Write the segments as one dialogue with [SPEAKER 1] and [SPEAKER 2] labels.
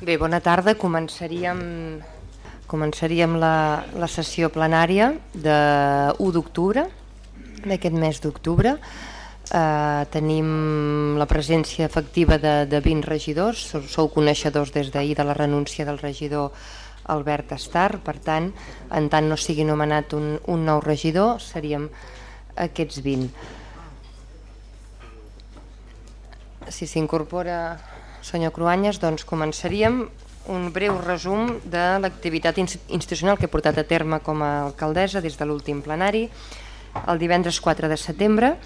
[SPEAKER 1] Bé, bona tarda. Començaríem, començaríem la, la sessió plenària de 1 d'octubre, d'aquest mes d'octubre. Eh, tenim la presència efectiva de, de 20 regidors, sou, sou coneixedors des d'ahir de la renúncia del regidor Albert Estar, per tant, en tant no sigui nomenat un, un nou regidor, seríem aquests 20. Si s'incorpora senyor Cruanyes, doncs començaríem un breu resum de l'activitat institucional que he portat a terme com a alcaldessa des de l'últim plenari. El divendres 4 de setembre,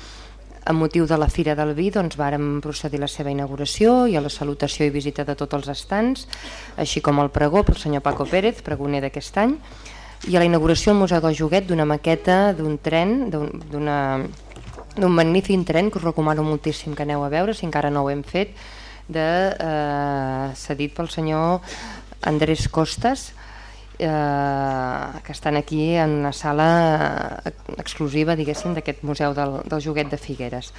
[SPEAKER 1] amb motiu de la Fira del Vi, doncs vàrem procedir a la seva inauguració i a la salutació i visita de tots els estants, així com el pregó pel senyor Paco Pérez, pregoner d'aquest any, i a la inauguració al Museu del Joguet d'una maqueta d'un tren, d'un magnífic tren que us recomano moltíssim que aneu a veure, si encara no ho hem fet, de, eh, cedit pel senyor Andrés Costas, eh, que estan aquí en una sala exclusiva diguéssim d'aquest museu del, del joguet de Figueres.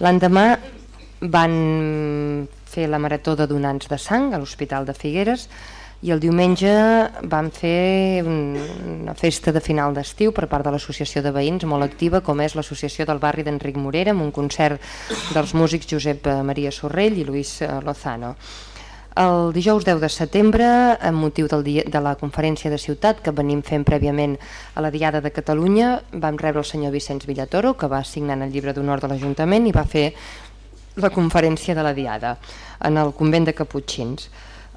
[SPEAKER 1] L'endemà van fer la marató de donants de sang a l'Hospital de Figueres i el diumenge vam fer una festa de final d'estiu per part de l'associació de veïns molt activa com és l'associació del barri d'Enric Morera amb un concert dels músics Josep Maria Sorrell i Luis Lozano. El dijous 10 de setembre, amb motiu del dia, de la conferència de ciutat que venim fent prèviament a la Diada de Catalunya, vam rebre el senyor Vicenç Villatoro, que va signar el llibre d'honor de l'Ajuntament i va fer la conferència de la Diada en el convent de Caputxins.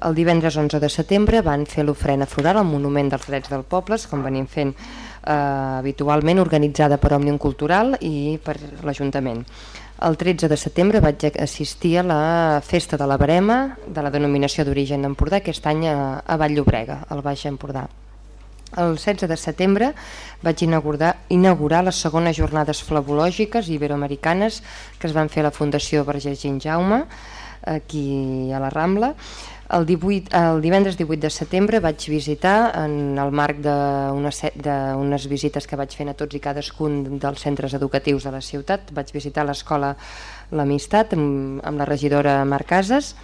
[SPEAKER 1] El divendres 11 de setembre van fer l'ofrena floral al Monument dels Drets del Pobles, com venim fent eh, habitualment, organitzada per Òmnium Cultural i per l'Ajuntament. El 13 de setembre vaig assistir a la Festa de la Barema de la denominació d'origen d'Empordà, aquest any a, a Vall-llobrega, al Baix Empordà. El 16 de setembre vaig inaugurar, inaugurar les segones jornades flavològiques iberoamericanes que es van fer a la Fundació Verger Gin Jaume, aquí a la Rambla, el, 18, el divendres 18 de setembre vaig visitar, en el marc d'unes visites que vaig fent a tots i cadascun dels centres educatius de la ciutat, vaig visitar l'escola L'Amistat amb, amb la regidora Marcases.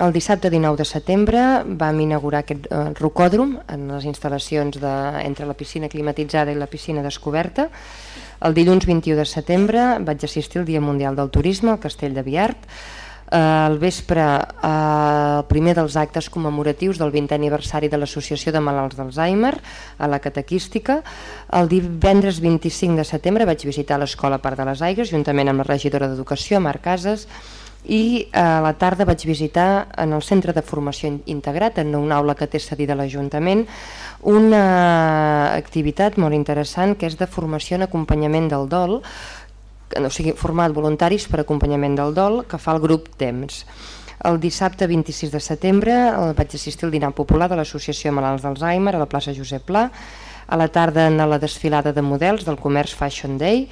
[SPEAKER 1] El dissabte 19 de setembre vam inaugurar aquest eh, rocòdrom en les instal·lacions de, entre la piscina climatitzada i la piscina descoberta. El dilluns 21 de setembre vaig assistir al Dia Mundial del Turisme al Castell de Viart, al vespre eh, el primer dels actes commemoratius del 20è aniversari de l'Associació de Malalts d'Alzheimer a la catequística. El divendres 25 de setembre vaig visitar l'Escola Part de les Aigues juntament amb la regidora d'Educació, Marc Casas, i a la tarda vaig visitar en el centre de formació integrat, en una aula que té cedida l'Ajuntament, una activitat molt interessant que és de formació en acompanyament del dol, o sigui, format voluntaris per acompanyament del dol que fa el grup Temps. El dissabte 26 de setembre vaig assistir al dinar popular de l'Associació Malalts d'Alzheimer a la plaça Josep Pla, a la tarda a la desfilada de models del Comerç Fashion Day,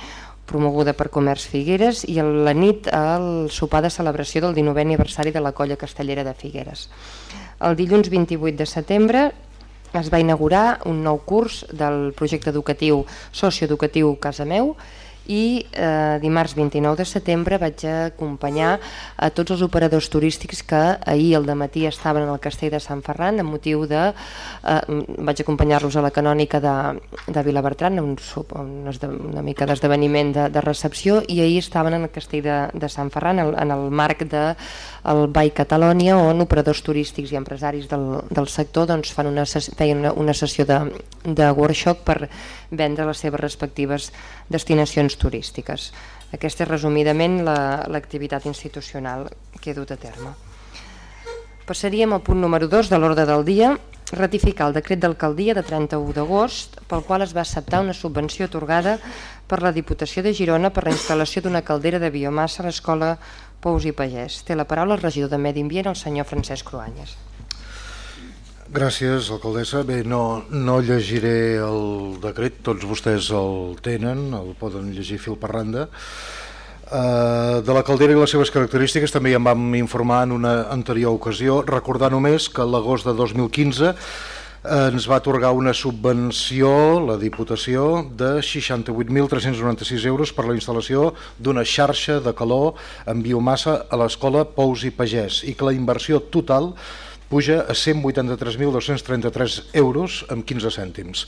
[SPEAKER 1] promoguda per Comerç Figueres, i a la nit al sopar de celebració del 19è aniversari de la colla castellera de Figueres. El dilluns 28 de setembre es va inaugurar un nou curs del projecte educatiu socioeducatiu Casa Meu, i eh, dimarts 29 de setembre vaig acompanyar a tots els operadors turístics que ahir al matí estaven al castell de Sant Ferran amb motiu de... Eh, vaig acompanyar-los a la canònica de, de Vilabertran, un, un, una mica d'esdeveniment de, de recepció i ahir estaven en el castell de, de Sant Ferran en, en el marc de el Bay Catalònia on operadors turístics i empresaris del, del sector doncs, fan una, feien una, una sessió de, de workshop per vendre les seves respectives destinacions turístiques. Aquesta és resumidament l'activitat la, institucional que he dut a terme. Passaríem al punt número 2 de l'ordre del dia, ratificar el decret d'alcaldia de 31 d'agost pel qual es va acceptar una subvenció atorgada per la Diputació de Girona per la instal·lació d'una caldera de biomassa a l'escola Pous i Pagès. Té la paraula el regidor de Medi Ambient, el senyor Francesc Cruanyes.
[SPEAKER 2] Gràcies, alcaldessa. Bé, no, no llegiré el decret, tots vostès el tenen, el poden llegir fil per randa. Uh, de la caldera i les seves característiques també ja en vam informar en una anterior ocasió, recordar només que l'agost de 2015 ens va atorgar una subvenció, la Diputació, de 68.396 euros per la instal·lació d'una xarxa de calor en biomassa a l'escola Pous i Pagès i que la inversió total puja a 183.233 euros amb 15 cèntims.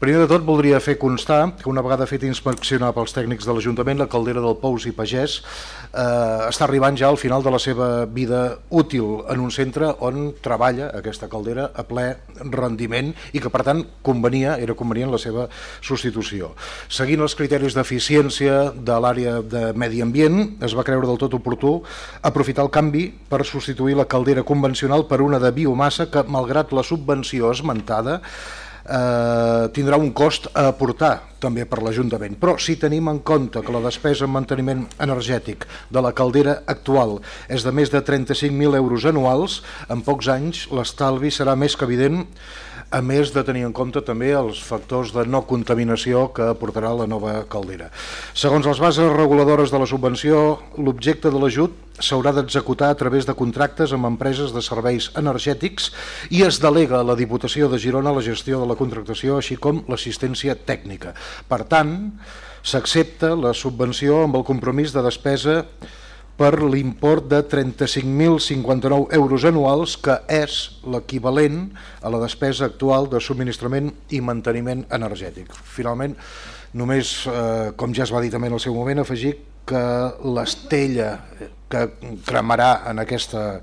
[SPEAKER 2] Primer de tot voldria fer constar que una vegada fet inspeccionar pels tècnics de l'Ajuntament la caldera del Pous i Pagès eh, està arribant ja al final de la seva vida útil en un centre on treballa aquesta caldera a ple rendiment i que per tant convenia, era convenient la seva substitució. Seguint els criteris d'eficiència de l'àrea de medi ambient es va creure del tot oportú aprofitar el canvi per substituir la caldera convencional per una de biomassa que malgrat la subvenció esmentada eh, tindrà un cost a aportar també per l'Ajuntament. Però si tenim en compte que la despesa en manteniment energètic de la caldera actual és de més de 35.000 euros anuals, en pocs anys l'estalvi serà més que evident a més de tenir en compte també els factors de no contaminació que aportarà la nova caldera. Segons les bases reguladores de la subvenció, l'objecte de l'ajut s'haurà d'executar a través de contractes amb empreses de serveis energètics i es delega a la Diputació de Girona la gestió de la contractació, així com l'assistència tècnica. Per tant, s'accepta la subvenció amb el compromís de despesa per l'import de 35.059 euros anuals, que és l'equivalent a la despesa actual de subministrament i manteniment energètic. Finalment, només, eh, com ja es va dir també en el seu moment, afegir que l'estella que cremarà en aquesta,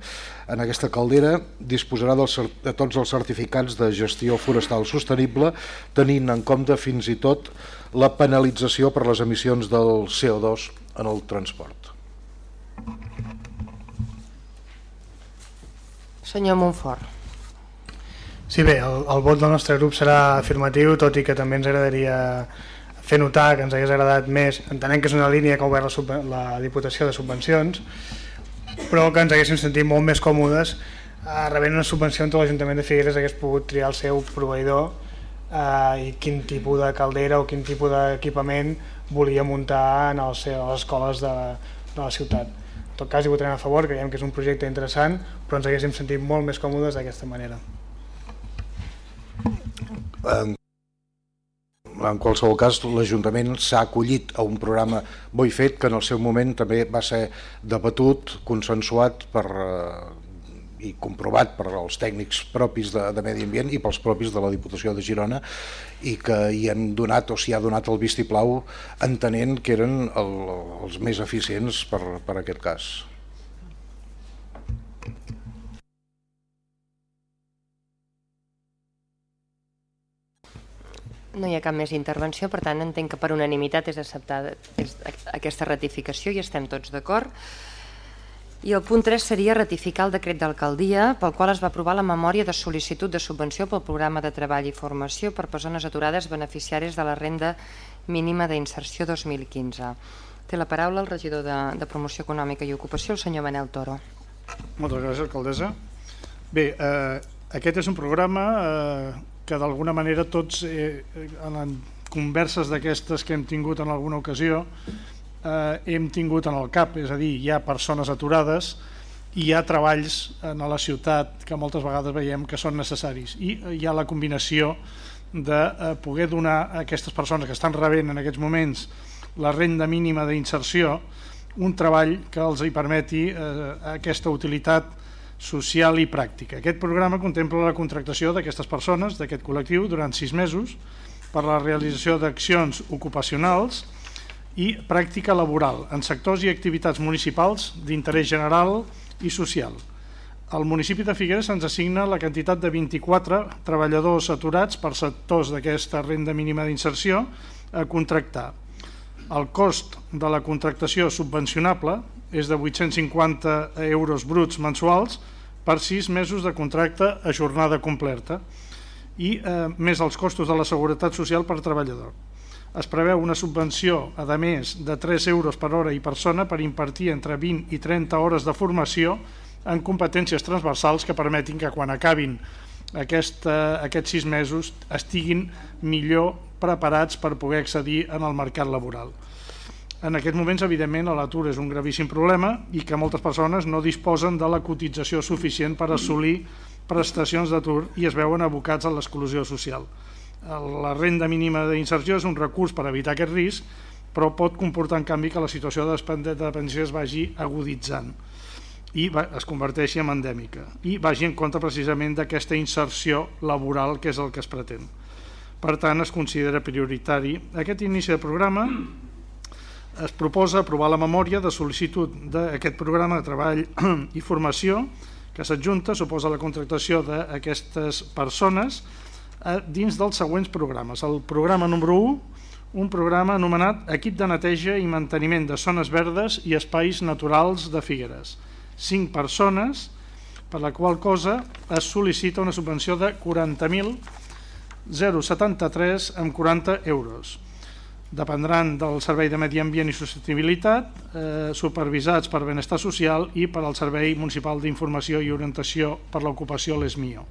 [SPEAKER 2] en aquesta caldera disposarà dels, de tots els certificats de gestió forestal sostenible, tenint en compte fins i tot la penalització per les emissions del CO2 en el transport.
[SPEAKER 1] Senyor Montfort.
[SPEAKER 3] Sí, bé, el, el vot del nostre grup serà afirmatiu, tot i que també ens agradaria fer notar que ens hagués agradat més, entenent que és una línia que ha obert la, la Diputació de Subvencions, però que ens haguéssim sentit molt més còmodes eh, rebent una subvenció on l'Ajuntament de Figueres hagués pogut triar el seu proveïdor eh, i quin tipus de caldera o quin tipus d'equipament volia muntar en les, les escoles de, de la ciutat tot cas hi votarem a favor, creiem que és un projecte interessant, però ens haguéssim sentit molt més còmodes d'aquesta manera.
[SPEAKER 2] En, en qualsevol cas, l'Ajuntament s'ha acollit a un programa bo i fet que en el seu moment també va ser debatut, consensuat per, eh, i comprovat per als tècnics propis de, de Medi Ambient i pels propis de la Diputació de Girona i que hi han donat o s'hi ha donat el vistiplau entenent que eren el, els més eficients per, per aquest cas.
[SPEAKER 1] No hi ha cap més intervenció, per tant entenc que per unanimitat és acceptada aquesta ratificació i estem tots d'acord. I el punt 3 seria ratificar el decret d'alcaldia pel qual es va aprovar la memòria de sol·licitud de subvenció pel programa de treball i formació per persones aturades beneficiàries de la renda mínima d'inserció 2015. Té la paraula el regidor de, de Promoció Econòmica i Ocupació, el senyor Manel Toro.
[SPEAKER 4] Moltes gràcies, alcaldessa. Bé, eh, aquest és un programa eh, que d'alguna manera tots, eh, en converses d'aquestes que hem tingut en alguna ocasió, eh, hem tingut en el cap, és a dir, hi ha persones aturades i hi ha treballs en la ciutat que moltes vegades veiem que són necessaris i hi ha la combinació de eh, poder donar a aquestes persones que estan rebent en aquests moments la renda mínima d'inserció un treball que els hi permeti eh, aquesta utilitat social i pràctica. Aquest programa contempla la contractació d'aquestes persones, d'aquest col·lectiu, durant sis mesos per la realització d'accions ocupacionals i pràctica laboral en sectors i activitats municipals d'interès general i social. Al municipi de Figueres se'ns assigna la quantitat de 24 treballadors aturats per sectors d'aquesta renda mínima d'inserció a contractar. El cost de la contractació subvencionable és de 850 euros bruts mensuals per 6 mesos de contracte a jornada completa i eh, més els costos de la seguretat social per treballador es preveu una subvenció, a més, de 3 euros per hora i persona per impartir entre 20 i 30 hores de formació en competències transversals que permetin que quan acabin aquesta, aquests sis mesos estiguin millor preparats per poder accedir en el mercat laboral. En aquests moments, evidentment, l'atur és un gravíssim problema i que moltes persones no disposen de la cotització suficient per assolir prestacions d'atur i es veuen abocats a l'exclusió social la renda mínima d'inserció és un recurs per evitar aquest risc, però pot comportar en canvi que la situació de dependència es vagi aguditzant. i es converteixi en endèmica i vagi en compte precisament d'aquesta inserció laboral que és el que es pretén. Per tant, es considera prioritari. Aquest inici de programa es proposa aprovar la memòria de sol·licitud d'aquest programa de treball i formació que s'adjunta, suposa la contractació d'aquestes persones dins dels següents programes. El programa número 1, un programa anomenat Equip de neteja i manteniment de zones verdes i espais naturals de Figueres. 5 persones, per la qual cosa es sol·licita una subvenció de 40.073 amb 40 euros. Dependran del Servei de Medi Ambient i Sostenibilitat, eh, supervisats per Benestar Social i per al Servei Municipal d'Informació i Orientació per l'Ocupació l'ESMIO.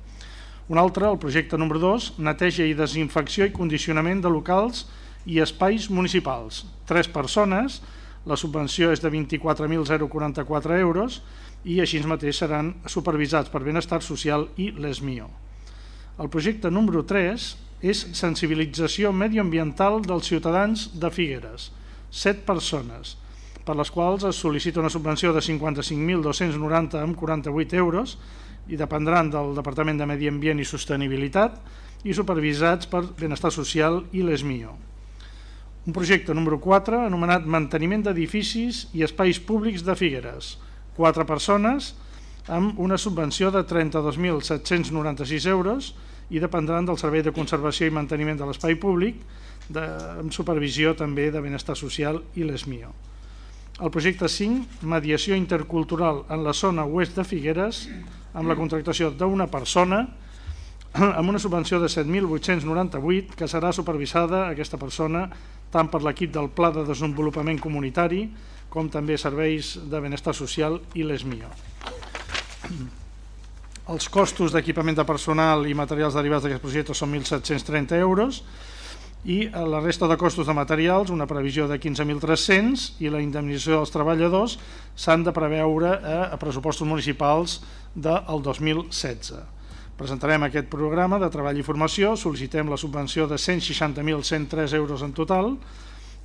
[SPEAKER 4] Un altre, el projecte número 2, neteja i desinfecció i condicionament de locals i espais municipals. Tres persones, la subvenció és de 24.044 euros i així mateix seran supervisats per Benestar Social i l'ESMIO. El projecte número 3 és sensibilització medioambiental dels ciutadans de Figueres, 7 persones, per les quals es sol·licita una subvenció de 55.290 amb 48 euros i dependran del Departament de Medi Ambient i Sostenibilitat i supervisats per Benestar Social i l'ESMIO. Un projecte número 4 anomenat Manteniment d'edificis i espais públics de Figueres. Quatre persones amb una subvenció de 32.796 euros i dependran del Servei de Conservació i Manteniment de l'Espai Públic de, amb supervisió també de Benestar Social i l'ESMIO. El projecte 5, Mediació Intercultural en la zona oest de Figueres, amb la contractació d'una persona amb una subvenció de 7.898 que serà supervisada aquesta persona tant per l'equip del Pla de Desenvolupament Comunitari com també serveis de benestar social i l'ESMIO. Els costos d'equipament de personal i materials derivats d'aquest projecte són 1.730 euros i la resta de costos de materials, una previsió de 15.300 i la indemnització dels treballadors s'han de preveure a pressupostos municipals del 2016. Presentarem aquest programa de treball i formació, sol·licitem la subvenció de 160.103 euros en total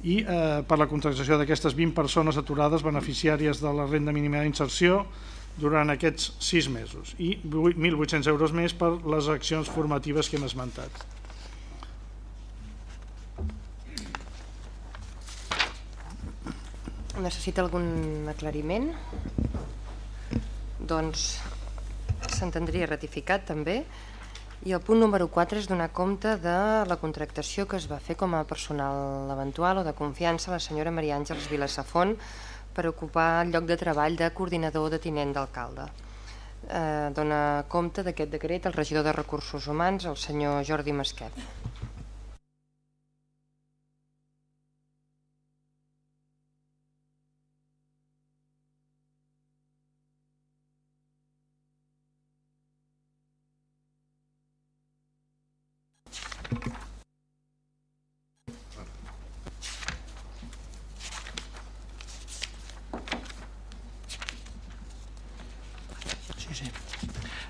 [SPEAKER 4] i eh, per la contractació d'aquestes 20 persones aturades beneficiàries de la renda mínima d'inserció durant aquests 6 mesos i 1.800 euros més per les accions formatives que hem esmentat.
[SPEAKER 1] Necessita algun aclariment? Doncs s'entendria ratificat també i el punt número 4 és donar compte de la contractació que es va fer com a personal eventual o de confiança a la senyora Maria Àngels Vilasafont per ocupar el lloc de treball de coordinador de tinent d'alcalde. Eh, dona compte d'aquest decret el regidor de Recursos Humans, el senyor Jordi Masquet.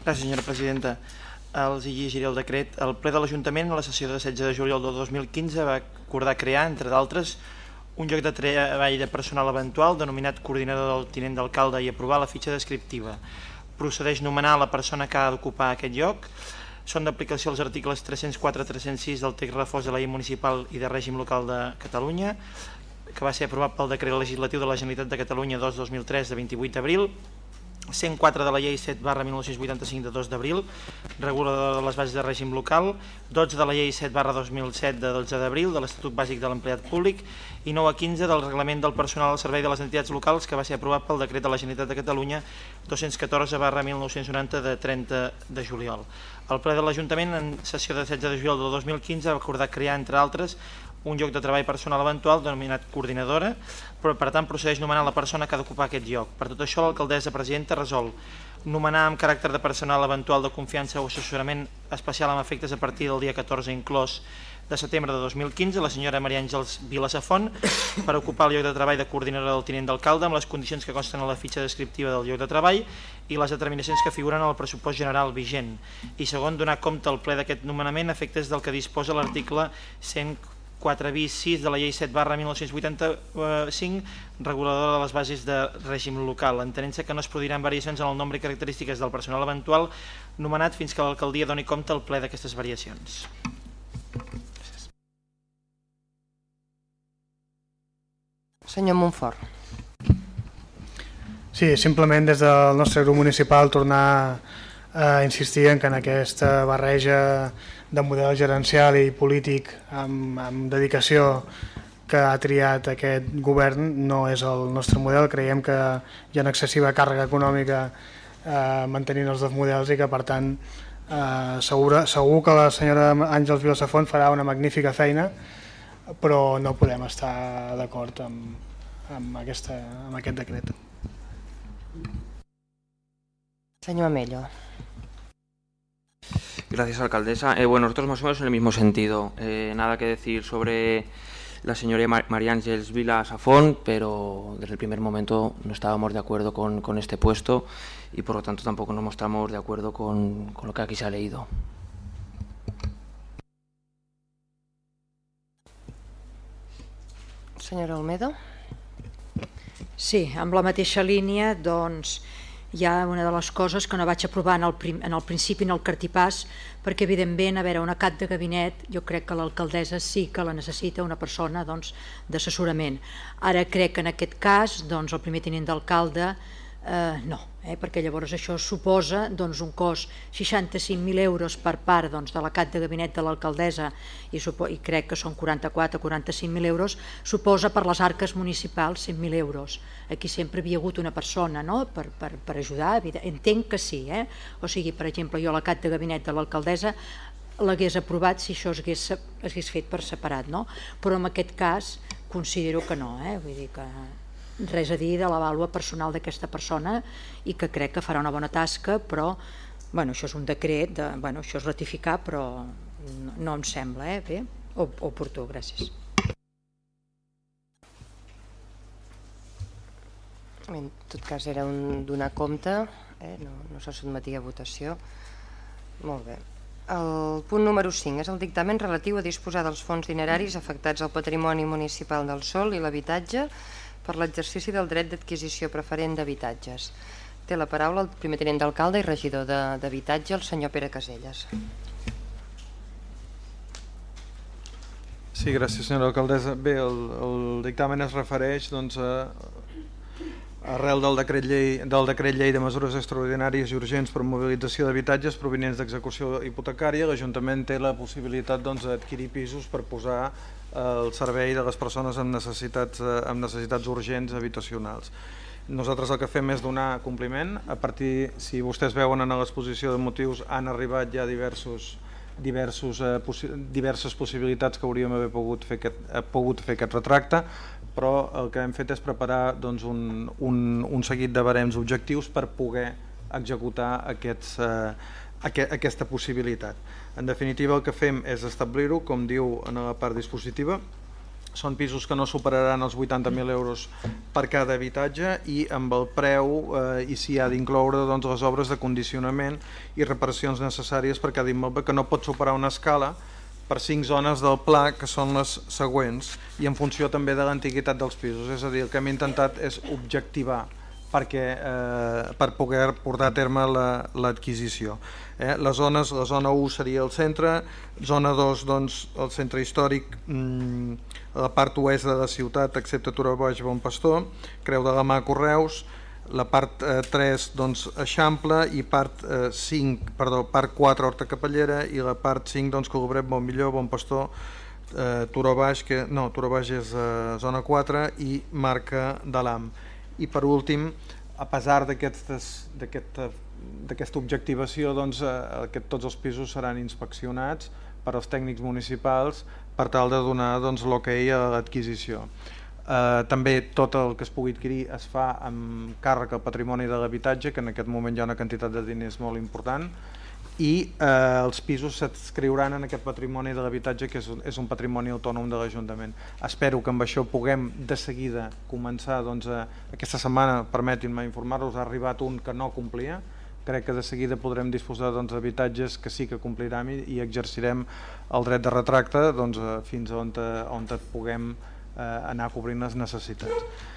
[SPEAKER 5] Gràcies, senyora presidenta. Els hi llegiré el decret. El ple de l'Ajuntament, a la sessió de 16 de juliol del 2015, va acordar crear, entre d'altres, un lloc de treball de personal eventual denominat coordinador del tinent d'alcalde i aprovar la fitxa descriptiva. Procedeix nomenar la persona que ha d'ocupar aquest lloc. Són d'aplicació els articles 304-306 del text reforç de la llei municipal i de règim local de Catalunya, que va ser aprovat pel decret legislatiu de la Generalitat de Catalunya 2-2003 de 28 d'abril 104 de la llei 7 barra 1985 de 2 d'abril, reguladora de les bases de règim local, 12 de la llei 7 barra 2007 de 12 d'abril de l'Estatut Bàsic de l'Empleat Públic i 9 a 15 del reglament del personal al servei de les entitats locals que va ser aprovat pel decret de la Generalitat de Catalunya 214 barra 1990 de 30 de juliol. El ple de l'Ajuntament en sessió de 16 de juliol del 2015 va acordar crear, entre altres, un lloc de treball personal eventual denominat coordinadora, però per tant procedeix nomenar la persona que ha d'ocupar aquest lloc. Per tot això, l'alcaldessa presidenta resol nomenar amb caràcter de personal eventual de confiança o assessorament especial amb efectes a partir del dia 14 inclòs de setembre de 2015 la senyora Maria Àngels Vilasafont per ocupar el lloc de treball de coordinadora del tinent d'alcalde amb les condicions que consten a la fitxa descriptiva del lloc de treball i les determinacions que figuren al pressupost general vigent. I segon, donar compte al ple d'aquest nomenament efectes del que disposa l'article 100 4 bis 6 de la llei 7 barra 1985 reguladora de les bases de règim local, entenent-se que no es produiran variacions en el nombre i característiques del personal eventual nomenat fins que l'alcaldia doni compte al ple d'aquestes variacions.
[SPEAKER 1] Senyor Montfort.
[SPEAKER 3] Sí, simplement des del nostre grup municipal tornar a insistir en que en aquesta barreja de model gerencial i polític amb, amb dedicació que ha triat aquest govern no és el nostre model. Creiem que hi ha una excessiva càrrega econòmica eh, mantenint els dos models i que per tant eh, segur, segur que la senyora Àngels Vilasafont farà una magnífica feina però no podem estar d'acord amb, amb, aquesta, amb aquest decret.
[SPEAKER 1] Señor Amelio.
[SPEAKER 6] Gracias, alcaldesa. Eh, bueno, nosotros más o menos en el mismo sentido. Eh, nada que decir sobre la señora Mar María Ángeles Vila Safón, pero desde el primer momento no estábamos de acuerdo con, con, este puesto y por lo tanto tampoco nos mostramos de acuerdo con, con lo que aquí se ha leído.
[SPEAKER 1] Senyora Olmedo.
[SPEAKER 7] Sí, amb la mateixa línia, doncs, ha una de les coses que no vaig aprovar en el, prim, en el principi en el cartipàs, perquè evidentment, a veure, una cap de gabinet, jo crec que l'alcaldessa sí que la necessita una persona doncs, d'assessorament. Doncs, Ara crec que en aquest cas, doncs, el primer tenint d'alcalde eh, no, eh, perquè llavors això suposa doncs, un cost 65.000 euros per part doncs, de la CAT de gabinet de l'alcaldessa i, i crec que són 44 o 45.000 euros, suposa per les arques municipals 100.000 euros. Aquí sempre havia hagut una persona no? per, per, per ajudar, entenc que sí, eh? o sigui, per exemple, jo la CAT de gabinet de l'alcaldessa l'hagués aprovat si això hagués, hagués fet per separat, no? però en aquest cas considero que no, eh? vull dir que res a dir de la vàlua personal d'aquesta persona i que crec que farà una bona tasca, però bueno, això és un decret, de, bueno, això és ratificar, però no, no em sembla eh? bé, o, oportú, gràcies.
[SPEAKER 1] En tot cas era un donar compte, eh? no, no se sotmetia a votació. Molt bé. El punt número 5 és el dictamen relatiu a disposar dels fons dineraris afectats al patrimoni municipal del sol i l'habitatge per l'exercici del dret d'adquisició preferent d'habitatges. Té la paraula el primer tenent d'alcalde i regidor d'habitatge, el senyor Pere Caselles.
[SPEAKER 8] Sí, gràcies senyora alcaldessa. Bé, el, el dictamen es refereix doncs, a, arrel del decret, llei, del decret llei de mesures extraordinàries i urgents per mobilització d'habitatges provenients d'execució hipotecària, l'Ajuntament té la possibilitat doncs, d'adquirir doncs, pisos per posar el servei de les persones amb necessitats, eh, amb necessitats urgents habitacionals. Nosaltres el que fem és donar compliment. A partir, si vostès veuen en l'exposició de motius, han arribat ja diversos, diversos, eh, possi diverses possibilitats que hauríem haver pogut fer aquest, eh, pogut fer aquest retracte, però el que hem fet és preparar doncs, un, un, un seguit de barems objectius per poder executar aquests, eh, aquest, aquesta possibilitat. En definitiva, el que fem és establir-ho, com diu en la part dispositiva, són pisos que no superaran els 80.000 euros per cada habitatge i amb el preu eh, i s'hi ha d'incloure doncs, les obres de condicionament i reparacions necessàries per cada immoble que no pot superar una escala per cinc zones del pla que són les següents i en funció també de l'antiguitat dels pisos, és a dir, el que hem intentat és objectivar perquè, eh, per poder portar a terme l'adquisició. La, eh? Les zones, la zona 1 seria el centre, zona 2 doncs, el centre històric, mm, la part oest de la ciutat, excepte Tura Boix, Bon Pastor, Creu de la Mà, Correus, la part eh, 3 doncs, Eixample i part, eh, 5, perdó, part 4 Horta Capellera i la part 5 doncs, Colobret, Bon Millor, Bon Pastor, eh, Turó Baix, que, no, Turó Baix és eh, zona 4 i Marca de l'AM i per últim, a pesar d'aquesta aquest, objectivació, doncs, eh, que tots els pisos seran inspeccionats per als tècnics municipals per tal de donar doncs, l'hoquei a l'adquisició. Eh, també tot el que es pugui adquirir es fa amb càrrec al patrimoni de l'habitatge, que en aquest moment hi ha una quantitat de diners molt important, i eh, els pisos s'adscriuran en aquest patrimoni de l'habitatge que és és un patrimoni autònom de l'Ajuntament. Espero que amb això puguem de seguida començar, doncs, a, aquesta setmana, permetin-me informar-los, ha arribat un que no complia, crec que de seguida podrem disposar doncs, d'habitatges doncs, que sí que compliran i, i exercirem el dret de retracte doncs, eh, fins on, te, on te puguem eh, anar cobrint les necessitats.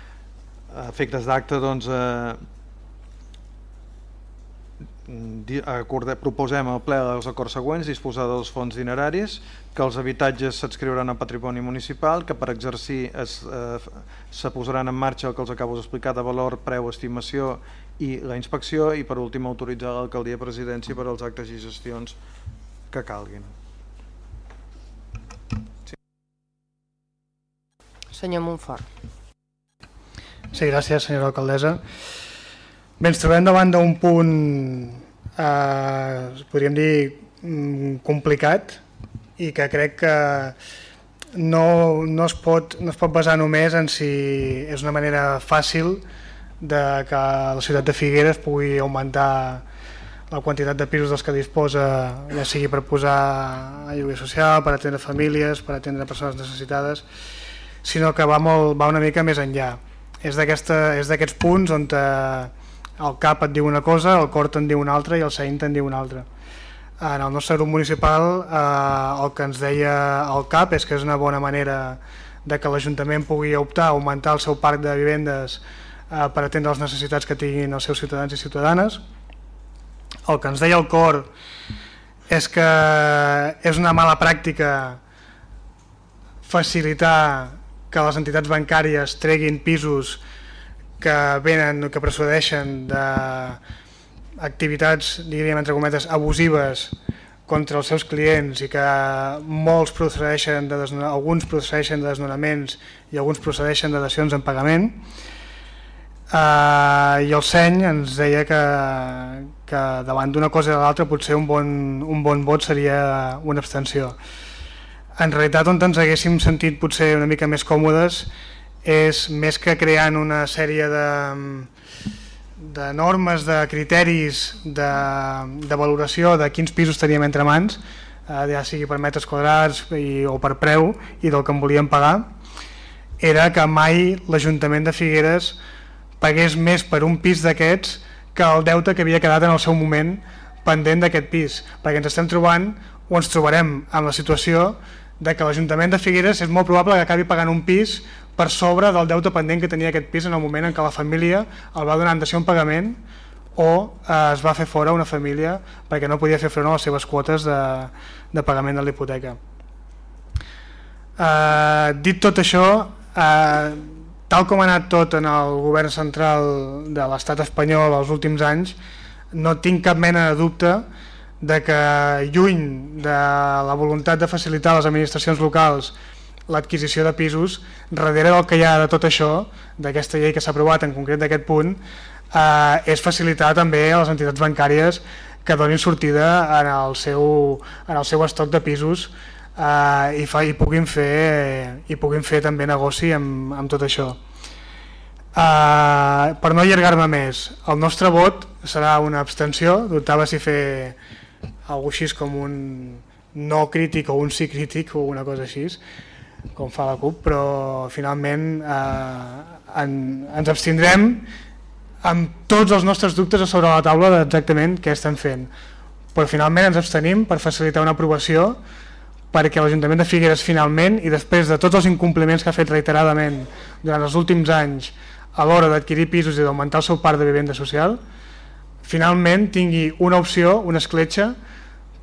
[SPEAKER 8] Efectes d'acte doncs, eh, acorde, proposem al ple dels acords següents disposar dels fons dineraris, que els habitatges s'adscriuran al patrimoni municipal, que per exercir es, eh, se posaran en marxa el que els acabo d'explicar de valor, preu, estimació i la inspecció i per últim autoritzar l'alcaldia presidència per als actes i gestions que calguin.
[SPEAKER 1] Sí. Senyor Montfort.
[SPEAKER 3] Sí, gràcies senyora alcaldessa. Bé, ens trobem davant d'un punt, eh, podríem dir, mm, complicat i que crec que no, no, es pot, no es pot basar només en si és una manera fàcil de que la ciutat de Figueres pugui augmentar la quantitat de pisos dels que disposa, ja sigui per posar a lloguer social, per atendre famílies, per atendre persones necessitades, sinó que va, molt, va una mica més enllà. És d'aquests punts on eh, el CAP et diu una cosa, el CORT en diu una altra i el SEIN en diu una altra. En el nostre grup municipal eh, el que ens deia el CAP és que és una bona manera de que l'Ajuntament pugui optar a augmentar el seu parc de vivendes eh, per atendre les necessitats que tinguin els seus ciutadans i ciutadanes. El que ens deia el cor és que és una mala pràctica facilitar que les entitats bancàries treguin pisos que venen que procedeixen d'activitats, diríem entre cometes, abusives contra els seus clients i que molts procedeixen de alguns procedeixen de desnonaments i alguns procedeixen de dacions en pagament Uh, I el seny ens deia que, que davant d'una cosa i de l'altra potser un bon, un bon vot seria una abstenció. En realitat on ens haguéssim sentit potser una mica més còmodes és més que creant una sèrie de, de normes, de criteris de, de valoració de quins pisos teníem entre mans, eh, ja sigui per metres quadrats i, o per preu i del que en volíem pagar, era que mai l'Ajuntament de Figueres pagués més per un pis d'aquests que el deute que havia quedat en el seu moment pendent d'aquest pis, perquè ens estem trobant o ens trobarem en la situació de que l'Ajuntament de Figueres és molt probable que acabi pagant un pis per sobre del deute pendent que tenia aquest pis en el moment en què la família el va donar en deixar un pagament o eh, es va fer fora una família perquè no podia fer front a les seves quotes de, de pagament de l'hipoteca. Eh, dit tot això, eh, tal com ha anat tot en el govern central de l'estat espanyol els últims anys, no tinc cap mena de dubte de que lluny de la voluntat de facilitar les administracions locals l'adquisició de pisos, darrere del que hi ha de tot això, d'aquesta llei que s'ha aprovat en concret d'aquest punt, eh, és facilitar també a les entitats bancàries que donin sortida en el seu, en el seu estoc de pisos eh, i, fa, i, puguin fer, i puguin fer també negoci amb, amb tot això. Uh, per no allargar-me més, el nostre vot serà una abstenció, dubtava si fer alguna així com un no crític o un sí crític o una cosa així, com fa la CUP, però finalment uh, en, ens abstindrem amb tots els nostres dubtes a sobre la taula d'exactament què estem fent. Però finalment ens abstenim per facilitar una aprovació perquè l'Ajuntament de Figueres finalment, i després de tots els incompliments que ha fet reiteradament durant els últims anys a l'hora d'adquirir pisos i d'augmentar el seu parc de vivenda social, finalment tingui una opció, una escletxa,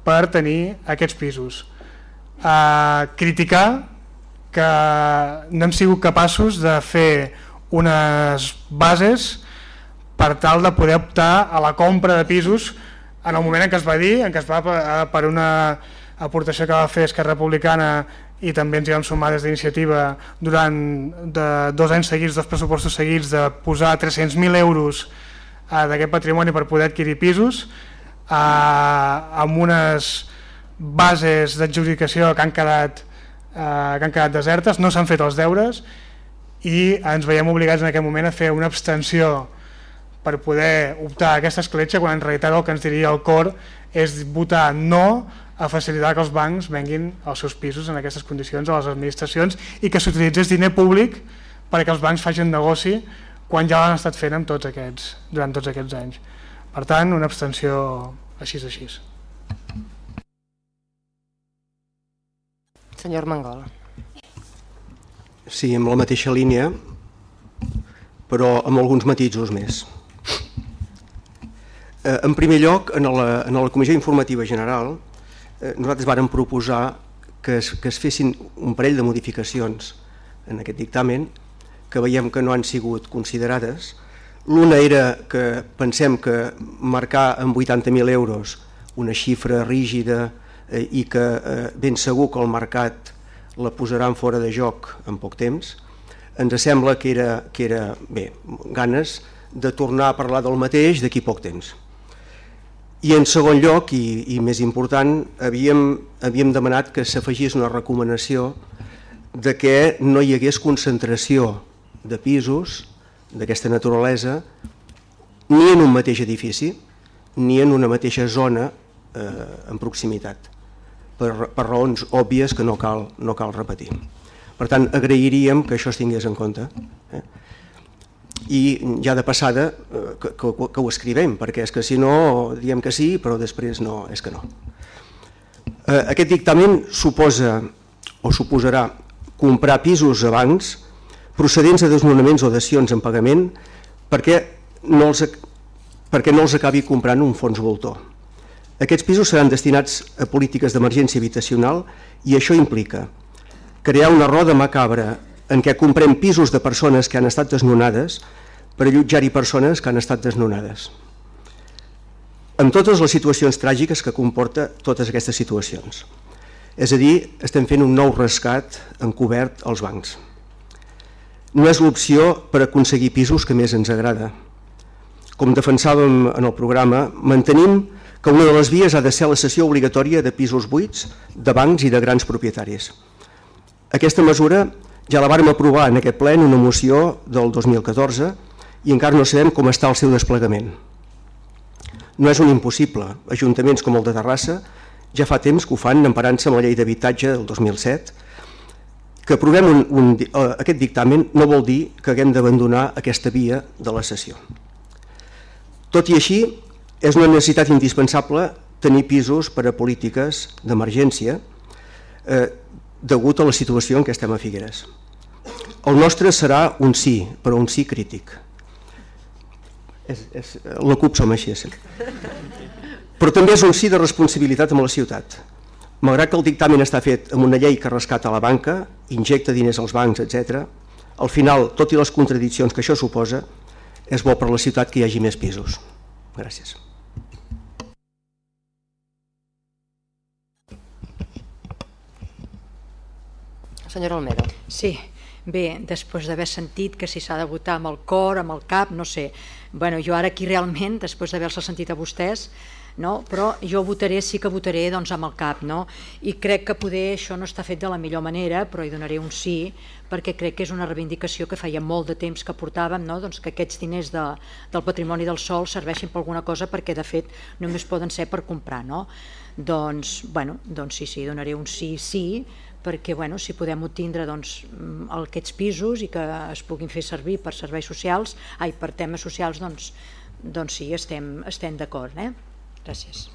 [SPEAKER 3] per tenir aquests pisos. Uh, criticar que no hem sigut capaços de fer unes bases per tal de poder optar a la compra de pisos en el moment en què es va dir, en què es va per una aportació que va fer Esquerra Republicana i també ens hi vam sumar des d'iniciativa durant de dos anys seguits, dos pressupostos seguits, de posar 300.000 euros eh, d'aquest patrimoni per poder adquirir pisos eh, amb unes bases d'adjudicació que han quedat eh, que han quedat desertes, no s'han fet els deures i ens veiem obligats en aquest moment a fer una abstenció per poder optar a aquesta escletxa quan en realitat el que ens diria el cor és votar no a facilitar que els bancs venguin els seus pisos en aquestes condicions a les administracions i que s'utilitzés diner públic perquè els bancs facin negoci quan ja l'han estat fent amb tots aquests, durant tots aquests anys. Per tant, una abstenció així així.
[SPEAKER 1] Senyor Mangol.
[SPEAKER 9] Sí, amb la mateixa línia, però amb alguns matisos més. Eh, en primer lloc, en la, en la Comissió Informativa General, eh, nosaltres vàrem proposar que es, que es fessin un parell de modificacions en aquest dictamen que veiem que no han sigut considerades. L'una era que pensem que marcar amb 80.000 euros una xifra rígida eh, i que eh, ben segur que el mercat la posaran fora de joc en poc temps, ens sembla que era, que era bé, ganes de tornar a parlar del mateix d'aquí poc temps. I en segon lloc, i, i més important, havíem, havíem demanat que s'afegís una recomanació de que no hi hagués concentració de pisos d'aquesta naturalesa ni en un mateix edifici ni en una mateixa zona eh, en proximitat, per, per raons òbvies que no cal, no cal repetir. Per tant, agrairíem que això es tingués en compte. Eh? i ja de passada eh, que, que, que ho escrivem, perquè és que si no diem que sí, però després no, és que no. Eh, aquest dictamen suposa o suposarà comprar pisos a bancs procedents de desnonaments o dacions en pagament perquè no els, perquè no els acabi comprant un fons voltor. Aquests pisos seran destinats a polítiques d'emergència habitacional i això implica crear una roda macabra en què comprem pisos de persones que han estat desnonades per allotjar-hi persones que han estat desnonades. Amb totes les situacions tràgiques que comporta totes aquestes situacions. És a dir, estem fent un nou rescat encobert als bancs. No és l'opció per aconseguir pisos que més ens agrada. Com defensàvem en el programa, mantenim que una de les vies ha de ser la sessió obligatòria de pisos buits, de bancs i de grans propietaris. Aquesta mesura ja la vàrem aprovar en aquest ple en una moció del 2014 i encara no sabem com està el seu desplegament. No és un impossible. Ajuntaments com el de Terrassa ja fa temps que ho fan emparant-se amb la llei d'habitatge del 2007 que aprovem un, un, uh, aquest dictamen no vol dir que haguem d'abandonar aquesta via de la sessió. Tot i així, és una necessitat indispensable tenir pisos per a polítiques d'emergència eh, degut a la situació en què estem a Figueres. El nostre serà un sí, però un sí crític. És, és, la CUP som així. Sí. Però també és un sí de responsabilitat amb la ciutat. Malgrat que el dictamen està fet amb una llei que rescata la banca, injecta diners als bancs, etc., al final, tot i les contradiccions que això suposa, és bo per la ciutat que hi hagi més pisos. Gràcies.
[SPEAKER 1] Senyora Olmedo.
[SPEAKER 7] Sí, bé, després d'haver sentit que si s'ha de votar amb el cor, amb el cap, no sé. Bueno, jo ara aquí realment, després d'haver-se sentit a vostès, no? però jo votaré, sí que votaré doncs, amb el cap, no? i crec que poder això no està fet de la millor manera, però hi donaré un sí, perquè crec que és una reivindicació que feia molt de temps que portàvem, no? doncs que aquests diners de, del patrimoni del sol serveixin per alguna cosa, perquè de fet només poden ser per comprar. No? Doncs, bueno, doncs sí, sí, donaré un sí, sí, perquè bueno, si podem obtindre doncs, mm, aquests pisos i que es puguin fer servir per serveis socials, ai, per temes socials, doncs, doncs sí, estem, estem d'acord. Eh? Gràcies.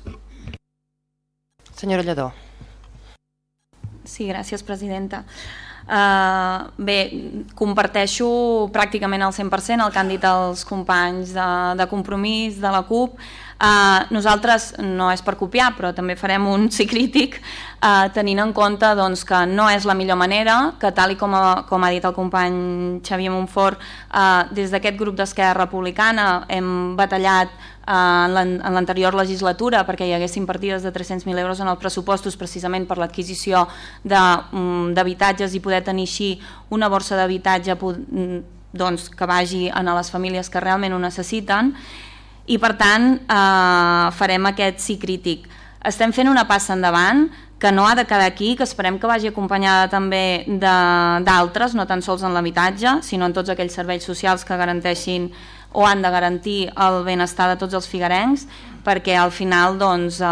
[SPEAKER 1] Senyora Lledó.
[SPEAKER 10] Sí, gràcies, presidenta. Uh, bé, comparteixo pràcticament al 100% el que han dit els companys de, de compromís de la CUP Uh, nosaltres no és per copiar, però també farem un sí crític uh, tenint en compte doncs, que no és la millor manera, que tal i com ha, com ha dit el company Xavier Montfort, uh, des d'aquest grup d'Esquerra Republicana hem batallat en l'anterior legislatura perquè hi haguessin partides de 300.000 euros en els pressupostos precisament per l'adquisició mm, d'habitatges i poder tenir així una borsa d'habitatge mm, doncs, que vagi a les famílies que realment ho necessiten i per tant eh, farem aquest sí crític. Estem fent una passa endavant que no ha de quedar aquí, que esperem que vagi acompanyada també d'altres, no tan sols en l'habitatge, sinó en tots aquells serveis socials que garanteixin o han de garantir el benestar de tots els figuerencs, perquè al final doncs, eh,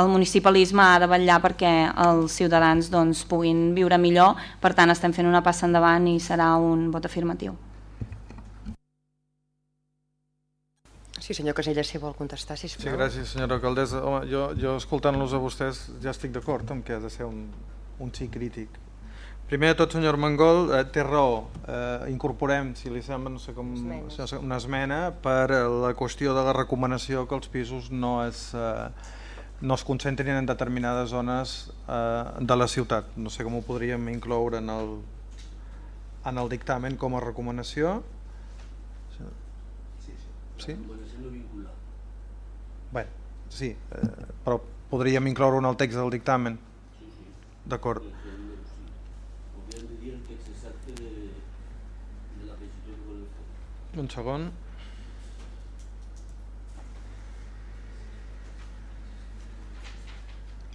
[SPEAKER 10] el municipalisme ha de vetllar perquè els ciutadans doncs, puguin viure millor, per tant estem fent una passa endavant i serà un vot afirmatiu.
[SPEAKER 1] Sí, senyor Casella, si vol contestar, sisplau.
[SPEAKER 8] Sí, gràcies, senyora alcaldessa. Home, jo, jo escoltant-los a vostès ja estic d'acord amb que ha de ser un, un sí crític. Primer de tot, senyor Mangol, eh, té raó. Eh, incorporem, si li sembla, no sé com, una esmena per la qüestió de la recomanació que els pisos no es, eh, no es concentrin en determinades zones eh, de la ciutat. No sé com ho podríem incloure en el, en el dictamen com a recomanació. Sí? Bé, sí, eh, però podríem incloure en el text del dictamen. D'acord. Un segon.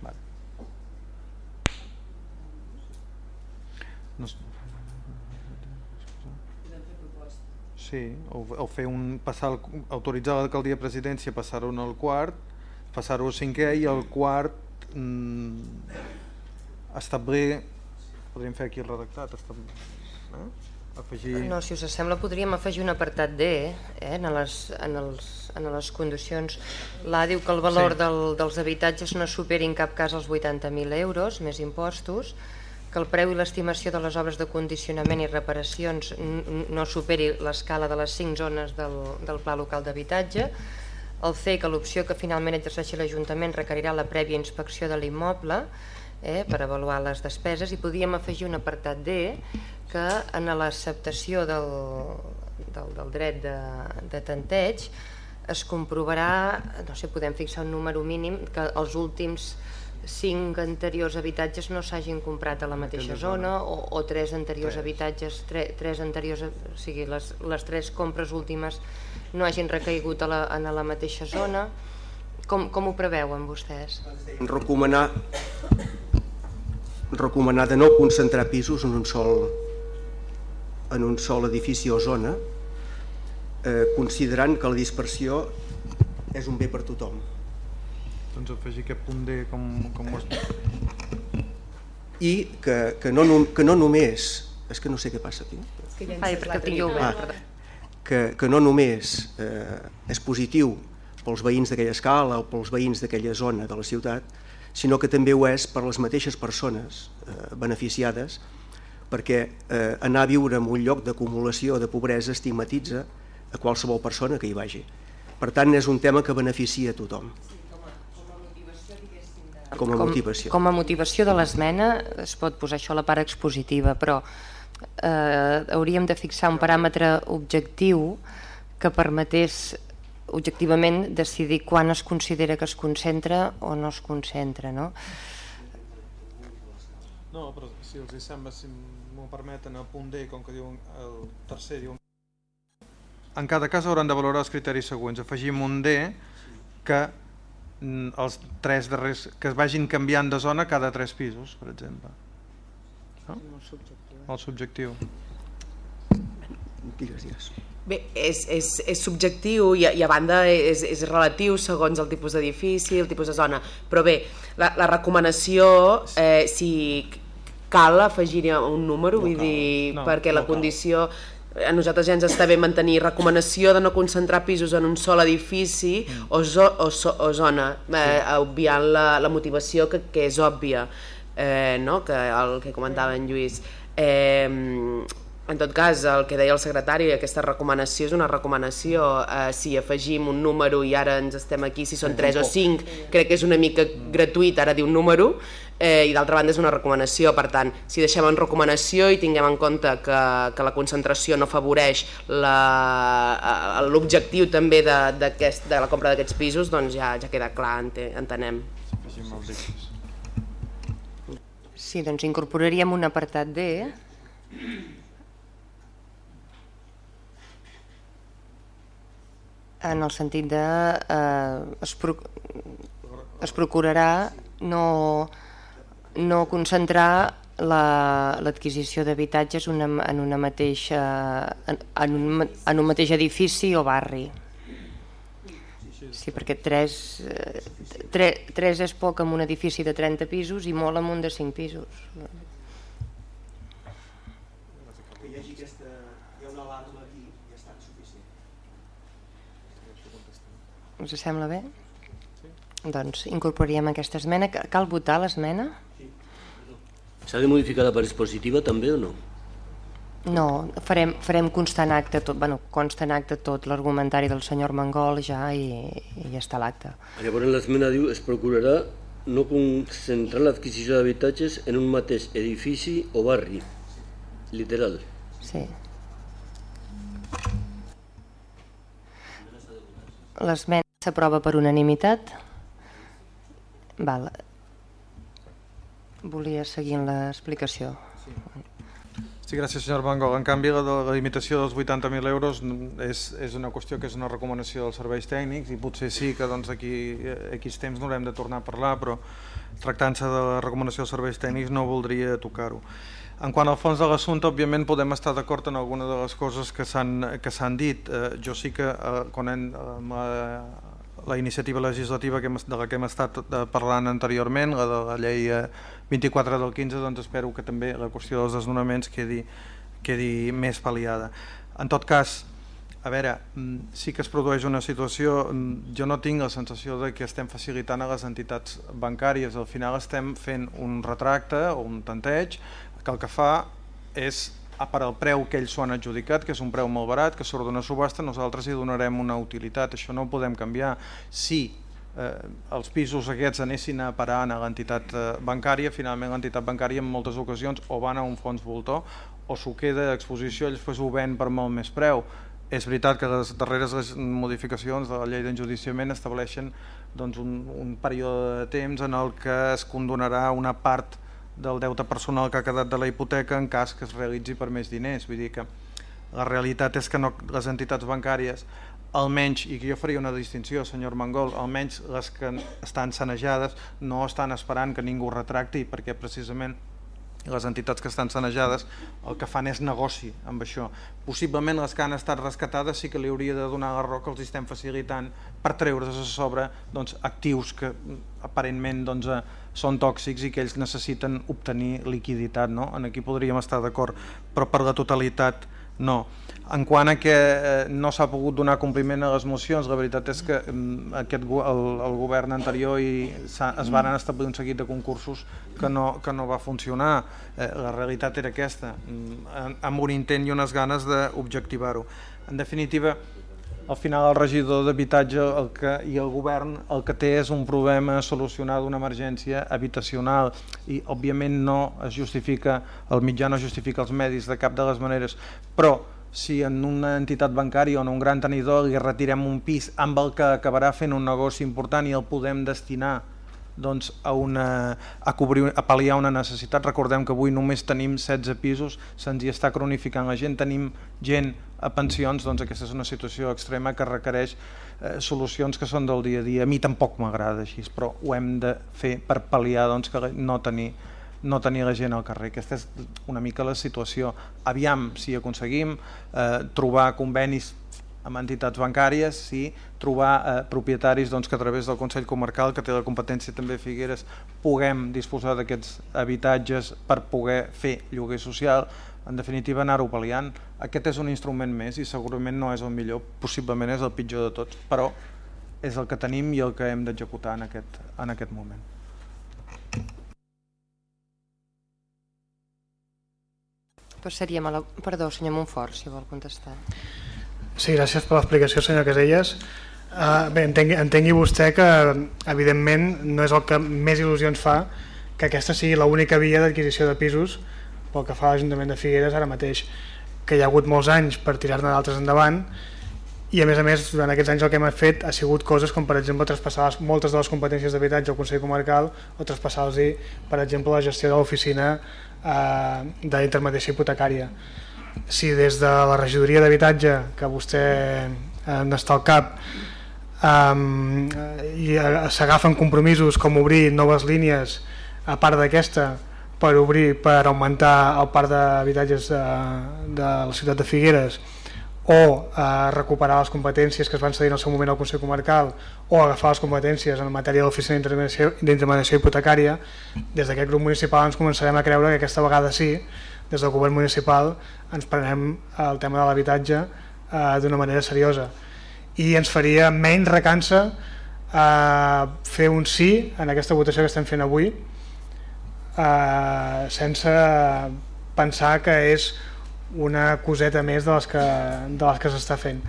[SPEAKER 8] Vale. No, sí, o, o fer un, passar el, autoritzar l'alcaldia presidència, passar-ho al quart, passar-ho al cinquè i el quart mm, establir, podríem fer aquí el redactat, establir, eh? afegir...
[SPEAKER 1] No, si us sembla podríem afegir un apartat D eh, en, les, en, els, en les condicions. L'A diu que el valor sí. del, dels habitatges no superi en cap cas els 80.000 euros, més impostos, que el preu i l'estimació de les obres de condicionament i reparacions no superi l'escala de les 5 zones del, del Pla Local d'Habitatge, el C, que l'opció que finalment exerceixi l'Ajuntament requerirà la prèvia inspecció de l'immoble eh, per avaluar les despeses i podíem afegir un apartat D que en l'acceptació del, del, del dret de, de tanteig es comprovarà, no sé, podem fixar un número mínim, que els últims cinc anteriors habitatges no s'hagin comprat a la mateixa zona o, o tres anteriors tres. habitatges, tre, tres anteriors, o sigui, les, les tres compres últimes no hagin recaigut a la, a la mateixa zona. Com, com ho preveuen vostès?
[SPEAKER 9] Recomanar, recomanar de no concentrar pisos en un sol en un sol edifici o zona, eh, considerant que la dispersió és un bé per tothom.
[SPEAKER 8] Doncs afegir aquest punt D com, com ho
[SPEAKER 9] I que, que, no, que no només... És que no sé què passa aquí.
[SPEAKER 1] Que Ai, perquè tingueu bé. Ah,
[SPEAKER 9] que, que no només eh, és positiu pels veïns d'aquella escala o pels veïns d'aquella zona de la ciutat, sinó que també ho és per les mateixes persones eh, beneficiades perquè eh, anar a viure en un lloc d'acumulació de pobresa estigmatitza a qualsevol persona que hi vagi. Per tant, és un tema que beneficia a tothom.
[SPEAKER 1] Com a motivació. Com, com a motivació de l'esmena es pot posar això a la part expositiva, però eh, hauríem de fixar un paràmetre objectiu que permetés objectivament decidir quan es considera que es concentra o no es concentra. No?
[SPEAKER 8] No, però si els sembla, si m'ho permeten, el punt D, com que diuen el tercer, diuen... En cada cas hauran de valorar els criteris següents. Afegim un D que mm, els tres darrers, que es vagin canviant de zona cada tres pisos, per exemple. No? El subjectiu.
[SPEAKER 9] Digues, digues.
[SPEAKER 11] Bé, és, és, és subjectiu i, i a banda és, és relatiu segons el tipus d'edifici, el tipus de zona, però bé, la, la recomanació, eh, si cal afegir un número, no vull cal. dir, no, perquè no la condició a nosaltres ja ens està bé mantenir recomanació de no concentrar pisos en un sol edifici mm. o, zo, o, so, o zona, eh, obviant la, la motivació que, que és òbvia, eh, no? que el que comentava en Lluís. Eh, en tot cas, el que deia el secretari, aquesta recomanació és una recomanació. Eh, si afegim un número i ara ens estem aquí, si són 3 o 5, crec que és una mica gratuït ara dir un número, eh, i d'altra banda és una recomanació. Per tant, si deixem en recomanació i tinguem en compte que, que la concentració no afavoreix eh, l'objectiu també de, de la compra d'aquests pisos, doncs ja, ja queda clar, entenem.
[SPEAKER 1] Sí, doncs incorporaríem un apartat D, en el sentit de eh, es, es procurarà no, no concentrar l'adquisició la, d'habitatges en, una mateixa, en, en, un, en un mateix edifici o barri. Sí, perquè 3, 3, 3 és poc en un edifici de 30 pisos i molt en un de 5 pisos. Us sembla bé? Sí. Doncs incorporaríem aquesta esmena. Cal votar l'esmena? Sí.
[SPEAKER 12] S'ha de modificar la part expositiva també o no?
[SPEAKER 1] No, farem, farem constar en acte tot, bueno, consta en acte tot l'argumentari del senyor Mangol ja i, i ja està l'acte.
[SPEAKER 12] Llavors l'esmena diu es procurarà no concentrar l'adquisició d'habitatges en un mateix edifici o barri, literal.
[SPEAKER 1] Sí. L'esmena s'aprova per unanimitat. Val. Volia seguir en l'explicació. Sí.
[SPEAKER 8] Sí, gràcies, senyor Van Gogh. En canvi, la, la limitació dels 80.000 euros és, és una qüestió que és una recomanació dels serveis tècnics i potser sí que doncs, aquí X temps no haurem de tornar a parlar, però tractant-se de la recomanació dels serveis tècnics no voldria tocar-ho. En quant al fons de l'assumpte, òbviament podem estar d'acord en alguna de les coses que s'han dit. Eh, jo sí que eh, quan hem, eh, iniciativa legislativa que hem, de la que hem estat eh, parlant anteriorment, la de la llei 24 eh, del 15, doncs espero que també la qüestió dels desnonaments quedi, quedi més pal·liada. En tot cas, a veure, mm, sí que es produeix una situació, mm, jo no tinc la sensació de que estem facilitant a les entitats bancàries, al final estem fent un retracte o un tanteig que el que fa és per al preu que ells s'ho han adjudicat, que és un preu molt barat, que surt d'una subhasta, nosaltres hi donarem una utilitat, això no ho podem canviar. Si eh, els pisos aquests anessin a parar a l'entitat eh, bancària, finalment l'entitat bancària en moltes ocasions o van a un fons voltor o s'ho queda exposició i després ho ven per molt més preu. És veritat que les darreres modificacions de la llei d'enjudiciament estableixen doncs, un, un període de temps en el que es condonarà una part del deute personal que ha quedat de la hipoteca en cas que es realitzi per més diners. Vull dir que la realitat és que no, les entitats bancàries, almenys, i que jo faria una distinció, senyor Mangol, almenys les que estan sanejades no estan esperant que ningú retracti perquè precisament les entitats que estan sanejades el que fan és negoci amb això. Possiblement les que han estat rescatades sí que li hauria de donar la raó que els estem facilitant per treure's a sobre doncs, actius que aparentment doncs, eh, són tòxics i que ells necessiten obtenir liquiditat. No? En aquí podríem estar d'acord, però per la totalitat no. En quant a que eh, no s'ha pogut donar compliment a les mocions, la veritat és que mm, aquest, el, el govern anterior i es van establir un seguit de concursos que no, que no va funcionar. Eh, la realitat era aquesta, mm, amb un intent i unes ganes d'objectivar-ho. En definitiva, al final el regidor d'habitatge i el govern el que té és un problema a solucionar d'una emergència habitacional. I òbviament no es justifica, el mitjà no justifica els medis de cap de les maneres, però si en una entitat bancària o en un gran tenidor li retirem un pis amb el que acabarà fent un negoci important i el podem destinar doncs, a, una, a, cobrir, a pal·liar una necessitat. Recordem que avui només tenim 16 pisos, se'ns hi està cronificant la gent, tenim gent a pensions, doncs aquesta és una situació extrema que requereix eh, solucions que són del dia a dia. A mi tampoc m'agrada així, però ho hem de fer per pal·liar doncs, que no tenir no tenir la gent al carrer. Aquesta és una mica la situació. Aviam si aconseguim eh, trobar convenis amb entitats bancàries, sí, trobar eh, propietaris doncs, que a través del Consell Comarcal, que té la competència també Figueres, puguem disposar d'aquests habitatges per poder fer lloguer social, en definitiva anar-ho pal·liant. Aquest és un instrument més i segurament no és el millor, possiblement és el pitjor de tots, però és el que tenim i el que hem d'executar en, aquest, en aquest moment.
[SPEAKER 1] Passaríem a la... Perdó, senyor Montfort, si vol contestar.
[SPEAKER 3] Sí, gràcies per l'explicació, senyor Caselles. Uh, bé, entengui, entengui vostè que, evidentment, no és el que més il·lusions fa que aquesta sigui l'única via d'adquisició de pisos pel que fa a l'Ajuntament de Figueres ara mateix, que hi ha hagut molts anys per tirar-ne d'altres endavant i a més a més durant aquests anys el que hem fet ha sigut coses com per exemple traspassar moltes de les competències d'habitatge al Consell Comarcal o traspassar-los per exemple la gestió de l'oficina eh, d'intermediació hipotecària si des de la regidoria d'habitatge que vostè eh, n'està al cap i s'agafen compromisos com obrir noves línies a part d'aquesta per obrir per augmentar el parc d'habitatges de, de la ciutat de Figueres o eh, recuperar les competències que es van cedir en el seu moment al Consell Comarcal o agafar les competències en matèria de l'oficina d'intermediació hipotecària, des d'aquest grup municipal ens començarem a creure que aquesta vegada sí des del govern municipal ens prenem el tema de l'habitatge eh, d'una manera seriosa i ens faria menys recança eh, fer un sí en aquesta votació que estem fent avui eh, sense pensar que és una coseta més de les que, de les que s'està fent.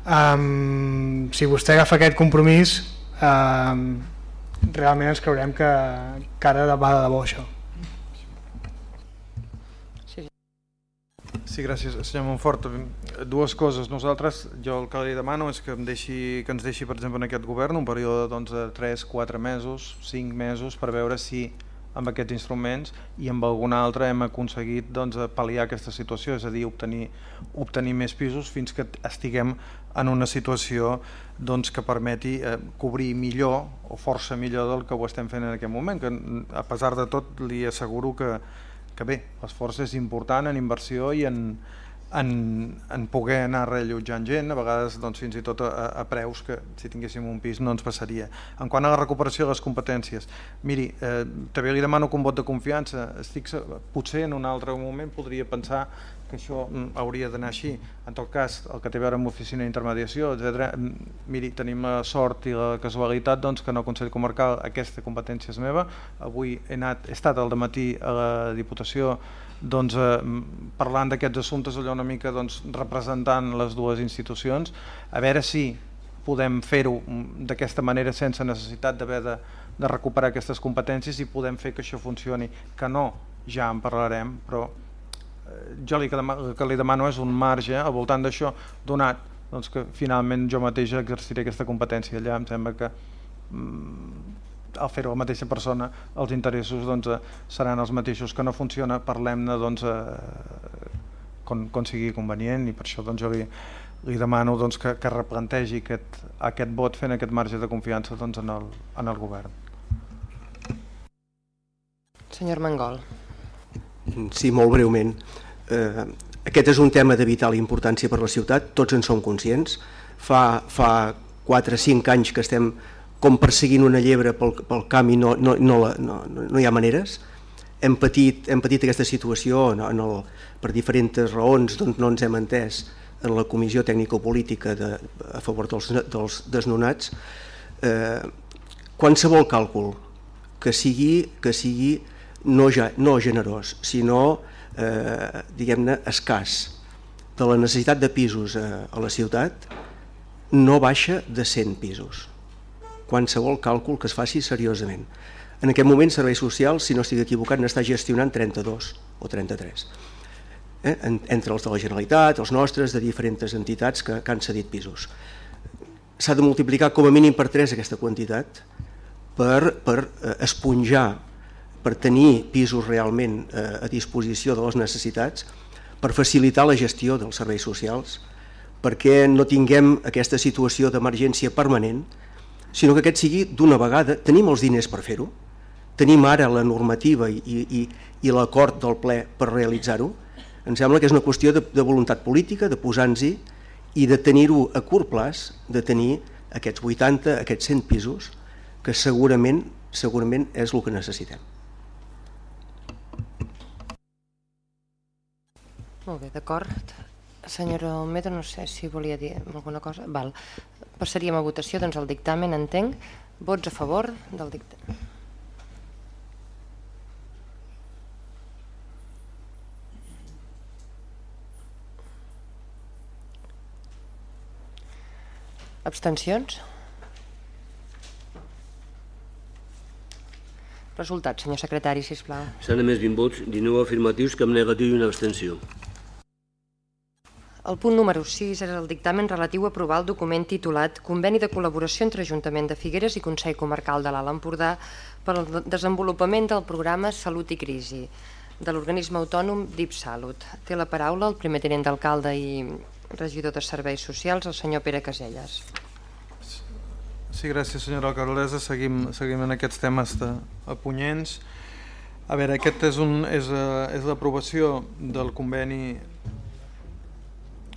[SPEAKER 3] Um, si vostè agafa aquest compromís, um, realment ens creurem que, que ara va de debò això.
[SPEAKER 8] Sí, gràcies, senyor Montfort. Dues coses. Nosaltres, jo el que li demano és que, em deixi, que ens deixi, per exemple, en aquest govern un període doncs, de 3, 4 mesos, 5 mesos, per veure si amb aquests instruments i amb algun altre hem aconseguit doncs, pal·liar aquesta situació, és a dir, obtenir, obtenir més pisos fins que estiguem en una situació doncs, que permeti eh, cobrir millor o força millor del que ho estem fent en aquest moment, que a pesar de tot li asseguro que, que bé, l'esforç és important en inversió i en, en, en poder anar rellotjant gent, a vegades doncs, fins i tot a, a preus que si tinguéssim un pis no ens passaria. En quant a la recuperació de les competències, miri, eh, també li demano un vot de confiança, estic, potser en un altre moment podria pensar que això mm, hauria d'anar així. En tot cas, el que té a veure amb oficina d'intermediació, etc. Mm, miri, tenim la sort i la casualitat doncs, que en el Consell Comarcal aquesta competència és meva. Avui he, anat, he estat al matí a la Diputació doncs, eh, parlant d'aquests assumptes allò una mica doncs, representant les dues institucions, a veure si podem fer-ho d'aquesta manera sense necessitat d'haver de, de recuperar aquestes competències i podem fer que això funcioni, que no, ja en parlarem, però jo li, que li demano és un marge al voltant d'això, donat doncs, que finalment jo mateix exerciré aquesta competència allà, em sembla que mm, al fer-ho la mateixa persona els interessos doncs, eh, seran els mateixos que no funciona, parlem-ne doncs, eh, com, com sigui convenient i per això doncs, jo li, li demano doncs, que, que replantegi aquest, aquest vot fent aquest marge de confiança doncs, en, el, en el govern.
[SPEAKER 1] Senyor Mangol.
[SPEAKER 9] Sí, molt breument. Eh, aquest és un tema de vital importància per la ciutat, tots en som conscients. Fa, fa 4 o 5 anys que estem com perseguint una llebre pel, pel camp i no, no, no, la, no, no hi ha maneres. Hem patit, hem patit aquesta situació en, en el, per diferents raons, doncs no ens hem entès en la comissió tècnico-política de, a favor dels, dels desnonats. Eh, qualsevol càlcul que sigui, que sigui no, ja, no generós, sinó eh, diguem-ne escàs de la necessitat de pisos a, eh, a la ciutat no baixa de 100 pisos qualsevol càlcul que es faci seriosament. En aquest moment serveis socials, si no estic equivocat, n'està gestionant 32 o 33. Eh? entre els de la Generalitat, els nostres, de diferents entitats que, que han cedit pisos. S'ha de multiplicar com a mínim per 3 aquesta quantitat per, per eh, esponjar, per tenir pisos realment eh, a disposició de les necessitats, per facilitar la gestió dels serveis socials, perquè no tinguem aquesta situació d'emergència permanent sinó que aquest sigui d'una vegada, tenim els diners per fer-ho, tenim ara la normativa i, i, i l'acord del ple per realitzar-ho, em sembla que és una qüestió de, de voluntat política, de posar-nos-hi i de tenir-ho a curt plaç, de tenir aquests 80, aquests 100 pisos, que segurament, segurament és el que necessitem.
[SPEAKER 1] Molt bé, d'acord. Senyora Olmedo, no sé si volia dir alguna cosa. Val. Passaríem a votació, doncs el dictamen, entenc. Vots a favor del dictamen. Abstencions? Resultats, senyor secretari, sisplau.
[SPEAKER 12] S'han emès 20 vots, 19 afirmatius, cap negatiu i una abstenció.
[SPEAKER 1] El punt número 6 és el dictamen relatiu a aprovar el document titulat Conveni de col·laboració entre Ajuntament de Figueres i Consell Comarcal de l'Alt Empordà per al desenvolupament del programa Salut i Crisi de l'organisme autònom DIPSalut. Té la paraula el primer tenent d'alcalde i regidor de Serveis Socials, el senyor Pere Caselles.
[SPEAKER 8] Sí, gràcies senyora alcaldessa. Seguim, seguim en aquests temes de, apunyents. A veure, aquest és, un, és, eh, és l'aprovació del conveni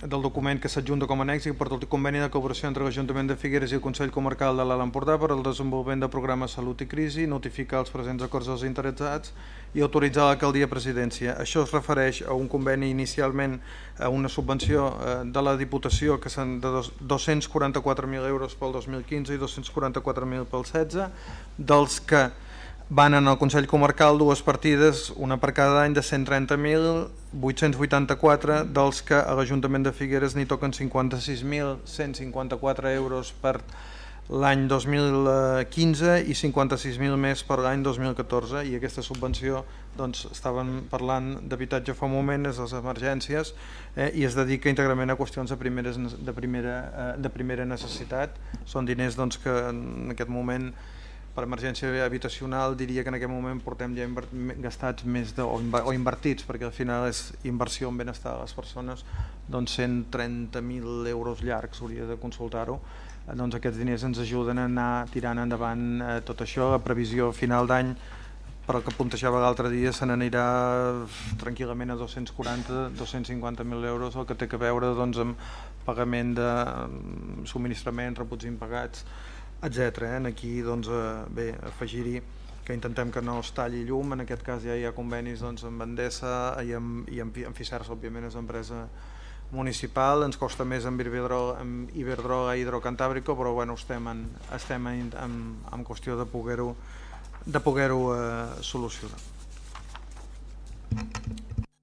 [SPEAKER 8] del document que s'adjunta com a annex per tot el conveni de col·laboració entre l'Ajuntament de Figueres i el Consell Comarcal de l'Alt Empordà per al desenvolupament de programes Salut i Crisi, notificar els presents acords dels interessats i autoritzar l'alcaldia presidència. Això es refereix a un conveni inicialment a una subvenció eh, de la Diputació que són de 244.000 euros pel 2015 i 244.000 pel 16, dels que van en el Consell Comarcal dues partides, una per cada any de 130.884, dels que a l'Ajuntament de Figueres n'hi toquen 56.154 euros per l'any 2015 i 56.000 més per l'any 2014 i aquesta subvenció doncs, estaven parlant d'habitatge fa un moment, és les emergències eh, i es dedica íntegrament a qüestions de, primeres, de, primera, eh, de primera necessitat. Són diners doncs, que en aquest moment per emergència habitacional diria que en aquest moment portem ja gastats més de, o, invertits perquè al final és inversió en benestar de les persones doncs 130.000 euros llargs hauria de consultar-ho. Doncs aquests diners ens ajuden a anar tirant endavant eh, tot això, la previsió final d'any però que puntejava l'altre dia se n'anirà tranquil·lament a 240-250.000 euros. El que té que veure doncs, amb pagament de subministrament, rebuts impagats etc. Eh? Aquí doncs, eh, bé, afegir-hi que intentem que no es talli llum, en aquest cas ja hi ha convenis doncs, amb Endesa i amb, i amb, amb Ficers, òbviament és empresa municipal, ens costa més amb Iberdrola, amb Iberdrola i Hidrocantàbrico, però bueno, estem, en, estem en, en, en qüestió de poder-ho de poder-ho eh, solucionar.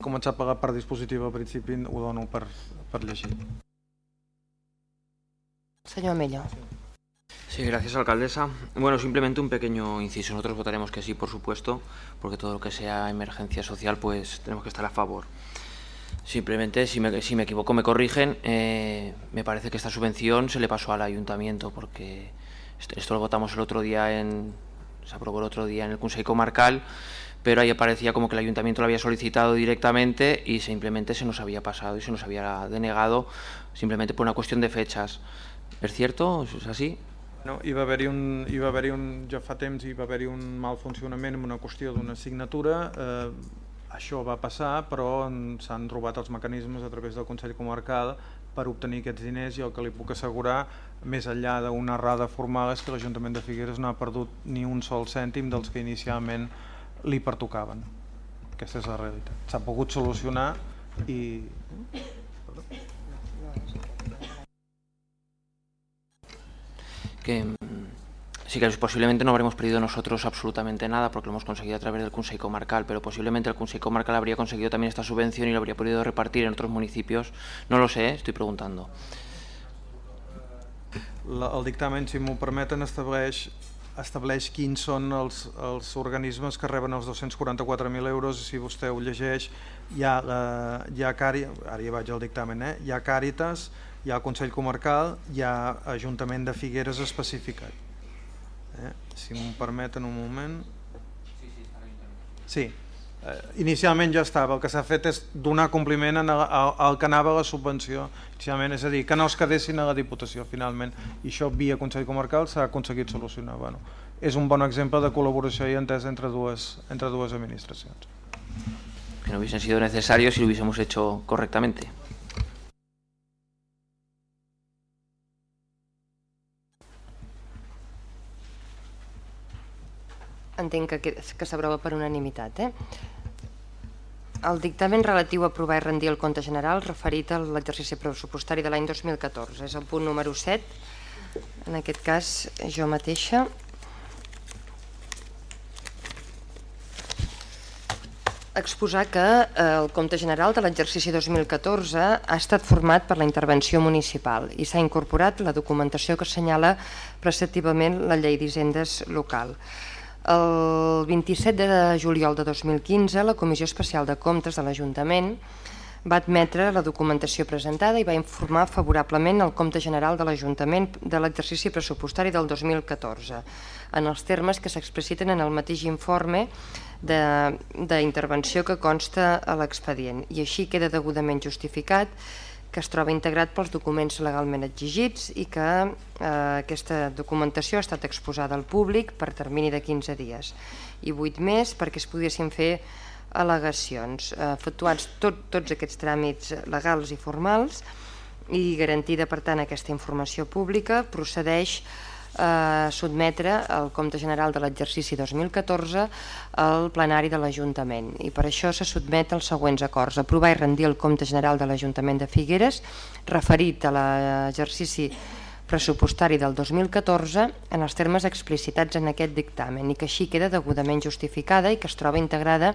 [SPEAKER 8] Començar a pagar per dispositiu al principi ho dono per, per llegir.
[SPEAKER 1] Senyor Mello.
[SPEAKER 6] Sí, gracias, alcaldesa. Bueno, simplemente un pequeño inciso. Nosotros votaremos que sí, por supuesto, porque todo lo que sea emergencia social, pues tenemos que estar a favor. Simplemente, si me, si me equivoco, me corrigen. Eh, me parece que esta subvención se le pasó al ayuntamiento, porque esto, esto, lo votamos el otro día en. Se aprobó el otro día en el Consejo Comarcal, pero ahí aparecía como que el ayuntamiento lo había solicitado directamente y simplemente se nos había pasado y se nos había denegado simplemente por una cuestión de fechas. ¿Es cierto? ¿Es así?
[SPEAKER 8] No, hi va haver-hi un, hi va haver un, ja fa temps hi va haver-hi un mal funcionament amb una qüestió d'una assignatura, eh, això va passar però s'han robat els mecanismes a través del Consell Comarcal per obtenir aquests diners i el que li puc assegurar més enllà d'una errada formal és que l'Ajuntament de Figueres no ha perdut ni un sol cèntim dels que inicialment li pertocaven. Aquesta és la realitat. S'ha pogut solucionar i...
[SPEAKER 6] que mm, sí que posiblemente no habremos perdido nosotros absolutamente nada porque lo hemos conseguido a través del Consejo Comarcal, pero posiblemente el Consejo Comarcal habría conseguido también esta subvención y lo habría podido repartir en otros municipios. No lo sé, estoy preguntando.
[SPEAKER 8] La, el dictamen, si m'ho permeten, estableix estableix quins són els, els organismes que reben els 244.000 euros i si vostè ho llegeix hi ha, la, hi ha Cari, ara ja vaig al dictamen, eh? hi ha Càritas, hi ha el Consell Comarcal, hi ha Ajuntament de Figueres especificat. Eh? Si m'ho permeten un moment... Sí, eh, inicialment ja estava, el que s'ha fet és donar compliment al, al que anava la subvenció, inicialment, és a dir, que no es quedessin a la Diputació finalment, i això via Consell Comarcal s'ha aconseguit solucionar. Bueno, és un bon exemple de col·laboració i entesa entre dues, entre dues administracions.
[SPEAKER 6] Que no hubiesen sido necesarios si lo hubiésemos hecho correctamente.
[SPEAKER 1] Entenc que, que s'aprova per unanimitat. Eh? El dictamen relatiu a aprovar i rendir el compte general referit a l'exercici pressupostari de l'any 2014. És el punt número 7. En aquest cas, jo mateixa. exposar que eh, el compte general de l'exercici 2014 ha estat format per la intervenció municipal i s'ha incorporat la documentació que assenyala preceptivament la llei d'hisendes local. El 27 de juliol de 2015, la Comissió Especial de Comptes de l'Ajuntament va admetre la documentació presentada i va informar favorablement el compte general de l'Ajuntament de l'exercici pressupostari del 2014, en els termes que s'expliciten en el mateix informe d'intervenció que consta a l'expedient, i així queda degudament justificat que es troba integrat pels documents legalment exigits i que eh, aquesta documentació ha estat exposada al públic per termini de 15 dies i 8 més perquè es poguessin fer al·legacions. Eh, efectuats tot, tots aquests tràmits legals i formals i garantida, per tant, aquesta informació pública, procedeix a sotmetre el compte general de l'exercici 2014 al plenari de l'Ajuntament i per això se sotmet els següents acords. Aprovar i rendir el compte general de l'Ajuntament de Figueres referit a l'exercici pressupostari del 2014 en els termes explicitats en aquest dictamen i que així queda degudament justificada i que es troba integrada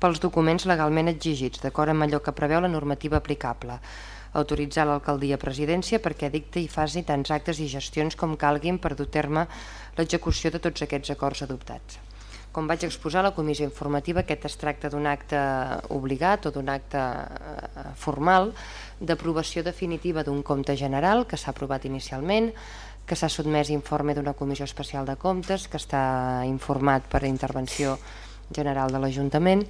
[SPEAKER 1] pels documents legalment exigits, d'acord amb allò que preveu la normativa aplicable autoritzar l'alcaldia presidència perquè dicti i faci tants actes i gestions com calguin per dur terme l'execució de tots aquests acords adoptats. Com vaig exposar a la comissió informativa, aquest es tracta d'un acte obligat o d'un acte eh, formal d'aprovació definitiva d'un compte general que s'ha aprovat inicialment, que s'ha sotmès informe d'una comissió especial de comptes, que està informat per intervenció general de l'Ajuntament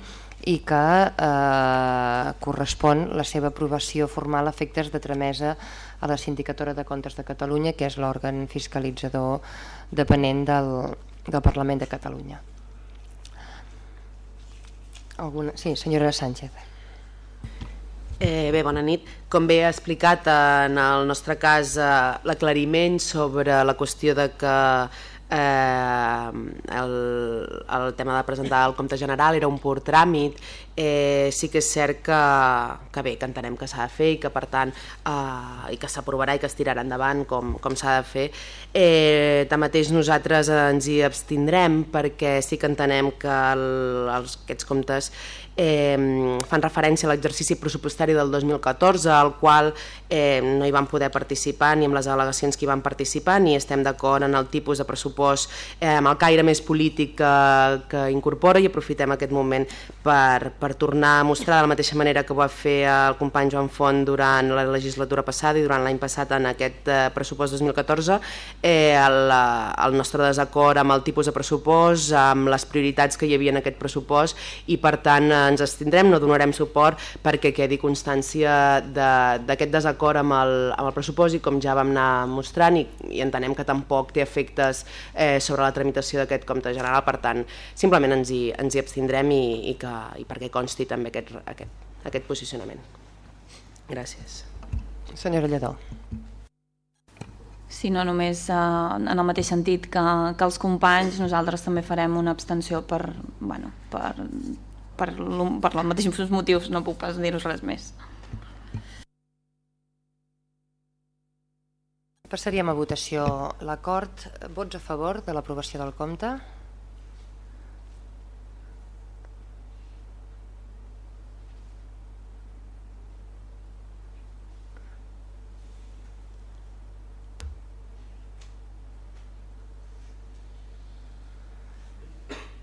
[SPEAKER 1] i que eh, correspon la seva aprovació formal a efectes de tramesa a la Sindicatura de Comptes de Catalunya, que és l'òrgan fiscalitzador depenent del, del Parlament de Catalunya. Alguna... Sí, senyora Sánchez.
[SPEAKER 11] Eh, bé, bona nit. Com bé ha explicat en el nostre cas eh, l'aclariment sobre la qüestió de que eh, el, el tema de presentar el compte general era un pur tràmit, eh, sí que és cert que, que bé, que entenem que s'ha de fer i que per tant eh, i que s'aprovarà i que es tirarà endavant com, com s'ha de fer. Eh, tanmateix nosaltres ens hi abstindrem perquè sí que entenem que el, els, aquests comptes eh, fan referència a l'exercici pressupostari del 2014, al qual eh, no hi van poder participar ni amb les al·legacions que hi van participar, ni estem d'acord en el tipus de pressupost eh, amb el caire més polític que, que incorpora i aprofitem aquest moment per, per tornar a mostrar de la mateixa manera que va fer el company Joan Font durant la legislatura passada i durant l'any passat en aquest eh, pressupost 2014 eh, el, el nostre desacord amb el tipus de pressupost, amb les prioritats que hi havia en aquest pressupost i per tant eh, ens estindrem, no donarem suport perquè quedi constància d'aquest de, desacord amb el, amb el pressupost i com ja vam anar mostrant i, i entenem que tampoc té efectes eh, sobre la tramitació d'aquest compte general, per tant, simplement ens hi, ens hi abstindrem i, i, que, i perquè consti també aquest, aquest, aquest posicionament. Gràcies.
[SPEAKER 1] Senyora Lledó.
[SPEAKER 10] Sí, no només eh, en el mateix sentit que, que els companys, nosaltres també farem una abstenció per, bueno, per, per, per els mateixos motius, no puc pas dir-vos res més.
[SPEAKER 1] Passaríem a votació l'acord. Vots a favor de l'aprovació del compte?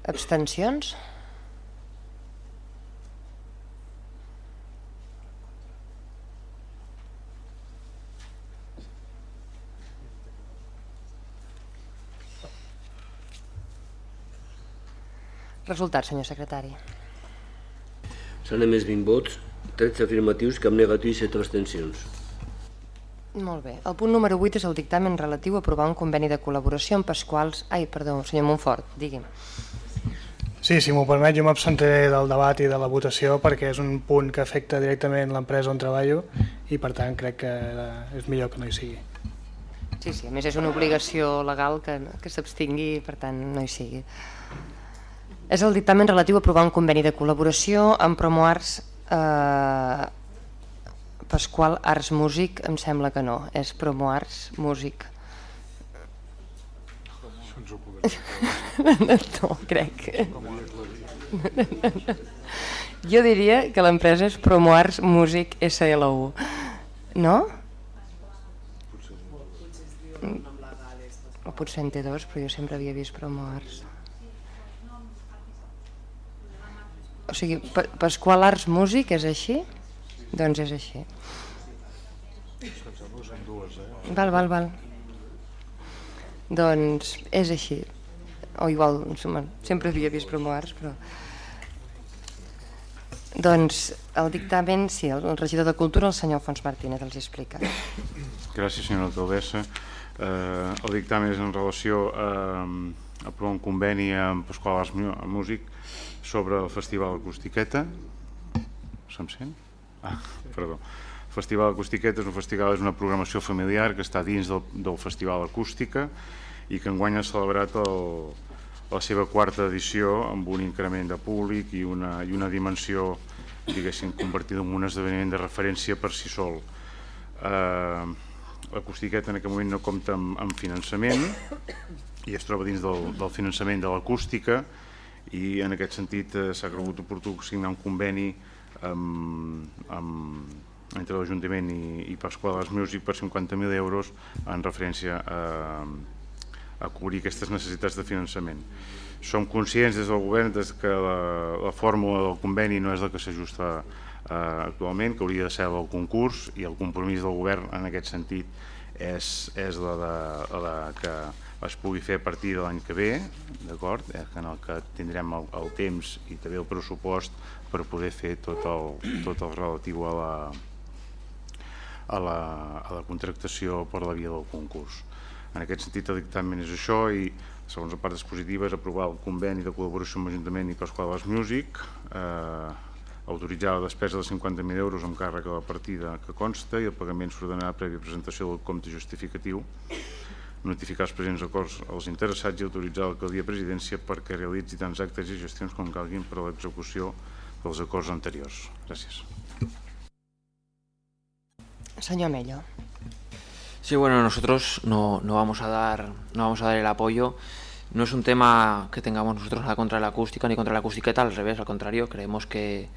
[SPEAKER 1] Abstencions? Resultat, senyor secretari.
[SPEAKER 12] S'han emès 20 vots, 13 afirmatius, cap negatiu i 7 abstencions.
[SPEAKER 1] Molt bé. El punt número 8 és el dictamen relatiu a aprovar un conveni de col·laboració amb Pasquals... Ai, perdó, senyor Montfort, digui'm.
[SPEAKER 3] Sí, si m'ho permet, jo m'absentaré del debat i de la votació perquè és un punt que afecta directament l'empresa on treballo i per tant crec que és millor que no hi sigui.
[SPEAKER 1] Sí, sí, a més és una obligació legal que, que s'abstingui i per tant no hi sigui. És el dictamen relatiu a aprovar un conveni de col·laboració amb Promoars eh, Pasqual Arts Músic, em sembla que no, és Promoars Músic. no, crec. Jo diria que l'empresa és Promoars Músic SLU. No? O potser en té dos, però jo sempre havia vist Promoars. O sigui, Pasqual Arts Músic és així? Doncs és així. Val, val, val. Doncs és així. O igual, sempre havia vist promo arts, però... Doncs el dictamen, sí, el, regidor de Cultura, el senyor Fons Martínez, els explica.
[SPEAKER 13] Gràcies, senyora alcaldessa. Eh, el dictamen és en relació a, aprovar un conveni amb Pasqual Arts Músic sobre el Festival Acustiqueta. Se'm sent? Ah, perdó. El Festival Acustiqueta és un festival, és una programació familiar que està dins del, del Festival Acústica i que enguany ha celebrat el, la seva quarta edició amb un increment de públic i una, i una dimensió diguéssim convertida en un esdeveniment de referència per si sol. Eh, L'acústiqueta en aquest moment no compta amb, amb finançament i es troba dins del, del finançament de l'acústica i en aquest sentit eh, s'ha cregut oportú signar un conveni amb, amb, entre l'Ajuntament i, i Pasquales Music per 50.000 euros en referència a, a cobrir aquestes necessitats de finançament. Som conscients des del govern des que la, la fórmula del conveni no és la que s'ajusta eh, actualment, que hauria de ser el concurs i el compromís del govern en aquest sentit és, és la, de, la que es pugui fer a partir de l'any que ve, d'acord? Eh, en el que tindrem el, el temps i també el pressupost per poder fer tot el, tot el relatiu a la, a la, a la contractació per la via del concurs. En aquest sentit, el dictamen és això i, segons la part expositiva, és aprovar el conveni de col·laboració amb l'Ajuntament i Pasquales Music, eh, autoritzar la despesa de 50.000 euros amb càrrec a la partida que consta i el pagament s'ordenarà prèvia presentació del compte justificatiu, notificar els presents acords als interessats i autoritzar l'alcaldia presidència perquè realitzi tants actes i gestions com calguin per a l'execució dels acords anteriors. Gràcies.
[SPEAKER 1] Senyor Mello.
[SPEAKER 6] Sí, bueno, nosotros no, no, vamos a dar, no vamos a dar el apoyo. No es un tema que tengamos nosotros nada contra la acústica ni contra la acústiqueta, al revés, al contrario, creemos que,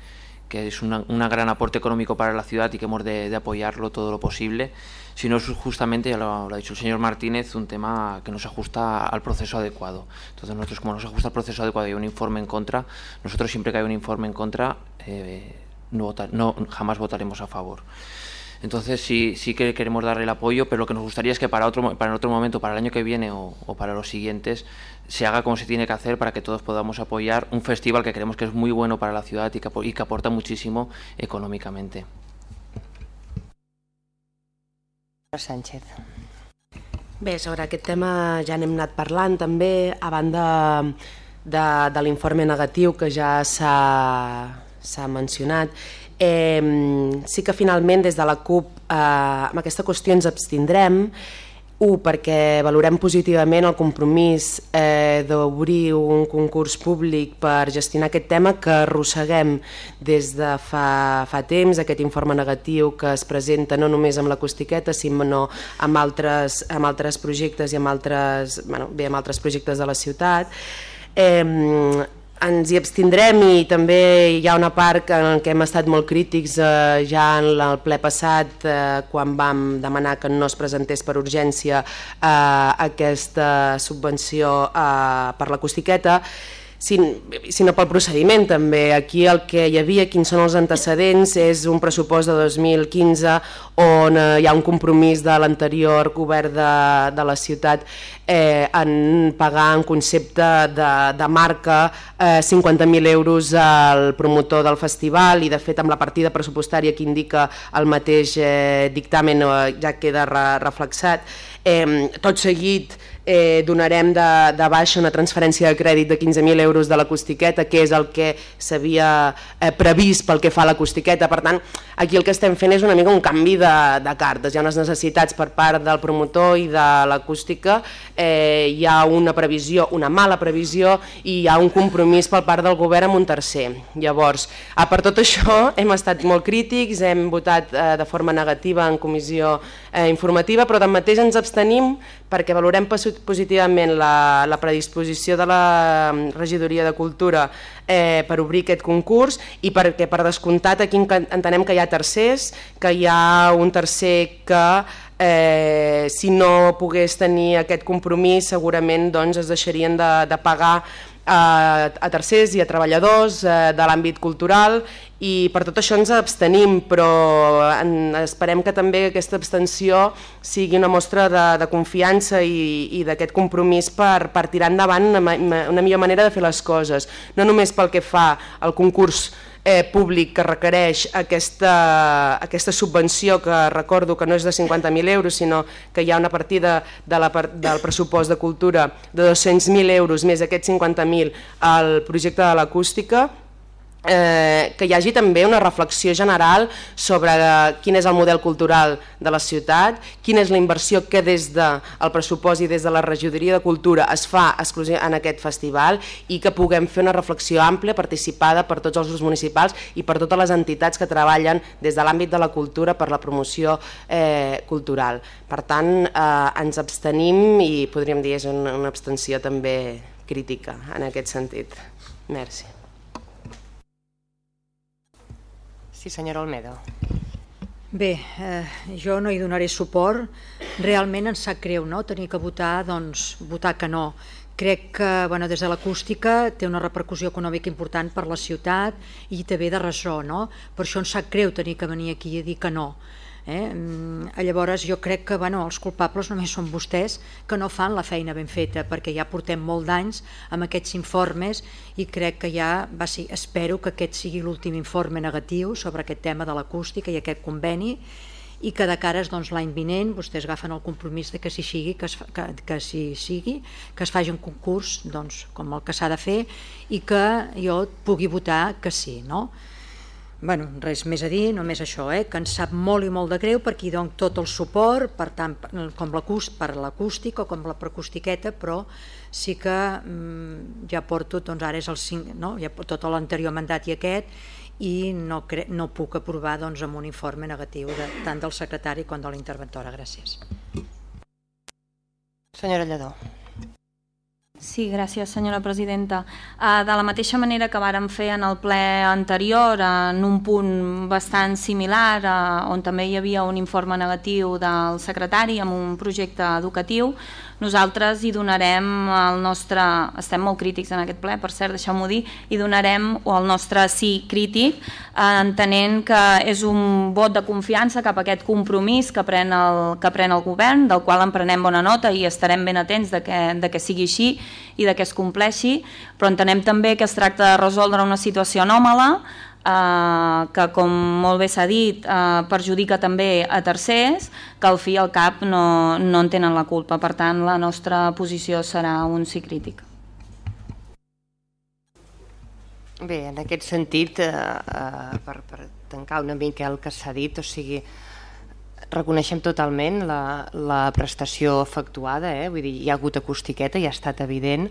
[SPEAKER 6] que es un gran aporte económico para la ciudad y que hemos de, apoyarlo todo lo posible, sino es justamente, ya lo, ha dicho el señor Martínez, un tema que nos ajusta al proceso adecuado. Entonces nosotros como nos ajusta al proceso adecuado y hay un informe en contra, nosotros siempre que hay un informe en contra eh, no, votar, no jamás votaremos a favor. Entonces sí, sí que queremos darle el apoyo, pero lo que nos gustaría es que para otro, para otro momento, para el año que viene o, o, para los siguientes, se haga como se tiene que hacer para que todos podamos apoyar un festival que creemos que es muy bueno para la ciudad y que, y que aporta muchísimo económicamente.
[SPEAKER 1] Sánchez.
[SPEAKER 11] Bé, sobre aquest tema ja n'hem anat parlant també, a banda de, de l'informe negatiu que ja s'ha mencionat, Eh, sí que finalment des de la CUP eh, amb aquesta qüestió ens abstindrem un, perquè valorem positivament el compromís eh, d'obrir un concurs públic per gestionar aquest tema que arrosseguem des de fa, fa temps, aquest informe negatiu que es presenta no només amb l'acustiqueta, sinó amb altres, amb altres projectes i amb altres, bueno, bé, amb altres projectes de la ciutat. Eh, ens hi abstindrem i també hi ha una part en què hem estat molt crítics eh, ja en el ple passat eh, quan vam demanar que no es presentés per urgència eh, aquesta subvenció eh, per l'acustiqueta sinó pel procediment també. Aquí el que hi havia, quins són els antecedents, és un pressupost de 2015 on eh, hi ha un compromís de l'anterior govern de, de la ciutat eh, en pagar en concepte de, de marca eh, 50.000 euros al promotor del festival i de fet amb la partida pressupostària que indica el mateix eh, dictamen eh, ja queda re, reflexat. Eh, tot seguit eh, donarem de, de baixa una transferència de crèdit de 15.000 euros de l'acustiqueta, que és el que s'havia eh, previst pel que fa a l'acustiqueta. Per tant, aquí el que estem fent és una mica un canvi de, de cartes. Hi ha unes necessitats per part del promotor i de l'acústica, eh, hi ha una previsió, una mala previsió, i hi ha un compromís per part del govern amb un tercer. Llavors, a per tot això, hem estat molt crítics, hem votat eh, de forma negativa en comissió eh, informativa, però tanmateix ens abstenim perquè valorem positivament la, la predisposició de la regidoria de Cultura eh, per obrir aquest concurs i perquè per descomptat aquí entenem que hi ha tercers, que hi ha un tercer que eh, si no pogués tenir aquest compromís segurament doncs, es deixarien de, de pagar a, a tercers i a treballadors eh, de l'àmbit cultural i per tot això ens abstenim, però en, esperem que també aquesta abstenció sigui una mostra de, de confiança i, i d'aquest compromís per, per tirar endavant una, una millor manera de fer les coses, no només pel que fa al concurs eh, públic que requereix aquesta, aquesta subvenció que recordo que no és de 50.000 euros sinó que hi ha una partida de la, del pressupost de cultura de 200.000 euros més aquests 50.000 al projecte de l'acústica eh, que hi hagi també una reflexió general sobre eh, quin és el model cultural de la ciutat, quina és la inversió que des del de pressupost i des de la regidoria de cultura es fa en aquest festival i que puguem fer una reflexió àmplia participada per tots els grups municipals i per totes les entitats que treballen des de l'àmbit de la cultura per la promoció eh, cultural. Per tant, eh, ens abstenim i podríem dir és una, abstenció també crítica en aquest sentit. Merci.
[SPEAKER 1] Sí, senyora Olmedo.
[SPEAKER 7] Bé, eh, jo no hi donaré suport. Realment ens sap greu no? tenir que votar, doncs, votar que no. Crec que bueno, des de l'acústica té una repercussió econòmica important per la ciutat i també de ressò. No? Per això ens sap greu tenir que venir aquí a dir que no. Eh? Mm, llavors jo crec que bueno, els culpables només són vostès que no fan la feina ben feta perquè ja portem molt d'anys amb aquests informes i crec que ja va ser, espero que aquest sigui l'últim informe negatiu sobre aquest tema de l'acústica i aquest conveni i que de cares doncs, l'any vinent vostès agafen el compromís de que si sigui que, es, que, que si sigui que es faci un concurs doncs, com el que s'ha de fer i que jo pugui votar que sí no? Bueno, res més a dir, només això, eh? que ens sap molt i molt de greu perquè hi dono tot el suport, per tant, com per l'acústic o com la preacústiqueta, però sí que mm, ja porto, doncs ara és el 5, no? ja tot l'anterior mandat i aquest, i no, cre no puc aprovar doncs, amb un informe negatiu de, tant del secretari com de la interventora. Gràcies.
[SPEAKER 1] Senyora Lledó.
[SPEAKER 10] Sí, gràcies senyora presidenta. Uh, de la mateixa manera que vàrem fer en el ple anterior, en un punt bastant similar, uh, on també hi havia un informe negatiu del secretari amb un projecte educatiu, nosaltres hi donarem el nostre, estem molt crítics en aquest ple, per cert, deixeu-m'ho dir, hi donarem el nostre sí crític, eh, entenent que és un vot de confiança cap a aquest compromís que pren el, que pren el govern, del qual en prenem bona nota i estarem ben atents de que, de que sigui així i de que es compleixi, però entenem també que es tracta de resoldre una situació anòmala, eh, que com molt bé s'ha dit eh, perjudica també a tercers que al fi i al cap no, no en tenen la culpa, per tant la nostra posició serà un sí crític.
[SPEAKER 1] Bé, en aquest sentit, eh, eh, per, per tancar una mica el que s'ha dit, o sigui, reconeixem totalment la, la prestació efectuada, eh? vull dir, hi ha hagut acustiqueta, i ha estat evident,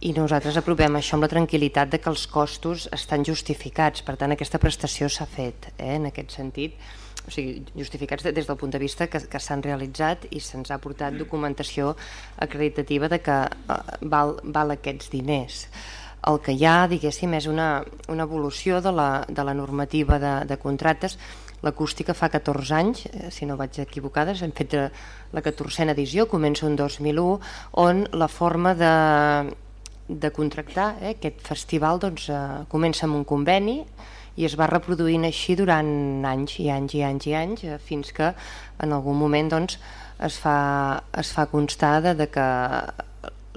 [SPEAKER 1] i nosaltres aprovem això amb la tranquil·litat de que els costos estan justificats, per tant aquesta prestació s'ha fet eh, en aquest sentit, o sigui, justificats des del punt de vista que, que s'han realitzat i se'ns ha portat documentació acreditativa de que eh, val, val aquests diners. El que hi ha, diguéssim, és una, una evolució de la, de la normativa de, de contractes. L'acústica fa 14 anys, eh, si no vaig equivocada, hem fet eh, la 14a edició, comença un 2001, on la forma de, de contractar eh, aquest festival doncs, eh, comença amb un conveni i es va reproduint així durant anys i anys i anys i anys eh, fins que en algun moment doncs, es, fa, es fa constar de, de que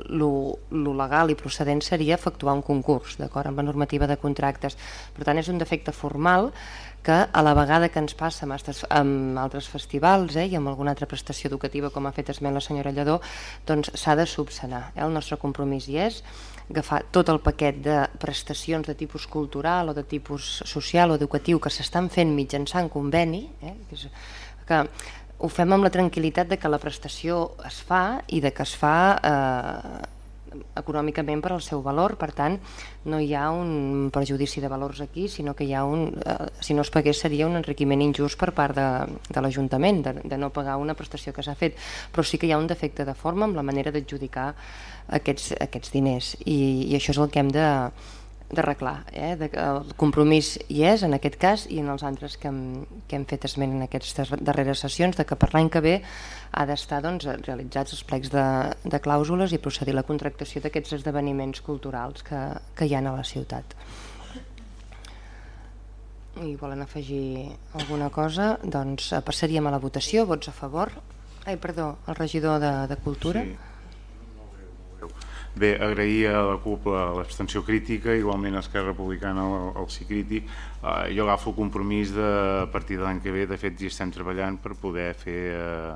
[SPEAKER 1] lo, lo legal i procedent seria efectuar un concurs d'acord amb la normativa de contractes. Per tant és un defecte formal que a la vegada que ens passa amb, altres, amb altres festivals eh, i amb alguna altra prestació educativa com ha fet esment la senyora Lledó, doncs s'ha de subsanar. Eh? El nostre compromís hi és agafar tot el paquet de prestacions de tipus cultural o de tipus social o educatiu que s'estan fent mitjançant conveni, eh? que, ho fem amb la tranquil·litat de que la prestació es fa i de que es fa eh, econòmicament per al seu valor, per tant no hi ha un perjudici de valors aquí, sinó que hi ha un, eh, si no es pagués seria un enriquiment injust per part de, de l'Ajuntament, de, de no pagar una prestació que s'ha fet, però sí que hi ha un defecte de forma amb la manera d'adjudicar aquests, aquests diners. I, i això és el que hem de, d'arreglar. Eh? De, el compromís hi és en aquest cas i en els altres que hem, que hem fet esment en aquestes darreres sessions de que per l'any que ve ha d'estar doncs, realitzats els plecs de, de clàusules i procedir la contractació d'aquests esdeveniments culturals que, que hi ha a la ciutat. I volen afegir alguna cosa? Doncs eh, passaríem a la votació. Vots a favor? Ai, perdó, el regidor de, de Cultura. Sí
[SPEAKER 13] Bé, agrair a la CUP l'abstenció crítica, igualment a Esquerra Republicana el, el sí crític. Uh, jo agafo el compromís de, a partir de l'any que ve, de fet ja estem treballant per poder fer uh,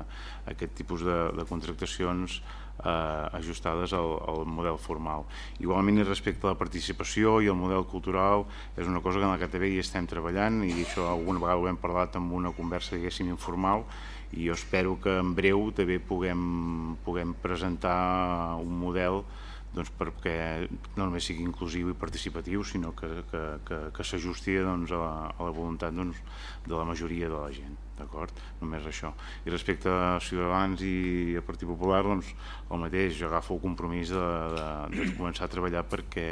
[SPEAKER 13] aquest tipus de, de contractacions eh, ajustades al, al model formal. Igualment respecte a la participació i el model cultural és una cosa que en la KTV hi estem treballant i això alguna vegada ho hem parlat amb una conversa diguéssim informal i jo espero que en breu també puguem, puguem presentar un model doncs, perquè no només sigui inclusiu i participatiu, sinó que, que, que, que s'ajusti doncs, a, la, a la voluntat doncs, de la majoria de la gent d'acord? Només això. I respecte a Ciutadans i a Partit Popular, doncs el mateix, agafo el compromís de, de, de començar a treballar perquè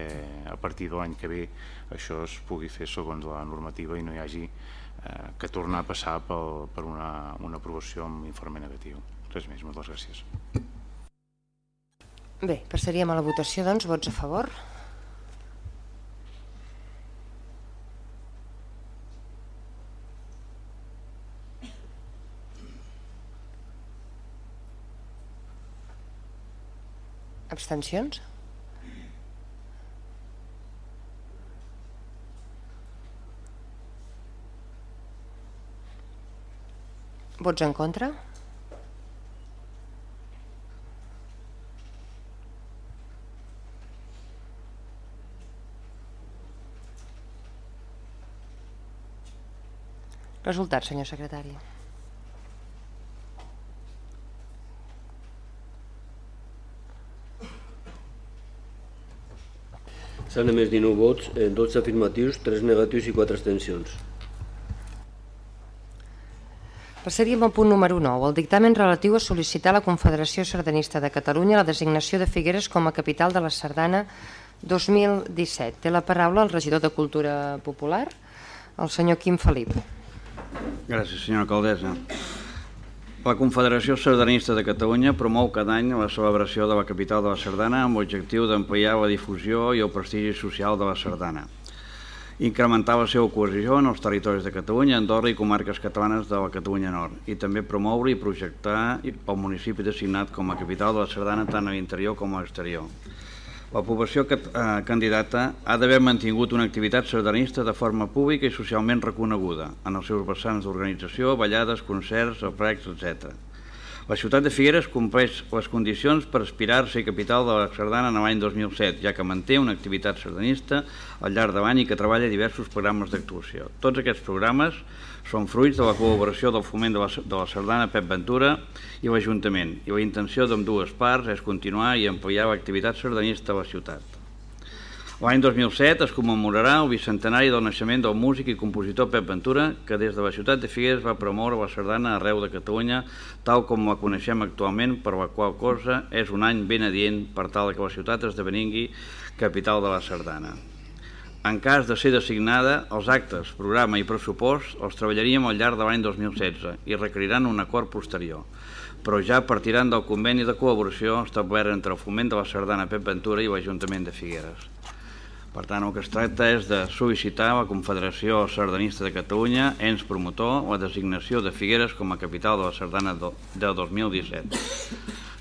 [SPEAKER 13] a partir de l'any que ve això es pugui fer segons la normativa i no hi hagi eh, que tornar a passar pel, per una, una aprovació amb informe negatiu. Res més, moltes gràcies.
[SPEAKER 1] Bé, passaríem a la votació, doncs, vots a favor? Abstencions? Vots en contra? Resultat, senyor secretari.
[SPEAKER 12] S'han emès 19 vots, 12 eh, afirmatius, 3 negatius i 4 abstencions.
[SPEAKER 1] Passaríem al punt número 9, el dictamen relatiu a sol·licitar a la Confederació Sardanista de Catalunya la designació de Figueres com a capital de la Sardana 2017. Té la paraula el regidor de Cultura Popular, el senyor Quim Felip.
[SPEAKER 14] Gràcies, senyora alcaldessa. La Confederació Sardanista de Catalunya promou cada any la celebració de la capital de la Sardana amb l'objectiu d'ampliar la difusió i el prestigi social de la Sardana, incrementar la seva cohesió en els territoris de Catalunya, Andorra i comarques catalanes de la Catalunya Nord i també promoure i projectar el municipi designat com a capital de la Sardana tant a l'interior com a l'exterior. La població eh, candidata ha d'haver mantingut una activitat sardanista de forma pública i socialment reconeguda en els seus vessants d'organització, ballades, concerts, aplecs, etc. La ciutat de Figueres compleix les condicions per aspirar a capital de la Sardana en l'any 2007, ja que manté una activitat sardanista al llarg de l'any i que treballa diversos programes d'actuació. Tots aquests programes són fruits de la col·laboració del foment de la, de la Sardana Pep Ventura i l'Ajuntament i la intenció d'ambdues parts és continuar i ampliar l'activitat sardanista a la ciutat. L'any 2007 es commemorarà el bicentenari del naixement del músic i compositor Pep Ventura, que des de la ciutat de Figueres va promoure la sardana arreu de Catalunya, tal com la coneixem actualment, per la qual cosa és un any ben adient per tal que la ciutat esdevingui capital de la sardana. En cas de ser designada, els actes, programa i pressupost els treballaríem al llarg de l'any 2016 i requeriran un acord posterior, però ja partiran del conveni de col·laboració establert entre el Foment de la Sardana Pep Ventura i l'Ajuntament de Figueres. Per tant, el que es tracta és de sol·licitar a la Confederació Sardanista de Catalunya, ens promotor, la designació de Figueres com a capital de la Sardana del 2017.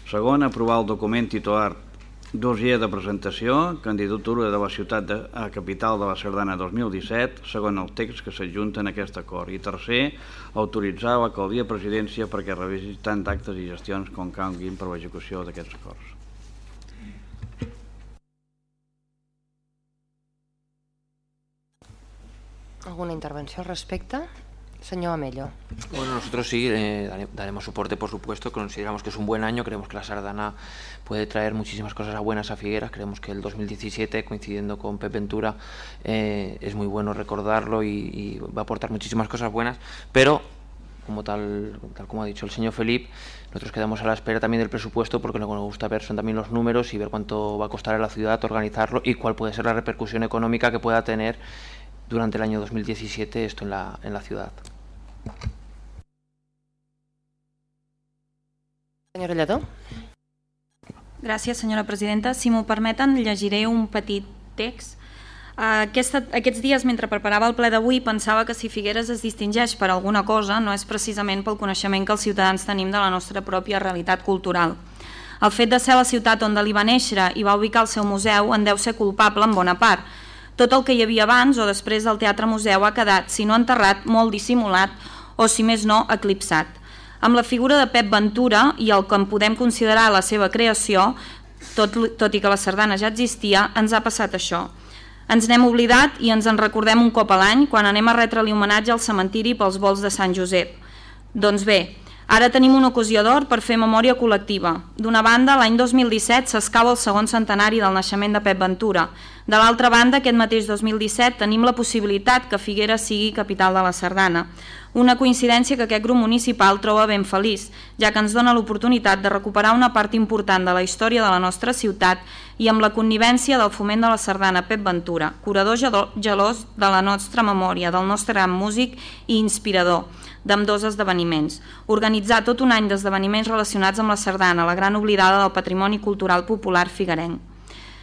[SPEAKER 14] Segon, aprovar el document titular Dossier de presentació, candidatura de la ciutat de, a capital de la Sardana 2017, segon el text que s'adjunta en aquest acord. I tercer, autoritzar l'alcaldia presidència perquè revisi tant d'actes i gestions com canguin per l'execució d'aquests acords.
[SPEAKER 1] Alguna intervenció al respecte? Señor Amelio.
[SPEAKER 6] Bueno, nosotros sí eh, daremos soporte, por supuesto. Consideramos que es un buen año. Creemos que la Sardana puede traer muchísimas cosas buenas a Figueras. Creemos que el 2017, coincidiendo con Pep Ventura, eh, es muy bueno recordarlo y, y, va a aportar muchísimas cosas buenas. Pero, como tal, tal como ha dicho el señor Felipe, nosotros quedamos a la espera también del presupuesto porque lo que nos gusta ver son también los números y ver cuánto va a costar a la ciudad organizarlo y cuál puede ser la repercusión económica que pueda tener durante el año 2017 esto en la, en la ciudad.
[SPEAKER 1] Senyora Lledó.
[SPEAKER 10] Gràcies, senyora presidenta. Si m'ho permeten, llegiré un petit text. Aquesta, aquests dies, mentre preparava el ple d'avui, pensava que si Figueres es distingeix per alguna cosa no és precisament pel coneixement que els ciutadans tenim de la nostra pròpia realitat cultural. El fet de ser la ciutat on li va néixer i va ubicar el seu museu en deu ser culpable en bona part. Tot el que hi havia abans o després del Teatre Museu ha quedat, si no enterrat, molt dissimulat o, si més no, eclipsat. Amb la figura de Pep Ventura i el que en podem considerar la seva creació, tot, tot i que la sardana ja existia, ens ha passat això. Ens n'hem oblidat i ens en recordem un cop a l'any quan anem a retre-li homenatge al cementiri pels vols de Sant Josep. Doncs bé, ara tenim una ocasió d'or per fer memòria col·lectiva. D'una banda, l'any 2017 s'escau el segon centenari del naixement de Pep Ventura. De l'altra banda, aquest mateix 2017 tenim la possibilitat que Figueres sigui capital de la Sardana. Una coincidència que aquest grup municipal troba ben feliç, ja que ens dona l'oportunitat de recuperar una part important de la història de la nostra ciutat i amb la connivència del foment de la sardana Pep Ventura, curador gelós de la nostra memòria, del nostre gran músic i inspirador d'ambdós esdeveniments. Organitzar tot un any d'esdeveniments relacionats amb la sardana, la gran oblidada del patrimoni cultural popular figuerenc.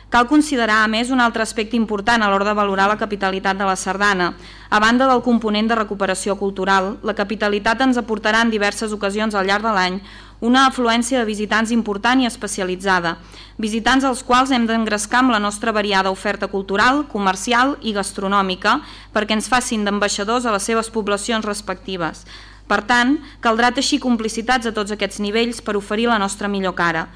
[SPEAKER 10] Cal considerar, a més, un altre aspecte important a l'hora de valorar la capitalitat de la sardana. A banda del component de recuperació cultural, la capitalitat ens aportarà en diverses ocasions al llarg de l'any una afluència de visitants important i especialitzada, visitants als quals hem d'engrescar amb la nostra variada oferta cultural, comercial i gastronòmica perquè ens facin d'ambaixadors a les seves poblacions respectives. Per tant, caldrà teixir complicitats a tots aquests nivells per oferir la nostra millor cara.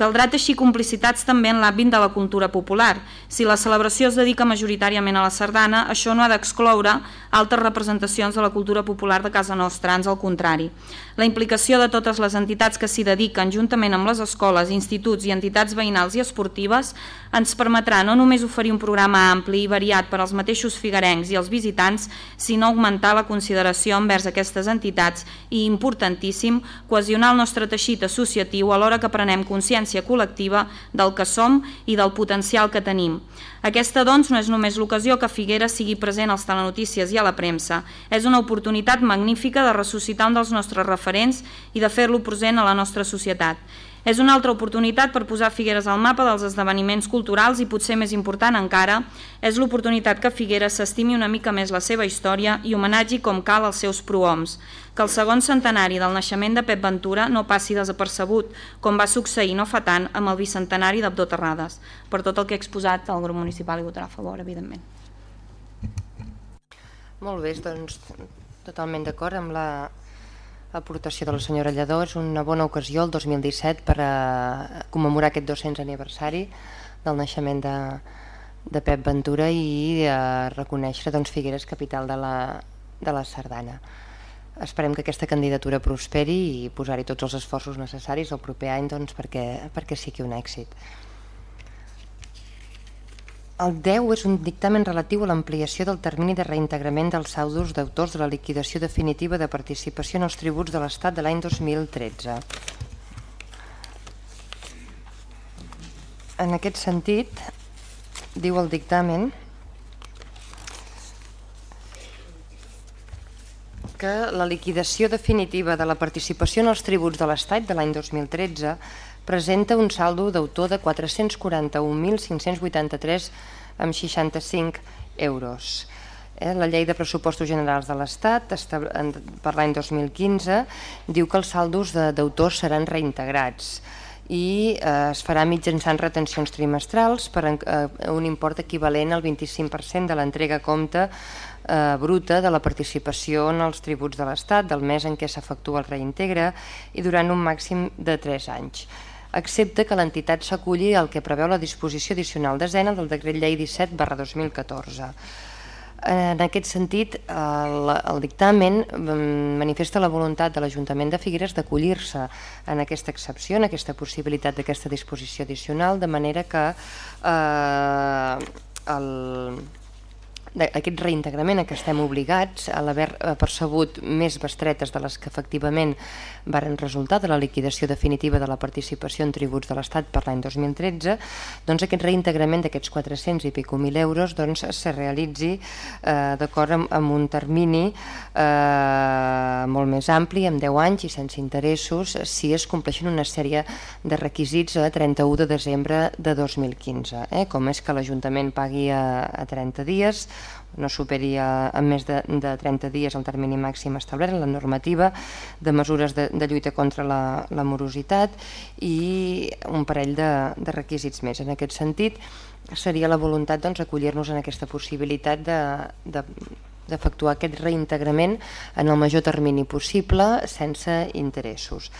[SPEAKER 10] Caldrà teixir complicitats també en l'àmbit de la cultura popular. Si la celebració es dedica majoritàriament a la sardana, això no ha d'excloure altres representacions de la cultura popular de casa nostra, ans al contrari. La implicació de totes les entitats que s'hi dediquen, juntament amb les escoles, instituts i entitats veïnals i esportives, ens permetrà no només oferir un programa ampli i variat per als mateixos figarencs i els visitants, sinó augmentar la consideració envers aquestes entitats i, importantíssim, cohesionar el nostre teixit associatiu a l'hora que prenem consciència consciència col·lectiva del que som i del potencial que tenim. Aquesta, doncs, no és només l'ocasió que Figueres sigui present als telenotícies i a la premsa, és una oportunitat magnífica de ressuscitar un dels nostres referents i de fer-lo present a la nostra societat. És una altra oportunitat per posar Figueres al mapa dels esdeveniments culturals i potser més important encara és l'oportunitat que Figueres s'estimi una mica més la seva història i homenatgi com cal als seus prohoms, que el segon centenari del naixement de Pep Ventura no passi desapercebut, com va succeir no fa tant amb el bicentenari d'Abdó Terrades. Per tot el que he exposat, el grup municipal hi votarà a favor, evidentment.
[SPEAKER 1] Molt bé, doncs totalment d'acord amb la, aportació de la senyora Lledó és una bona ocasió el 2017 per a commemorar aquest 200 aniversari del naixement de, de Pep Ventura i a reconèixer doncs, Figueres capital de la, de la Sardana. Esperem que aquesta candidatura prosperi i posar-hi tots els esforços necessaris el proper any doncs, perquè, perquè sigui un èxit. El 10 és un dictamen relatiu a l'ampliació del termini de reintegrament dels saldos d'autors de la liquidació definitiva de participació en els tributs de l'Estat de l'any 2013. En aquest sentit, diu el dictamen que la liquidació definitiva de la participació en els tributs de l'Estat de l'any 2013 presenta un saldo d'autor de 441.583,65 euros. Eh, la llei de pressupostos generals de l'Estat per l'any 2015 diu que els saldos d'autors seran reintegrats i eh, es farà mitjançant retencions trimestrals per eh, un import equivalent al 25% de l'entrega a compte eh, bruta de la participació en els tributs de l'Estat del mes en què s'efectua el reintegre i durant un màxim de 3 anys excepte que l'entitat s'aculli al que preveu la disposició addicional desena del decret llei 17 barra 2014. En aquest sentit, el, el dictamen mm, manifesta la voluntat de l'Ajuntament de Figueres d'acollir-se en aquesta excepció, en aquesta possibilitat d'aquesta disposició addicional, de manera que eh, el, aquest reintegrament a què estem obligats a l'haver percebut més bestretes de les que efectivament varen resultar de la liquidació definitiva de la participació en tributs de l'Estat per l'any 2013, doncs aquest reintegrament d'aquests 400 i pico mil euros doncs, se realitzi eh, d'acord amb, amb un termini eh, molt més ampli, amb 10 anys i sense interessos, si es compleixen una sèrie de requisits a 31 de desembre de 2015, eh, com és que l'Ajuntament pagui a, a 30 dies, no superi en més de, de 30 dies el termini màxim establert en la normativa de mesures de, de lluita contra la, la morositat i un parell de, de requisits més. En aquest sentit, seria la voluntat doncs, acollir-nos en aquesta possibilitat de, de d'efectuar aquest reintegrament en el major termini possible sense interessos.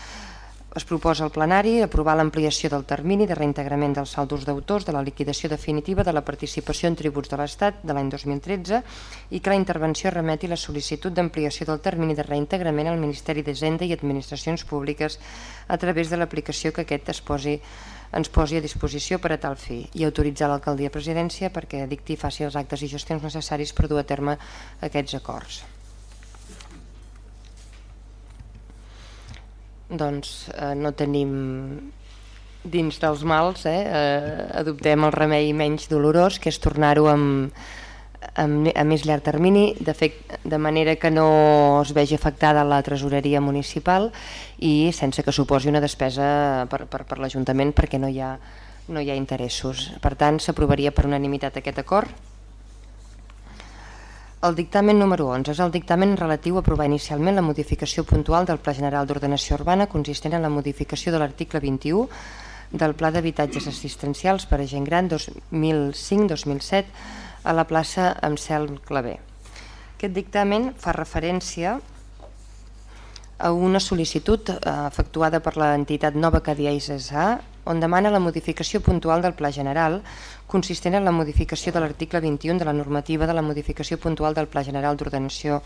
[SPEAKER 1] Es proposa al plenari aprovar l'ampliació del termini de reintegrament dels saldos d'autors de la liquidació definitiva de la participació en tributs de l'Estat de l'any 2013 i que la intervenció remeti la sol·licitud d'ampliació del termini de reintegrament al Ministeri d'Hisenda i Administracions Públiques a través de l'aplicació que aquest es posi, ens posi a disposició per a tal fi i autoritzar l'alcaldia presidència perquè dicti i faci els actes i gestions necessaris per dur a terme aquests acords. Doncs eh, no tenim dins dels mals, eh, eh, adoptem el remei menys dolorós, que és tornar-ho amb, a més llarg termini, de, fet, de manera que no es vegi afectada la tresoreria municipal i sense que suposi una despesa per, per, per l'Ajuntament perquè no hi, ha, no hi ha interessos. Per tant, s'aprovaria per unanimitat aquest acord el dictamen número 11 és el dictamen relatiu a aprovar inicialment la modificació puntual del Pla General d'Ordenació Urbana consistent en la modificació de l'article 21 del Pla d'Habitatges Assistencials per a gent gran 2005-2007 a la plaça Amcel Clavé. Aquest dictamen fa referència a una sol·licitud eh, efectuada per l'entitat Nova Cadiais S.A. on demana la modificació puntual del Pla General consistent en la modificació de l'article 21 de la normativa de la modificació puntual del Pla General d'Ordenació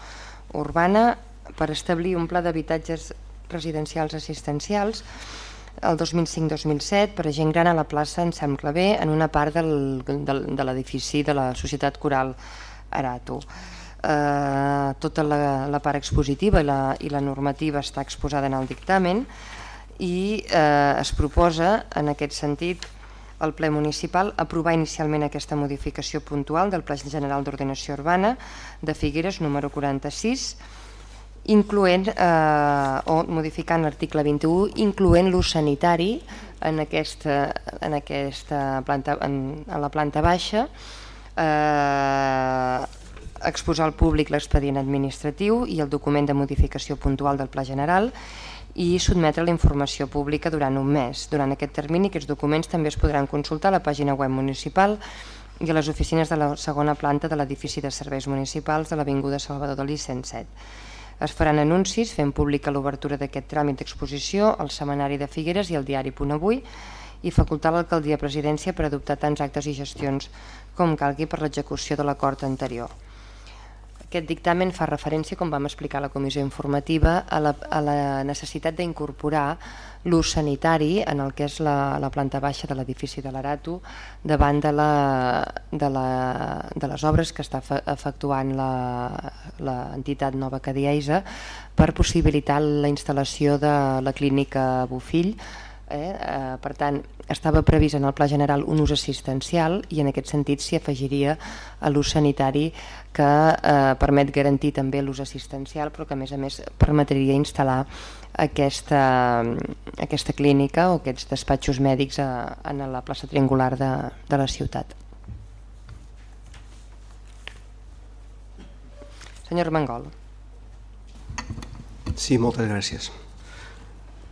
[SPEAKER 1] Urbana per establir un pla d'habitatges residencials assistencials el 2005-2007 per a gent gran a la plaça en Sant Clavé en una part del, del, de l'edifici de la Societat Coral Arato. Eh, tota la, la part expositiva i la, i la normativa està exposada en el dictamen i eh, es proposa en aquest sentit el ple municipal aprovar inicialment aquesta modificació puntual del Pla General d'Ordenació Urbana de Figueres número 46 incloent eh, o modificant l'article 21 incloent l'ús sanitari en aquesta, en aquesta planta, en, en la planta baixa eh, exposar al públic l'expedient administratiu i el document de modificació puntual del Pla General i sotmetre la informació pública durant un mes. Durant aquest termini aquests documents també es podran consultar a la pàgina web municipal i a les oficines de la segona planta de l'edifici de serveis municipals de l'Avinguda Salvador Dalí 107. Es faran anuncis fent pública l'obertura d'aquest tràmit d'exposició al Semanari de Figueres i al diari Punt Avui i facultar l'alcaldia presidència per adoptar tants actes i gestions com calgui per l'execució de l'acord anterior. Aquest dictamen fa referència, com vam explicar a la comissió informativa, a la, a la necessitat d'incorporar l'ús sanitari en el que és la, la planta baixa de l'edifici de l'Arato davant de, la, de, la, de les obres que està efectuant l'entitat Nova Cadiaisa per possibilitar la instal·lació de la clínica Bofill Eh? Eh, per tant, estava previst en el Pla General un ús assistencial i en aquest sentit s'hi afegiria a l'ús sanitari que eh, permet garantir també l'ús assistencial però que a més a més permetria instal·lar aquesta, aquesta clínica o aquests despatxos mèdics a, a la plaça triangular de, de la ciutat. Senyor Mangol.
[SPEAKER 9] Sí, moltes gràcies.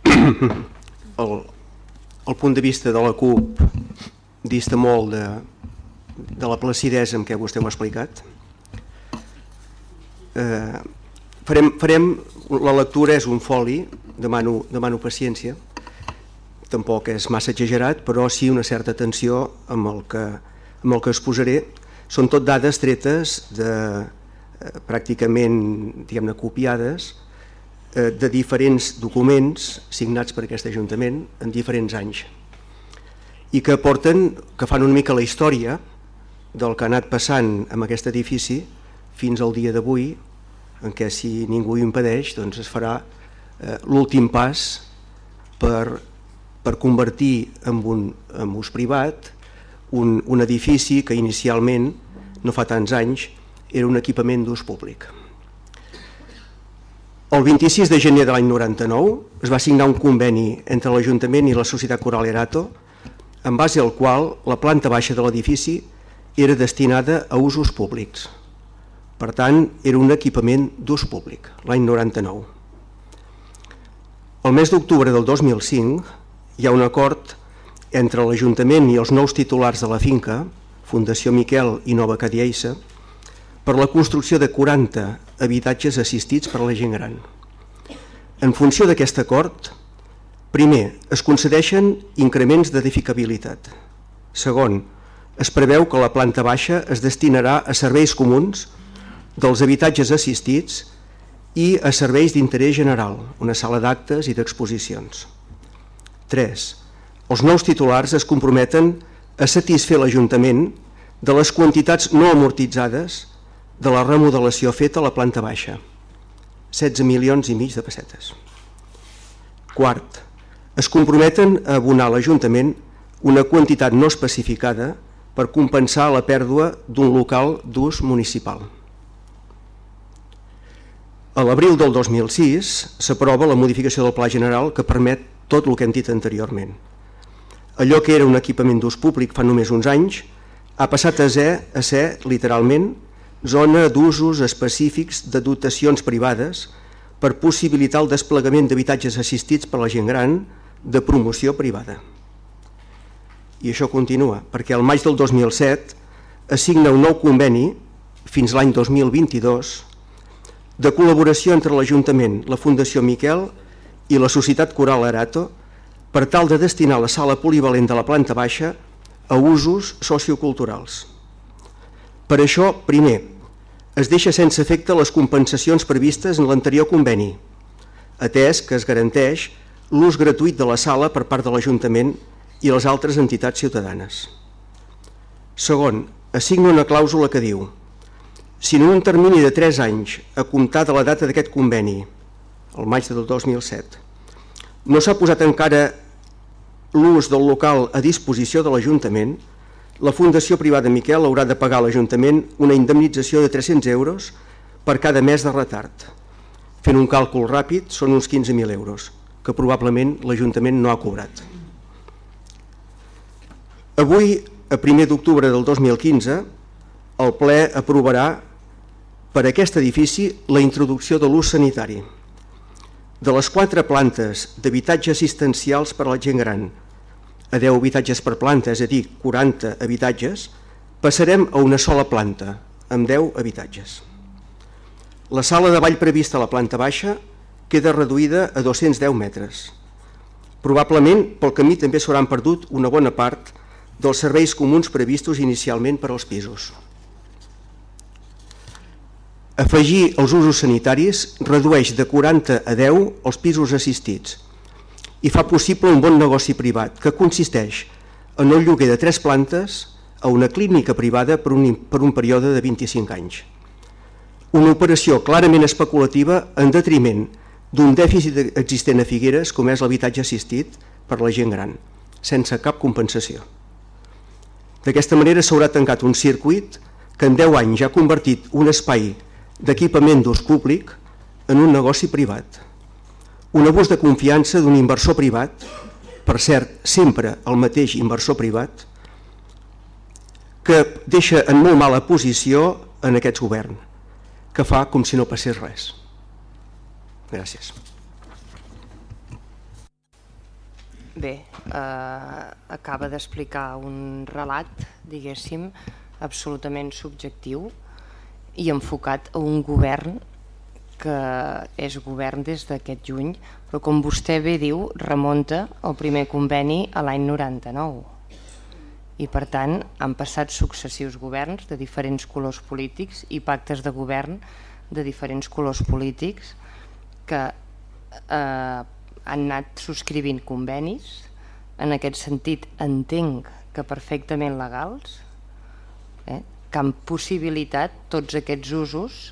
[SPEAKER 9] el, el punt de vista de la CUP dista molt de, de la placidesa amb què vostè ho ha explicat. Eh, farem, farem, la lectura és un foli, demano, demano paciència, tampoc és massa exagerat, però sí una certa atenció amb el que, amb el que exposaré. Són tot dades tretes de eh, pràcticament diguem-ne copiades de diferents documents signats per aquest Ajuntament en diferents anys i que porten, que fan una mica la història del que ha anat passant amb aquest edifici fins al dia d'avui en què si ningú ho impedeix doncs es farà eh, l'últim pas per, per convertir en un en ús privat un, un edifici que inicialment, no fa tants anys, era un equipament d'ús públic. El 26 de gener de l'any 99 es va signar un conveni entre l'Ajuntament i la Societat Coral Erato en base al qual la planta baixa de l'edifici era destinada a usos públics. Per tant, era un equipament d'ús públic, l'any 99. El mes d'octubre del 2005 hi ha un acord entre l'Ajuntament i els nous titulars de la finca, Fundació Miquel i Nova Cadieixa, per la construcció de 40 habitatges assistits per a la gent gran. En funció d'aquest acord, primer, es concedeixen increments d'edificabilitat. Segon, es preveu que la planta baixa es destinarà a serveis comuns dels habitatges assistits i a serveis d'interès general, una sala d'actes i d'exposicions. 3. Els nous titulars es comprometen a satisfer l'Ajuntament de les quantitats no amortitzades de la remodelació feta a la planta baixa, 16 milions i mig de pessetes. Quart, es comprometen a abonar a l'Ajuntament una quantitat no especificada per compensar la pèrdua d'un local d'ús municipal. A l'abril del 2006 s'aprova la modificació del Pla General que permet tot el que hem dit anteriorment. Allò que era un equipament d'ús públic fa només uns anys ha passat a ser, a ser literalment zona d'usos específics de dotacions privades per possibilitar el desplegament d'habitatges assistits per la gent gran de promoció privada. I això continua, perquè al maig del 2007 assigna un nou conveni fins l'any 2022 de col·laboració entre l'Ajuntament, la Fundació Miquel i la Societat Coral Arato per tal de destinar la sala polivalent de la planta baixa a usos socioculturals. Per això, primer, es deixa sense efecte les compensacions previstes en l'anterior conveni, atès que es garanteix l'ús gratuït de la sala per part de l'Ajuntament i les altres entitats ciutadanes. Segon, assigna una clàusula que diu si en un termini de 3 anys, a comptar de la data d'aquest conveni, el maig del 2007, no s'ha posat encara l'ús del local a disposició de l'Ajuntament, la Fundació Privada Miquel haurà de pagar a l'Ajuntament una indemnització de 300 euros per cada mes de retard. Fent un càlcul ràpid, són uns 15.000 euros, que probablement l'Ajuntament no ha cobrat. Avui, a primer d'octubre del 2015, el ple aprovarà per aquest edifici la introducció de l'ús sanitari. De les quatre plantes d'habitatge assistencials per a la gent gran a 10 habitatges per planta, és a dir, 40 habitatges, passarem a una sola planta, amb 10 habitatges. La sala de ball prevista a la planta baixa queda reduïda a 210 metres. Probablement pel camí també s'hauran perdut una bona part dels serveis comuns previstos inicialment per als pisos. Afegir els usos sanitaris redueix de 40 a 10 els pisos assistits i fa possible un bon negoci privat que consisteix en el lloguer de tres plantes a una clínica privada per un, per un període de 25 anys. Una operació clarament especulativa en detriment d'un dèficit existent a Figueres com és l'habitatge assistit per la gent gran, sense cap compensació. D'aquesta manera s'haurà tancat un circuit que en 10 anys ja ha convertit un espai d'equipament d'ús públic en un negoci privat. Un abús de confiança d'un inversor privat, per cert, sempre el mateix inversor privat, que deixa en molt mala posició en aquest govern, que fa com si no passés res. Gràcies.
[SPEAKER 1] Bé, eh, acaba d'explicar un relat, diguéssim, absolutament subjectiu, i enfocat a un govern que és govern des d'aquest juny, però com vostè bé diu, remunta el primer conveni a l'any 99. I per tant han passat successius governs de diferents colors polítics i pactes de govern de diferents colors polítics que eh, han anat subscrivint convenis, en aquest sentit entenc que perfectament legals, eh, que han possibilitat tots aquests usos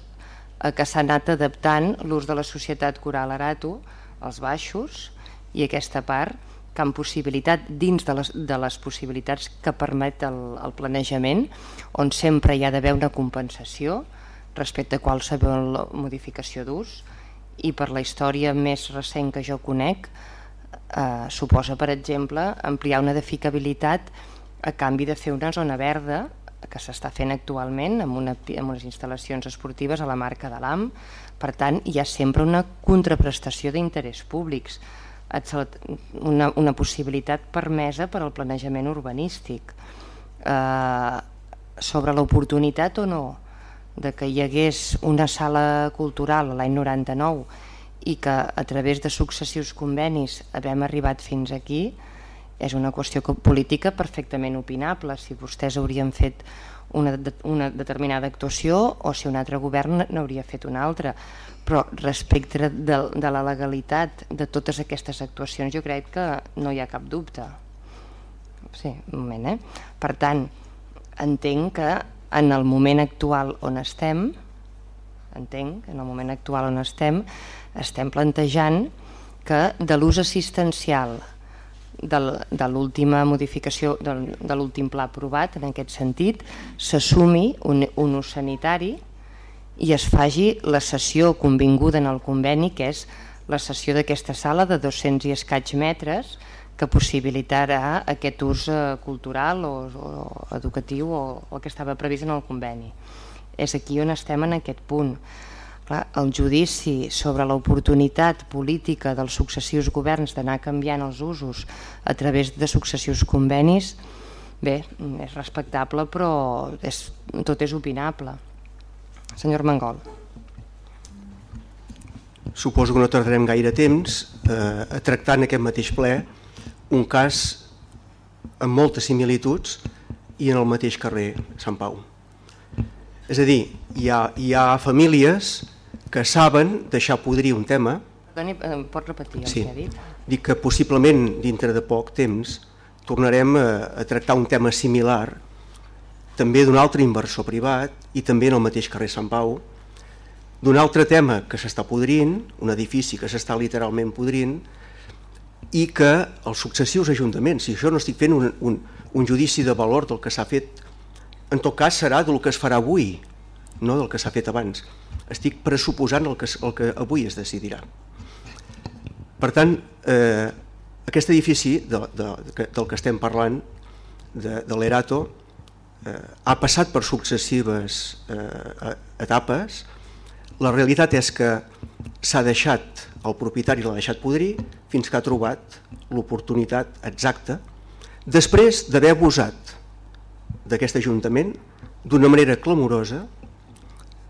[SPEAKER 1] a que s'ha anat adaptant l'ús de la societat coral Arato, els baixos, i aquesta part que han possibilitat dins de les, de les possibilitats que permet el, el planejament, on sempre hi ha d'haver una compensació respecte a qualsevol modificació d'ús, i per la història més recent que jo conec, eh, suposa, per exemple, ampliar una edificabilitat a canvi de fer una zona verda que s'està fent actualment amb, una, amb unes instal·lacions esportives a la marca de l'AM. Per tant, hi ha sempre una contraprestació d'interès públics, una, una possibilitat permesa per al planejament urbanístic. Eh, sobre l'oportunitat o no de que hi hagués una sala cultural l'any 99 i que a través de successius convenis haguem arribat fins aquí, és una qüestió política perfectament opinable, si vostès haurien fet una, una determinada actuació o si un altre govern n'hauria fet una altra. Però respecte de, de la legalitat de totes aquestes actuacions jo crec que no hi ha cap dubte. Sí, un moment, eh? Per tant, entenc que en el moment actual on estem, entenc que en el moment actual on estem, estem plantejant que de l'ús assistencial del, de l'última modificació del, de l'últim pla aprovat en aquest sentit s'assumi un, un ús sanitari i es faci la sessió convinguda en el conveni que és la sessió d'aquesta sala de 200 i escaig metres que possibilitarà aquest ús eh, cultural o, o educatiu o el que estava previst en el conveni. És aquí on estem en aquest punt. Clar, el judici sobre l'oportunitat política dels successius governs d'anar canviant els usos a través de successius convenis, bé, és respectable però és, tot és opinable. Senyor Mangol.
[SPEAKER 9] Suposo que no tardarem gaire temps eh, a tractar en aquest mateix ple un cas amb moltes similituds i en el mateix carrer Sant Pau. És a dir, hi ha, hi ha famílies que saben deixar podrir un tema...
[SPEAKER 1] Doni, eh, pot repetir el
[SPEAKER 9] sí.
[SPEAKER 1] que ha dit?
[SPEAKER 9] Dic que possiblement dintre de poc temps tornarem a, a tractar un tema similar també d'un altre inversor privat i també en el mateix carrer Sant Pau d'un altre tema que s'està podrint, un edifici que s'està literalment podrint i que els successius ajuntaments, si això no estic fent un, un, un judici de valor del que s'ha fet, en tot cas serà del que es farà avui, no del que s'ha fet abans estic pressuposant el que, el que avui es decidirà. Per tant, eh, aquest edifici de, de, de, del que estem parlant, de, de l'Erato, eh, ha passat per successives eh, etapes. La realitat és que s'ha deixat, el propietari l'ha deixat podrir fins que ha trobat l'oportunitat exacta després d'haver abusat d'aquest Ajuntament d'una manera clamorosa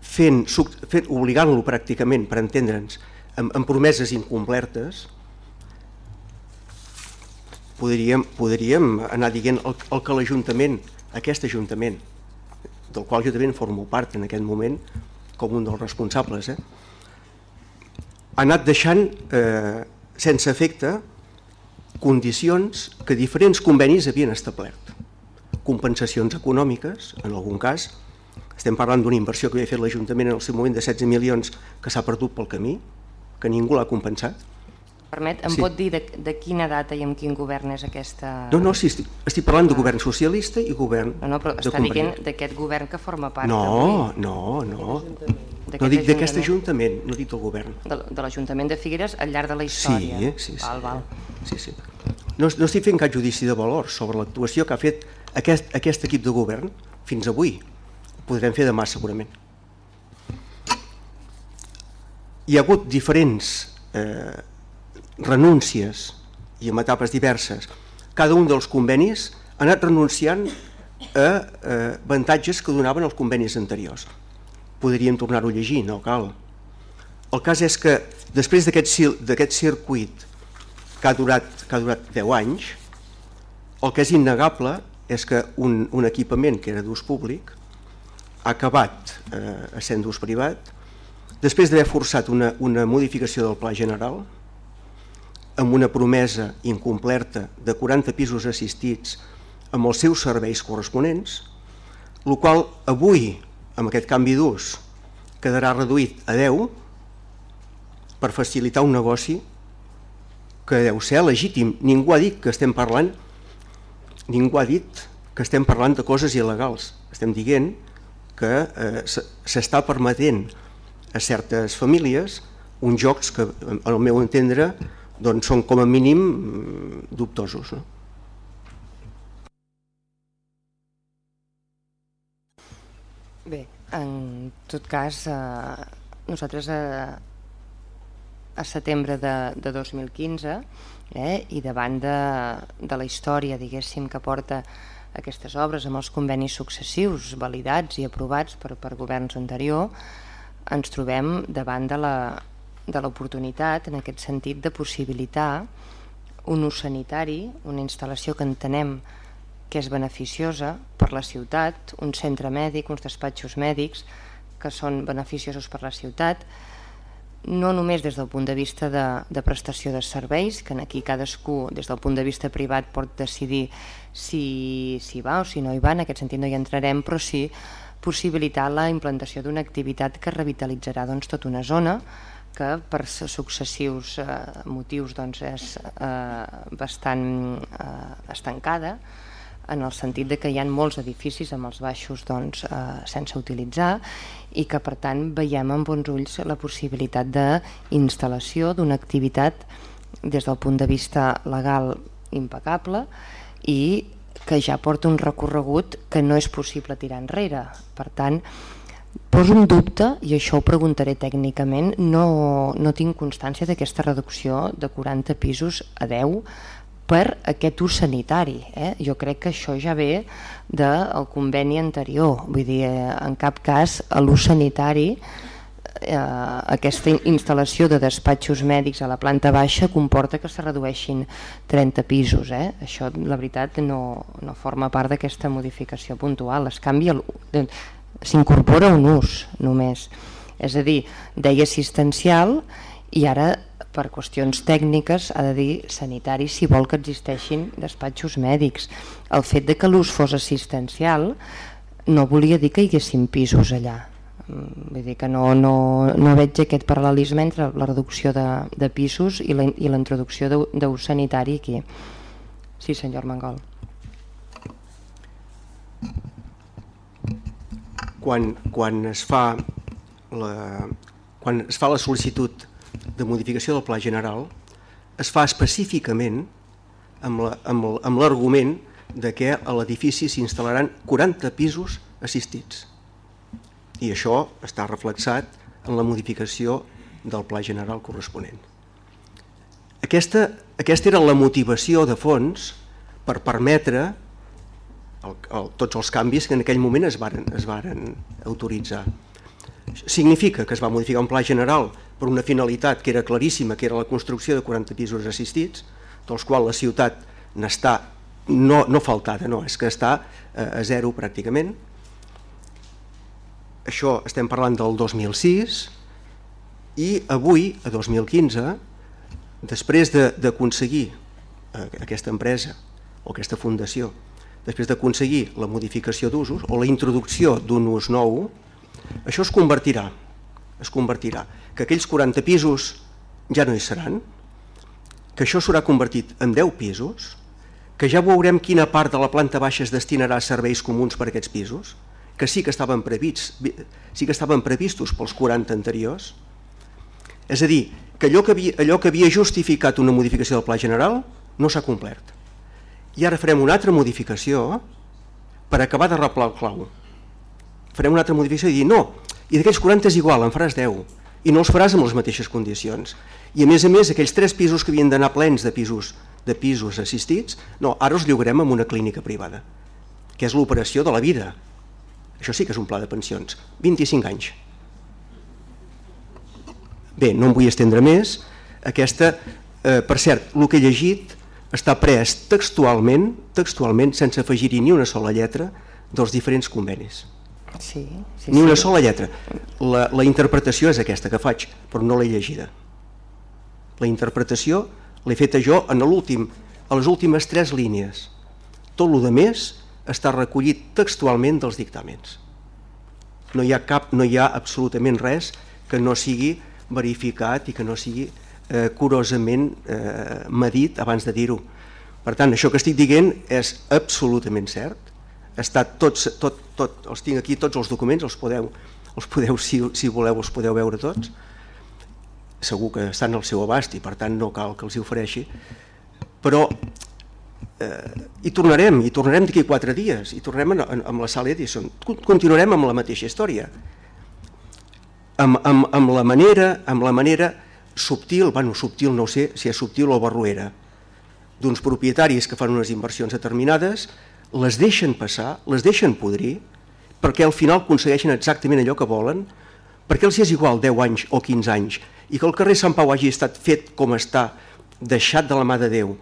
[SPEAKER 9] fent, fent obligant-lo pràcticament, per entendre'ns, amb, amb promeses incomplertes, podríem, podríem anar dient el, el que l'Ajuntament, aquest Ajuntament, del qual jo també formo part en aquest moment, com un dels responsables, eh, ha anat deixant eh, sense efecte condicions que diferents convenis havien establert. Compensacions econòmiques, en algun cas, estem parlant d'una inversió que havia fet l'Ajuntament en el seu moment de 16 milions que s'ha perdut pel camí, que ningú l'ha compensat.
[SPEAKER 1] Permet, em sí. pot dir de, de quina data i amb quin govern és aquesta...
[SPEAKER 9] No, no, sí, estic, estic parlant de govern socialista i govern
[SPEAKER 1] No, no, però està dient d'aquest govern que forma part
[SPEAKER 9] No, no, no. No dic d'aquest Ajuntament, no dic del govern.
[SPEAKER 1] De, de l'Ajuntament de Figueres al llarg de la història.
[SPEAKER 9] Sí, sí, sí.
[SPEAKER 1] Val, val.
[SPEAKER 9] sí, sí. No, no estic fent cap judici de valor sobre l'actuació que ha fet aquest, aquest equip de govern fins avui podrem fer demà segurament. Hi ha hagut diferents eh, renúncies i en etapes diverses. Cada un dels convenis ha anat renunciant a eh, avantatges que donaven els convenis anteriors. Podríem tornar-ho a llegir, no cal. El cas és que després d'aquest circuit que ha, durat, que ha durat 10 anys, el que és innegable és que un, un equipament que era d'ús públic ha acabat eh, sent d'ús privat, després d'haver forçat una, una modificació del pla general, amb una promesa incomplerta de 40 pisos assistits amb els seus serveis corresponents, el qual avui, amb aquest canvi d'ús, quedarà reduït a 10 per facilitar un negoci que deu ser legítim. Ningú ha dit que estem parlant ningú ha dit que estem parlant de coses il·legals. Estem dient que eh, s'està permetent a certes famílies uns jocs que, al meu entendre, doncs són com a mínim mm, dubtosos. No?
[SPEAKER 1] Bé, en tot cas, eh, nosaltres a, a setembre de, de 2015 eh, i davant de, de la història, diguéssim, que porta aquestes obres amb els convenis successius validats i aprovats per, per governs anterior, ens trobem davant de l'oportunitat en aquest sentit de possibilitar un ús sanitari, una instal·lació que entenem que és beneficiosa per la ciutat, un centre mèdic, uns despatxos mèdics que són beneficiosos per la ciutat, no només des del punt de vista de, de prestació de serveis, que aquí cadascú des del punt de vista privat pot decidir si, si va o si no hi va, en aquest sentit no hi entrarem, però sí possibilitar la implantació d'una activitat que revitalitzarà doncs, tota una zona, que per successius eh, motius doncs, és eh, bastant eh, estancada, en el sentit de que hi ha molts edificis amb els baixos doncs, eh, sense utilitzar i que per tant veiem amb bons ulls la possibilitat d'instal·lació d'una activitat des del punt de vista legal impecable i que ja porta un recorregut que no és possible tirar enrere. Per tant, poso un dubte, i això ho preguntaré tècnicament, no, no tinc constància d'aquesta reducció de 40 pisos a 10 per aquest ús sanitari. Eh? Jo crec que això ja ve del conveni anterior, vull dir, eh, en cap cas l'ús sanitari eh, aquesta instal·lació de despatxos mèdics a la planta baixa comporta que se redueixin 30 pisos. Eh? Això, la veritat, no, no forma part d'aquesta modificació puntual. Es canvia, s'incorpora un ús només. És a dir, deia assistencial i ara per qüestions tècniques ha de dir sanitari si vol que existeixin despatxos mèdics. El fet de que l'ús fos assistencial no volia dir que hi haguessin pisos allà. Mm, vull dir que no, no, no veig aquest paral·lelisme entre la reducció de, de pisos i la, i introducció d'ús sanitari aquí. Sí, senyor Mangol.
[SPEAKER 9] Quan, quan es fa la, quan es fa la sol·licitud de modificació del Pla General es fa específicament amb l'argument de que a l'edifici s'instal·laran 40 pisos assistits. I això està reflexat en la modificació del Pla General corresponent. Aquesta, aquesta era la motivació de fons per permetre el, el, tots els canvis que en aquell moment es varen, es varen autoritzar. Significa que es va modificar un pla general per una finalitat que era claríssima, que era la construcció de 40 pisos assistits, dels quals la ciutat n'està no, no faltada, no, és que està eh, a zero pràcticament. Això estem parlant del 2006 i avui, a 2015, després d'aconseguir de, eh, aquesta empresa o aquesta fundació, després d'aconseguir la modificació d'usos o la introducció d'un ús nou, això es convertirà, es convertirà que aquells 40 pisos ja no hi seran, que això s'haurà convertit en 10 pisos, que ja veurem quina part de la planta baixa es destinarà a serveis comuns per a aquests pisos, que sí que estaven prevists, sí que estaven previstos pels 40 anteriors. És a dir, que allò que havia, allò que havia justificat una modificació del Pla General no s'ha complert. I ara farem una altra modificació per acabar de replar el clau. Farem una altra modificació i dir, no, i d'aquells 40 és igual, en faràs 10 i no els faràs amb les mateixes condicions. I a més a més, aquells tres pisos que havien d'anar plens de pisos, de pisos assistits, no, ara els llogarem en una clínica privada, que és l'operació de la vida. Això sí que és un pla de pensions. 25 anys. Bé, no em vull estendre més. Aquesta, eh, per cert, el que he llegit està pres textualment, textualment sense afegir-hi ni una sola lletra dels diferents convenis.
[SPEAKER 1] Sí, sí,
[SPEAKER 9] Ni una sola lletra. La, la interpretació és aquesta que faig, però no l'he llegida. La interpretació l'he feta jo en l'últim, a les últimes tres línies. Tot el més està recollit textualment dels dictàmens. No hi ha cap, no hi ha absolutament res que no sigui verificat i que no sigui eh, curosament eh, medit abans de dir-ho. Per tant, això que estic dient és absolutament cert està tots, tot, tot, els tinc aquí tots els documents, els podeu, els podeu si, si voleu, els podeu veure tots. Segur que estan al seu abast i per tant no cal que els hi ofereixi. Però eh, hi tornarem, hi tornarem d'aquí quatre dies, hi tornarem amb la sala Edison, continuarem amb la mateixa història. Amb, amb, amb, la manera, amb la manera subtil, bueno, subtil no sé si és subtil o barruera, d'uns propietaris que fan unes inversions determinades, les deixen passar, les deixen podrir, perquè al final aconsegueixen exactament allò que volen, perquè els és igual 10 anys o 15 anys, i que el carrer Sant Pau hagi estat fet com està, deixat de la mà de Déu,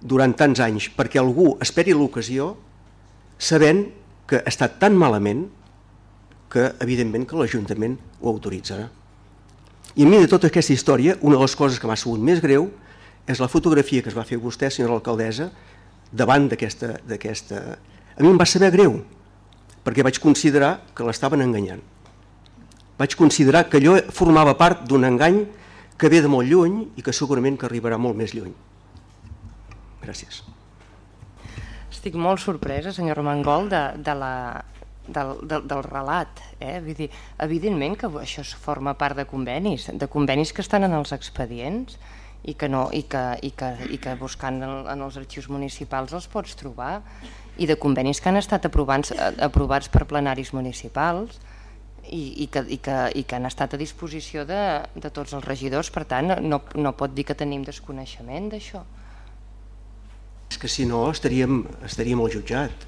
[SPEAKER 9] durant tants anys perquè algú esperi l'ocasió sabent que ha estat tan malament que evidentment que l'Ajuntament ho autoritzarà. I a mi de tota aquesta història, una de les coses que m'ha sigut més greu és la fotografia que es va fer vostè, senyora alcaldessa, davant d'aquesta... A mi em va saber greu, perquè vaig considerar que l'estaven enganyant. Vaig considerar que allò formava part d'un engany que ve de molt lluny i que segurament que arribarà molt més lluny. Gràcies.
[SPEAKER 1] Estic molt sorpresa, senyor Romangol, de, de la, del, del, del relat. Eh? Vull dir, evidentment que això forma part de convenis, de convenis que estan en els expedients i que, no, i que, i que, i que buscant en, en els arxius municipals els pots trobar i de convenis que han estat aprovats, aprovats per plenaris municipals i, i, que, i, que, i que han estat a disposició de, de tots els regidors, per tant no, no pot dir que tenim desconeixement d'això.
[SPEAKER 9] És que si no estaríem, estaríem al jutjat.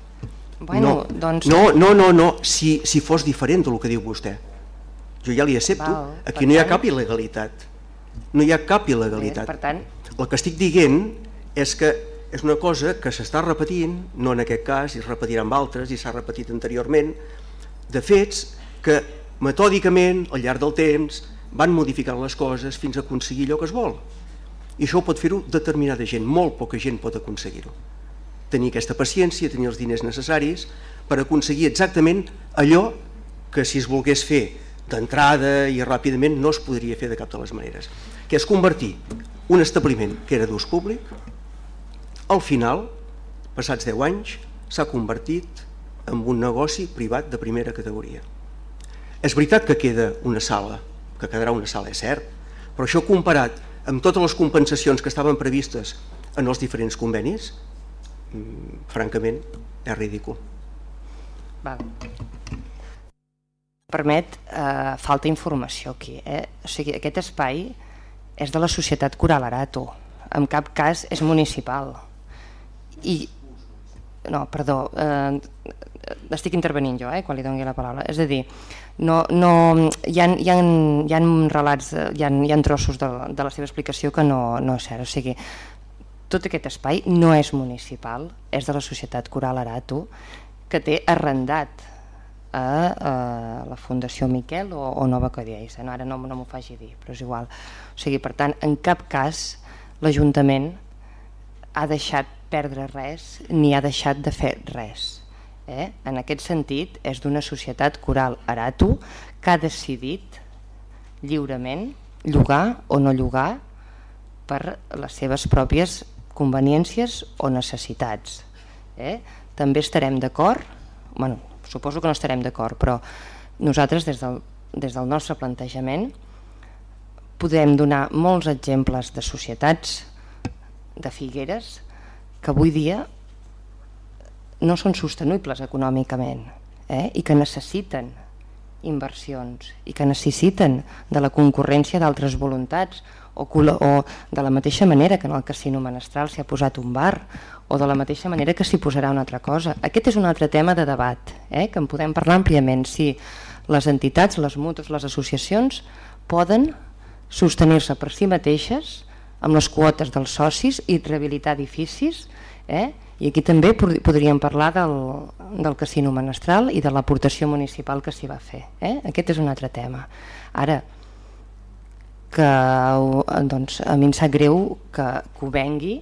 [SPEAKER 1] Bueno,
[SPEAKER 9] no,
[SPEAKER 1] doncs...
[SPEAKER 9] no, no, no, no. Si, si fos diferent del que diu vostè. Jo ja li accepto. Val, Aquí no hi ha cap il·legalitat. No hi ha cap il·legalitat.
[SPEAKER 1] Per tant...
[SPEAKER 9] El que estic dient és que és una cosa que s'està repetint, no en aquest cas, i es repetirà amb altres, i s'ha repetit anteriorment, de fets que metòdicament, al llarg del temps, van modificant les coses fins a aconseguir allò que es vol. I això ho pot fer-ho determinada gent, molt poca gent pot aconseguir-ho. Tenir aquesta paciència, tenir els diners necessaris per aconseguir exactament allò que si es volgués fer d'entrada i ràpidament no es podria fer de cap de les maneres, que és convertir un establiment que era d'ús públic, al final, passats 10 anys, s'ha convertit en un negoci privat de primera categoria. És veritat que queda una sala, que quedarà una sala, és cert, però això comparat amb totes les compensacions que estaven previstes en els diferents convenis, mm, francament, és ridícul.
[SPEAKER 1] Val. Permet, eh, falta informació aquí. Eh? O sigui, aquest espai és de la Societat Coral Arato, en cap cas és municipal. I, no, perdó, eh, estic intervenint jo eh, quan li doni la paraula. És a dir, no, no, hi, ha, hi, ha, hi ha relats, hi ha, hi ha trossos de, de la seva explicació que no, no és cert. O sigui, tot aquest espai no és municipal, és de la Societat Coral Arato, que té arrendat a, a la Fundació Miquel o, o Nova Codiells. No, ara no, no m'ho faci dir, però és igual. O sigui, per tant, en cap cas l'Ajuntament ha deixat perdre res ni ha deixat de fer res eh? en aquest sentit és d'una societat coral Arato que ha decidit lliurement llogar o no llogar per les seves pròpies conveniències o necessitats. Eh? També estarem d'acord, bueno, suposo que no estarem d'acord, però nosaltres des del, des del nostre plantejament podem donar molts exemples de societats de Figueres que avui dia no són sostenibles econòmicament eh? i que necessiten inversions i que necessiten de la concurrència d'altres voluntats o, o de la mateixa manera que en el casino menestral s'hi ha posat un bar o de la mateixa manera que s'hi posarà una altra cosa. Aquest és un altre tema de debat, eh? que en podem parlar àmpliament, si les entitats, les mútues, les associacions poden sostenir-se per si mateixes amb les quotes dels socis i rehabilitar edificis eh? I aquí també podríem parlar del, del casino menestral i de l'aportació municipal que s'hi va fer. Eh? Aquest és un altre tema. Ara, que doncs, a mi em sap greu que, que ho vengui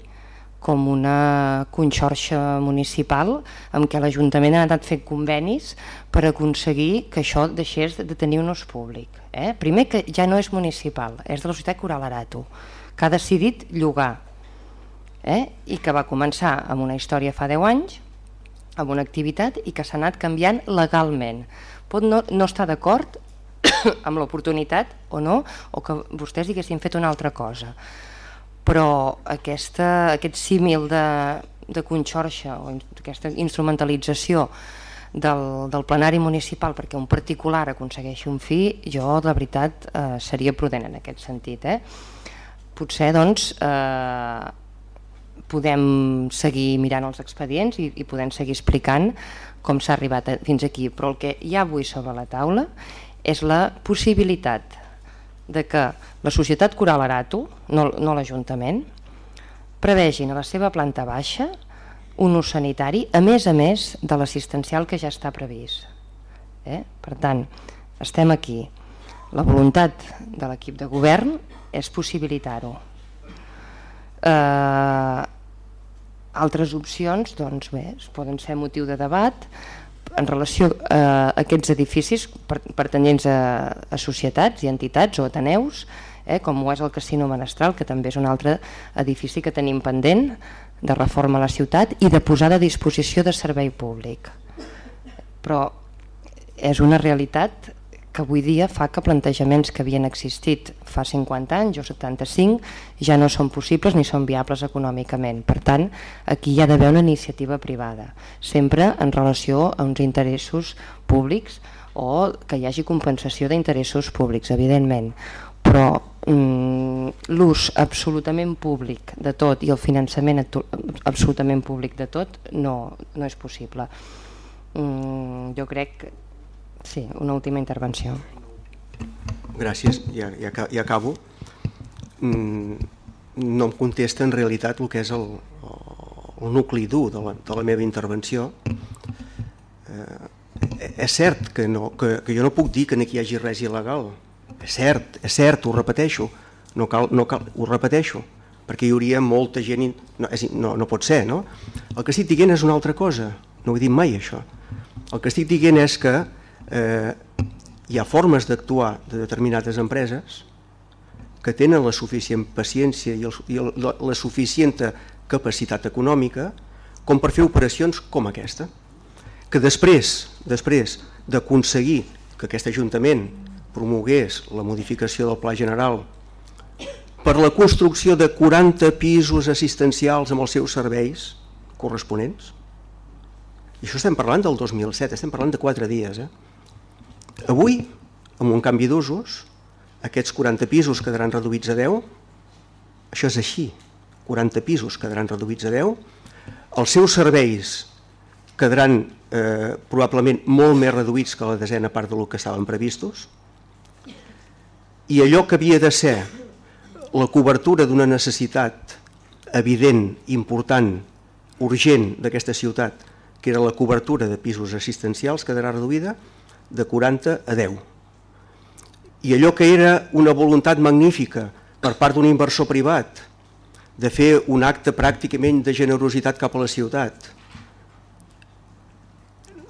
[SPEAKER 1] com una conxorxa municipal amb què l'Ajuntament ha anat fent convenis per aconseguir que això deixés de tenir un ús públic. Eh? Primer que ja no és municipal, és de la Societat Coral Arato, que ha decidit llogar eh? i que va començar amb una història fa 10 anys, amb una activitat i que s'ha anat canviant legalment. Pot no, no estar d'acord amb l'oportunitat o no, o que vostès haguessin fet una altra cosa. Però aquesta, aquest símil de, de conxorxa o aquesta instrumentalització del, del plenari municipal perquè un particular aconsegueixi un fi, jo la veritat eh, seria prudent en aquest sentit. Eh? Potser doncs eh, podem seguir mirant els expedients i, i podem seguir explicant com s'ha arribat a, fins aquí, però el que hi ha avui sobre la taula és la possibilitat de que la Societat Coral Arato, no, no l'Ajuntament, prevegin a la seva planta baixa un ús sanitari, a més a més de l'assistencial que ja està previst. Eh? Per tant, estem aquí. La voluntat de l'equip de govern és possibilitar-ho. Eh, altres opcions doncs bé, poden ser motiu de debat, en relació a aquests edificis pertanyents a, a societats i entitats o ateneus, eh, com ho és el Casino Menestral, que també és un altre edifici que tenim pendent de reforma a la ciutat i de posar a disposició de servei públic. Però és una realitat que avui dia fa que plantejaments que havien existit fa 50 anys o 75 ja no són possibles ni són viables econòmicament. Per tant, aquí hi ha d'haver una iniciativa privada, sempre en relació a uns interessos públics o que hi hagi compensació d'interessos públics, evidentment. Però mm, l'ús absolutament públic de tot i el finançament absolutament públic de tot no, no és possible. Mm, jo crec que Sí, una última intervenció.
[SPEAKER 9] Gràcies, ja, ja, ja acabo. Mm, no em contesta en realitat el que és el, el nucli dur de la, de la meva intervenció. Eh, és cert que, no, que, que jo no puc dir que aquí hi hagi res il·legal. És cert, és cert, ho repeteixo. No cal, no cal, ho repeteixo, perquè hi hauria molta gent... No, és, no, no pot ser, no? El que estic dient és una altra cosa, no ho he dit mai això. El que estic dient és que eh, hi ha formes d'actuar de determinades empreses que tenen la suficient paciència i, el, i el, la, la suficient capacitat econòmica com per fer operacions com aquesta que després després d'aconseguir que aquest Ajuntament promogués la modificació del Pla General per la construcció de 40 pisos assistencials amb els seus serveis corresponents. I això estem parlant del 2007, estem parlant de 4 dies. Eh? Avui, amb un canvi d'usos, aquests 40 pisos quedaran reduïts a 10, això és així, 40 pisos quedaran reduïts a 10, els seus serveis quedaran eh, probablement molt més reduïts que la desena part del que estaven previstos, i allò que havia de ser la cobertura d'una necessitat evident, important, urgent d'aquesta ciutat, que era la cobertura de pisos assistencials, quedarà reduïda de 40 a 10. I allò que era una voluntat magnífica per part d'un inversor privat de fer un acte pràcticament de generositat cap a la ciutat,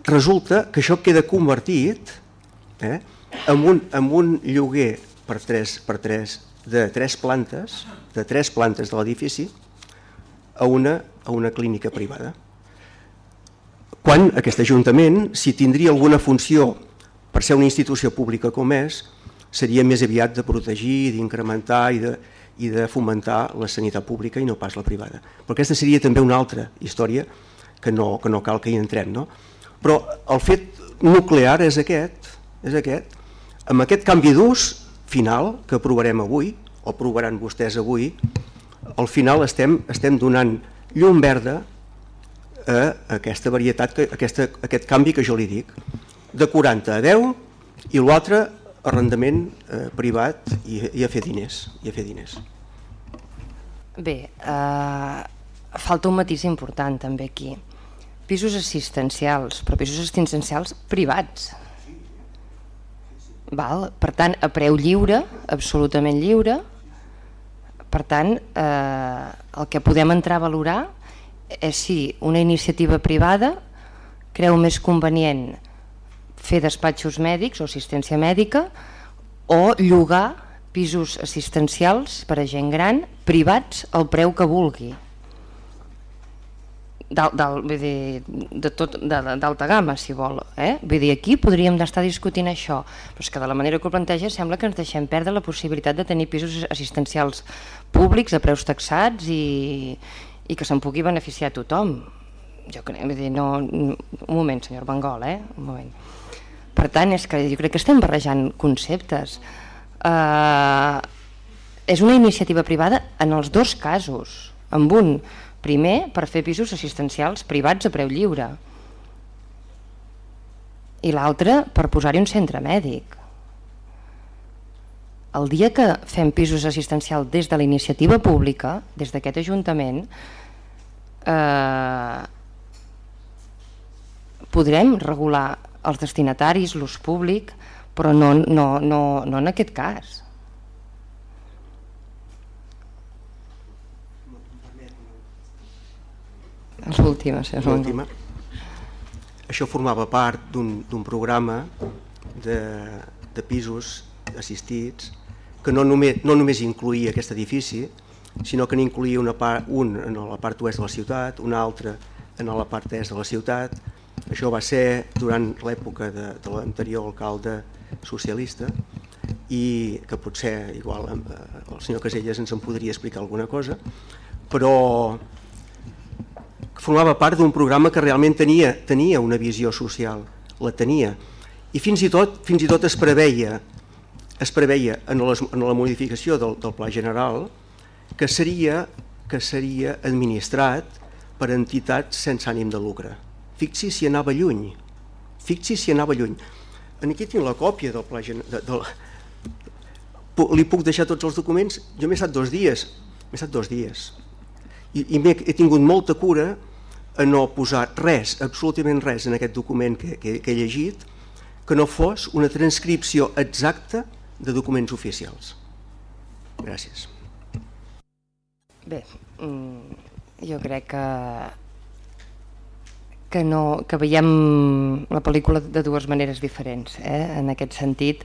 [SPEAKER 9] resulta que això queda convertit eh, en, un, en un lloguer per 3, per 3 de tres plantes, de tres plantes de l'edifici, a una, a una clínica privada. Quan aquest Ajuntament, si tindria alguna funció per ser una institució pública com és, seria més aviat de protegir, d'incrementar i de, i de fomentar la sanitat pública i no pas la privada. Però aquesta seria també una altra història que no, que no cal que hi entrem. No? Però el fet nuclear és aquest, és aquest. Amb aquest canvi d'ús final que aprovarem avui, o aprovaran vostès avui, al final estem, estem donant llum verda a aquesta varietat, a aquesta, aquest canvi que jo li dic de 40 a 10 i l'altre arrendament eh, privat i, i a fer diners. I a fer diners.
[SPEAKER 1] Bé, eh, falta un matís important també aquí. Pisos assistencials, però pisos assistencials privats. Val? Per tant, a preu lliure, absolutament lliure, per tant, eh, el que podem entrar a valorar és si una iniciativa privada creu més convenient fer despatxos mèdics o assistència mèdica o llogar pisos assistencials per a gent gran privats al preu que vulgui d'alta gamma si vol eh? vull dir, aquí podríem estar discutint això però és que de la manera que ho planteja sembla que ens deixem perdre la possibilitat de tenir pisos assistencials públics a preus taxats i, i que se'n pugui beneficiar tothom. Jo crec, vull dir, no, un moment, senyor Bangol, eh? Un moment. Per tant, és que jo crec que estem barrejant conceptes. Uh, és una iniciativa privada en els dos casos, amb un primer per fer pisos assistencials privats a preu lliure i l'altre per posar-hi un centre mèdic. El dia que fem pisos assistencials des de la iniciativa pública, des d'aquest Ajuntament, eh, podrem regular els destinataris, l'ús públic, però no, no, no, no en aquest cas. L'última, si
[SPEAKER 9] L'última. Això formava part d'un programa de, de pisos assistits que no només, no només incluïa aquest edifici, sinó que n'incluïa una part, un en la part oest de la ciutat, un altre en la part est de la ciutat. Això va ser durant l'època de, de l'anterior alcalde socialista i que potser igual eh, el senyor Caselles ens en podria explicar alguna cosa, però formava part d'un programa que realment tenia, tenia una visió social, la tenia, i fins i tot, fins i tot es preveia, es preveia en, les, en la modificació del, del Pla General que seria, que seria administrat per entitats sense ànim de lucre. Fixi si anava lluny, fixi si anava lluny. Aquí tinc la còpia del Pla General, de, de, li puc deixar tots els documents, jo m'he estat dos dies, m'he estat dos dies, i, i he, he tingut molta cura a no posar res, absolutament res en aquest document que, que, que he llegit que no fos una transcripció exacta de documents oficials. Gràcies.
[SPEAKER 1] Bé, mm, jo crec que que, no, que veiem la pel·lícula de dues maneres diferents. Eh? En aquest sentit,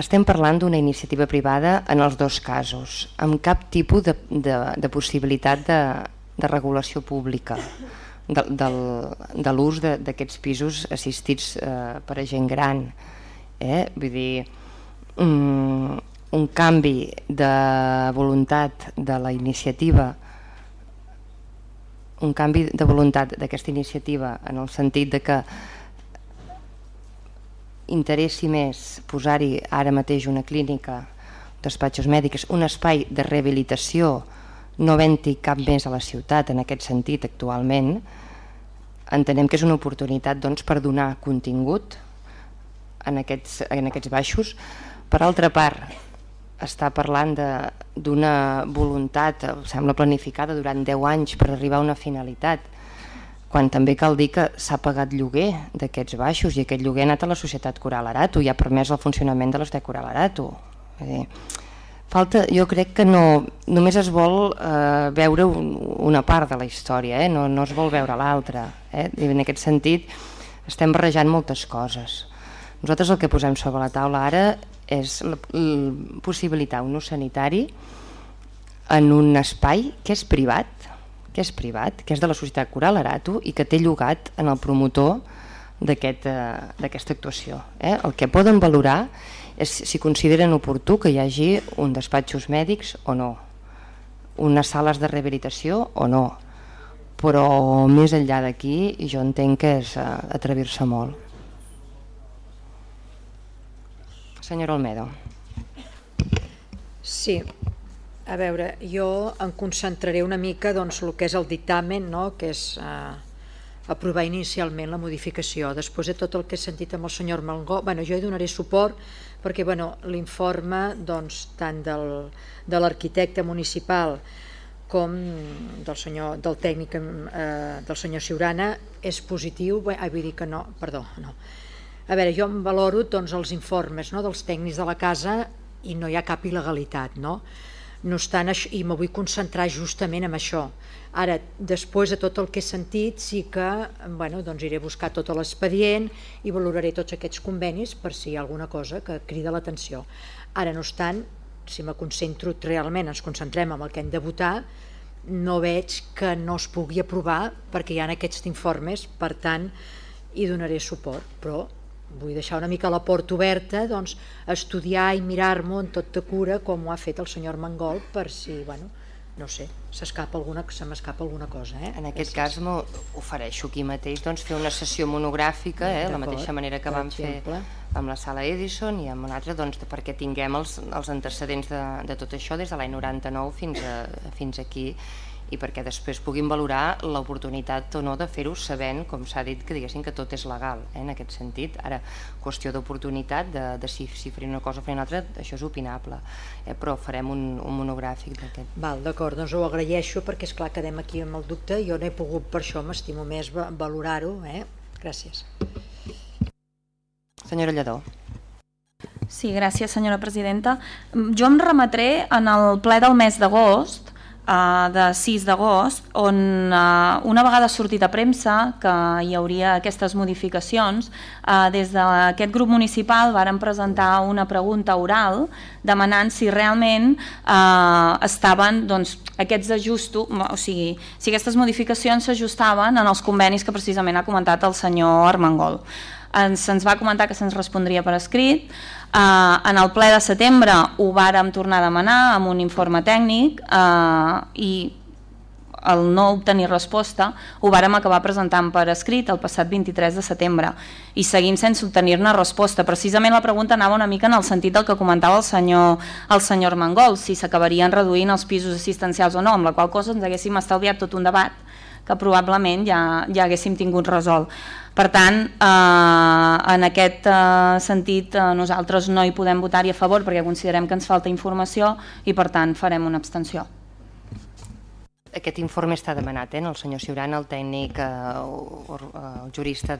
[SPEAKER 1] estem parlant d'una iniciativa privada en els dos casos, amb cap tipus de, de, de possibilitat de, de regulació pública de, del, de l'ús d'aquests pisos assistits eh, per a gent gran. Eh? Vull dir, un, un canvi de voluntat de la iniciativa un canvi de voluntat d'aquesta iniciativa en el sentit de que interessi més posar-hi ara mateix una clínica, despatxos mèdics, un espai de rehabilitació no venti cap més a la ciutat en aquest sentit actualment, entenem que és una oportunitat doncs, per donar contingut en aquests, en aquests baixos. Per altra part, està parlant d'una voluntat, sembla planificada durant 10 anys per arribar a una finalitat, quan també cal dir que s'ha pagat lloguer d'aquests baixos i aquest lloguer ha anat a la societat Coral Arato i ha permès el funcionament de l'Hoste Coral Arato. Falta, jo crec que no, només es vol eh, veure un, una part de la història, eh? no, no es vol veure l'altra. Eh? En aquest sentit estem barrejant moltes coses. Nosaltres el que posem sobre la taula ara és la, la, possibilitar un ús sanitari en un espai que és privat, que és privat, que és de la societat Coral Arato i que té llogat en el promotor d'aquesta aquest, eh, actuació. Eh? El que poden valorar és si consideren oportú que hi hagi un despatxos mèdics o no, unes sales de rehabilitació o no, però més enllà d'aquí jo entenc que és uh, atrevir-se molt. Senyora Olmedo.
[SPEAKER 7] Sí, a veure, jo em concentraré una mica doncs, el que és el dictamen, no? que és eh, aprovar inicialment la modificació. Després de tot el que he sentit amb el senyor Malgó, bueno, jo hi donaré suport perquè bueno, l'informe doncs, tant del, de l'arquitecte municipal com del, senyor, del tècnic eh, del senyor Ciurana és positiu, bé, vull dir que no, perdó, no, a veure, jo em valoro doncs, els informes no, dels tècnics de la casa i no hi ha cap il·legalitat, no? No estan això, i me vull concentrar justament en això. Ara, després de tot el que he sentit, sí que bueno, doncs iré a buscar tot l'expedient i valoraré tots aquests convenis per si hi ha alguna cosa que crida l'atenció. Ara, no estant, si me concentro realment, ens concentrem en el que hem de votar, no veig que no es pugui aprovar perquè hi ha aquests informes, per tant, hi donaré suport, però vull deixar una mica la porta oberta doncs, estudiar i mirar-m'ho en tot de cura com ho ha fet el senyor Mangol per si bueno, no sé, s'escapa alguna, se m'escapa alguna cosa. Eh?
[SPEAKER 1] En aquest cas ofereixo aquí mateix doncs, fer una sessió monogràfica, eh, de la mateixa manera que vam exemple. fer amb la sala Edison i amb una altra doncs, perquè tinguem els, els antecedents de, de tot això des de l'any 99 fins, a, fins aquí i perquè després puguin valorar l'oportunitat o no de fer-ho sabent, com s'ha dit, que diguessin que tot és legal, eh, en aquest sentit. Ara, qüestió d'oportunitat, de, de si, si faré una cosa o faré una altra, això és opinable, eh, però farem un, un monogràfic d'aquest.
[SPEAKER 7] Val, d'acord, doncs ho agraeixo perquè és clar quedem aquí amb el dubte, jo no he pogut per això, m'estimo més valorar-ho, eh? Gràcies.
[SPEAKER 1] Senyora Lledó.
[SPEAKER 10] Sí, gràcies senyora presidenta. Jo em remetré en el ple del mes d'agost de 6 d'agost, on uh, una vegada sortit a premsa que hi hauria aquestes modificacions, uh, des d'aquest grup municipal varen presentar una pregunta oral demanant si realment estaven doncs, aquests ajustos, o sigui, si aquestes modificacions s'ajustaven en els convenis que precisament ha comentat el senyor Armengol. Ens, va comentar que se'ns respondria per escrit, Eh, en el ple de setembre ho vàrem tornar a demanar amb un informe tècnic eh, i el no obtenir resposta ho vàrem acabar presentant per escrit el passat 23 de setembre i seguim sense obtenir-ne resposta. Precisament la pregunta anava una mica en el sentit del que comentava el senyor, el senyor Mangol, si s'acabarien reduint els pisos assistencials o no, amb la qual cosa ens haguéssim estalviat tot un debat que probablement ja, ja haguéssim tingut resolt. Per tant, eh, en aquest eh, sentit eh, nosaltres no hi podem votar-hi a favor perquè considerem que ens falta informació i per tant farem una abstenció.
[SPEAKER 1] Aquest informe està demanat, eh? el senyor Ciuran, el tècnic, eh, eh, el jurista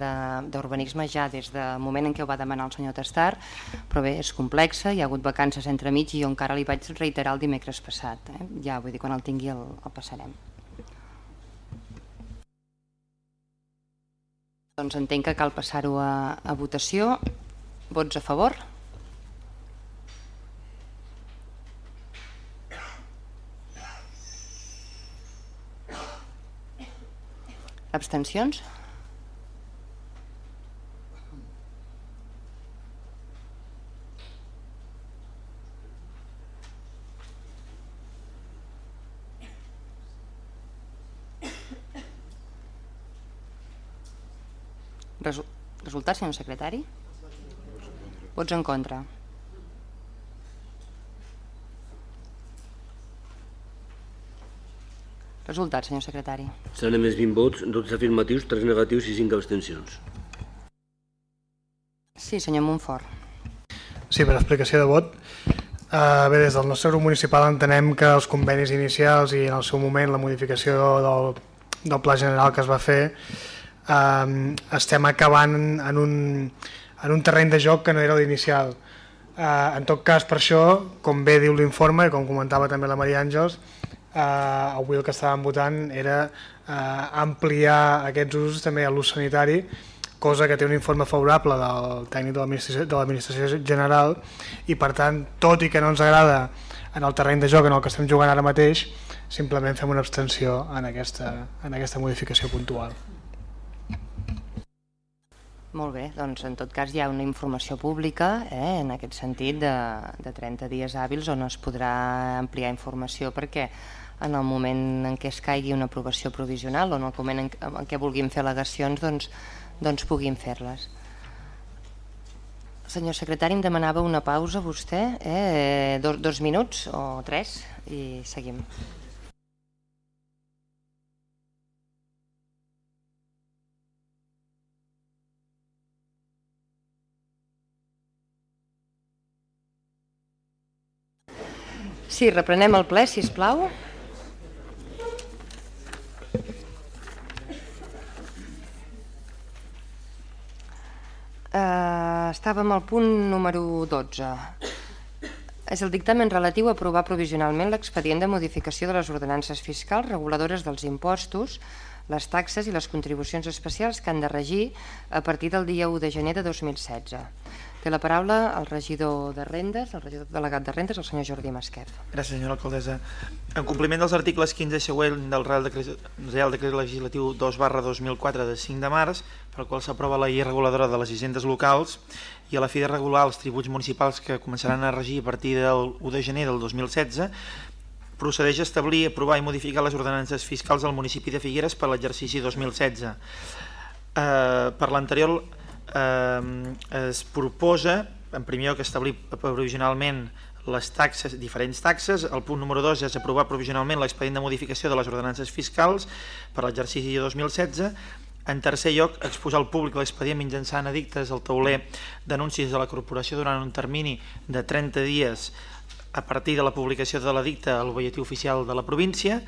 [SPEAKER 1] d'urbanisme, ja des del moment en què ho va demanar el senyor Tastar, però bé, és complexa, hi ha hagut vacances entre mig i jo encara li vaig reiterar el dimecres passat. Eh? Ja, vull dir, quan el tingui el, el passarem. Doncs entenc que cal passar-ho a, a votació. Vots a favor? Abstencions? Resu resultat, senyor secretari? Vots en contra. Resultat, senyor secretari.
[SPEAKER 12] Seran més 20 vots, 12 afirmatius, 3 negatius i 5 abstencions.
[SPEAKER 1] Sí, senyor Montfort.
[SPEAKER 3] Sí, per explicació de vot. Uh, bé, des del nostre grup municipal entenem que els convenis inicials i en el seu moment la modificació del, del pla general que es va fer eh, estem acabant en un, en un terreny de joc que no era l'inicial. Eh, en tot cas, per això, com bé diu l'informe, i com comentava també la Maria Àngels, eh, avui el que estàvem votant era eh, ampliar aquests usos també a l'ús sanitari, cosa que té un informe favorable del tècnic de l'administració general i per tant, tot i que no ens agrada en el terreny de joc en el que estem jugant ara mateix, simplement fem una abstenció en aquesta, en aquesta modificació puntual.
[SPEAKER 1] Molt bé, doncs en tot cas hi ha una informació pública eh, en aquest sentit de, de 30 dies hàbils on es podrà ampliar informació perquè en el moment en què es caigui una aprovació provisional o en el moment en, què vulguin fer al·legacions doncs, doncs puguin fer-les. Senyor secretari, em demanava una pausa vostè, eh, dos, dos minuts o tres i seguim. Sí, reprenem el ple, si us plau. Uh, estàvem al punt número 12. És el dictamen relatiu a aprovar provisionalment l'expedient de modificació de les ordenances fiscals reguladores dels impostos, les taxes i les contribucions especials que han de regir a partir del dia 1 de gener de 2016. Té la paraula el regidor de Rendes, el regidor delegat de Rendes, el senyor Jordi Masquef.
[SPEAKER 5] Gràcies, senyora alcaldessa. En compliment dels articles 15 següent del Real Decret, Real Decret Legislatiu 2 barra 2004 de 5 de març, per qual s'aprova la llei reguladora de les hisendes locals i a la fi de regular els tributs municipals que començaran a regir a partir del 1 de gener del 2016, procedeix a establir, aprovar i modificar les ordenances fiscals del municipi de Figueres per l'exercici 2016. Eh, per l'anterior eh, es proposa, en primer lloc, establir provisionalment les taxes, diferents taxes. El punt número 2 és aprovar provisionalment l'expedient de modificació de les ordenances fiscals per l'exercici 2016. En tercer lloc, exposar al públic l'expedient mitjançant edictes al tauler d'anuncis de la corporació durant un termini de 30 dies a partir de la publicació de l'edicte al butlletí oficial de la província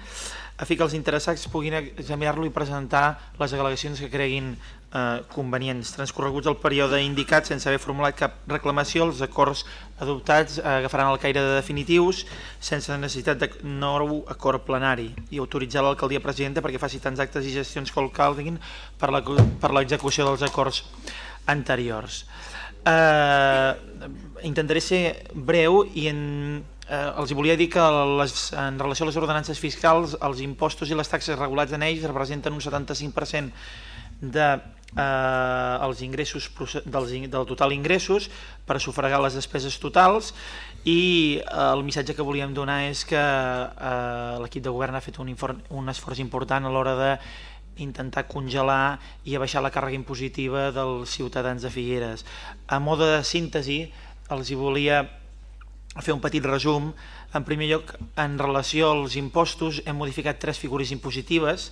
[SPEAKER 5] a fi que els interessats puguin examinar-lo i presentar les al·legacions que creguin eh, convenients. Transcorreguts el període indicat sense haver formulat cap reclamació, els acords adoptats eh, agafaran el caire de definitius sense necessitat de nou acord plenari i autoritzar l'alcaldia presidenta perquè faci tants actes i gestions que calguin per l'execució dels acords anteriors. Eh, intentaré ser breu i en eh, els volia dir que les, en relació a les ordenances fiscals els impostos i les taxes regulats en ells representen un 75% de, eh, els ingressos dels, del total ingressos per sufragar les despeses totals i eh, el missatge que volíem donar és que eh, l'equip de govern ha fet un, un esforç important a l'hora de intentar congelar i abaixar la càrrega impositiva dels ciutadans de Figueres. A mode de síntesi, els hi volia fer un petit resum. En primer lloc, en relació als impostos, hem modificat tres figures impositives,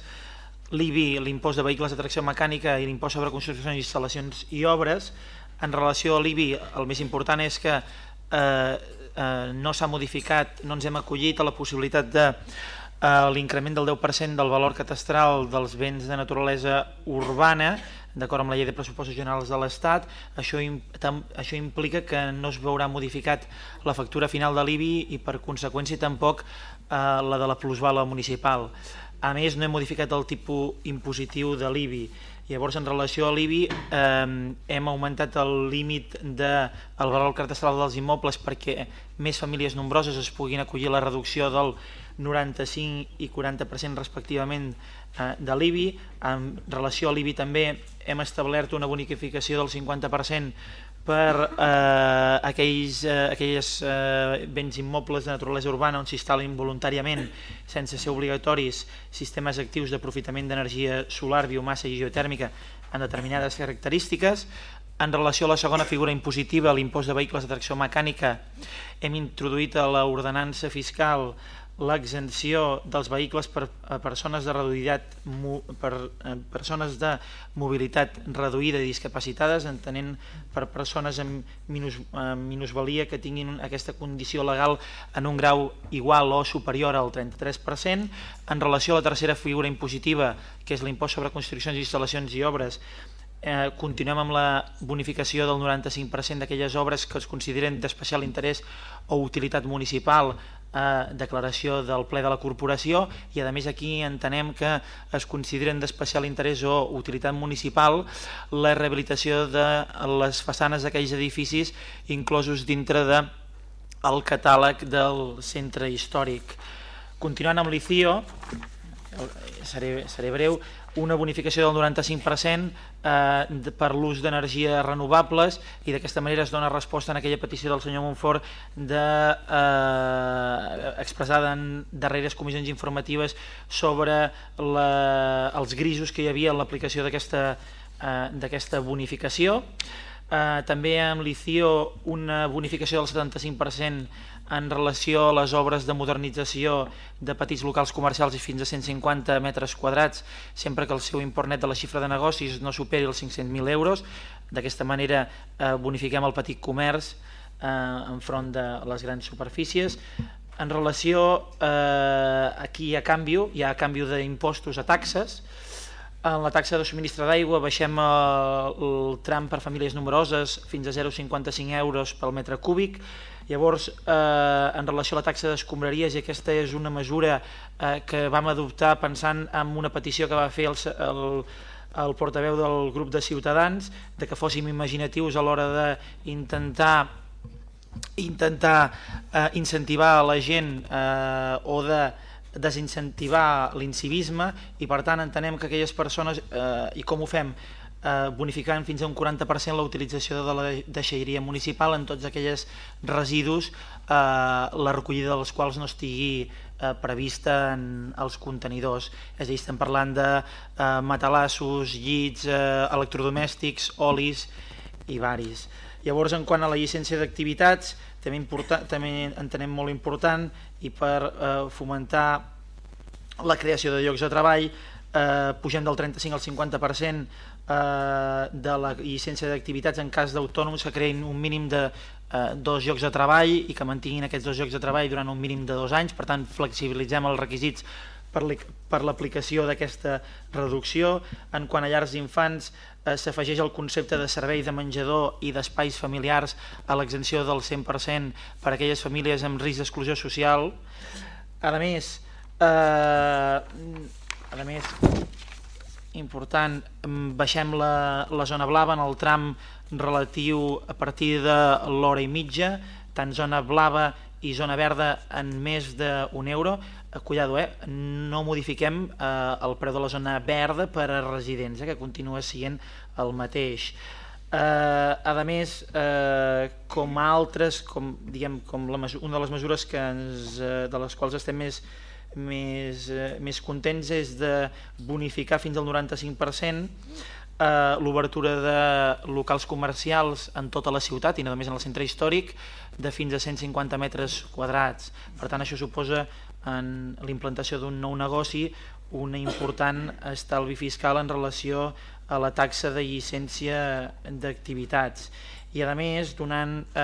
[SPEAKER 5] l'IBI, l'impost de vehicles de tracció mecànica i l'impost sobre construccions, instal·lacions i obres. En relació a l'IBI, el més important és que eh, eh, no s'ha modificat, no ens hem acollit a la possibilitat de eh, l'increment del 10% del valor catastral dels béns de naturalesa urbana, d'acord amb la llei de pressupostos generals de l'Estat, això, això implica que no es veurà modificat la factura final de l'IBI i per conseqüència tampoc eh, la de la plusvala municipal. A més, no hem modificat el tipus impositiu de l'IBI. Llavors, en relació a l'IBI, eh, hem augmentat el límit del de, valor catastral dels immobles perquè més famílies nombroses es puguin acollir la reducció del 95 i 40% respectivament eh, de l'IBI. En relació a l'IBI també hem establert una bonificació del 50% per eh, aquells, eh, aquelles eh, béns immobles de naturalesa urbana on s'instal·lin voluntàriament sense ser obligatoris sistemes actius d'aprofitament d'energia solar, biomassa i geotèrmica en determinades característiques. En relació a la segona figura impositiva, l'impost de vehicles de tracció mecànica, hem introduït a l'ordenança fiscal l'exenció dels vehicles per a persones de reduïdat per a persones de mobilitat reduïda i discapacitades, entenent per persones amb, minus, amb minusvalia que tinguin aquesta condició legal en un grau igual o superior al 33%. En relació a la tercera figura impositiva, que és l'impost sobre construccions, instal·lacions i obres, eh, continuem amb la bonificació del 95% d'aquelles obres que es consideren d'especial interès o utilitat municipal declaració del ple de la corporació i a més aquí entenem que es consideren d'especial interès o utilitat municipal la rehabilitació de les façanes d'aquells edificis inclosos dintre de el catàleg del centre històric. Continuant amb l'ICIO, seré, seré breu, una bonificació del 95% eh, per l'ús d'energies renovables i d'aquesta manera es dona resposta en aquella petició del senyor Montfort de, eh, expressada en darreres comissions informatives sobre la, els grisos que hi havia en l'aplicació d'aquesta eh, bonificació. Eh, també amb l'ICIO una bonificació del 75% en relació a les obres de modernització de petits locals comercials i fins a 150 metres quadrats, sempre que el seu import net de la xifra de negocis no superi els 500.000 euros. D'aquesta manera eh, bonifiquem el petit comerç eh, enfront de les grans superfícies. En relació, eh, aquí ha canvi, hi ha canvi d'impostos a taxes, en la taxa de subministre d'aigua baixem el tram per famílies numeroses fins a 0,55 euros pel metre cúbic Llavors, eh, en relació a la taxa d'escombraries, i aquesta és una mesura eh, que vam adoptar pensant en una petició que va fer el, el, el portaveu del grup de Ciutadans, de que fóssim imaginatius a l'hora d'intentar intentar eh, incentivar la gent eh, o de desincentivar l'incivisme i per tant entenem que aquelles persones, eh, i com ho fem, eh, bonificant fins a un 40% la utilització de la deixalleria municipal en tots aquells residus eh, la recollida dels quals no estigui eh, prevista en els contenidors. És a dir, estem parlant de eh, matalassos, llits, eh, electrodomèstics, olis i varis. Llavors, en quant a la llicència d'activitats, també, també entenem molt important i per eh, fomentar la creació de llocs de treball, eh, pugem del 35 al 50% eh, de la llicència d'activitats en cas d'autònoms que creïn un mínim de eh, dos llocs de treball i que mantinguin aquests dos llocs de treball durant un mínim de dos anys, per tant flexibilitzem els requisits per l'aplicació d'aquesta reducció. En quant a llars d'infants, eh, s'afegeix el concepte de servei de menjador i d'espais familiars a l'exenció del 100% per a aquelles famílies amb risc d'exclusió social. A més, eh, a més, important, baixem la, la zona blava en el tram relatiu a partir de l'hora i mitja, tant zona blava i zona verda en més d'un euro, eh, cuidado, eh? no modifiquem eh, el preu de la zona verda per a residents, eh? que continua sent el mateix. Eh, a més, eh, com altres, com, diguem, com la, una de les mesures que ens, eh, de les quals estem més, més, eh, més contents és de bonificar fins al 95% eh, l'obertura de locals comercials en tota la ciutat i no només en el centre històric de fins a 150 metres quadrats. Per tant, això suposa en l'implantació d'un nou negoci un important estalvi fiscal en relació a la taxa de llicència d'activitats i a més donant, eh,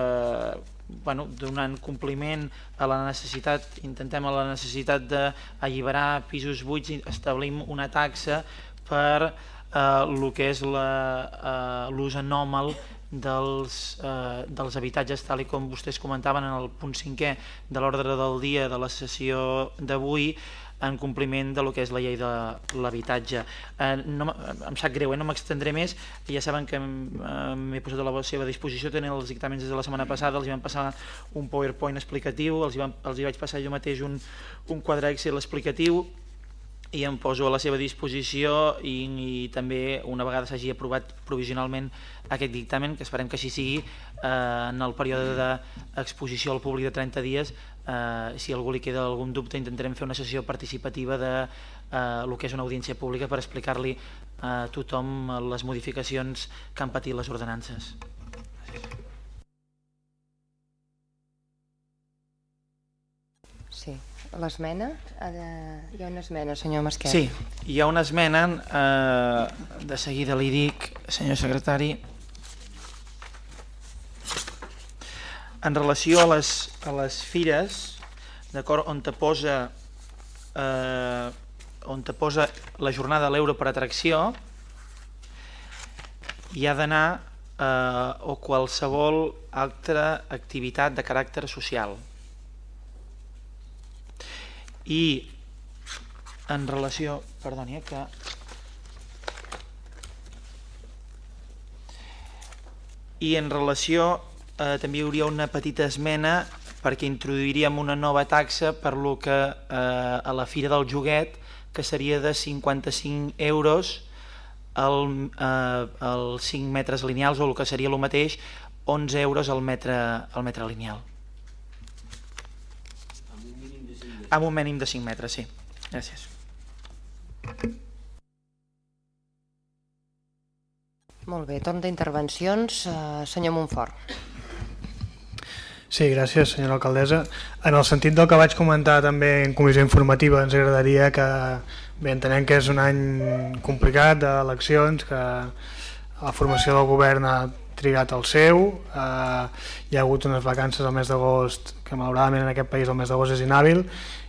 [SPEAKER 5] eh, bueno, donant compliment a la necessitat, intentem a la necessitat d'alliberar pisos buits i establim una taxa per eh, que és eh, l'ús eh, anòmal dels, eh, dels habitatges tal i com vostès comentaven en el punt cinquè de l'ordre del dia de la sessió d'avui en compliment de lo que és la llei de l'habitatge. Eh, no, em sap greu, eh, no m'extendré més, ja saben que eh, m'he posat a la seva disposició, tenen els dictaments des de la setmana passada, els hi van passar un PowerPoint explicatiu, els hi, van, els hi vaig passar jo mateix un, un quadre Excel explicatiu, i em poso a la seva disposició i, i també una vegada s'hagi aprovat provisionalment aquest dictamen, que esperem que així sigui eh, en el període d'exposició al públic de 30 dies eh, si algú li queda algun dubte intentarem fer una sessió participativa de eh, el que és una audiència pública per explicar-li a tothom les modificacions que han patit les ordenances.
[SPEAKER 1] Sí. L'esmena? Hi ha una esmena, senyor Masquet.
[SPEAKER 5] Sí, hi ha una esmena, eh, de seguida li dic, senyor secretari, en relació a les, a les fires, d'acord, on te posa eh, on te posa la jornada a l'euro per atracció, hi ha d'anar eh, o qualsevol altra activitat de caràcter social. I en relació, perdoni, eh, que i en relació eh, també hi hauria una petita esmena perquè introduiríem una nova taxa per lo que eh, a la Fira del Joguet que seria de 55 euros el, eh, els 5 metres lineals o el que seria el mateix 11 euros al metre, al metre lineal. Amb un mínim de 5 metres, sí. Gràcies.
[SPEAKER 1] Molt bé, torn d'intervencions. Uh, senyor Montfort.
[SPEAKER 3] Sí, gràcies, senyora alcaldessa. En el sentit del que vaig comentar també en comissió informativa, ens agradaria que, bé, entenem que és un any complicat d'eleccions, que la formació del govern ha trigat el seu, eh, hi ha hagut unes vacances al mes d'agost que malauradament en aquest país el mes d'agost és inhàbil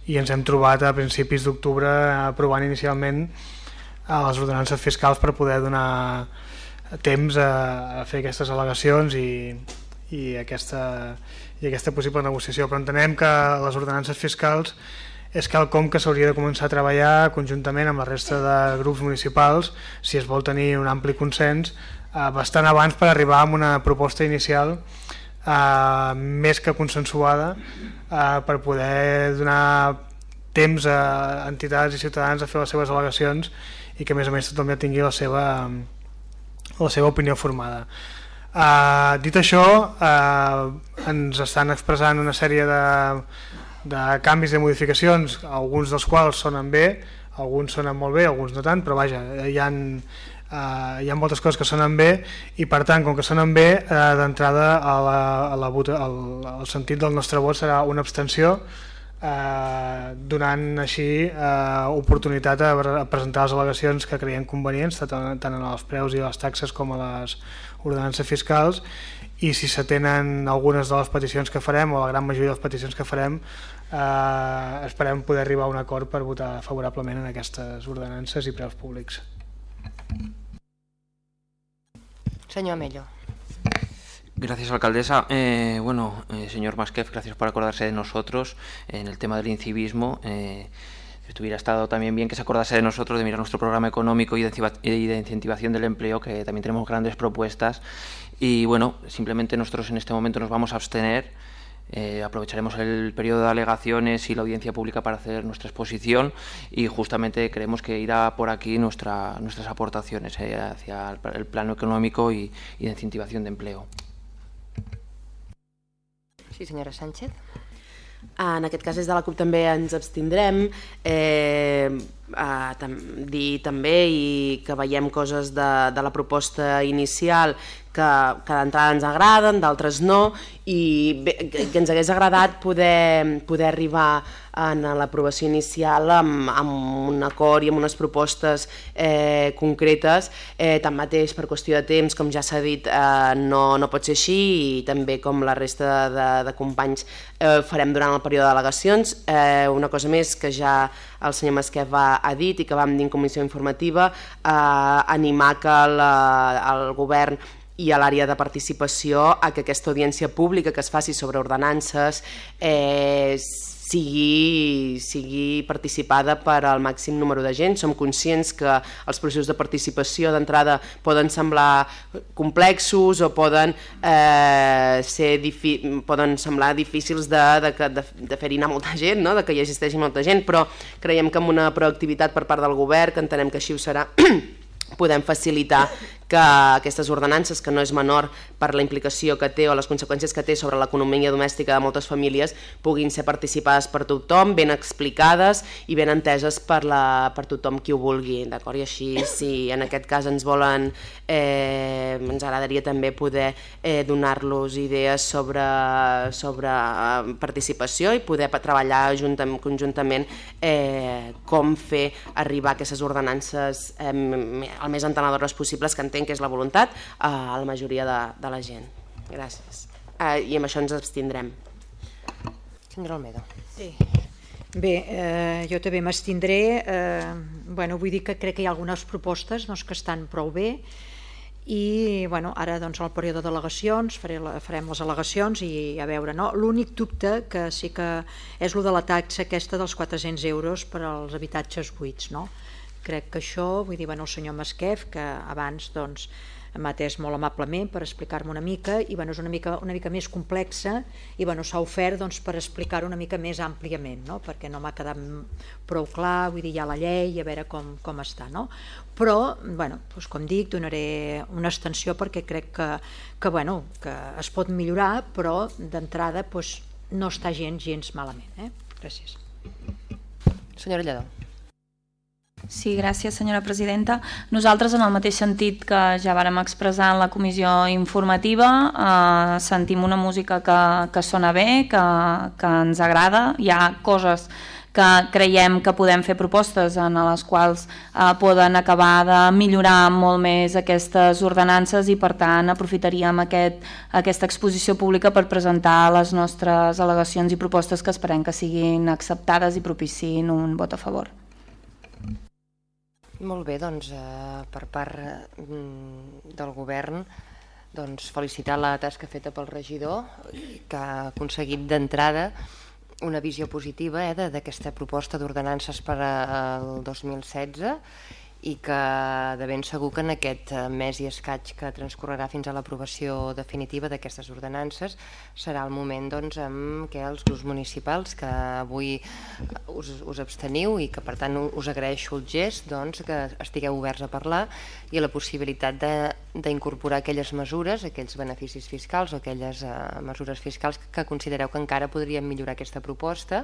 [SPEAKER 3] i ens hem trobat a principis d'octubre aprovant inicialment a les ordenances fiscals per poder donar temps a, a fer aquestes al·legacions i, i, aquesta, i aquesta possible negociació. Però entenem que les ordenances fiscals és quelcom que s'hauria de començar a treballar conjuntament amb la resta de grups municipals si es vol tenir un ampli consens eh, bastant abans per arribar a una proposta inicial eh, més que consensuada eh, per poder donar temps a entitats i ciutadans a fer les seves al·legacions i que a més a més tothom ja tingui la seva, la seva opinió formada. Uh, dit això, uh, ens estan expressant una sèrie de, de canvis i modificacions, alguns dels quals sonen bé, alguns sonen molt bé, alguns no tant, però vaja, hi ha, uh, hi ha moltes coses que sonen bé i per tant, com que sonen bé, uh, d'entrada el, el, el sentit del nostre vot serà una abstenció eh, donant així eh, oportunitat a, a presentar les al·legacions que creiem convenients tant, tant en els preus i les taxes com a les ordenances fiscals i si s'atenen algunes de les peticions que farem o la gran majoria de les peticions que farem eh, esperem poder arribar a un acord per votar favorablement en aquestes ordenances i preus públics.
[SPEAKER 1] Senyor Amello.
[SPEAKER 6] Gracias, alcaldesa. Eh, bueno, eh, señor Masquef, gracias por acordarse de nosotros en el tema del incivismo. Eh, hubiera estado también bien que se acordase de nosotros, de mirar nuestro programa económico y de incentivación del empleo, que también tenemos grandes propuestas. Y bueno, simplemente nosotros en este momento nos vamos a abstener. Eh, aprovecharemos el periodo de alegaciones y la audiencia pública para hacer nuestra exposición y justamente creemos que irá por aquí nuestra, nuestras aportaciones eh, hacia el plano económico y, y de incentivación de empleo.
[SPEAKER 1] Sí, senyora Sánchez.
[SPEAKER 11] En aquest cas des de la CUP també ens abstindrem, eh, a tam dir també i que veiem coses de, de la proposta inicial que, que d'entrada ens agraden, d'altres no, i bé, que, ens hagués agradat poder, poder arribar en l'aprovació inicial amb, amb un acord i amb unes propostes eh, concretes. Eh, tanmateix, per qüestió de temps, com ja s'ha dit, eh, no, no pot ser així i també com la resta de, de companys eh, farem durant el període d'al·legacions. Eh, una cosa més que ja el senyor Masquef va, ha dit i que vam dir en comissió informativa, eh, animar que la, el govern i a l'àrea de participació a que aquesta audiència pública que es faci sobre ordenances eh, sigui, sigui participada per al màxim número de gent. Som conscients que els processos de participació d'entrada poden semblar complexos o poden, eh, ser poden semblar difícils de, de, de, de fer-hi anar molta gent, no? de que hi existeixi molta gent, però creiem que amb una proactivitat per part del govern, que entenem que així ho serà, podem facilitar que aquestes ordenances, que no és menor per la implicació que té o les conseqüències que té sobre l'economia domèstica de moltes famílies, puguin ser participades per tothom, ben explicades i ben enteses per, la, per tothom qui ho vulgui. I així, si en aquest cas ens volen, eh, ens agradaria també poder eh, donar-los idees sobre, sobre eh, participació i poder treballar juntament, conjuntament eh, com fer arribar aquestes ordenances eh, el més entenedores possibles que entenc que és la voluntat, a la majoria de, de la gent. Gràcies. Eh, I amb això ens abstindrem.
[SPEAKER 1] Senyora Almedo.
[SPEAKER 7] Sí. Bé, eh, jo també m'estindré. Eh, bueno, vull dir que crec que hi ha algunes propostes doncs, que estan prou bé i bueno, ara doncs el període de delegacions faré la, farem les al·legacions i a veure, no? l'únic dubte que sí que és el de la taxa aquesta dels 400 euros per als habitatges buits no? Crec que això, vull dir, bueno, el senyor Masquef, que abans doncs, m'ha atès molt amablement per explicar-me una mica i bueno, és una mica, una mica més complexa i bueno, s'ha ofert doncs, per explicar-ho una mica més àmpliament no? perquè no m'ha quedat prou clar vull dir, hi ha la llei, a veure com, com està no? però, bueno, doncs, com dic donaré una extensió perquè crec que, que, bueno, que es pot millorar però d'entrada doncs, no està gens, gens malament eh? gràcies
[SPEAKER 1] Senyora Lledó
[SPEAKER 10] Sí, gràcies senyora presidenta. Nosaltres en el mateix sentit que ja vàrem expressar en la comissió informativa eh, sentim una música que, que sona bé, que, que ens agrada, hi ha coses que creiem que podem fer propostes en les quals eh, poden acabar de millorar molt més aquestes ordenances i per tant aprofitaríem aquest, aquesta exposició pública per presentar les nostres al·legacions i propostes que esperem que siguin acceptades i propiciïn un vot a favor.
[SPEAKER 1] Molt bé, doncs eh, per part mm, del govern doncs, felicitar la tasca feta pel regidor que ha aconseguit d'entrada una visió positiva eh, d'aquesta proposta d'ordenances per al 2016 i que de ben segur que en aquest eh, mes i escaig que transcorrerà fins a l'aprovació definitiva d'aquestes ordenances serà el moment doncs, en què els grups municipals que avui us, us absteniu i que per tant us agraeixo el gest doncs, que estigueu oberts a parlar i a la possibilitat d'incorporar aquelles mesures, aquells beneficis fiscals o aquelles uh, mesures fiscals que considereu que encara podrien millorar aquesta proposta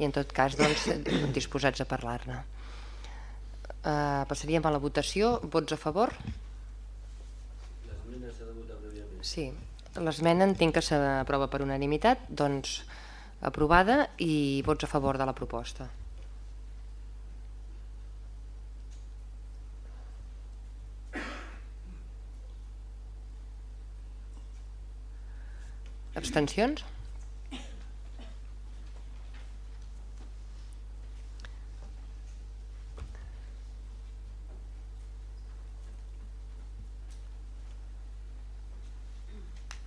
[SPEAKER 1] i en tot cas doncs, disposats a parlar-ne. Uh, passaríem a la votació. Vots a favor? Sí. L'esmena entenc que s'aprova per unanimitat, doncs aprovada i vots a favor de la proposta. Abstencions?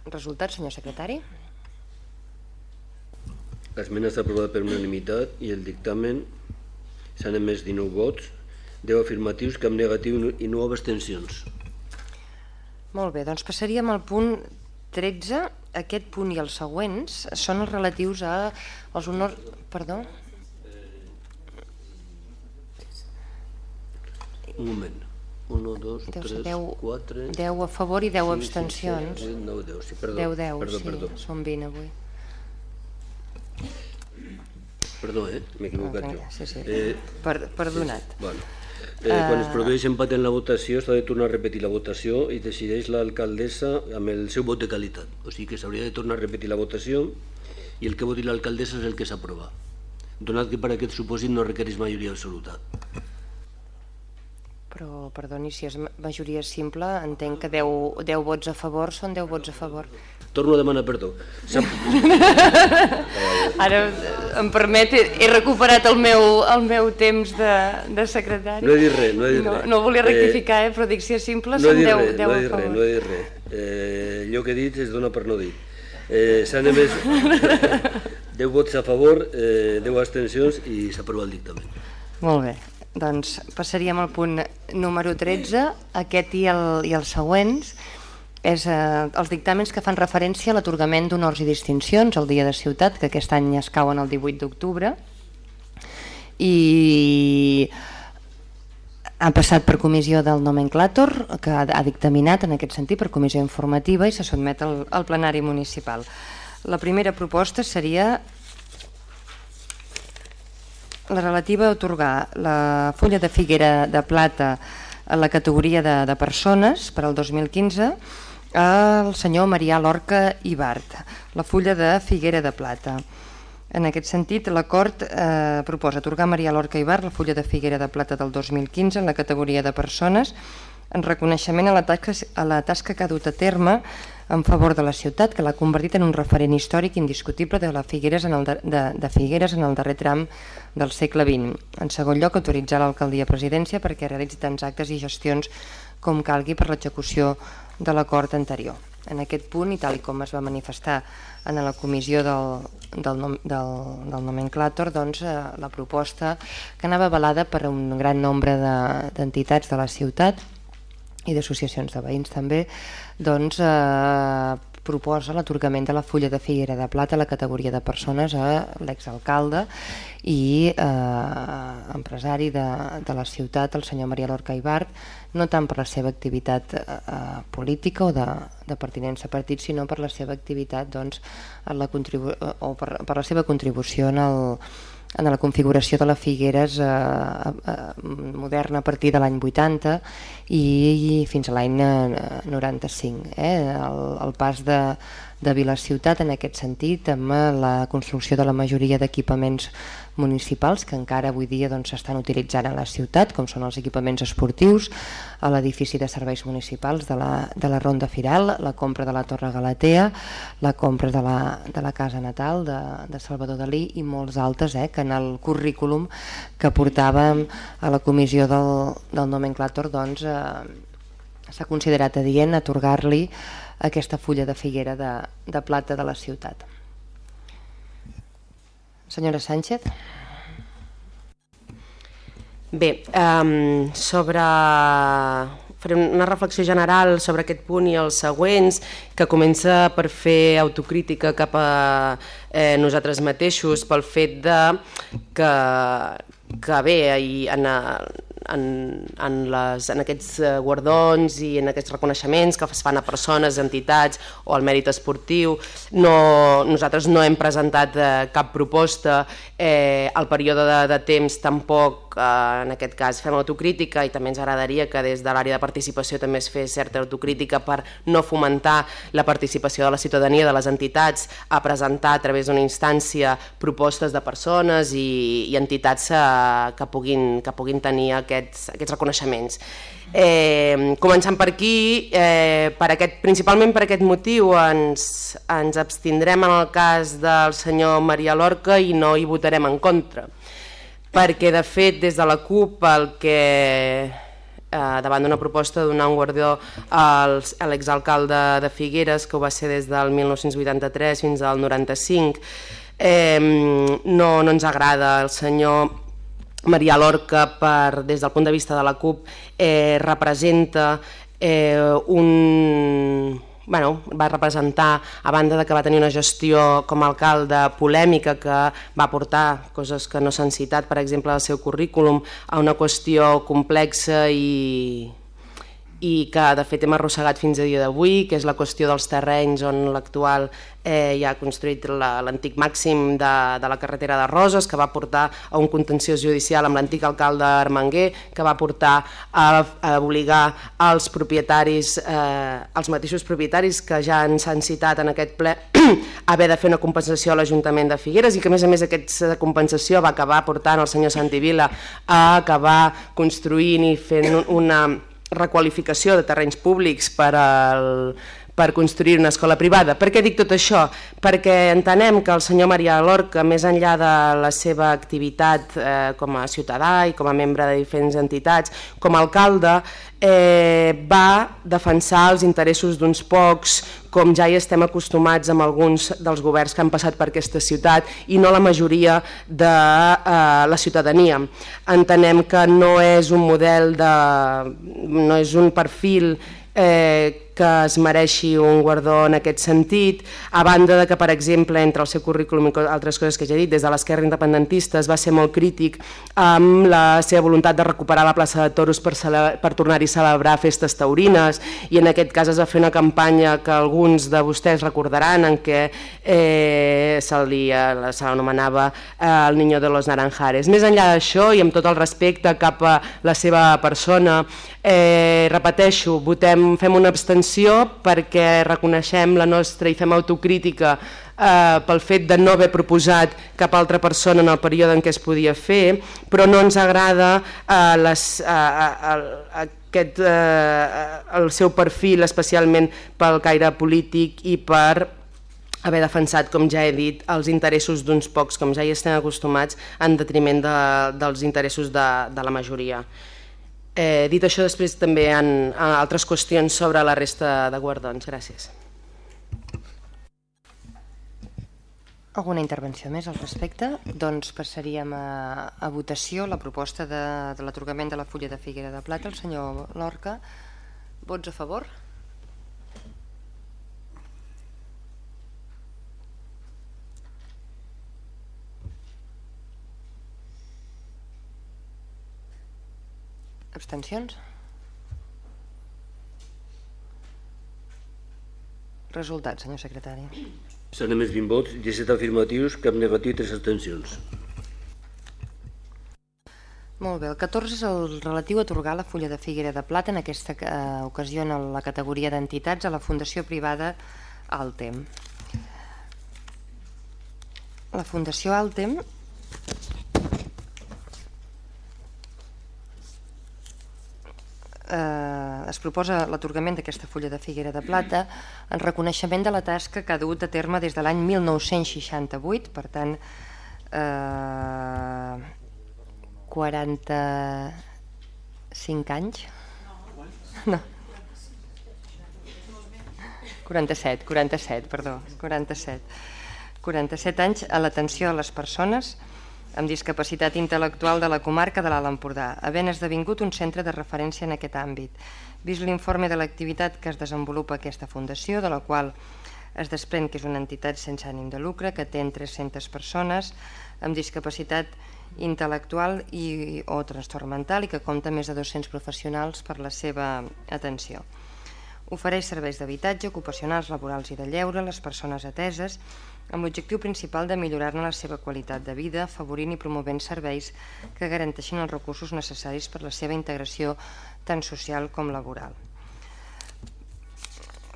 [SPEAKER 1] Resultat, senyor secretari?
[SPEAKER 12] L'esmena està aprovada per unanimitat i el dictamen s'han emès 19 vots, 10 afirmatius, cap negatiu i 9 abstencions.
[SPEAKER 1] Molt bé, doncs passaríem al punt 13. Aquest punt i els següents són els relatius a els honors... Perdó?
[SPEAKER 12] Un moment. 1, 2, 3, 10, 4...
[SPEAKER 1] 10 a favor i 10 abstencions.
[SPEAKER 12] 7, 9, 10, sí, perdó.
[SPEAKER 1] 10, 10,
[SPEAKER 12] perdó,
[SPEAKER 1] sí,
[SPEAKER 12] perdó.
[SPEAKER 1] són 20 avui.
[SPEAKER 12] Perdó, eh? M'he equivocat
[SPEAKER 1] Ah,
[SPEAKER 12] jo.
[SPEAKER 1] sí, sí.
[SPEAKER 12] Eh,
[SPEAKER 1] Per, perdonat.
[SPEAKER 12] Sí. Bueno. Eh, quan es
[SPEAKER 1] Eh,
[SPEAKER 12] produeix empat en la votació s'ha de tornar a repetir la votació i decideix l'alcaldessa amb el seu vot de qualitat. O sigui que s'hauria de tornar a repetir la votació i el que voti l'alcaldessa és el que s'aprova, donat que per aquest supòsit no requereix majoria absoluta.
[SPEAKER 1] Però, perdoni, si és ma- majoria simple, entenc que 10, 10 vots a favor són 10 vots a favor.
[SPEAKER 12] Torno a demanar perdó.
[SPEAKER 1] Ara em permet, he, recuperat el meu, el meu temps de, de secretari.
[SPEAKER 12] No he dit res, no he dit
[SPEAKER 1] no,
[SPEAKER 12] res.
[SPEAKER 1] No volia
[SPEAKER 12] Eh,
[SPEAKER 1] rectificar, eh, però dic, si és simple,
[SPEAKER 12] No
[SPEAKER 1] són
[SPEAKER 12] dit
[SPEAKER 1] 10,
[SPEAKER 12] res,
[SPEAKER 1] 10
[SPEAKER 12] no he
[SPEAKER 1] a
[SPEAKER 12] dit res,
[SPEAKER 1] favor.
[SPEAKER 12] no he dit res. Eh, allò que he dit es dona per no dir. Eh, S'han emès 10 vots a favor, eh, 10 abstencions i s'aprova el dictamen.
[SPEAKER 1] Molt bé, doncs passaríem al punt número 13, aquest i, el, i els següents, és eh, els dictàmens que fan referència a l'atorgament d'honors i distincions al Dia de Ciutat, que aquest any es cauen el 18 d'octubre, i ha passat per comissió del nomenclàtor, que ha, dictaminat en aquest sentit per comissió informativa i se sotmet al, al plenari municipal. La primera proposta seria la relativa a otorgar la fulla de figuera de plata a la categoria de, de persones per al 2015 al senyor Marià Lorca Ibart, la fulla de figuera de plata. En aquest sentit, l'acord eh, proposa atorgar a Marià Lorca Ibart la fulla de figuera de plata del 2015 en la categoria de persones en reconeixement a la tasca, a la tasca que ha dut a terme en favor de la ciutat, que l'ha convertit en un referent històric indiscutible de, la Figueres en el de, de, de Figueres en el darrer tram del segle XX. En segon lloc, autoritzar l'alcaldia presidència perquè realitzi tants actes i gestions com calgui per l'execució de l'acord anterior. En aquest punt, i tal com es va manifestar en la comissió del, del, nom- del, del nomenclàtor, doncs, eh, la proposta que anava avalada per un gran nombre de- d'entitats de, de la ciutat i d'associacions de veïns també, doncs eh, proposa l'atorgament de la fulla de figuera de plata a la categoria de persones a l'exalcalde i eh, empresari de, de la ciutat, el senyor Maria Lorca Ibart, no tant per la seva activitat eh, política o de, de pertinença a partit, sinó per la seva activitat doncs, en la o per, per la seva contribució en el, en la configuració de la Figueres eh, eh, moderna a partir de l'any 80 i, i fins a l'any eh, 95. Eh? El, el pas de, de Vila-Ciutat en aquest sentit, amb eh, la construcció de la majoria d'equipaments municipals que encara avui dia doncs, s'estan doncs, utilitzant a la ciutat, com són els equipaments esportius, a l'edifici de serveis municipals de la, de la Ronda Firal, la compra de la Torre Galatea, la compra de la, de la Casa Natal de, de Salvador Dalí i molts altres eh, que en el currículum que portàvem a la comissió del, del nomenclàtor doncs, eh, s'ha considerat adient atorgar-li aquesta fulla de figuera de, de plata de la ciutat. Senyora Sánchez.
[SPEAKER 11] Bé, um, sobre faré una reflexió general sobre aquest punt i els següents, que comença per fer autocrítica cap a eh, nosaltres mateixos pel fet de que, que bé, en, en, en, les, en aquests eh, guardons i en aquests reconeixements que es fan a persones, entitats o al mèrit esportiu. No, nosaltres no hem presentat eh, cap proposta, eh, el període de, de temps tampoc, eh, en aquest cas fem autocrítica i també ens agradaria que des de l'àrea de participació també es fes certa autocrítica per no fomentar la participació de la ciutadania, de les entitats, a presentar a través d'una instància propostes de persones i, i entitats eh, que, puguin, que puguin tenir aquest aquests, aquests reconeixements. Eh, començant per aquí, eh, per aquest, principalment per aquest motiu ens, ens abstindrem en el cas del senyor Maria Lorca i no hi votarem en contra, perquè de fet des de la CUP el que eh, davant d'una proposta de donar un guardió a l'exalcalde de Figueres, que ho va ser des del 1983 fins al 95, eh, no, no ens agrada. El senyor Maria Lorca, per, des del punt de vista de la CUP, eh, representa eh, un... Bueno, va representar, a banda de que va tenir una gestió com a alcalde polèmica que va portar coses que no s'han citat, per exemple, al seu currículum, a una qüestió complexa i, i que de fet hem arrossegat fins a dia d'avui, que és la qüestió dels terrenys on l'actual eh, ja ha construït l'antic la, màxim de, de la carretera de Roses, que va portar a un contenciós judicial amb l'antic alcalde Armenguer, que va portar a, a obligar als propietaris, eh, els mateixos propietaris que ja ens han citat en aquest ple, haver de fer una compensació a l'Ajuntament de Figueres i que a més a més aquesta compensació va acabar portant el senyor Santivila a acabar construint i fent una requalificació de terrenys públics per al, per construir una escola privada. Per què dic tot això? Perquè entenem que el senyor Maria Lorca, més enllà de la seva activitat eh, com a ciutadà i com a membre de diferents entitats, com a alcalde, eh, va defensar els interessos d'uns pocs, com ja hi estem acostumats amb alguns dels governs que han passat per aquesta ciutat i no la majoria de eh, la ciutadania. Entenem que no és un model de... no és un perfil eh, que es mereixi un guardó en aquest sentit, a banda de que, per exemple, entre el seu currículum i altres coses que ja he dit, des de l'esquerra independentista es va ser molt crític amb la seva voluntat de recuperar la plaça de Toros per, per tornar-hi a celebrar festes taurines i en aquest cas es va fer una campanya que alguns de vostès recordaran en què eh, se l'anomenava eh, el Niño de los Naranjares. Més enllà d'això i amb tot el respecte cap a la seva persona, eh, repeteixo, votem, fem una abstenció abstenció perquè reconeixem la nostra i fem autocrítica eh, pel fet de no haver proposat cap altra persona en el període en què es podia fer, però no ens agrada eh, les, eh, eh, aquest, eh, el seu perfil, especialment pel caire polític i per haver defensat, com ja he dit, els interessos d'uns pocs, com ja hi estem acostumats, en detriment de, dels interessos de, de la majoria. Eh, dit això, després també hi ha altres qüestions sobre la resta de guardons. Gràcies.
[SPEAKER 1] Alguna intervenció més al respecte? Doncs passaríem a, a votació la proposta de, de l'atorgament de la fulla de Figuera de Plata. El senyor Lorca, vots a favor? Abstencions? Resultat, senyor secretari.
[SPEAKER 12] S'han emès 20 vots, 17 afirmatius, cap negatiu i 3 abstencions.
[SPEAKER 1] Molt bé, el 14 és el relatiu a atorgar la fulla de Figuera de Plata, en aquesta eh, ocasió en la categoria d'entitats, a la Fundació Privada Altem. La Fundació Altem eh, es proposa l'atorgament d'aquesta fulla de figuera de plata en reconeixement de la tasca que ha dut a terme des de l'any 1968, per tant eh, 45 anys? No. 47, 47, perdó 47 47 anys a l'atenció a les persones amb discapacitat intel·lectual de la comarca de l'Alt Empordà, havent esdevingut un centre de referència en aquest àmbit. Vist l'informe de l'activitat que es desenvolupa aquesta fundació, de la qual es desprèn que és una entitat sense ànim de lucre, que té 300 persones amb discapacitat intel·lectual i, o trastorn mental i que compta més de 200 professionals per la seva atenció. Ofereix serveis d'habitatge, ocupacionals, laborals i de lleure a les persones ateses amb l'objectiu principal de millorar-ne la seva qualitat de vida, afavorint i promovent serveis que garanteixin els recursos necessaris per la seva integració tant social com laboral.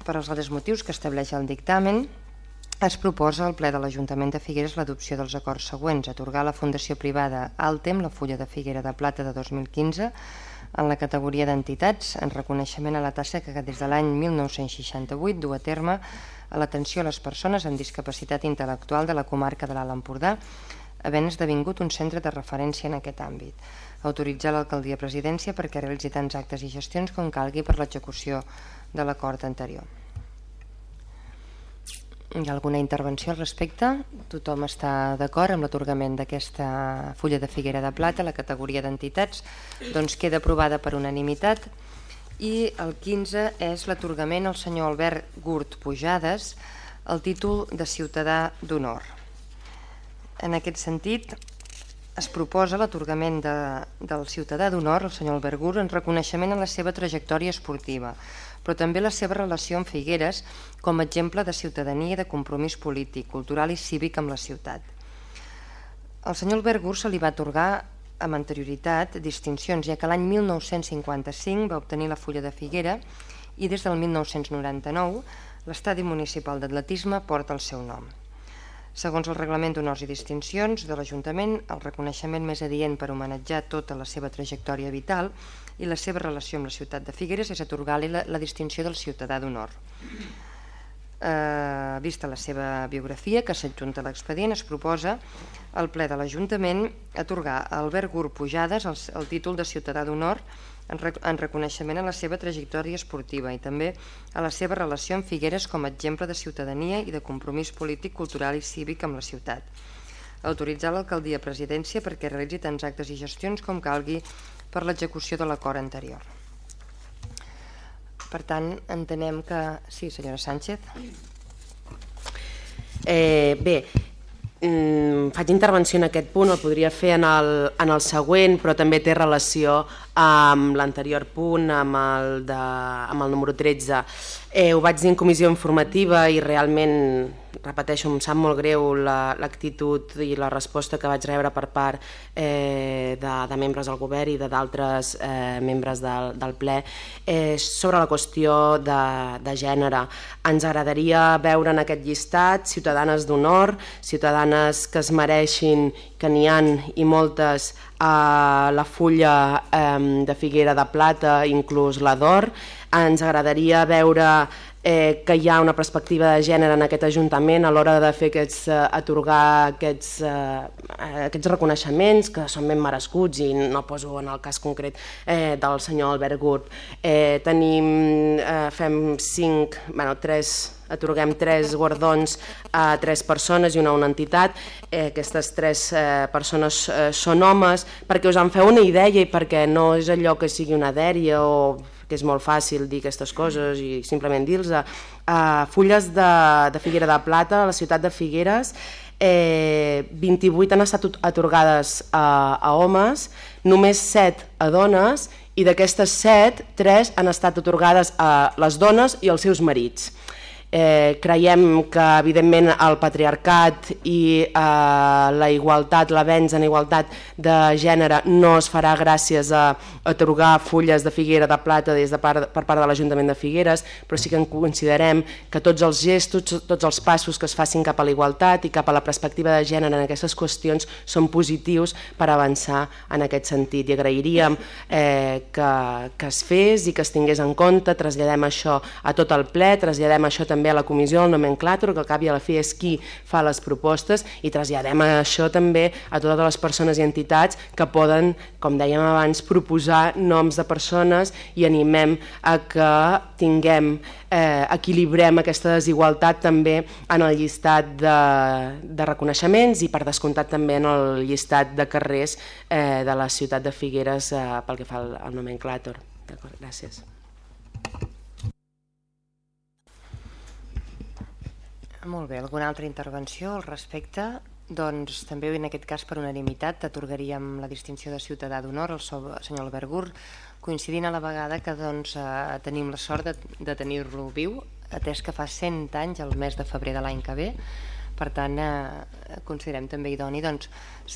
[SPEAKER 1] Per als altres motius que estableix el dictamen, es proposa al ple de l'Ajuntament de Figueres l'adopció dels acords següents, atorgar a la Fundació Privada Altem la fulla de Figuera de Plata de 2015 en la categoria d'entitats en reconeixement a la tasca que des de l'any 1968 du a terme a l'atenció a les persones amb discapacitat intel·lectual de la comarca de l'Alt Empordà, havent esdevingut un centre de referència en aquest àmbit. Autoritzar l'alcaldia presidència perquè realitzi tants actes i gestions com calgui per l'execució de l'acord anterior. Hi ha alguna intervenció al respecte? Tothom està d'acord amb l'atorgament d'aquesta fulla de figuera de plata, la categoria d'entitats, doncs queda aprovada per unanimitat i el 15 és l'atorgament al senyor Albert Gurt Pujades el títol de ciutadà d'honor. En aquest sentit, es proposa l'atorgament de, del ciutadà d'honor, el senyor Albert Gurt, en reconeixement a la seva trajectòria esportiva, però també la seva relació amb Figueres com a exemple de ciutadania i de compromís polític, cultural i cívic amb la ciutat. El senyor Albert Gurt se li va atorgar amb anterioritat distincions, ja que l'any 1955 va obtenir la Fulla de Figuera i des del 1999 l'estadi municipal d'atletisme porta el seu nom. Segons el reglament d'honors i distincions de l'Ajuntament, el reconeixement més adient per homenatjar tota la seva trajectòria vital i la seva relació amb la ciutat de Figueres és atorgar-li la, la distinció del ciutadà d'honor eh, vista la seva biografia que s'adjunta a l'expedient, es proposa al ple de l'Ajuntament atorgar a Albert Gur Pujades el, el títol de ciutadà d'honor en, en reconeixement a la seva trajectòria esportiva i també a la seva relació amb Figueres com a exemple de ciutadania i de compromís polític, cultural i cívic amb la ciutat. Autoritzar l'alcaldia presidència perquè realitzi tants actes i gestions com calgui per l'execució de l'acord anterior. Per tant, entenem que... Sí, senyora Sánchez.
[SPEAKER 11] Eh, bé, mm, faig intervenció en aquest punt, el podria fer en el, en el següent, però també té relació amb l'anterior punt, amb el, de, amb el número 13. Eh, ho vaig dir en comissió informativa i realment repeteixo, em sap molt greu l'actitud la, i la resposta que vaig rebre per part eh, de, de membres del govern i de d'altres eh, membres del, del ple eh, sobre la qüestió de, de gènere. Ens agradaria veure en aquest llistat ciutadanes d'honor, ciutadanes que es mereixin, que n'hi han i moltes a la fulla eh, de figuera de plata, inclús la d'or. Ens agradaria veure eh, que hi ha una perspectiva de gènere en aquest Ajuntament a l'hora de fer aquests, eh, atorgar aquests, eh, aquests reconeixements que són ben merescuts i no poso en el cas concret eh, del senyor Albert Gurt. Eh, tenim, eh, fem cinc, bueno, tres atorguem tres guardons a tres persones i una a una entitat. Eh, aquestes tres eh, persones eh, són homes perquè us en feu una idea i perquè no és allò que sigui una dèria o que és molt fàcil dir aquestes coses i simplement dir-los. Uh, fulles de, de Figuera de Plata, a la ciutat de Figueres, eh, 28 han estat atorgades a, a homes, només 7 a dones i d'aquestes 7, 3 han estat atorgades a les dones i als seus marits. Eh, creiem que evidentment el patriarcat i eh, la igualtat, l'avenç en igualtat de gènere no es farà gràcies a atorgar fulles de figuera de plata des de part, per part de l'Ajuntament de Figueres, però sí que considerem que tots els gestos, tots els passos que es facin cap a la igualtat i cap a la perspectiva de gènere en aquestes qüestions són positius per avançar en aquest sentit. I agrairíem eh, que, que es fes i que es tingués en compte, traslladem això a tot el ple, traslladem això també també a la comissió, al nomenclàtor, que al cap i a la fi és qui fa les propostes i traslladem això també a totes les persones i entitats que poden, com dèiem abans, proposar noms de persones i animem a que tinguem, eh, equilibrem aquesta desigualtat també en el llistat de, de reconeixements i per descomptat també en el llistat de carrers eh, de la ciutat de Figueres eh, pel que fa al nomenclàtor. D'acord, gràcies.
[SPEAKER 1] Molt bé, alguna altra intervenció al respecte? Doncs també en aquest cas per unanimitat atorgaríem la distinció de ciutadà d'honor al senyor Albert Gur, coincidint a la vegada que doncs, eh, tenim la sort de, de tenir-lo viu, atès que fa 100 anys, el mes de febrer de l'any que ve, per tant eh, considerem també idoni doncs,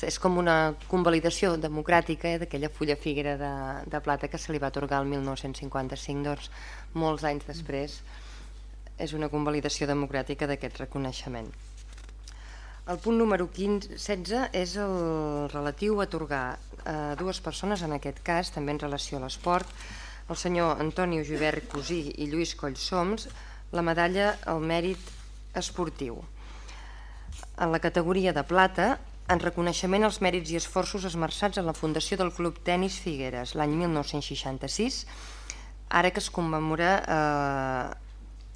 [SPEAKER 1] és com una convalidació democràtica eh, d'aquella fulla figuera de, de plata que se li va atorgar el 1955 doncs, molts anys després és una convalidació democràtica d'aquest reconeixement el punt número 15, 16 és el relatiu a atorgar a dues persones, en aquest cas també en relació a l'esport, el senyor Antoni Givert Cosí i Lluís Collsoms, la medalla al mèrit esportiu. En la categoria de plata, en reconeixement als mèrits i esforços esmerçats en la fundació del Club Tenis Figueres l'any 1966, ara que es commemora eh,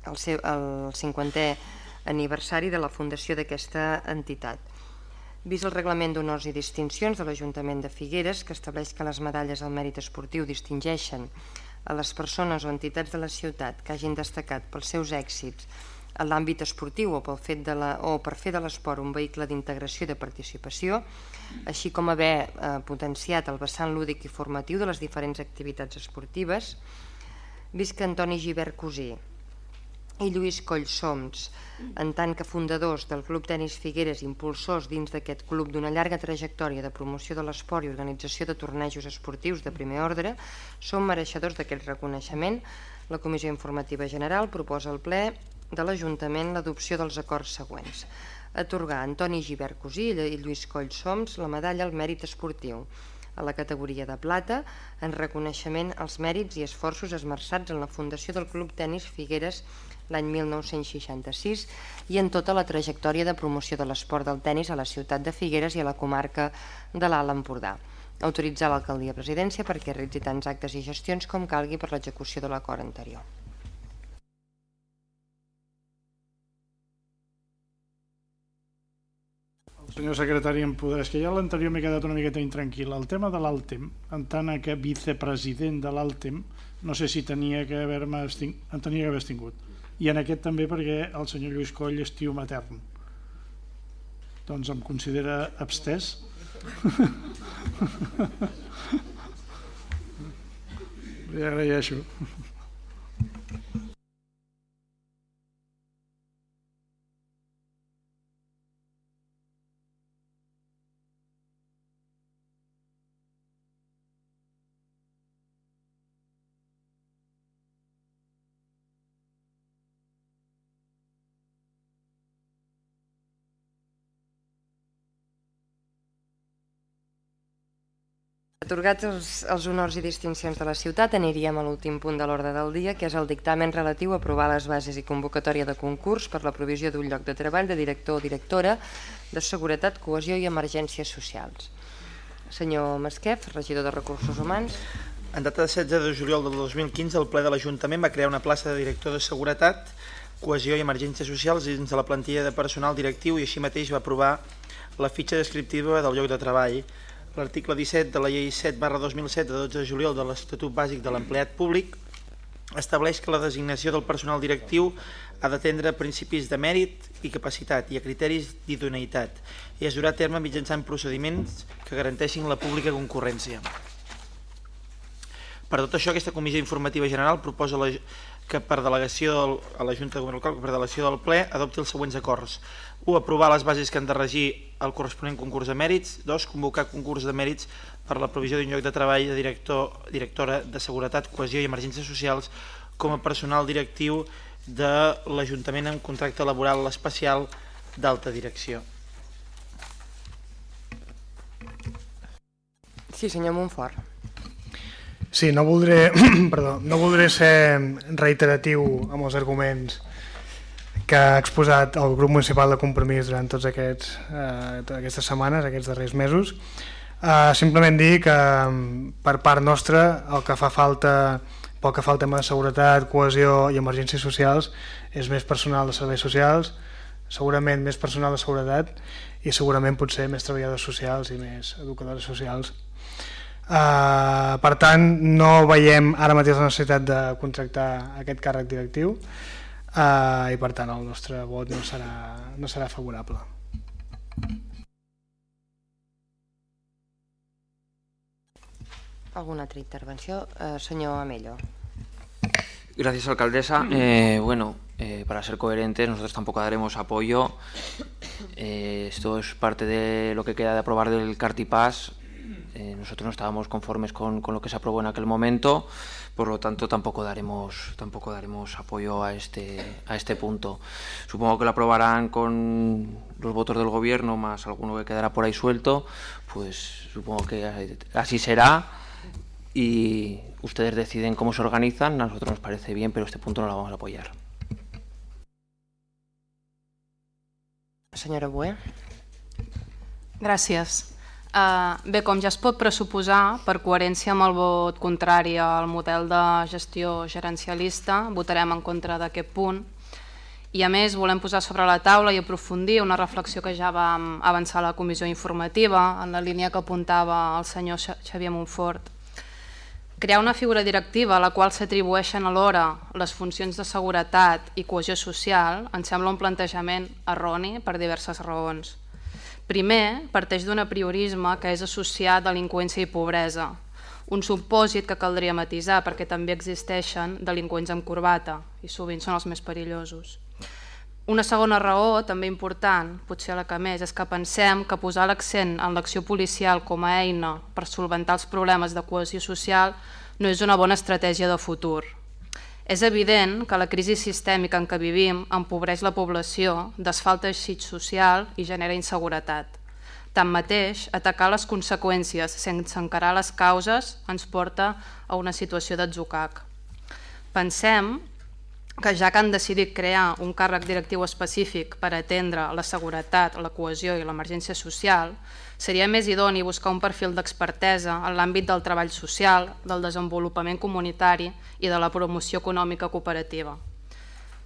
[SPEAKER 1] el, seu, el 50è aniversari de la fundació d'aquesta entitat. Vist el reglament d'honors i distincions de l'Ajuntament de Figueres, que estableix que les medalles al mèrit esportiu distingeixen a les persones o entitats de la ciutat que hagin destacat pels seus èxits en l'àmbit esportiu o, pel fet de la, o per fer de l'esport un vehicle d'integració i de participació, així com haver eh, potenciat el vessant lúdic i formatiu de les diferents activitats esportives, vist que Antoni Givert Cosí i Lluís Collsoms, en tant que fundadors del Club Tenis Figueres, impulsors dins d'aquest club d'una llarga trajectòria de promoció de l'esport i organització de tornejos esportius de primer ordre, són mereixedors d'aquest reconeixement. La Comissió Informativa General proposa al ple de l'Ajuntament l'adopció dels acords següents. Atorgar a Antoni Givert Cosí i Lluís Collsoms la medalla al mèrit esportiu a la categoria de plata en reconeixement als mèrits i esforços esmerçats en la fundació del Club Tenis Figueres l'any 1966 i en tota la trajectòria de promoció de l'esport del tennis a la ciutat de Figueres i a la comarca de l'Alt Empordà. Autoritzar l'alcaldia presidència perquè realitzi tants actes i gestions com calgui per l'execució de l'acord anterior.
[SPEAKER 4] senyor secretari em podrà... És que ja l'anterior m'he quedat una miqueta intranquil. El tema de l'Altem, en tant que vicepresident de l'Altem, no sé si tenia que haver-me tenia que haver estingut i en aquest també perquè el senyor Lluís Coll és tio matern. Doncs em considera abstès. Li agraeixo
[SPEAKER 1] Atorgats els, els honors i distincions de la ciutat, aniríem a l'últim punt de l'ordre del dia, que és el dictamen relatiu a aprovar les bases i convocatòria de concurs per la provisió d'un lloc de treball de director o directora de Seguretat, Cohesió i Emergències Socials. Senyor Masquef, regidor de Recursos Humans.
[SPEAKER 5] En data de 16 de juliol del 2015, el ple de l'Ajuntament va crear una plaça de director de Seguretat, Cohesió i Emergències Socials dins de la plantilla de personal directiu i així mateix va aprovar la fitxa descriptiva del lloc de treball, L'article 17 de la llei 7 barra 2007 de 12 de juliol de l'Estatut Bàsic de l'Empleat Públic estableix que la designació del personal directiu ha d'atendre principis de mèrit i capacitat i a criteris d'idoneïtat i es durà a terme mitjançant procediments que garanteixin la pública concurrència. Per tot això, aquesta Comissió Informativa General proposa la, que per delegació del, a la Junta Local, per delegació del ple, adopti els següents acords. 1. Aprovar les bases que han de regir el corresponent concurs de mèrits. 2. Convocar concurs de mèrits per la provisió d'un lloc de treball de director, directora de Seguretat, Cohesió i Emergències Socials com a personal directiu de l'Ajuntament en contracte laboral especial d'alta direcció.
[SPEAKER 1] Sí, senyor Montfort.
[SPEAKER 3] Sí, no voldré, perdó, no voldré ser reiteratiu amb els arguments que ha exposat el grup municipal de compromís durant tots aquests, eh, aquestes setmanes, aquests darrers mesos. Eh, simplement dir que per part nostra el que fa falta pel que fa al tema de seguretat, cohesió i emergències socials és més personal de serveis socials, segurament més personal de seguretat i segurament potser més treballadors socials i més educadors socials. Uh, per tant, no veiem ara mateix la necessitat de contractar aquest càrrec directiu uh, i per tant el nostre vot no serà, no serà favorable.
[SPEAKER 1] Alguna altra intervenció? Uh, senyor Amello.
[SPEAKER 6] Gracias, alcaldesa. Eh, bueno, eh, para ser coherentes, nosotros tampoco daremos apoyo. Eh, esto es parte de lo que queda de aprobar del Cartipass. Eh, nosotros no estábamos conformes con, con, lo que se aprobó en aquel momento, por lo tanto tampoco daremos, tampoco daremos apoyo a este, a este punto. Supongo que lo aprobarán con los votos del gobierno, más alguno que quedará por ahí suelto, pues supongo que así será y ustedes deciden cómo se organizan, a nosotros nos parece bien, pero este punto no lo vamos a apoyar.
[SPEAKER 1] Senyora Bué.
[SPEAKER 15] Gràcies. Uh, bé, com ja es pot pressuposar, per coherència amb el vot contrari al model de gestió gerencialista, votarem en contra d'aquest punt. I a més volem posar sobre la taula i aprofundir una reflexió que ja vam avançar a la comissió informativa en la línia que apuntava el senyor Xavier Montfort. Crear una figura directiva a la qual s'atribueixen alhora les funcions de seguretat i cohesió social ens sembla un plantejament erroni per diverses raons. Primer, parteix d'un apriorisme que és associat a delinqüència i pobresa, un supòsit que caldria matisar perquè també existeixen delinqüents amb corbata i sovint són els més perillosos. Una segona raó, també important, potser la que més, és que pensem que posar l'accent en l'acció policial com a eina per solventar els problemes de cohesió social no és una bona estratègia de futur. És evident que la crisi sistèmica en què vivim empobreix la població, desfalta teixit social i genera inseguretat. Tanmateix, atacar les conseqüències sense encarar les causes ens porta a una situació d'atzucac. Pensem que ja que han decidit crear un càrrec directiu específic per atendre la seguretat, la cohesió i l'emergència social, seria més idoni buscar un perfil d'expertesa en l'àmbit del treball social, del desenvolupament comunitari i de la promoció econòmica cooperativa.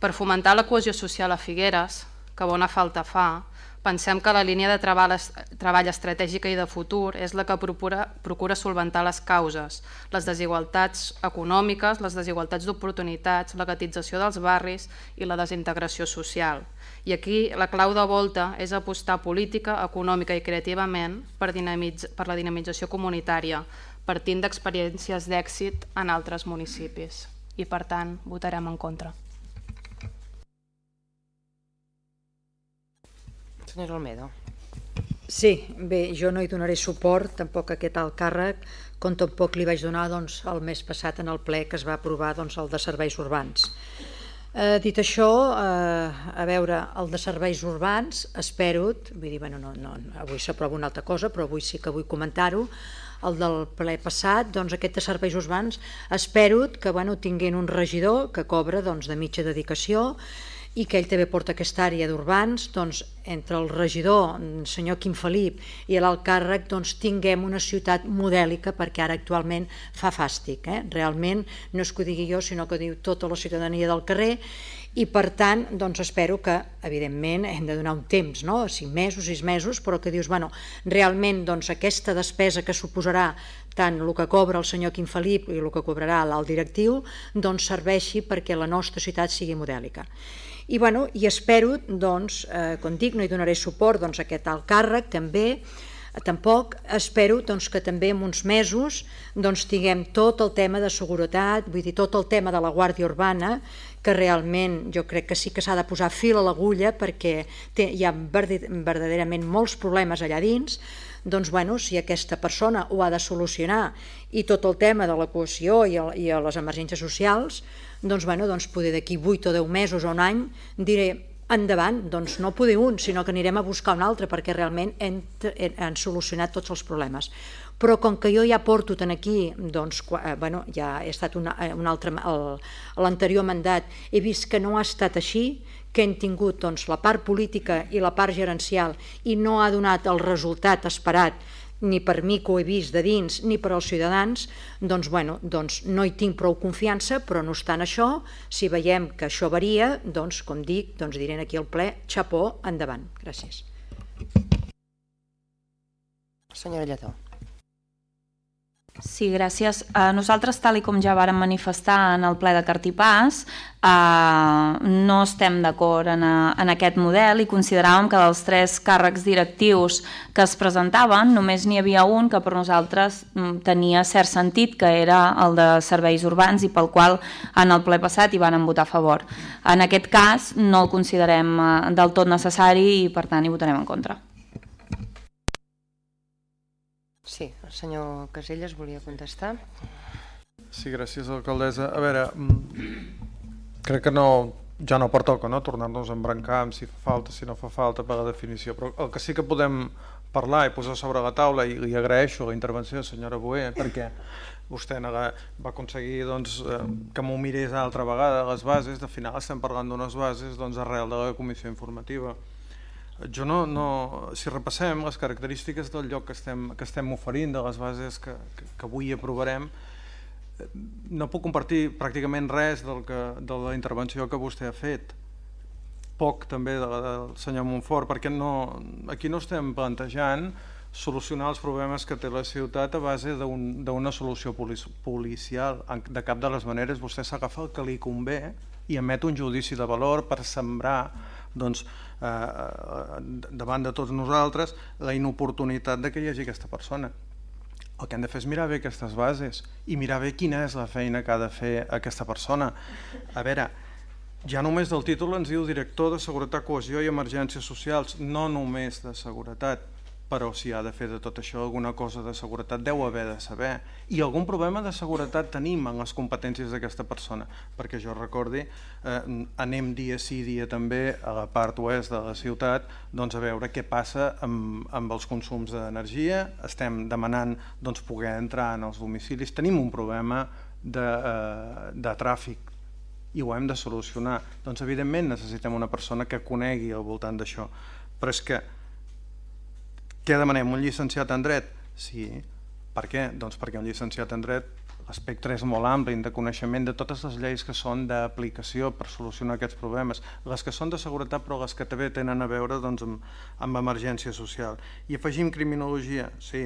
[SPEAKER 15] Per fomentar la cohesió social a Figueres, que bona falta fa, pensem que la línia de treball, estratègica i de futur és la que procura, procura solventar les causes, les desigualtats econòmiques, les desigualtats d'oportunitats, la gatització dels barris i la desintegració social. I aquí la clau de volta és apostar política, econòmica i creativament per, dinamitz, per la dinamització comunitària, partint d'experiències d'èxit en altres municipis. I per tant, votarem en contra.
[SPEAKER 1] Senyora Almedo.
[SPEAKER 7] Sí, bé, jo no hi donaré suport tampoc a aquest alt càrrec, com tampoc li vaig donar doncs, el mes passat en el ple que es va aprovar doncs, el de serveis urbans. Eh, dit això, eh, a veure, el de serveis urbans, espero, vull dir, bueno, no, no, avui s'aprova una altra cosa, però avui sí que vull comentar-ho, el del ple passat, doncs aquest de serveis urbans, espero que bueno, tinguin un regidor que cobra doncs, de mitja dedicació i que ell també porta aquesta àrea d'urbans, doncs entre el regidor, el senyor Quim Felip, i l'alt càrrec, doncs tinguem una ciutat modèlica perquè ara actualment fa fàstic. Eh? Realment no és que ho digui jo, sinó que ho diu tota la ciutadania del carrer i per tant doncs espero que evidentment hem de donar un temps, no? 5 mesos, 6 mesos, però que dius, bueno, realment doncs aquesta despesa que suposarà tant el que cobra el senyor Quim Felip i el que cobrarà l'alt directiu doncs serveixi perquè la nostra ciutat sigui modèlica. I, bueno, i espero, doncs, eh, com dic, no hi donaré suport doncs, a aquest alt càrrec també, Tampoc espero doncs, que també en uns mesos doncs, tinguem tot el tema de seguretat, vull dir, tot el tema de la Guàrdia Urbana, que realment jo crec que sí que s'ha de posar fil a l'agulla perquè té, hi ha verdaderament molts problemes allà dins, doncs bueno, si aquesta persona ho ha de solucionar i tot el tema de la cohesió i, el, i les emergències socials, doncs, bueno, doncs poder d'aquí 8 o 10 mesos o un any diré endavant, doncs no poder un, sinó que anirem a buscar un altre perquè realment hem, han solucionat tots els problemes. Però com que jo ja porto tant aquí, doncs, eh, bueno, ja he estat una, eh, un altre, l'anterior mandat, he vist que no ha estat així, que hem tingut doncs, la part política i la part gerencial i no ha donat el resultat esperat ni per mi que ho he vist de dins ni per als ciutadans, doncs, bueno, doncs no hi tinc prou confiança, però no obstant això, si veiem que això varia, doncs, com dic, doncs diré aquí al ple, xapó, endavant. Gràcies.
[SPEAKER 1] Senyora Lletó.
[SPEAKER 10] Sí, gràcies. Uh, nosaltres, tal i com ja vàrem manifestar en el ple de Cartipàs, uh, no estem d'acord en, uh, en aquest model i consideràvem que dels tres càrrecs directius que es presentaven, només n'hi havia un que per nosaltres mm, tenia cert sentit, que era el de serveis urbans i pel qual en el ple passat hi van votar a favor. En aquest cas no el considerem del tot necessari i per tant hi votarem en contra.
[SPEAKER 1] Sí, senyor Caselles volia contestar.
[SPEAKER 8] Sí, gràcies, alcaldessa. A veure, mm, crec que no, ja no pertoca no? tornar-nos a embrancar amb si fa falta, si no fa falta per la definició, però el que sí que podem parlar i posar sobre la taula, i li agraeixo la intervenció de la senyora Boé, perquè vostè va aconseguir doncs, eh, que m'ho mirés altra vegada, les bases, de final estem parlant d'unes bases doncs, arrel de la comissió informativa jo no, no, si repassem les característiques del lloc que estem, que estem oferint, de les bases que, que, que avui aprovarem, eh, no puc compartir pràcticament res del que, de la intervenció que vostè ha fet. Poc també de la del senyor Montfort, perquè no, aquí no estem plantejant solucionar els problemes que té la ciutat a base d'una un, solució policial. De cap de les maneres vostè s'agafa el que li convé i emet un judici de valor per sembrar doncs, davant de tots nosaltres la inoportunitat de que hi hagi aquesta persona. El que hem de fer és mirar bé aquestes bases i mirar bé quina és la feina que ha de fer aquesta persona. A veure, ja només del títol ens diu director de Seguretat, Cohesió i Emergències Socials, no només de seguretat però si ha de fer de tot això alguna cosa de seguretat deu haver de saber. I algun problema de seguretat tenim en les competències d'aquesta persona. Perquè jo recordi eh, anem dia sí dia també a la part oest de la ciutat doncs a veure què passa amb, amb els consums d'energia. Estem demanant doncs, poder entrar en els domicilis. Tenim un problema de, eh, de tràfic i ho hem de solucionar. Doncs evidentment necessitem una persona que conegui al voltant d'això. Però és que què demanem? Un llicenciat en dret? Sí. Per què? Doncs perquè un llicenciat en dret l'espectre és molt ampli de coneixement de totes les lleis que són d'aplicació per solucionar aquests problemes, les que són de seguretat però les que també tenen a veure doncs, amb, amb emergència social. I afegim criminologia? Sí.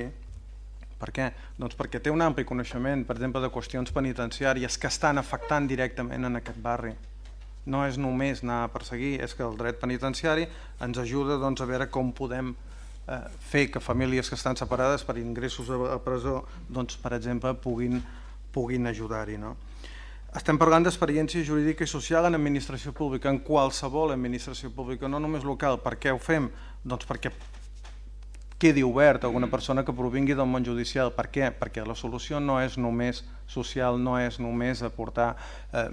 [SPEAKER 8] Per què? Doncs perquè té un ampli coneixement, per exemple, de qüestions penitenciàries que estan afectant directament en aquest barri. No és només anar a perseguir, és que el dret penitenciari ens ajuda doncs, a veure com podem fer que famílies que estan separades per ingressos a, a presó, doncs, per exemple, puguin, puguin ajudar-hi. No? Estem parlant d'experiència jurídica i social en administració pública, en qualsevol administració pública, no només local. Per què ho fem? Doncs perquè quedi obert a alguna persona que provingui del món judicial. Per què? Perquè la solució no és només social, no és només aportar eh,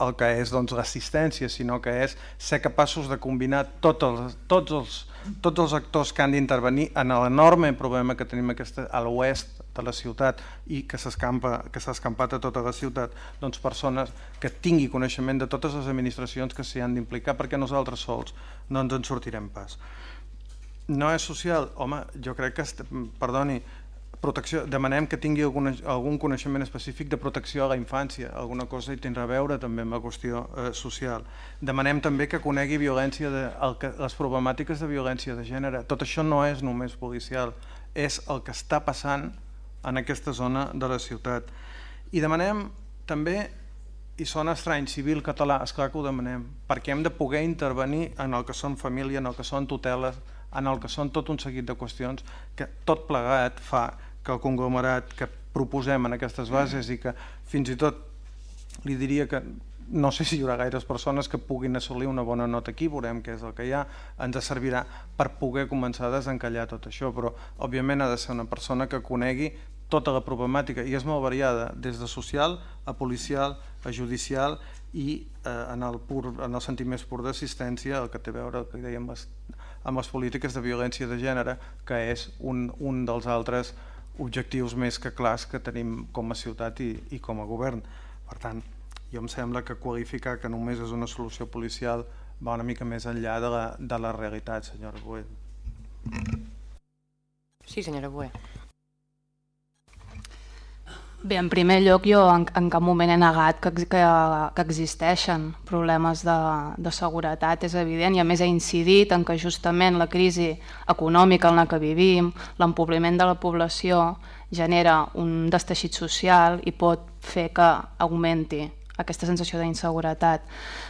[SPEAKER 8] el que és doncs, l'assistència, sinó que és ser capaços de combinar tots els, tots els, tots els actors que han d'intervenir en l'enorme problema que tenim aquesta, a l'oest de la ciutat i que s'ha escampat a tota la ciutat, doncs persones que tingui coneixement de totes les administracions que s'hi han d'implicar perquè nosaltres sols no ens en sortirem pas. No és social? Home, jo crec que, perdoni, protecció, demanem que tingui algun, algun coneixement específic de protecció a la infància, alguna cosa hi tindrà a veure també amb la qüestió eh, social. Demanem també que conegui violència de, el les problemàtiques de violència de gènere. Tot això no és només policial, és el que està passant en aquesta zona de la ciutat. I demanem també, i sona estrany, civil català, esclar que ho demanem, perquè hem de poder intervenir en el que són família, en el que són tuteles, en el que són tot un seguit de qüestions que tot plegat fa que el conglomerat que proposem en aquestes bases i que fins i tot li diria que no sé si hi haurà gaires persones que puguin assolir una bona nota aquí, veurem què és el que hi ha, ens servirà per poder començar a desencallar tot això, però òbviament ha de ser una persona que conegui tota la problemàtica i és molt variada, des de social a policial a judicial i eh, en, el pur, en el sentit més pur d'assistència, el que té a veure que dèiem, amb les polítiques de violència de gènere, que és un, un dels altres objectius més que clars que tenim com a ciutat i, i com a govern. Per tant, i em sembla que qualificar que només és una solució policial va una mica més enllà de la, de la realitat, senyora Bué.
[SPEAKER 1] Sí, senyora Bué.
[SPEAKER 15] Bé, en primer lloc jo en, en cap moment he negat que, que, que existeixen problemes de, de seguretat, és evident, i a més he incidit en que justament la crisi econòmica en la que vivim, l'empobriment de la població, genera un desteixit social i pot fer que augmenti aquesta sensació d'inseguretat.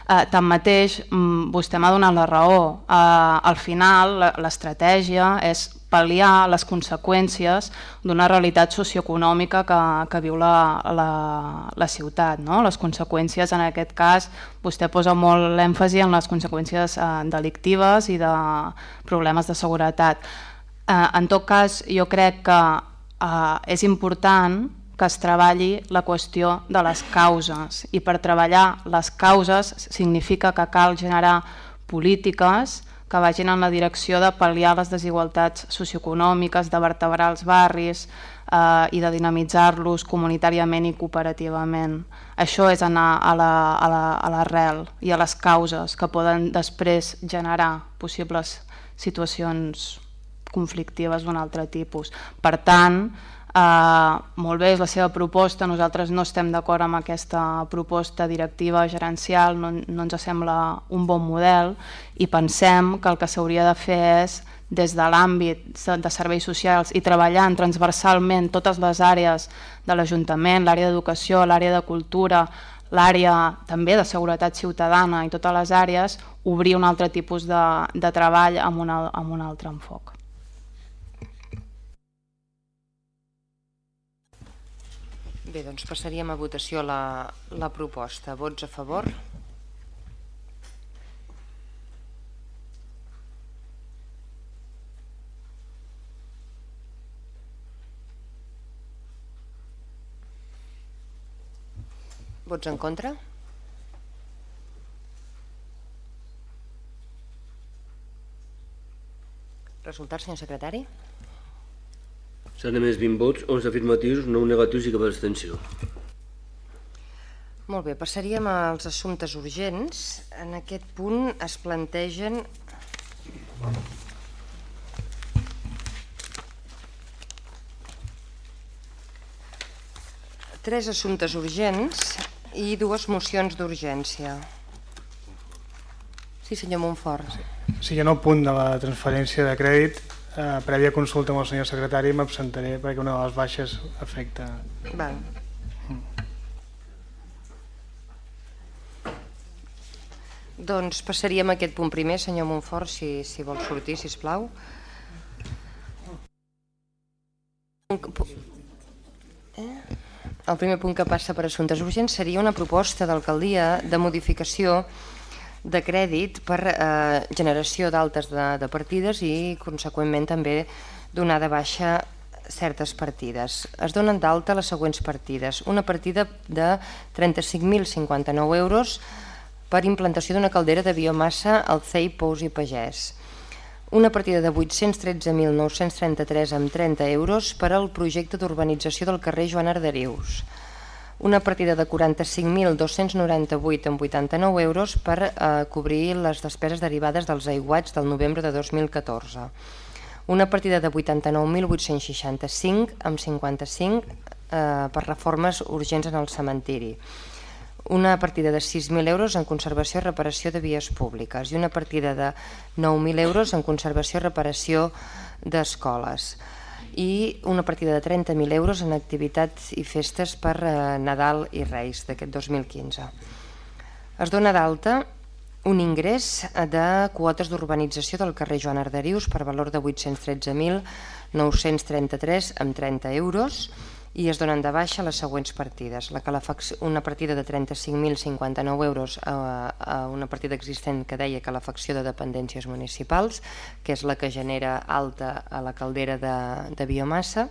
[SPEAKER 15] Eh, tanmateix, mm, vostè m'ha donat la raó. Eh, al final, l'estratègia és pal·liar les conseqüències d'una realitat socioeconòmica que, que viu la, la, la ciutat. No? Les conseqüències, en aquest cas, vostè posa molt l'èmfasi en les conseqüències eh, delictives i de problemes de seguretat. Eh, en tot cas, jo crec que eh, és important que es treballi la qüestió de les causes i per treballar les causes significa que cal generar polítiques que vagin en la direcció de pal·liar les desigualtats socioeconòmiques, de vertebrar els barris eh, i de dinamitzar-los comunitàriament i cooperativament. Això és anar a l'arrel la, la, i a les causes que poden després generar possibles situacions conflictives d'un altre tipus. Per tant, Uh, molt bé, és la seva proposta, nosaltres no estem d'acord amb aquesta proposta directiva gerencial, no, no ens sembla un bon model i pensem que el que s'hauria de fer és des de l'àmbit de serveis socials i treballant transversalment totes les àrees de l'Ajuntament, l'àrea d'educació, l'àrea de cultura, l'àrea també de seguretat ciutadana i totes les àrees, obrir un altre tipus de, de treball amb, una, amb un altre enfoc.
[SPEAKER 1] Bé, doncs passaríem a votació la, la proposta. Vots a favor? Vots en contra? Resultat, senyor secretari?
[SPEAKER 12] S'han emès 20 vots, 11 afirmatius, 9 negatius i cap abstenció.
[SPEAKER 1] Molt bé, passaríem als assumptes urgents. En aquest punt es plantegen tres assumptes urgents i dues mocions d'urgència. Sí, senyor Montfort.
[SPEAKER 3] Sí, en el punt de la transferència de crèdit eh, prèvia consulta amb el senyor secretari m'absentaré perquè una de les baixes afecta...
[SPEAKER 1] Val. Doncs passaríem a aquest punt primer, senyor Montfort, si, si vol sortir, si us plau. Eh? El primer punt que passa per assumptes urgents seria una proposta d'alcaldia de modificació de crèdit per eh, generació d'altes de, de partides i, conseqüentment, també donar de baixa certes partides. Es donen d'alta les següents partides. Una partida de 35.059 euros per implantació d'una caldera de biomassa al CEI Pous i Pagès. Una partida de 813.933 amb 30 euros per al projecte d'urbanització del carrer Joan Arderius una partida de 45.298 amb 89 euros per eh, cobrir les despeses derivades dels aiguats del novembre de 2014. Una partida de 89.865 amb 55 eh, per reformes urgents en el cementiri. Una partida de 6.000 euros en conservació i reparació de vies públiques i una partida de 9.000 euros en conservació i reparació d'escoles i una partida de 30.000 euros en activitats i festes per eh, Nadal i Reis d'aquest 2015. Es dona d'alta un ingrés de quotes d'urbanització del carrer Joan Arderius per valor de 813.933 amb 30 euros i es donen de baixa les següents partides. La una partida de 35.059 euros a, a una partida existent que deia calefacció de dependències municipals, que és la que genera alta a la caldera de, de biomassa,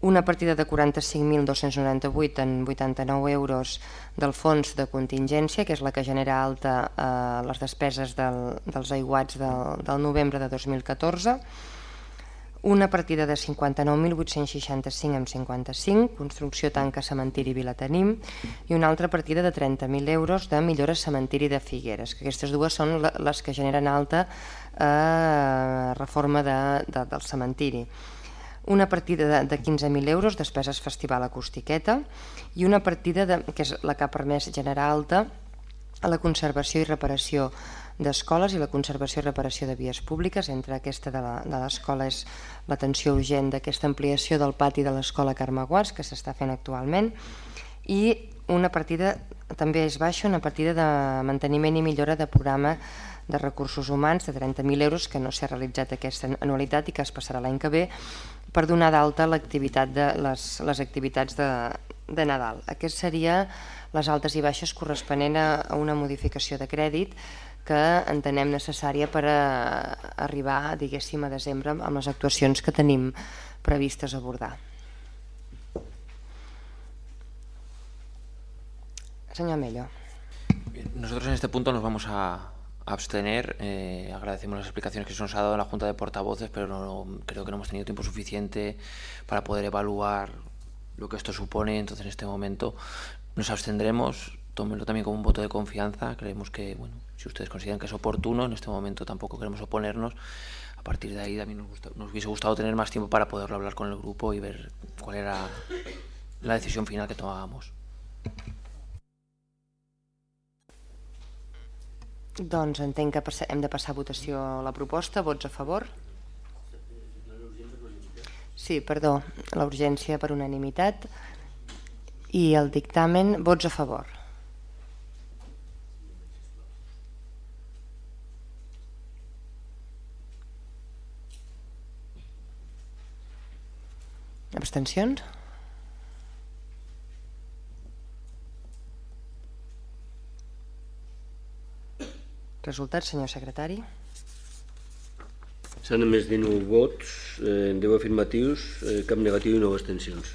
[SPEAKER 1] una partida de 45.298 en 89 euros del fons de contingència, que és la que genera alta eh, les despeses del, dels aiguats del, del novembre de 2014, una partida de 59.865 amb 55, construcció tanca cementiri Vilatenim, i una altra partida de 30.000 euros de millora cementiri de Figueres, que aquestes dues són les que generen alta eh, reforma de, de, del cementiri. Una partida de, de 15.000 euros, despeses festival acústiqueta, i una partida de, que és la que ha permès generar alta a la conservació i reparació d'escoles i la conservació i reparació de vies públiques. Entre aquesta de l'escola és l'atenció urgent d'aquesta ampliació del pati de l'escola Carme Guars, que s'està fent actualment, i una partida, també és baixa, una partida de manteniment i millora de programa de recursos humans de 30.000 euros que no s'ha realitzat aquesta anualitat i que es passarà l'any que ve per donar d'alta l'activitat de les, les activitats de, de Nadal. Aquest seria les altes i baixes corresponent a, a una modificació de crèdit que entenem necessària per a arribar, diguéssim, a desembre amb les actuacions que tenim previstes abordar. Señor Mello.
[SPEAKER 6] Nosotros en este punto nos vamos a, abstener. Eh, agradecemos las explicaciones que se nos ha dado en la Junta de Portavoces, pero no, creo que no hemos tenido tiempo suficiente para poder evaluar lo que esto supone. Entonces, en este momento nos abstendremos. Tómenlo también como un voto de confianza. Creemos que, bueno, si ustedes consideran que es oportuno, en este momento tampoco queremos oponernos. A partir de ahí también nos, gusta, nos hubiese gustado tener más tiempo para poderlo hablar con el grupo y ver cuál era la decisión final que tomábamos.
[SPEAKER 1] Doncs entenc que hem de passar a votació la proposta. Vots a favor? Sí, perdó, la urgència per unanimitat i el dictamen, vots a favor. Abstencions? Resultat, senyor secretari.
[SPEAKER 12] S'han emès 19 vots, eh, 10 afirmatius, eh, cap negatiu i 9 abstencions.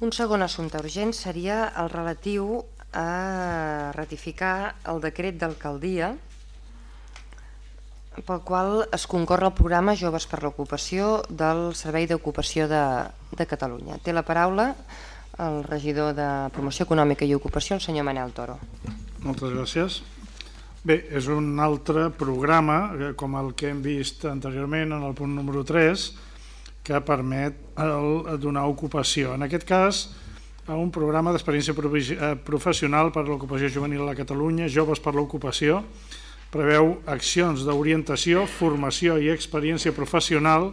[SPEAKER 1] Un segon assumpte urgent seria el relatiu a ratificar el decret d'alcaldia pel qual es concorre el programa Joves per l'Ocupació del Servei d'Ocupació de, de Catalunya. Té la paraula el regidor de Promoció Econòmica i Ocupació, el senyor Manel Toro.
[SPEAKER 4] Moltes gràcies. Bé, és un altre programa, eh, com el que hem vist anteriorment en el punt número 3, que permet el, donar ocupació. En aquest cas, un programa d'experiència eh, professional per a l'ocupació juvenil a Catalunya, Joves per l'Ocupació, preveu accions d'orientació, formació i experiència professional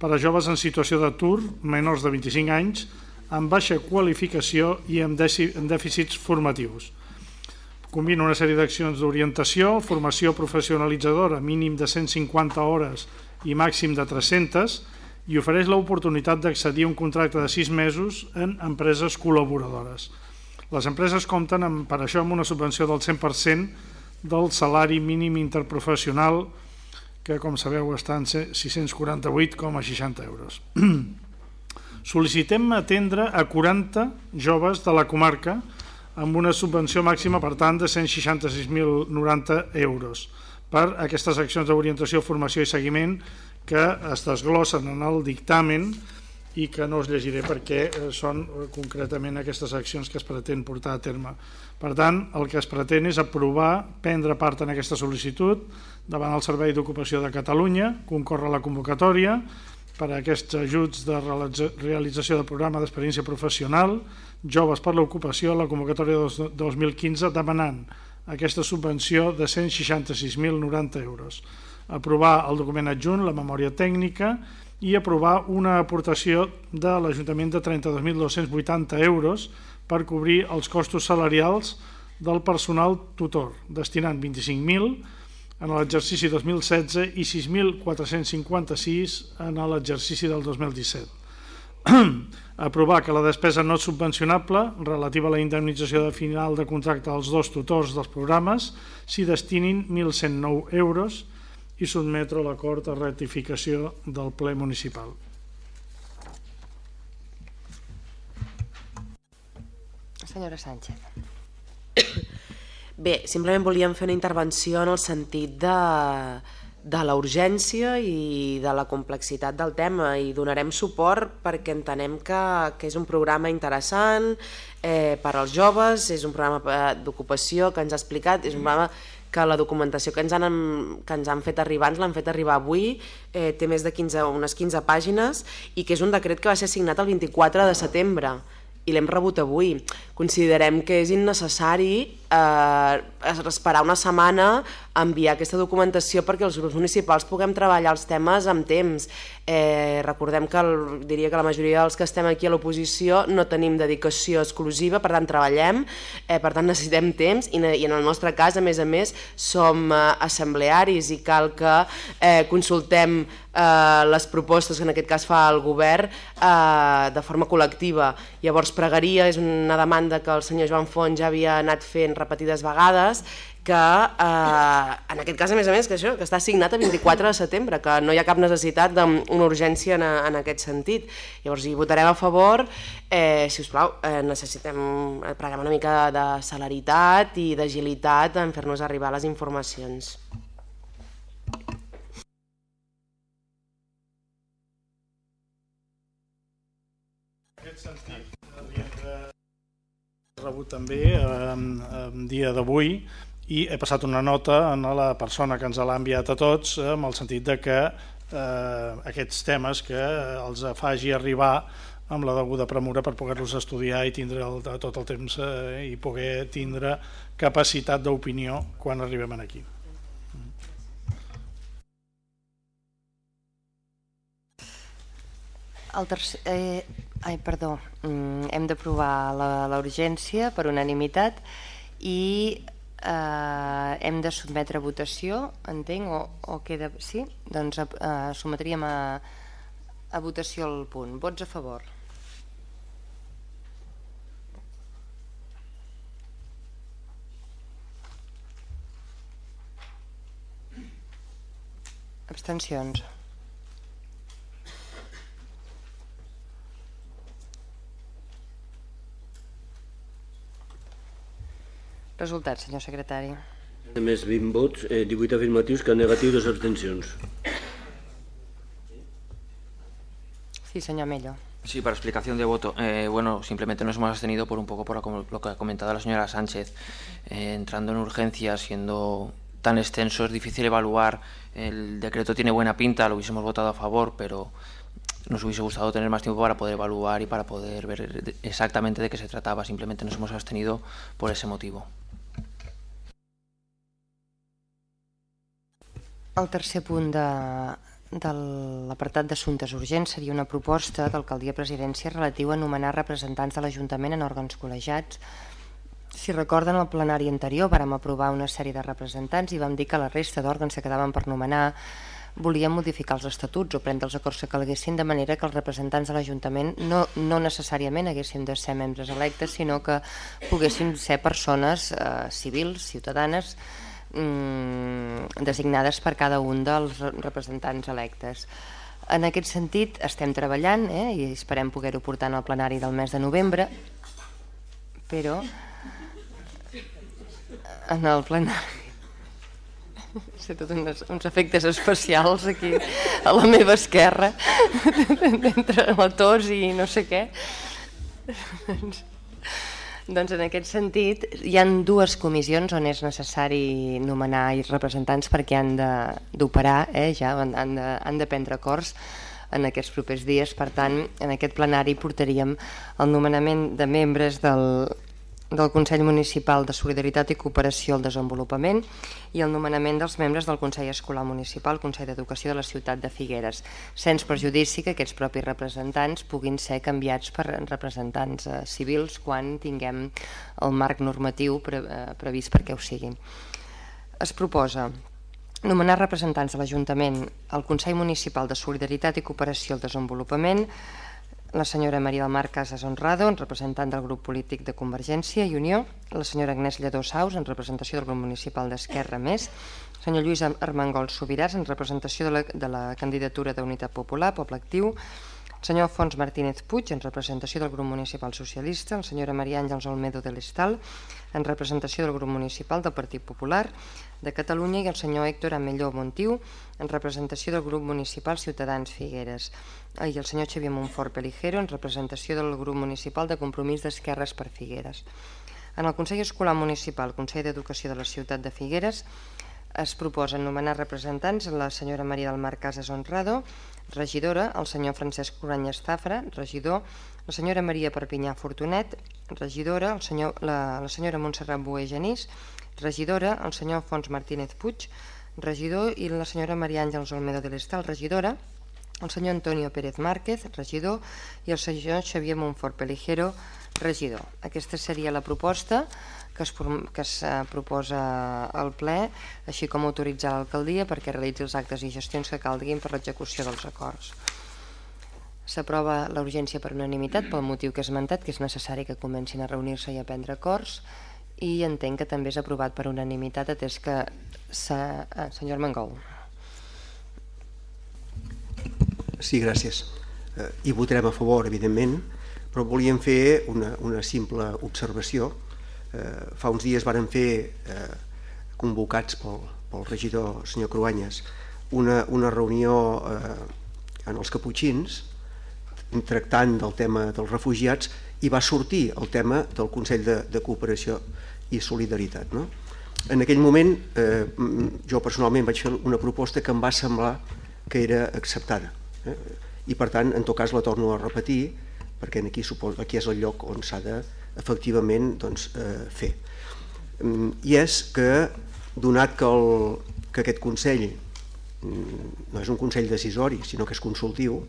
[SPEAKER 4] per a joves en situació d'atur menors de 25 anys amb baixa qualificació i amb dèficits formatius. Combina una sèrie d'accions d'orientació, formació professionalitzadora, mínim de 150 hores i màxim de 300, i ofereix l'oportunitat d'accedir a un contracte de 6 mesos en empreses col·laboradores. Les empreses compten amb, per això amb una subvenció del 100% del salari mínim interprofessional, que com sabeu està en 648,60 euros. Sol·licitem atendre a 40 joves de la comarca amb una subvenció màxima, per tant, de 166.090 euros per aquestes accions d'orientació, formació i seguiment que es desglossen en el dictamen i que no us llegiré perquè eh, són eh, concretament aquestes accions que es pretén portar a terme. Per tant, el que es pretén és aprovar, prendre part en aquesta sol·licitud davant el Servei d'Ocupació de Catalunya, concórrer la convocatòria, per a aquests ajuts de realització del programa d'experiència professional, Joves per l'Ocupació, la convocatòria de 2015, demanant aquesta subvenció de 166.090 euros. Aprovar el document adjunt, la memòria tècnica, aprovar una aportació de l'Ajuntament de 32.280 euros per cobrir els costos salarials del personal tutor, destinant 25.000 en l'exercici 2016 i 6.456 en l'exercici del 2017. Aprovar que la despesa no subvencionable relativa a la indemnització de final de contracte als dos tutors dels programes s'hi destinin 1.109 euros i sotmetre l'acord a ratificació del ple municipal.
[SPEAKER 1] Senyora Sánchez.
[SPEAKER 11] Bé, simplement volíem fer una intervenció en el sentit de, de la urgència i de la complexitat del tema i donarem suport perquè entenem que, que és un programa interessant eh, per als joves, és un programa eh, d'ocupació que ens ha explicat, és un programa que la documentació que ens han, que ens han fet arribar, ens l'han fet arribar avui, eh, té més de 15, unes 15 pàgines i que és un decret que va ser signat el 24 de setembre i l'hem rebut avui. Considerem que és innecessari eh, esperar una setmana a enviar aquesta documentació perquè els grups municipals puguem treballar els temes amb temps. Eh, recordem que el, diria que la majoria dels que estem aquí a l'oposició no tenim dedicació exclusiva, per tant treballem, eh, per tant necessitem temps i, i en el nostre cas, a més a més, som eh, assemblearis i cal que eh, consultem eh, les propostes que en aquest cas fa el govern eh, de forma col·lectiva. Llavors pregaria, és una demanda que el senyor Joan Font ja havia anat fent repetides vegades, que eh, en aquest cas a més a més que això que està signat el 24 de setembre que no hi ha cap necessitat d'una urgència en, en aquest sentit. Llavors hi votarem a favor. Eh, si us plau eh, necessitem preguem una mica de celeritat i d'agilitat en fer-nos arribar les informacions
[SPEAKER 4] rebut també en, en dia d'avui i he passat una nota a la persona que ens l'ha enviat a tots amb el sentit de que eh, aquests temes que els faci arribar amb la deguda premura per poder-los estudiar i tindre el, tot el temps eh, i poder tindre capacitat d'opinió quan arribem aquí.
[SPEAKER 1] El tercer, eh, ai, perdó, mm, hem d'aprovar la per unanimitat i eh, hem de sotmetre a votació, entenc, o, o queda... Sí? Doncs eh, sotmetríem a, a votació el punt. Vots a favor? Abstencions. Resultats, senyor secretari.
[SPEAKER 12] A més, 20 vots, eh, 18 afirmatius, que negatiu, dos abstencions.
[SPEAKER 1] Sí, señor Mello.
[SPEAKER 6] Sí, para explicación de voto. Eh, bueno, simplemente nos hemos abstenido por un poco por lo que ha comentado la señora Sánchez. Eh, entrando en urgencia, siendo tan extenso, es difícil evaluar. El decreto tiene buena pinta, lo hubiésemos votado a favor, pero nos hubiese gustado tener más tiempo para poder evaluar y para poder ver exactamente de qué se trataba. Simplemente nos hemos abstenido por ese motivo.
[SPEAKER 1] El tercer punt de, de l'apartat d'assumptes urgents seria una proposta d'alcaldia presidència relatiu a nomenar representants de l'Ajuntament en òrgans col·legiats. Si recorden el plenari anterior vàrem aprovar una sèrie de representants i vam dir que la resta d'òrgans que quedaven per nomenar volíem modificar els estatuts o prendre els acords que calguessin de manera que els representants de l'Ajuntament no, no necessàriament haguessin de ser membres electes, sinó que poguessin ser persones eh, civils, ciutadanes, mm, designades per cada un dels representants electes. En aquest sentit estem treballant eh, i esperem poder-ho portar al plenari del mes de novembre, però en el plenari sé tot uns, uns efectes especials aquí a la meva esquerra entre la tos i no sé què doncs en aquest sentit hi han dues comissions on és necessari nomenar representants perquè han d'operar, eh, ja han, han, de, han de prendre acords en aquests propers dies. Per tant, en aquest plenari portaríem el nomenament de membres del, del Consell Municipal de Solidaritat i Cooperació al Desenvolupament i el nomenament dels membres del Consell Escolar Municipal, Consell d'Educació de la ciutat de Figueres, sens perjudici que aquests propis representants puguin ser canviats per representants eh, civils quan tinguem el marc normatiu pre, eh, previst perquè ho siguin. Es proposa nomenar representants de l'Ajuntament al Consell Municipal de Solidaritat i Cooperació al Desenvolupament la senyora Maria del Mar Casas Honrado, en representant del grup polític de Convergència i Unió, la senyora Agnès Lledó Saus, en representació del grup municipal d'Esquerra Més, el senyor Lluís Armengol Sobiràs, en representació de la, de la candidatura d'Unitat Popular, Poble Actiu, el senyor Fons Martínez Puig, en representació del grup municipal socialista, la senyora Maria Àngels Olmedo de l'Estal, en representació del grup municipal del Partit Popular de Catalunya i el senyor Héctor Amelló Montiu, en representació del grup municipal Ciutadans Figueres, i el senyor Xavier Montfort Peligero, en representació del grup municipal de Compromís d'Esquerres per Figueres. En el Consell Escolar Municipal, Consell d'Educació de la ciutat de Figueres, es proposa nomenar representants la senyora Maria del Mar Casas Honrado, regidora, el senyor Francesc Coranyes Zafra, regidor, la senyora Maria Perpinyà Fortunet, regidora, el senyor, la, la senyora Montserrat Boé Genís, regidora, el senyor Fons Martínez Puig, regidor, i la senyora Maria Àngels Olmedo de l'Estal, regidora, el senyor Antonio Pérez Márquez, regidor, i el senyor Xavier Montfort Peligero, regidor. Aquesta seria la proposta que es, que es eh, proposa al ple, així com autoritzar l'alcaldia perquè realitzi els actes i gestions que calguin per l'execució dels acords. S'aprova la urgència per unanimitat pel motiu que he esmentat, que és necessari que comencin a reunir-se i a prendre acords, i entenc que també és aprovat per unanimitat atès que... Eh, senyor Mangou.
[SPEAKER 9] Sí, gràcies. Eh, hi votarem a favor, evidentment, però volíem fer una, una simple observació eh, fa uns dies varen fer, eh, convocats pel, pel regidor senyor Cruanyes, una, una reunió eh, en els Caputxins tractant del tema dels refugiats i va sortir el tema del Consell de, de Cooperació i Solidaritat. No? En aquell moment eh, jo personalment vaig fer una proposta que em va semblar que era acceptada eh? i per tant en tot cas la torno a repetir perquè aquí, suposo, aquí és el lloc on s'ha de efectivament doncs, eh, fer. Mm, I és que, donat que, el, que aquest Consell mm, no és un Consell decisori, sinó que és consultiu,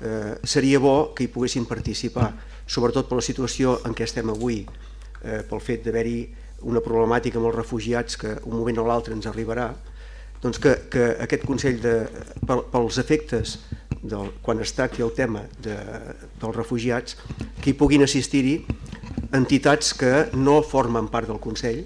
[SPEAKER 9] eh, seria bo que hi poguessin participar, sobretot per la situació en què estem avui, eh, pel fet d'haver-hi una problemàtica amb els refugiats que un moment o l'altre ens arribarà, doncs que, que aquest Consell, de, pels efectes del, quan es tracti el tema de, dels refugiats, que hi puguin assistir-hi entitats que no formen part del Consell,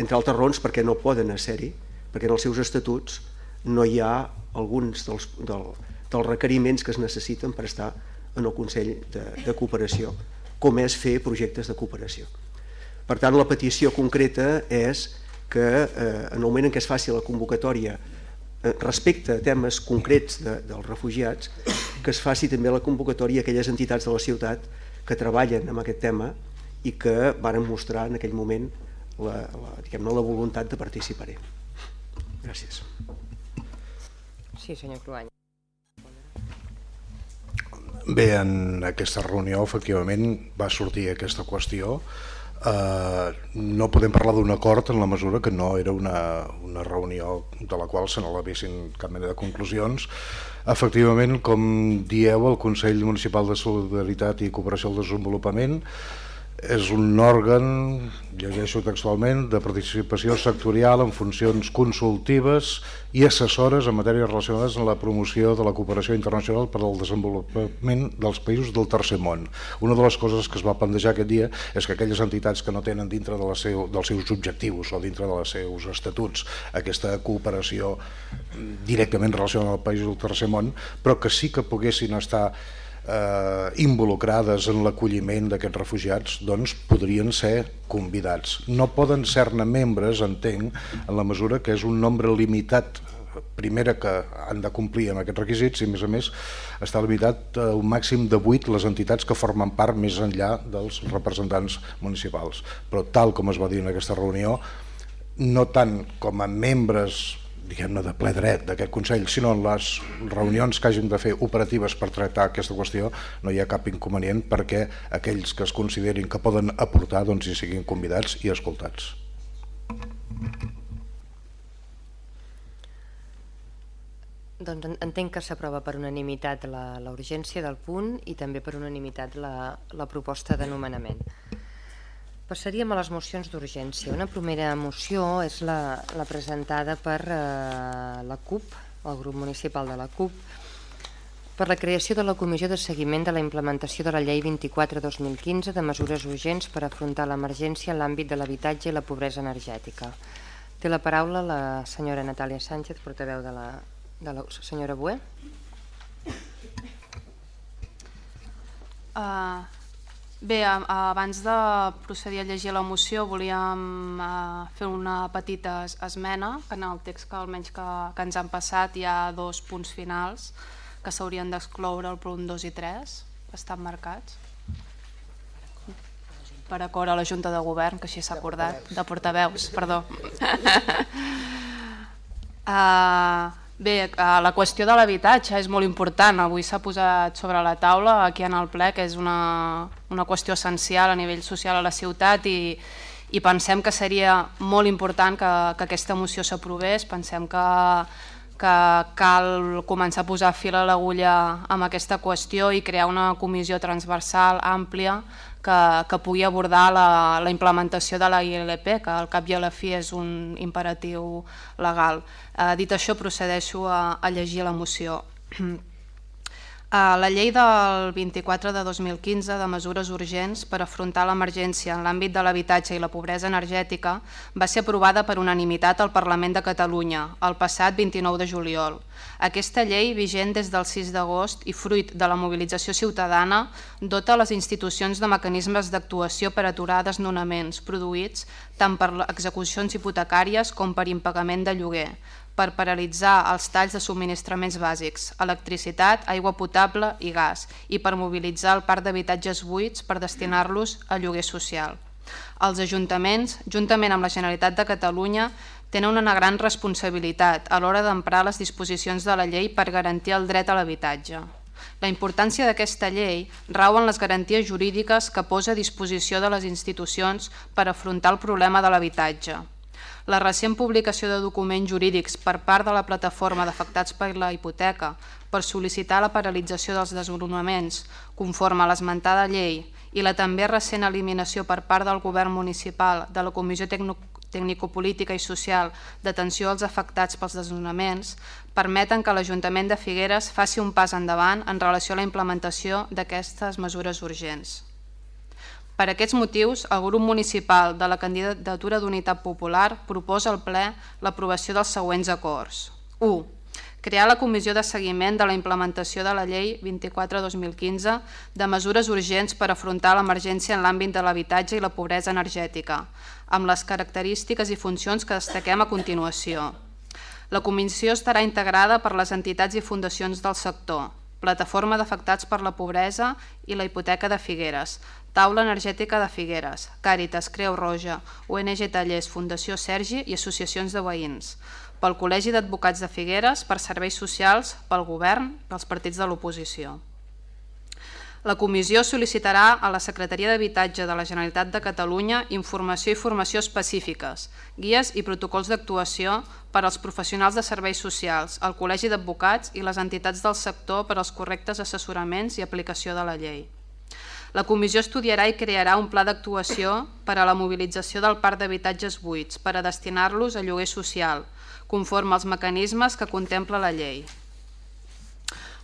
[SPEAKER 9] entre altres raons perquè no poden ser-hi, perquè en els seus estatuts no hi ha alguns dels, del, dels requeriments que es necessiten per estar en el Consell de, de Cooperació, com és fer projectes de cooperació. Per tant, la petició concreta és que eh, en el moment en què es faci la convocatòria eh, respecte a temes concrets de, dels refugiats, que es faci també la convocatòria a aquelles entitats de la ciutat que treballen amb aquest tema i que varen mostrar en aquell moment la, la, diguem la voluntat de participar-hi. Gràcies.
[SPEAKER 1] Sí, senyor Cruany.
[SPEAKER 2] Bé, en aquesta reunió efectivament va sortir aquesta qüestió. Eh, no podem parlar d'un acord en la mesura que no era una, una reunió de la qual se n'elevessin cap mena de conclusions. Efectivament, com dieu, el Consell Municipal de Solidaritat i Cooperació al Desenvolupament és un òrgan, llegeixo textualment, de participació sectorial en funcions consultives i assessores en matèries relacionades amb la promoció de la cooperació internacional per al desenvolupament dels països del tercer món. Una de les coses que es va plantejar aquest dia és que aquelles entitats que no tenen dintre de la seu, dels seus objectius o dintre dels seus estatuts aquesta cooperació directament relacionada amb el país del tercer món, però que sí que poguessin estar eh, involucrades en l'acolliment d'aquests refugiats doncs podrien ser convidats. No poden ser-ne membres, entenc, en la mesura que és un nombre limitat primera que han de complir amb aquests requisits i a més a més està limitat a un màxim de 8 les entitats que formen part més enllà dels representants municipals. Però tal com es va dir en aquesta reunió, no tant com a membres diguem-ne, de ple dret d'aquest Consell, sinó en les reunions que hagin de fer operatives per tractar aquesta qüestió, no hi ha cap inconvenient perquè aquells que es considerin que poden aportar doncs hi siguin convidats i escoltats.
[SPEAKER 1] Doncs entenc que s'aprova per unanimitat la urgència del punt i també per unanimitat la, la proposta de nomenament. Passaríem a les mocions d'urgència. Una primera moció és la, la presentada per eh, la CUP, el grup municipal de la CUP, per la creació de la Comissió de Seguiment de la implementació de la Llei 24-2015 de mesures urgents per afrontar l'emergència en l'àmbit de l'habitatge i la pobresa energètica. Té la paraula la senyora Natàlia Sánchez, portaveu de la, de la senyora Bué.
[SPEAKER 15] Uh, bé, abans de procedir a llegir la moció volíem uh, fer una petita esmena en el text que almenys que, que ens han passat hi ha dos punts finals que s'haurien d'excloure el punt 2 i 3 estan marcats per acord a la Junta de Govern, que així s'ha acordat, de portaveus, perdó. uh, Bé, eh, la qüestió de l'habitatge és molt important. Avui s'ha posat sobre la taula aquí en el ple que és una, una qüestió essencial a nivell social a la ciutat i, i pensem que seria molt important que, que aquesta moció s'aprovés. Pensem que, que cal començar a posar fil a l'agulla amb aquesta qüestió i crear una comissió transversal àmplia que, que pugui abordar la, la implementació de la ILP, que al cap i a la fi és un imperatiu legal. Eh, dit això, procedeixo a, a llegir la moció. Eh, la llei del 24 de 2015 de mesures urgents per afrontar l'emergència en l'àmbit de l'habitatge i la pobresa energètica va ser aprovada per unanimitat al Parlament de Catalunya el passat 29 de juliol. Aquesta llei, vigent des del 6 d'agost i fruit de la mobilització ciutadana, dota les institucions de mecanismes d'actuació per aturar desnonaments produïts tant per execucions hipotecàries com per impagament de lloguer, per paralitzar els talls de subministraments bàsics, electricitat, aigua potable i gas, i per mobilitzar el parc d'habitatges buits per destinar-los a lloguer social. Els ajuntaments, juntament amb la Generalitat de Catalunya, tenen una gran responsabilitat a l'hora d'emprar les disposicions de la llei per garantir el dret a l'habitatge. La importància d'aquesta llei rau en les garanties jurídiques que posa a disposició de les institucions per afrontar el problema de l'habitatge, la recent publicació de documents jurídics per part de la plataforma d'afectats per la hipoteca per sol·licitar la paralització dels desnonaments conforme a l'esmentada llei i la també recent eliminació per part del govern municipal de la Comissió Tècnico-Política i Social d'atenció als afectats pels desnonaments permeten que l'Ajuntament de Figueres faci un pas endavant en relació a la implementació d'aquestes mesures urgents. Per aquests motius, el grup municipal de la candidatura d'Unitat Popular proposa al ple l'aprovació dels següents acords. 1. Crear la comissió de seguiment de la implementació de la llei 24-2015 de mesures urgents per afrontar l'emergència en l'àmbit de l'habitatge i la pobresa energètica, amb les característiques i funcions que destaquem a continuació. La comissió estarà integrada per les entitats i fundacions del sector, Plataforma d'Afectats per la Pobresa i la Hipoteca de Figueres, Taula Energètica de Figueres, Càritas, Creu Roja, ONG Tallers, Fundació Sergi i associacions de veïns, pel Col·legi d'Advocats de Figueres, per serveis socials, pel govern, pels partits de l'oposició. La comissió sol·licitarà a la Secretaria d'Habitatge de la Generalitat de Catalunya informació i formació específiques, guies i protocols d'actuació per als professionals de serveis socials, el Col·legi d'Advocats i les entitats del sector per als correctes assessoraments i aplicació de la llei. La comissió estudiarà i crearà un pla d'actuació per a la mobilització del parc d'habitatges buits per a destinar-los a lloguer social, conforme als mecanismes que contempla la llei.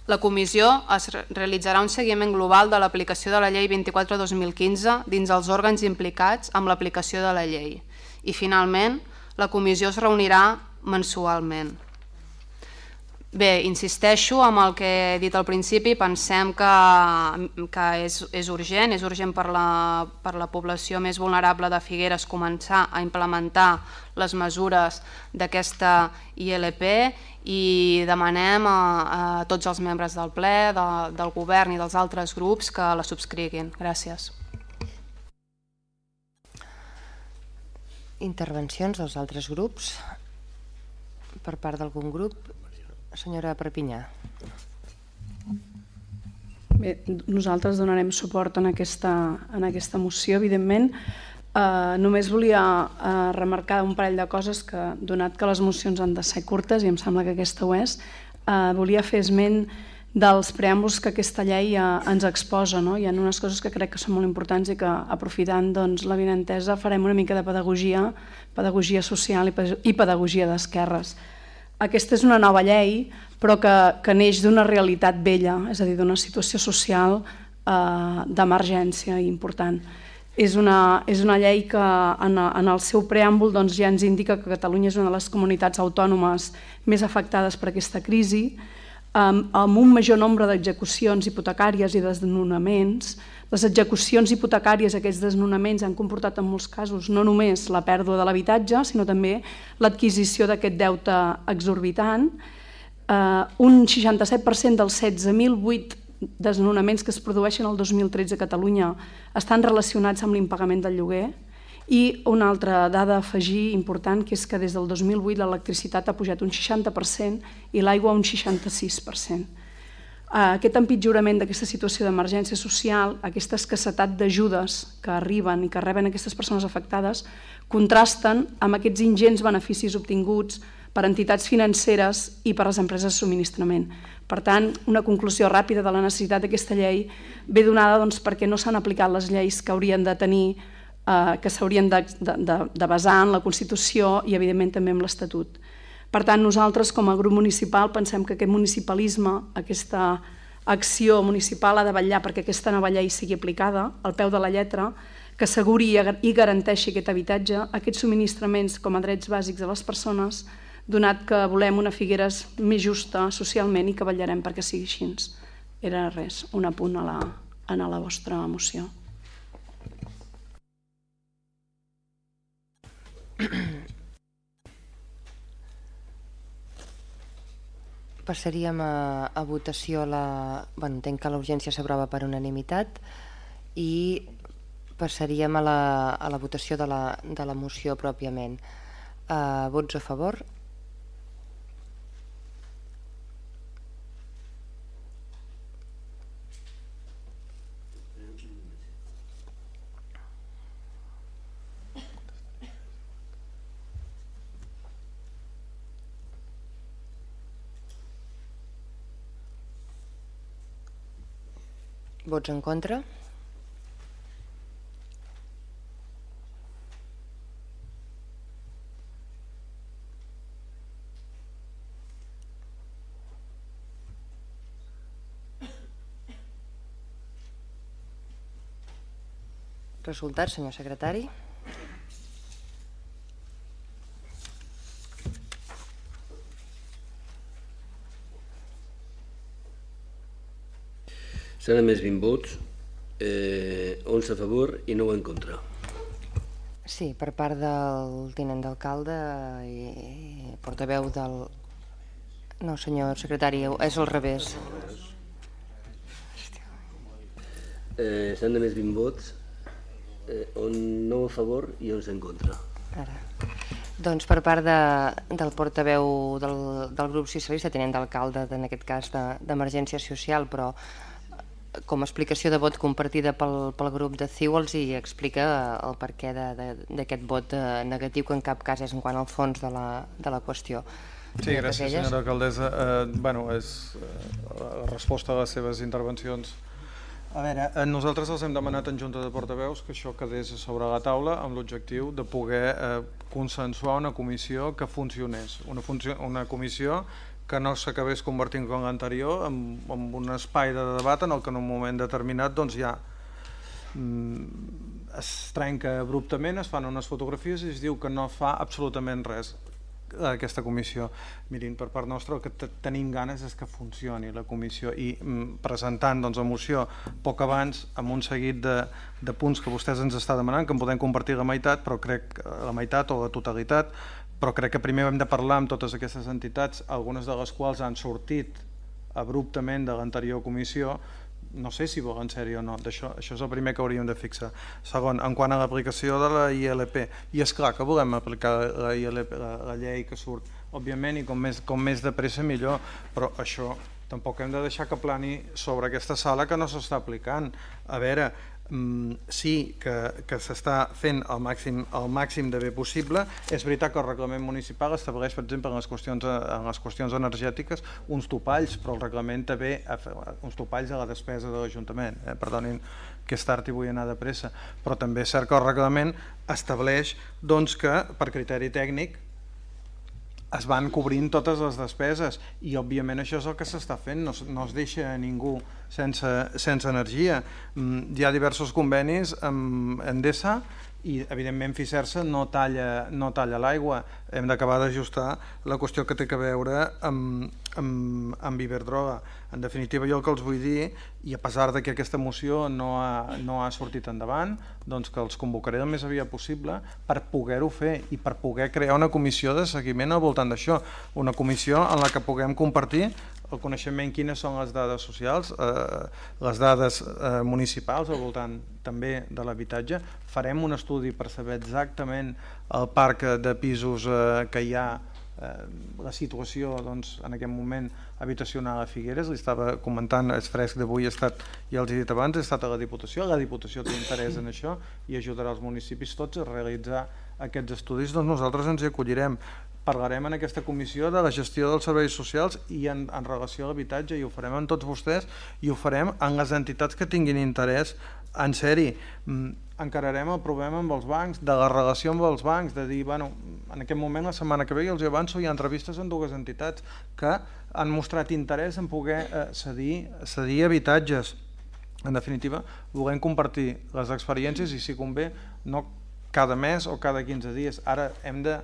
[SPEAKER 15] La comissió es realitzarà un seguiment global de l'aplicació de la llei 24-2015 dins els òrgans implicats amb l'aplicació de la llei. I finalment, la comissió es reunirà mensualment. Bé, insisteixo amb el que he dit al principi, pensem que, que és, és urgent, és urgent per la, per la població més vulnerable de Figueres començar a implementar les mesures d'aquesta ILP i demanem a, a tots els membres del ple, de, del govern i dels altres grups que la subscriguin. Gràcies.
[SPEAKER 1] Intervencions dels altres grups per part d'algun grup? Senyora Perpinyà.
[SPEAKER 16] Bé, nosaltres donarem suport en aquesta, en aquesta moció, evidentment. Eh, només volia eh, remarcar un parell de coses que, donat que les mocions han de ser curtes, i em sembla que aquesta ho és, eh, volia fer esment dels preàmbuls que aquesta llei eh, ens exposa. No? Hi ha unes coses que crec que són molt importants i que, aprofitant doncs, la vinentesa, farem una mica de pedagogia, pedagogia social i, i pedagogia d'esquerres aquesta és una nova llei, però que, que neix d'una realitat vella, és a dir, d'una situació social eh, d'emergència important. És una, és una llei que en, en el seu preàmbul doncs, ja ens indica que Catalunya és una de les comunitats autònomes més afectades per aquesta crisi, amb, amb un major nombre d'execucions hipotecàries i desnonaments, les execucions hipotecàries, aquests desnonaments, han comportat en molts casos no només la pèrdua de l'habitatge, sinó també l'adquisició d'aquest deute exorbitant. Eh, un 67% dels 16.008 desnonaments que es produeixen el 2013 a Catalunya estan relacionats amb l'impagament del lloguer i una altra dada a afegir important que és que des del 2008 l'electricitat ha pujat un 60% i l'aigua un 66%. Aquest empitjorament d'aquesta situació d'emergència social, aquesta escassetat d'ajudes que arriben i que reben aquestes persones afectades, contrasten amb aquests ingents beneficis obtinguts per entitats financeres i per les empreses de subministrament. Per tant, una conclusió ràpida de la necessitat d'aquesta llei ve donada doncs, perquè no s'han aplicat les lleis que haurien de tenir, eh, que s'haurien de, de, de basar en la Constitució i, evidentment, també en l'Estatut. Per tant, nosaltres, com a grup municipal, pensem que aquest municipalisme, aquesta acció municipal ha de vetllar perquè aquesta nova llei sigui aplicada al peu de la lletra, que asseguri i garanteixi aquest habitatge, aquests subministraments com a drets bàsics de les persones, donat que volem una Figueres més justa socialment i que vetllarem perquè sigui així. Era res, un apunt a la, a la vostra moció.
[SPEAKER 1] Passaríem a, a votació la... Bueno, entenc que l'urgència s'aprova per unanimitat i passaríem a la, a la votació de la, de la moció pròpiament. Uh, vots a favor? Vots en contra? Resultat, senyor secretari.
[SPEAKER 12] S'han emès 20 vots, eh, 11 a favor i 9 en contra.
[SPEAKER 1] Sí, per part del tinent d'alcalde i portaveu del... No, senyor secretari, és al revés.
[SPEAKER 12] Eh, S'han emès 20 vots, eh, 9 a favor i 11 en contra.
[SPEAKER 1] Ara. Doncs per part de, del portaveu del, del grup socialista, tinent d'alcalde, en aquest cas d'emergència de, social, però com a explicació de vot compartida pel, pel grup de CIU els hi explica el perquè d'aquest vot eh, negatiu que en cap cas és en quant al fons de la, de la qüestió.
[SPEAKER 8] Sí, gràcies senyora alcaldessa. Eh, bueno, és eh, la resposta a les seves intervencions. A veure, eh, nosaltres els hem demanat en Junta de Portaveus que això quedés sobre la taula amb l'objectiu de poder eh, consensuar una comissió que funcionés, una, funció, una comissió que no s'acabés convertint com l'anterior en, en un espai de debat en el que en un moment determinat doncs ja mm, es trenca abruptament, es fan unes fotografies i es diu que no fa absolutament res aquesta comissió. Mirin, per part nostra el que tenim ganes és que funcioni la comissió i mm, presentant doncs, la moció poc abans amb un seguit de, de punts que vostès ens està demanant, que en podem compartir la meitat, però crec la meitat o la totalitat, però crec que primer hem de parlar amb totes aquestes entitats, algunes de les quals han sortit abruptament de l'anterior comissió, no sé si volen ser-hi o no, això, això és el primer que hauríem de fixar. Segon, en quant a l'aplicació de la ILP, i és clar que volem aplicar la, ILP, la, la llei que surt, òbviament, i com més, com més de pressa millor, però això tampoc hem de deixar que plani sobre aquesta sala que no s'està aplicant. A veure, sí que, que s'està fent el màxim, el màxim de bé possible. És veritat que el reglament municipal estableix, per exemple, en les qüestions, en les qüestions energètiques uns topalls, però el reglament també uns topalls a la despesa de l'Ajuntament. Eh? Perdonin que és tard i vull anar de pressa, però també és cert que el reglament estableix doncs, que per criteri tècnic es van cobrint totes les despeses i òbviament això és el que s'està fent, no, no es deixa a ningú sense, sense energia. Mm, hi ha diversos convenis amb Endesa i evidentment Ficersa no talla, no talla l'aigua. Hem d'acabar d'ajustar la qüestió que té que veure amb, amb, amb Iberdrola. En definitiva, jo el que els vull dir, i a pesar de que aquesta moció no ha, no ha sortit endavant, doncs que els convocaré el més aviat possible per poder-ho fer i per poder crear una comissió de seguiment al voltant d'això. Una comissió en la que puguem compartir el coneixement quines són les dades socials, eh, les dades eh, municipals al voltant també de l'habitatge. Farem un estudi per saber exactament el parc de pisos eh, que hi ha eh, la situació doncs, en aquest moment habitacional a Figueres, li estava comentant, és fresc d'avui, he estat, ja els he dit abans, he estat a la Diputació, la Diputació té interès en això i ajudarà els municipis tots a realitzar aquests estudis, doncs nosaltres ens hi acollirem. Parlarem en aquesta comissió de la gestió dels serveis socials i en, en relació a l'habitatge i ho farem amb tots vostès i ho farem en les entitats que tinguin interès en seri. Mm, encararem el problema amb els bancs, de la relació amb els bancs, de dir, bueno, en aquest moment, la setmana que ve, els avanço, hi ha entrevistes amb dues entitats que han mostrat interès en poder eh, cedir, cedir habitatges. En definitiva, volem compartir les experiències i, si convé, no cada mes o cada 15 dies. Ara hem de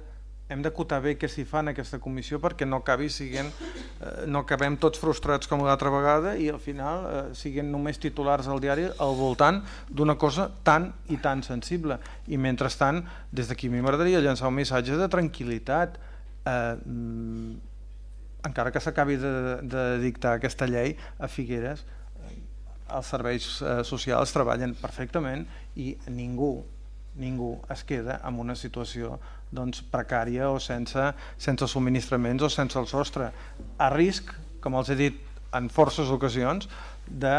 [SPEAKER 8] hem d'acotar bé què s'hi fa en aquesta comissió perquè no acabi siguent, eh, no acabem tots frustrats com l'altra vegada i al final eh, siguin només titulars al diari al voltant d'una cosa tan i tan sensible. I mentrestant, des d'aquí m'agradaria llançar un missatge de tranquil·litat. Eh, mm, encara que s'acabi de, de dictar aquesta llei a Figueres, eh, els serveis eh, socials treballen perfectament i ningú ningú es queda en una situació doncs, precària o sense, sense subministraments o sense el sostre, a risc, com els he dit en forces ocasions, de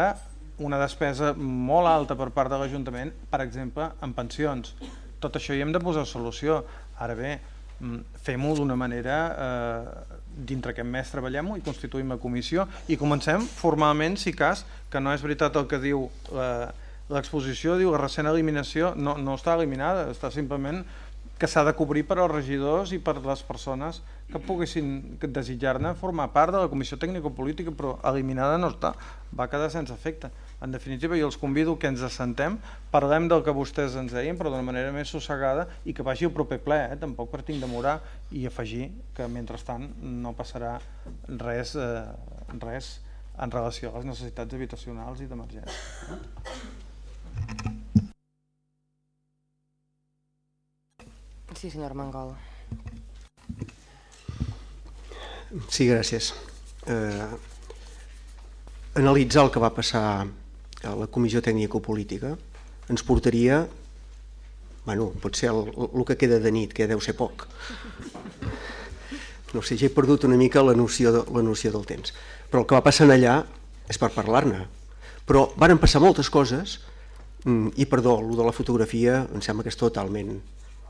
[SPEAKER 8] una despesa molt alta per part de l'Ajuntament, per exemple, en pensions. Tot això hi hem de posar solució. Ara bé, mm, fem-ho d'una manera, eh, dintre aquest mes treballem-ho i constituïm la comissió i comencem formalment, si cas, que no és veritat el que diu eh, l'exposició, diu la recent eliminació, no, no està eliminada, està simplement que s'ha de cobrir per als regidors i per les persones que poguessin desitjar-ne formar part de la Comissió Tècnico-Política, però eliminada no està, va quedar sense efecte. En definitiva, jo els convido que ens assentem, parlem del que vostès ens deien, però d'una manera més sossegada i que vagi al proper ple, eh? tampoc per tinc demorar i afegir que mentrestant no passarà res, eh, res en relació a les necessitats habitacionals i d'emergència.
[SPEAKER 1] Sí, senyor Mangol.
[SPEAKER 9] Sí, gràcies. Eh, analitzar el que va passar a la Comissió Tècnico-Política ens portaria, bueno, pot ser el, el que queda de nit, que deu ser poc. No sé, ja he perdut una mica la noció, de, la noció del temps. Però el que va passar allà és per parlar-ne. Però varen passar moltes coses mm, i, perdó, el de la fotografia em sembla que és totalment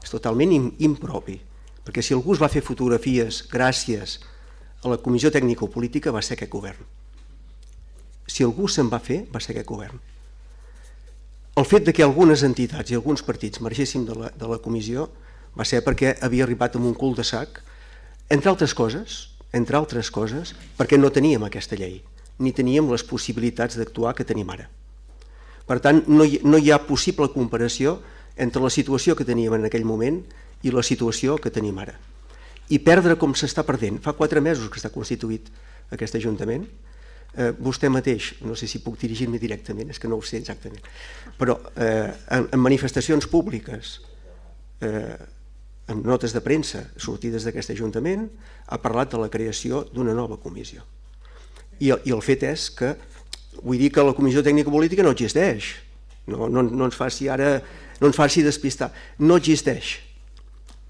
[SPEAKER 9] és totalment impropi, perquè si algú es va fer fotografies gràcies a la Comissió Tècnico-Política va ser aquest govern. Si algú se'n va fer, va ser aquest govern. El fet de que algunes entitats i alguns partits marxéssim de la, de la comissió va ser perquè havia arribat amb un cul de sac, entre altres coses, entre altres coses, perquè no teníem aquesta llei, ni teníem les possibilitats d'actuar que tenim ara. Per tant, no hi, no hi ha possible comparació entre la situació que teníem en aquell moment i la situació que tenim ara. I perdre com s'està perdent. Fa quatre mesos que està constituït aquest Ajuntament. Eh, vostè mateix, no sé si puc dirigir-me directament, és que no ho sé exactament, però eh, en, en manifestacions públiques, eh, en notes de premsa sortides d'aquest Ajuntament, ha parlat de la creació d'una nova comissió. I, I el fet és que, vull dir que la Comissió Tècnica Política no existeix, no, no, no ens faci ara no ens faci despistar. No existeix,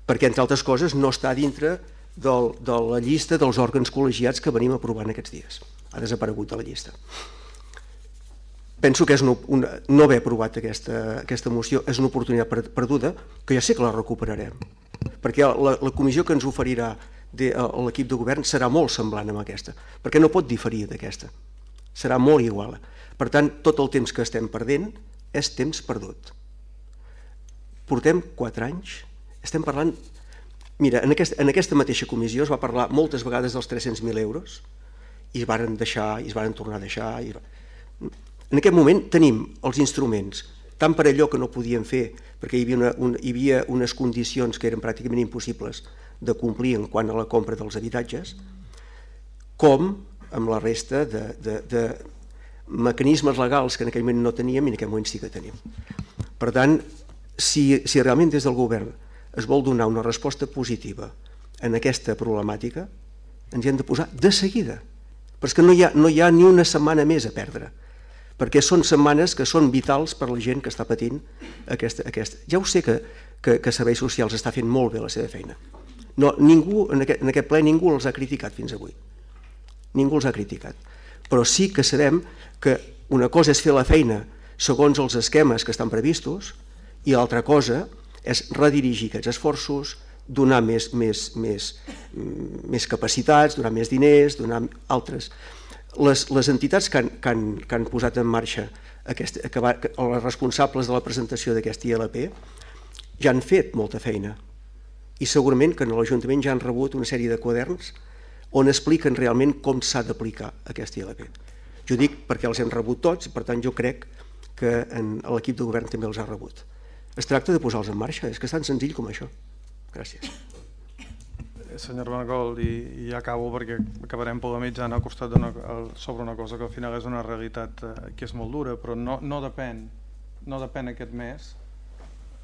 [SPEAKER 9] perquè entre altres coses no està dintre del, de la llista dels òrgans col·legiats que venim aprovant aquests dies. Ha desaparegut de la llista. Penso que és una, una, no haver aprovat aquesta, aquesta moció és una oportunitat perduda, que ja sé que la recuperarem, perquè la, la comissió que ens oferirà de, l'equip de govern serà molt semblant amb aquesta, perquè no pot diferir d'aquesta, serà molt igual. Per tant, tot el temps que estem perdent és temps perdut portem quatre anys, estem parlant... Mira, en, aquest, en aquesta mateixa comissió es va parlar moltes vegades dels 300.000 euros i es varen deixar, i es varen tornar a deixar. I... En aquest moment tenim els instruments, tant per allò que no podíem fer, perquè hi havia, una, un, hi havia unes condicions que eren pràcticament impossibles de complir en quant a la compra dels habitatges, com amb la resta de, de, de mecanismes legals que en aquell moment no teníem i en aquell moment sí que tenim. Per tant, si, si realment des del govern es vol donar una resposta positiva en aquesta problemàtica, ens hi hem de posar de seguida. Però és que no hi ha, no hi ha ni una setmana més a perdre, perquè són setmanes que són vitals per la gent que està patint aquesta... aquesta. Ja ho sé que, que, que Serveis Socials està fent molt bé la seva feina. No, ningú, en aquest, en aquest ple ningú els ha criticat fins avui. Ningú els ha criticat. Però sí que sabem que una cosa és fer la feina segons els esquemes que estan previstos i l'altra cosa és redirigir aquests esforços, donar més, més, més, més capacitats, donar més diners, donar altres. Les, les entitats que han, que, han, que han posat en marxa aquesta, que va, que, els responsables de la presentació d'aquesta ILP ja han fet molta feina i segurament que en l'Ajuntament ja han rebut una sèrie de quaderns on expliquen realment com s'ha d'aplicar aquesta ILP. Jo dic perquè els hem rebut tots i per tant jo crec que l'equip de govern també els ha rebut. Es tracta de posar-los en marxa, és que és tan senzill com això. Gràcies.
[SPEAKER 8] Eh, senyor Benagol, i, i acabo perquè acabarem polemitzant al costat una, sobre una cosa que al final és una realitat eh, que és molt dura, però no, no depèn no depèn aquest mes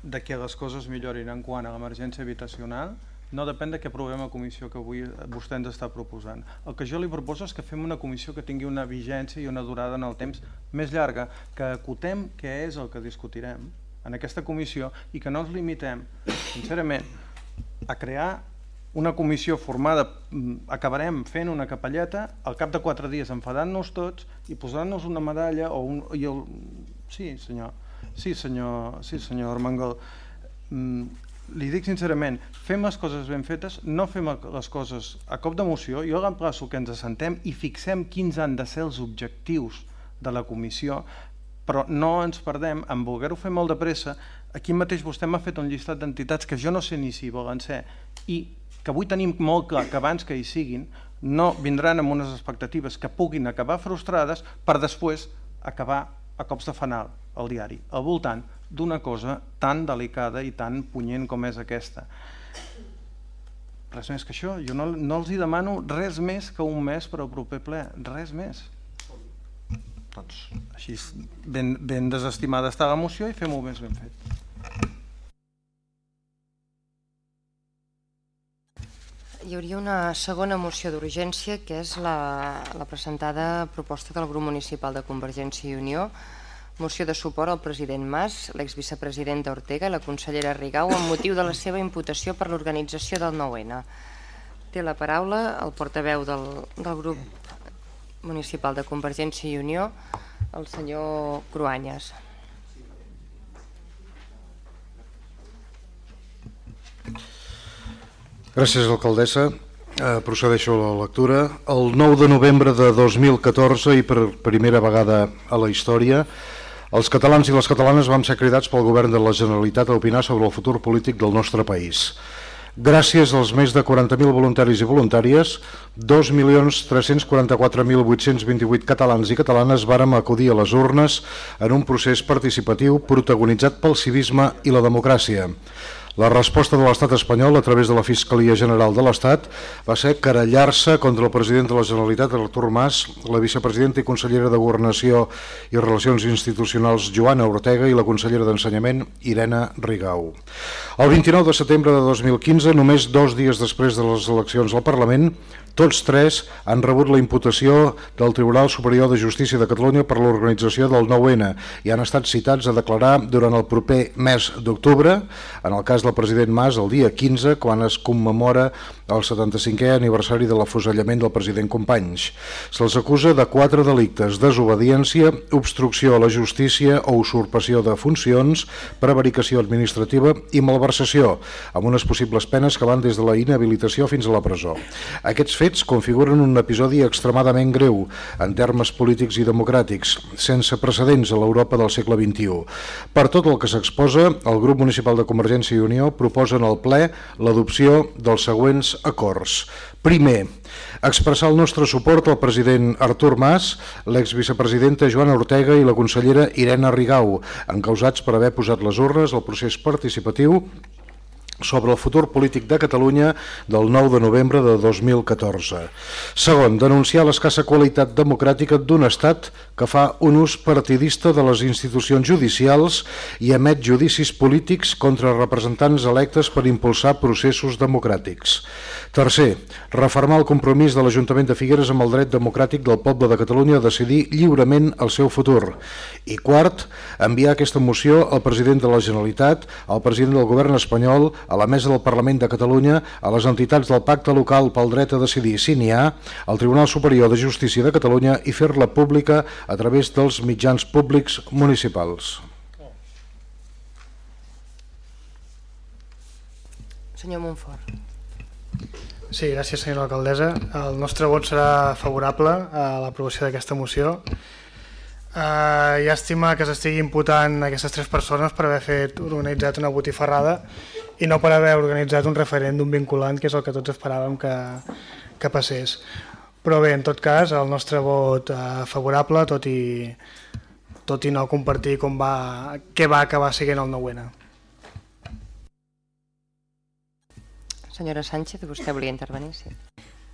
[SPEAKER 8] de que les coses millorin en quant a l'emergència habitacional, no depèn de què aprovem a comissió que avui vostè ens està proposant. El que jo li proposo és que fem una comissió que tingui una vigència i una durada en el temps més llarga, que acotem què és el que discutirem en aquesta comissió i que no ens limitem, sincerament, a crear una comissió formada, mm, acabarem fent una capelleta, al cap de quatre dies enfadant-nos tots i posant-nos una medalla o un... I el, sí, senyor, sí, senyor, sí, senyor Armengol, mm, li dic sincerament, fem les coses ben fetes, no fem les coses a cop d'emoció, jo l'emplaço que ens assentem i fixem quins han de ser els objectius de la comissió, però no ens perdem en voler-ho fer molt de pressa. Aquí mateix vostè m'ha fet un llistat d'entitats que jo no sé ni si volen ser i que avui tenim molt clar que abans que hi siguin no vindran amb unes expectatives que puguin acabar frustrades per després acabar a cops de fanal al diari, al voltant d'una cosa tan delicada i tan punyent com és aquesta. Res més que això. Jo no, no els hi demano res més que un mes per al proper ple. Res més. Doncs així ben, ben desestimada està la moció i fem-ho més ben fet.
[SPEAKER 1] Hi hauria una segona moció d'urgència que és la, la presentada proposta del grup municipal de Convergència i Unió Moció de suport al president Mas, l'exvicepresidenta Ortega i la consellera Rigau amb motiu de la seva imputació per l'organització del 9-N. Té la paraula el portaveu del, del grup municipal de Convergència i Unió, el senyor Cruanyes.
[SPEAKER 2] Gràcies, alcaldessa. Eh, procedeixo a la lectura. El 9 de novembre de 2014 i per primera vegada a la història els catalans i les catalanes vam ser cridats pel govern de la Generalitat a opinar sobre el futur polític del nostre país. Gràcies als més de 40.000 voluntaris i voluntàries, 2.344.828 catalans i catalanes vàrem acudir a les urnes en un procés participatiu protagonitzat pel civisme i la democràcia. La resposta de l'estat espanyol a través de la Fiscalia General de l'Estat va ser querellar-se contra el president de la Generalitat, Artur Mas, la vicepresidenta i consellera de Governació i Relacions Institucionals, Joana Ortega, i la consellera d'Ensenyament, Irene Rigau. El 29 de setembre de 2015, només dos dies després de les eleccions al Parlament, tots tres han rebut la imputació del Tribunal Superior de Justícia de Catalunya per l'organització del 9-N i han estat citats a declarar durant el proper mes d'octubre, en el cas del president Mas, el dia 15, quan es commemora el 75è aniversari de l'afusellament del president Companys. Se'ls acusa de quatre delictes, desobediència, obstrucció a la justícia o usurpació de funcions, prevaricació administrativa i malversació, amb unes possibles penes que van des de la inhabilitació fins a la presó. Aquests fets configuren un episodi extremadament greu en termes polítics i democràtics, sense precedents a l'Europa del segle XXI. Per tot el que s'exposa, el grup municipal de Convergència i Unió proposa en el ple l'adopció dels següents acords. Primer, expressar el nostre suport al president Artur Mas, l'exvicepresidenta Joana Ortega i la consellera Irene Rigau, encausats per haver posat les urnes al procés participatiu sobre el futur polític de Catalunya del 9 de novembre de 2014. Segon, denunciar l'escassa qualitat democràtica d'un estat que fa un ús partidista de les institucions judicials i emet judicis polítics contra representants electes per impulsar processos democràtics. Tercer, reformar el compromís de l'Ajuntament de Figueres amb el dret democràtic del poble de Catalunya a decidir lliurement el seu futur. I quart, enviar aquesta moció al president de la Generalitat, al president del govern espanyol, a la Mesa del Parlament de Catalunya, a les entitats del Pacte Local pel Dret a Decidir, si n'hi ha, al Tribunal Superior de Justícia de Catalunya i fer-la pública a través dels mitjans públics municipals.
[SPEAKER 1] Senyor Montfort.
[SPEAKER 3] Sí, gràcies senyora alcaldessa. El nostre vot serà favorable a l'aprovació d'aquesta moció. Uh, llàstima que s'estigui imputant aquestes tres persones per haver fet organitzat una botifarrada i no per haver organitzat un referèndum vinculant, que és el que tots esperàvem que, que passés. Però bé, en tot cas, el nostre vot uh, favorable, tot i, tot i no compartir com va, què va acabar siguent el 9-N.
[SPEAKER 1] Senyora Sánchez, vostè volia intervenir, sí.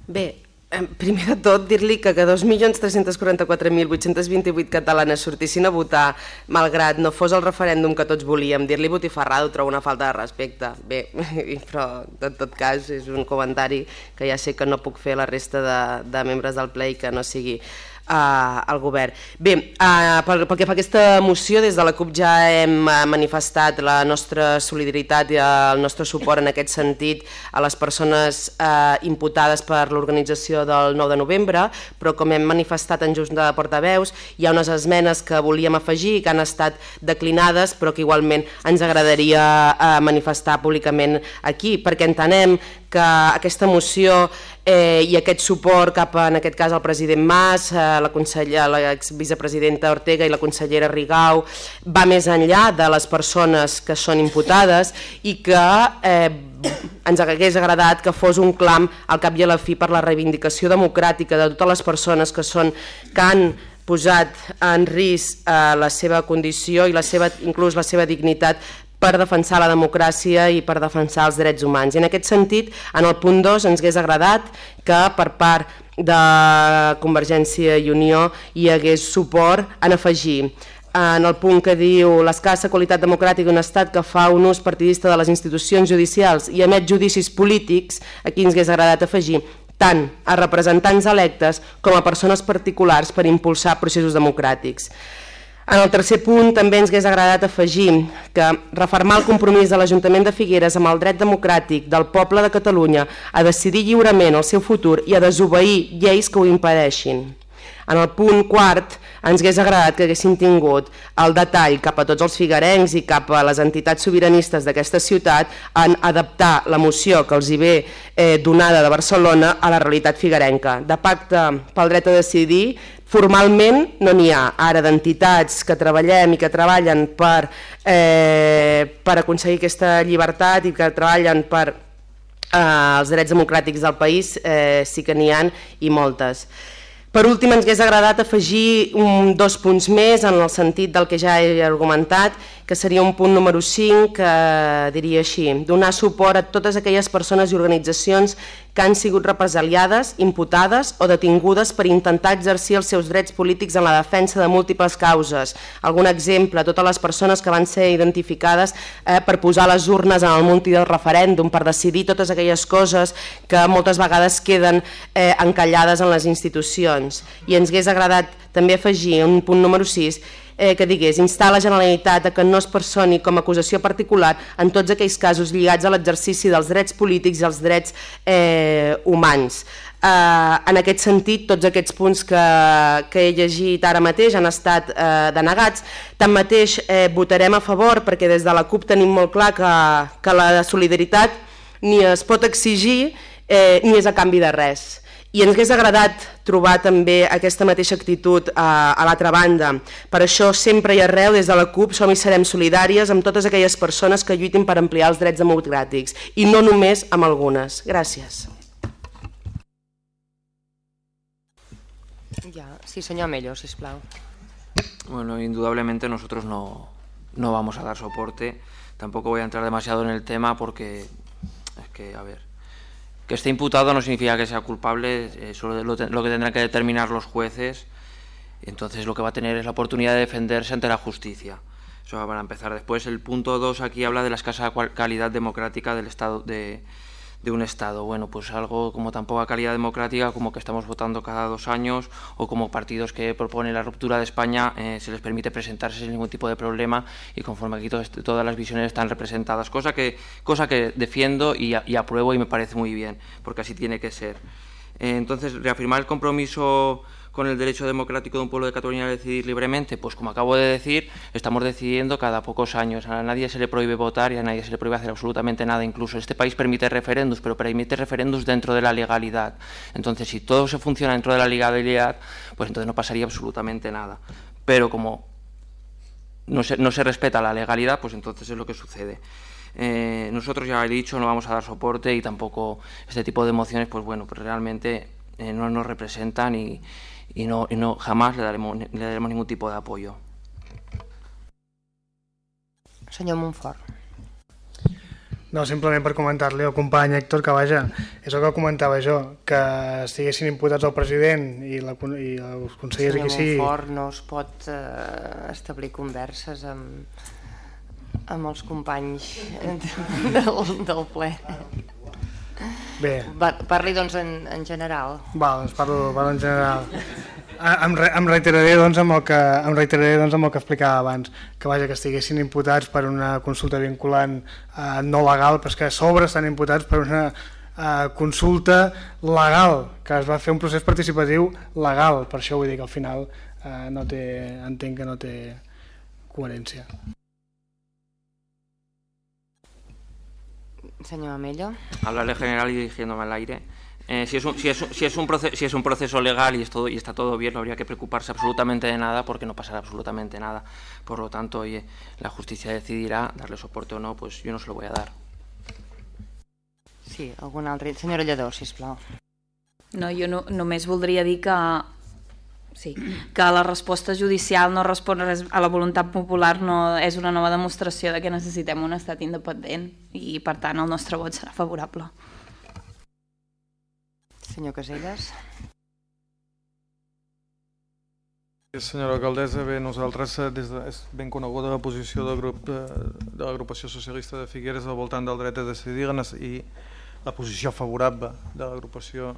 [SPEAKER 11] Bé, Primer de tot, dir-li que que 2.344.828 catalanes sortissin a votar, malgrat no fos el referèndum que tots volíem, dir-li botifarrada ho trobo una falta de respecte. Bé, però en tot cas és un comentari que ja sé que no puc fer la resta de, de membres del ple i que no sigui al govern. Bé, uh, pel, pel que fa a aquesta moció, des de la CUP ja hem uh, manifestat la nostra solidaritat i el nostre suport en aquest sentit a les persones uh, imputades per l'organització del 9 de novembre, però com hem manifestat en just de portaveus, hi ha unes esmenes que volíem afegir que han estat declinades, però que igualment ens agradaria uh, manifestar públicament aquí, perquè entenem que aquesta moció eh, i aquest suport cap a, en aquest cas al president Mas, eh, la, la vicepresidenta Ortega i la consellera Rigau va més enllà de les persones que són imputades i que eh, ens hagués agradat que fos un clam al cap i a la fi per la reivindicació democràtica de totes les persones que són que han posat en risc eh, la seva condició i la seva, inclús la seva dignitat per defensar la democràcia i per defensar els drets humans. I en aquest sentit, en el punt 2 ens hagués agradat que per part de Convergència i Unió hi hagués suport en afegir en el punt que diu l'escassa qualitat democràtica d'un estat que fa un ús partidista de les institucions judicials i emet judicis polítics, aquí ens hagués agradat afegir tant a representants electes com a persones particulars per impulsar processos democràtics. En el tercer punt també ens hagués agradat afegir que reformar el compromís de l'Ajuntament de Figueres amb el dret democràtic del poble de Catalunya a decidir lliurement el seu futur i a desobeir lleis que ho impedeixin. En el punt quart ens hagués agradat que haguessin tingut el detall cap a tots els figuerencs i cap a les entitats sobiranistes d'aquesta ciutat en adaptar la moció que els hi ve eh, donada de Barcelona a la realitat figuerenca. De pacte pel dret a decidir Formalment no n'hi ha ara d'entitats que treballem i que treballen per, eh, per aconseguir aquesta llibertat i que treballen per eh, els drets democràtics del país, eh, sí que n'hi han i moltes. Per últim, ens hagués agradat afegir un, dos punts més en el sentit del que ja he argumentat, que seria un punt número 5, que diria així, donar suport a totes aquelles persones i organitzacions que han sigut represaliades, imputades o detingudes per intentar exercir els seus drets polítics en la defensa de múltiples causes. Algun exemple, totes les persones que van ser identificades eh, per posar les urnes en el munti del referèndum, per decidir totes aquelles coses que moltes vegades queden eh, encallades en les institucions. I ens hagués agradat també afegir un punt número 6 eh, que digués instar la Generalitat a que no es personi com a acusació particular en tots aquells casos lligats a l'exercici dels drets polítics i els drets eh, humans. Eh, en aquest sentit, tots aquests punts que, que he llegit ara mateix han estat eh, denegats. Tanmateix, eh, votarem a favor perquè des de la CUP tenim molt clar que, que la solidaritat ni es pot exigir eh, ni és a canvi de res i ens hagués agradat trobar també aquesta mateixa actitud a, a l'altra banda. Per això sempre i arreu des de la CUP som i serem solidàries amb totes aquelles persones que lluitin per ampliar els drets democràtics i no només amb algunes. Gràcies.
[SPEAKER 1] Ja, sí, senyor Mello, sisplau.
[SPEAKER 6] Bueno, indudablemente nosotros no, no vamos a dar soporte. Tampoco voy a entrar demasiado en el tema porque es que, a ver, que esté imputado no significa que sea culpable, eso lo, lo que tendrán que determinar los jueces. Entonces lo que va a tener es la oportunidad de defenderse ante la justicia. Eso va a empezar. Después el punto 2 aquí habla de la escasa calidad democrática del Estado de, de un Estado. Bueno, pues algo como tan poca calidad democrática como que estamos votando cada dos años o como partidos que proponen la ruptura de España eh, se les permite presentarse sin ningún tipo de problema y conforme aquí todas las visiones están representadas, cosa que, cosa que defiendo y, y apruebo y me parece muy bien, porque así tiene que ser. Eh, entonces, reafirmar el compromiso con el derecho democrático de un pueblo de Cataluña a decidir libremente? Pues como acabo de decir, estamos decidiendo cada pocos años. A nadie se le prohíbe votar y a nadie se le prohíbe hacer absolutamente nada. Incluso este país permite referéndums, pero permite referéndums dentro de la legalidad. Entonces, si todo se funciona dentro de la legalidad, pues entonces no pasaría absolutamente nada. Pero como no se, no se respeta la legalidad, pues entonces es lo que sucede. Eh, nosotros ya he dicho, no vamos a dar soporte y tampoco este tipo de emociones, pues bueno, pues realmente eh, no nos representan y, y no, y no jamás le daremos, le daremos ningún tipo de apoyo.
[SPEAKER 1] Senyor Montfort.
[SPEAKER 3] No, simplement per comentar-li al company Héctor que vaja, és el que comentava jo, que estiguessin imputats el president i, la, i els consellers
[SPEAKER 1] Senyor
[SPEAKER 3] aquí sí.
[SPEAKER 1] Montfort, no es pot eh, establir converses amb, amb els companys del, del ple.
[SPEAKER 3] Bé.
[SPEAKER 1] Va, parli doncs en, en general.
[SPEAKER 3] Val, doncs parlo, parlo en general. Ah, Em, re, em reiteraré doncs amb el que em reiteraré doncs amb el que explicava abans, que vaja que estiguessin imputats per una consulta vinculant eh, no legal, però és que a sobre estan imputats per una eh, consulta legal, que es va fer un procés participatiu legal, per això vull dir que al final eh, no té, entenc que no té coherència.
[SPEAKER 1] Senyor Amello.
[SPEAKER 6] hablarle general y dirigiéndome al aire. Eh, si, es un, si, es, si, es un proceso, si es un proceso legal y, es todo, y está todo bien, no habría que preocuparse absolutamente de nada porque no pasará absolutamente nada. Por lo tanto, oye, la justicia decidirá darle soporte o no, pues yo no se lo voy a dar.
[SPEAKER 1] Sí, algun altre. Senyora Lledó, sisplau.
[SPEAKER 10] No, jo no, només voldria dir que sí, que la resposta judicial no respon res a la voluntat popular no és una nova demostració de que necessitem un estat independent i per tant el nostre vot serà favorable.
[SPEAKER 1] Senyor Caselles.
[SPEAKER 8] Senyora alcaldessa, bé, nosaltres eh, des de, és ben coneguda la posició del grup eh, de l'agrupació socialista de Figueres al voltant del dret a decidir i la posició favorable de l'agrupació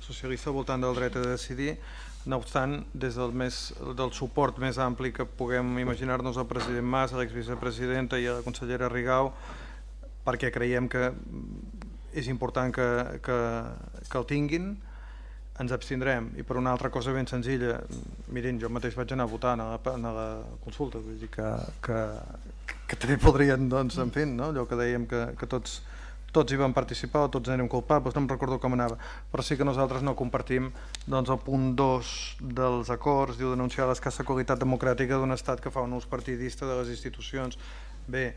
[SPEAKER 8] socialista al voltant del dret a decidir. No obstant, des del, més, del suport més ampli que puguem imaginar-nos al president Mas, a l'exvicepresidenta i a la consellera Rigau, perquè creiem que és important que, que, que el tinguin, ens abstindrem i per una altra cosa ben senzilla mirin, jo mateix vaig anar a votar a la, a la consulta vull dir que, que, que també podrien doncs, en fi, no? allò que dèiem que, que tots, tots hi van participar o tots érem culpables, no em recordo com anava però sí que nosaltres no compartim doncs, el punt 2 dels acords diu denunciar l'escassa qualitat democràtica d'un estat que fa un ús partidista de les institucions bé,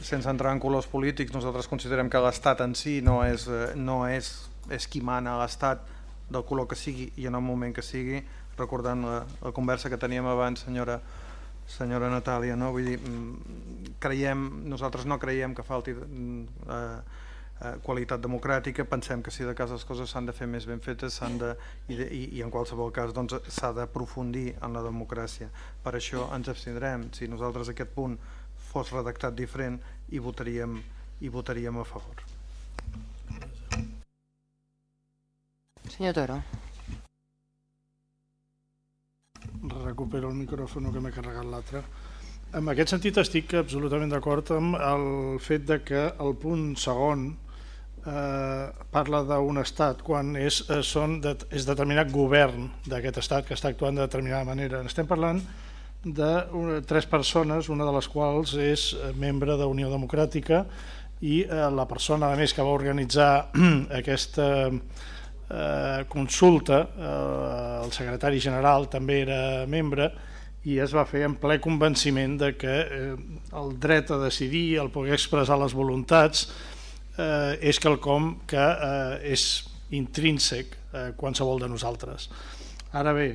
[SPEAKER 8] sense entrar en colors polítics nosaltres considerem que l'estat en si no és, eh, no és, és qui mana l'estat del color que sigui i en el moment que sigui, recordant la, la conversa que teníem abans, senyora, senyora Natàlia, no? Vull dir, mm, creiem, nosaltres no creiem que falti mm, eh, eh, qualitat democràtica, pensem que si de cas les coses s'han de fer més ben fetes s'han de, i, de, i, i en qualsevol cas doncs, s'ha d'aprofundir en la democràcia. Per això ens abstindrem. Si nosaltres aquest punt fos redactat diferent hi votaríem, hi votaríem a favor.
[SPEAKER 1] Senyor Toro.
[SPEAKER 4] recupero el micròfon que m'he carregat l'altre. En aquest sentit estic absolutament d'acord amb el fet de que el punt segon eh, parla d'un estat quan és, eh, són de, és determinat govern d'aquest estat que està actuant de determinada manera. Estem parlant de una, tres persones, una de les quals és eh, membre de Unió Democràtica i eh, la persona a més que va organitzar aquesta eh, consulta, eh, el secretari general també era membre i es va fer en ple convenciment de que eh, el dret a decidir, el poder expressar les voluntats, eh, és quelcom que eh, és intrínsec a qualsevol de nosaltres. Ara bé,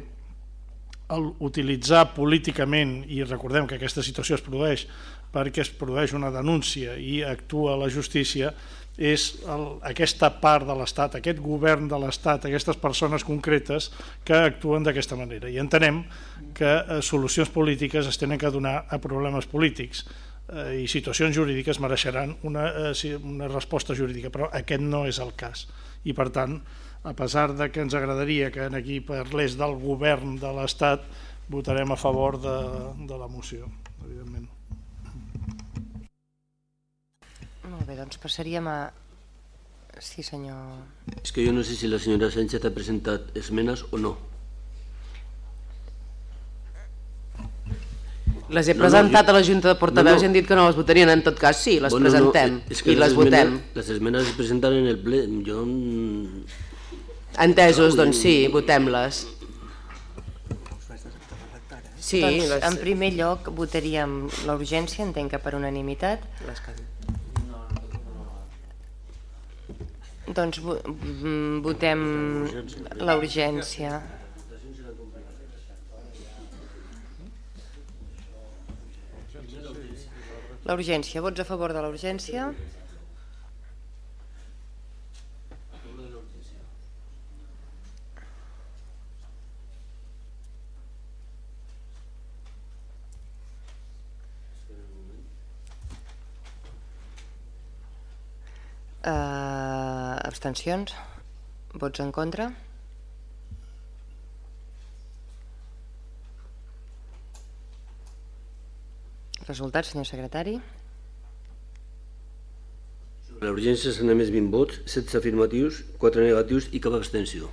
[SPEAKER 4] el utilitzar políticament, i recordem que aquesta situació es produeix perquè es produeix una denúncia i actua la justícia, és el, aquesta part de l'Estat, aquest govern de l'Estat, aquestes persones concretes que actuen d'aquesta manera. I entenem que eh, solucions polítiques es tenen que donar a problemes polítics eh, i situacions jurídiques mereixeran una, eh, una resposta jurídica, però aquest no és el cas. I per tant, a pesar de que ens agradaria que en aquí parlés del govern de l'Estat, votarem a favor de, de la moció, evidentment.
[SPEAKER 1] Molt bé, doncs passaríem a... Sí, senyor...
[SPEAKER 12] És que jo no sé si la senyora Sánchez ha presentat esmenes o no.
[SPEAKER 11] Les he presentat no, no, a la Junta de Portaveus no, no. i han dit que no les votarien, en tot cas sí, les bueno, presentem no, és que i les, les esmenes, votem.
[SPEAKER 12] Les esmenes es presenten en el ple, jo...
[SPEAKER 11] Entesos, doncs sí, votem-les.
[SPEAKER 1] Sí, doncs, les... en primer lloc votaríem l'urgència, entenc que per unanimitat. Les. Doncs mm, votem la urgència. La urgència. Vots a favor de la urgència? Uh, abstencions? Vots en contra? Resultat, senyor secretari.
[SPEAKER 12] Sobre l'urgència s'han emès 20 vots, 16 afirmatius, 4 negatius i cap abstenció.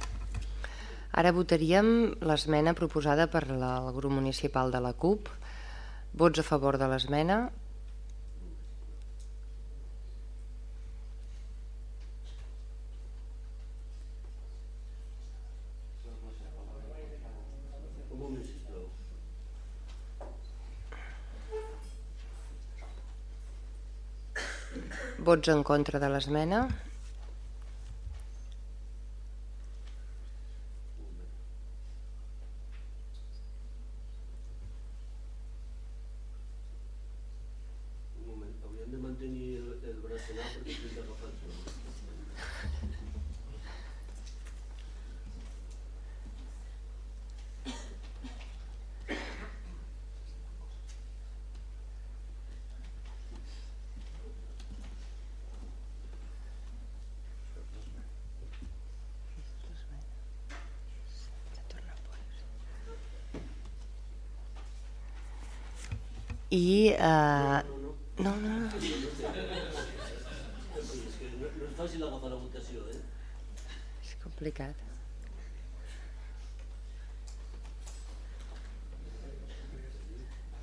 [SPEAKER 1] Ara votaríem l'esmena proposada per el grup municipal de la CUP. Vots a favor de l'esmena, Vots en contra de l'esmena? I... Uh, no, no, no. És
[SPEAKER 12] que no, no és fàcil agafar la votació, eh?
[SPEAKER 1] És complicat.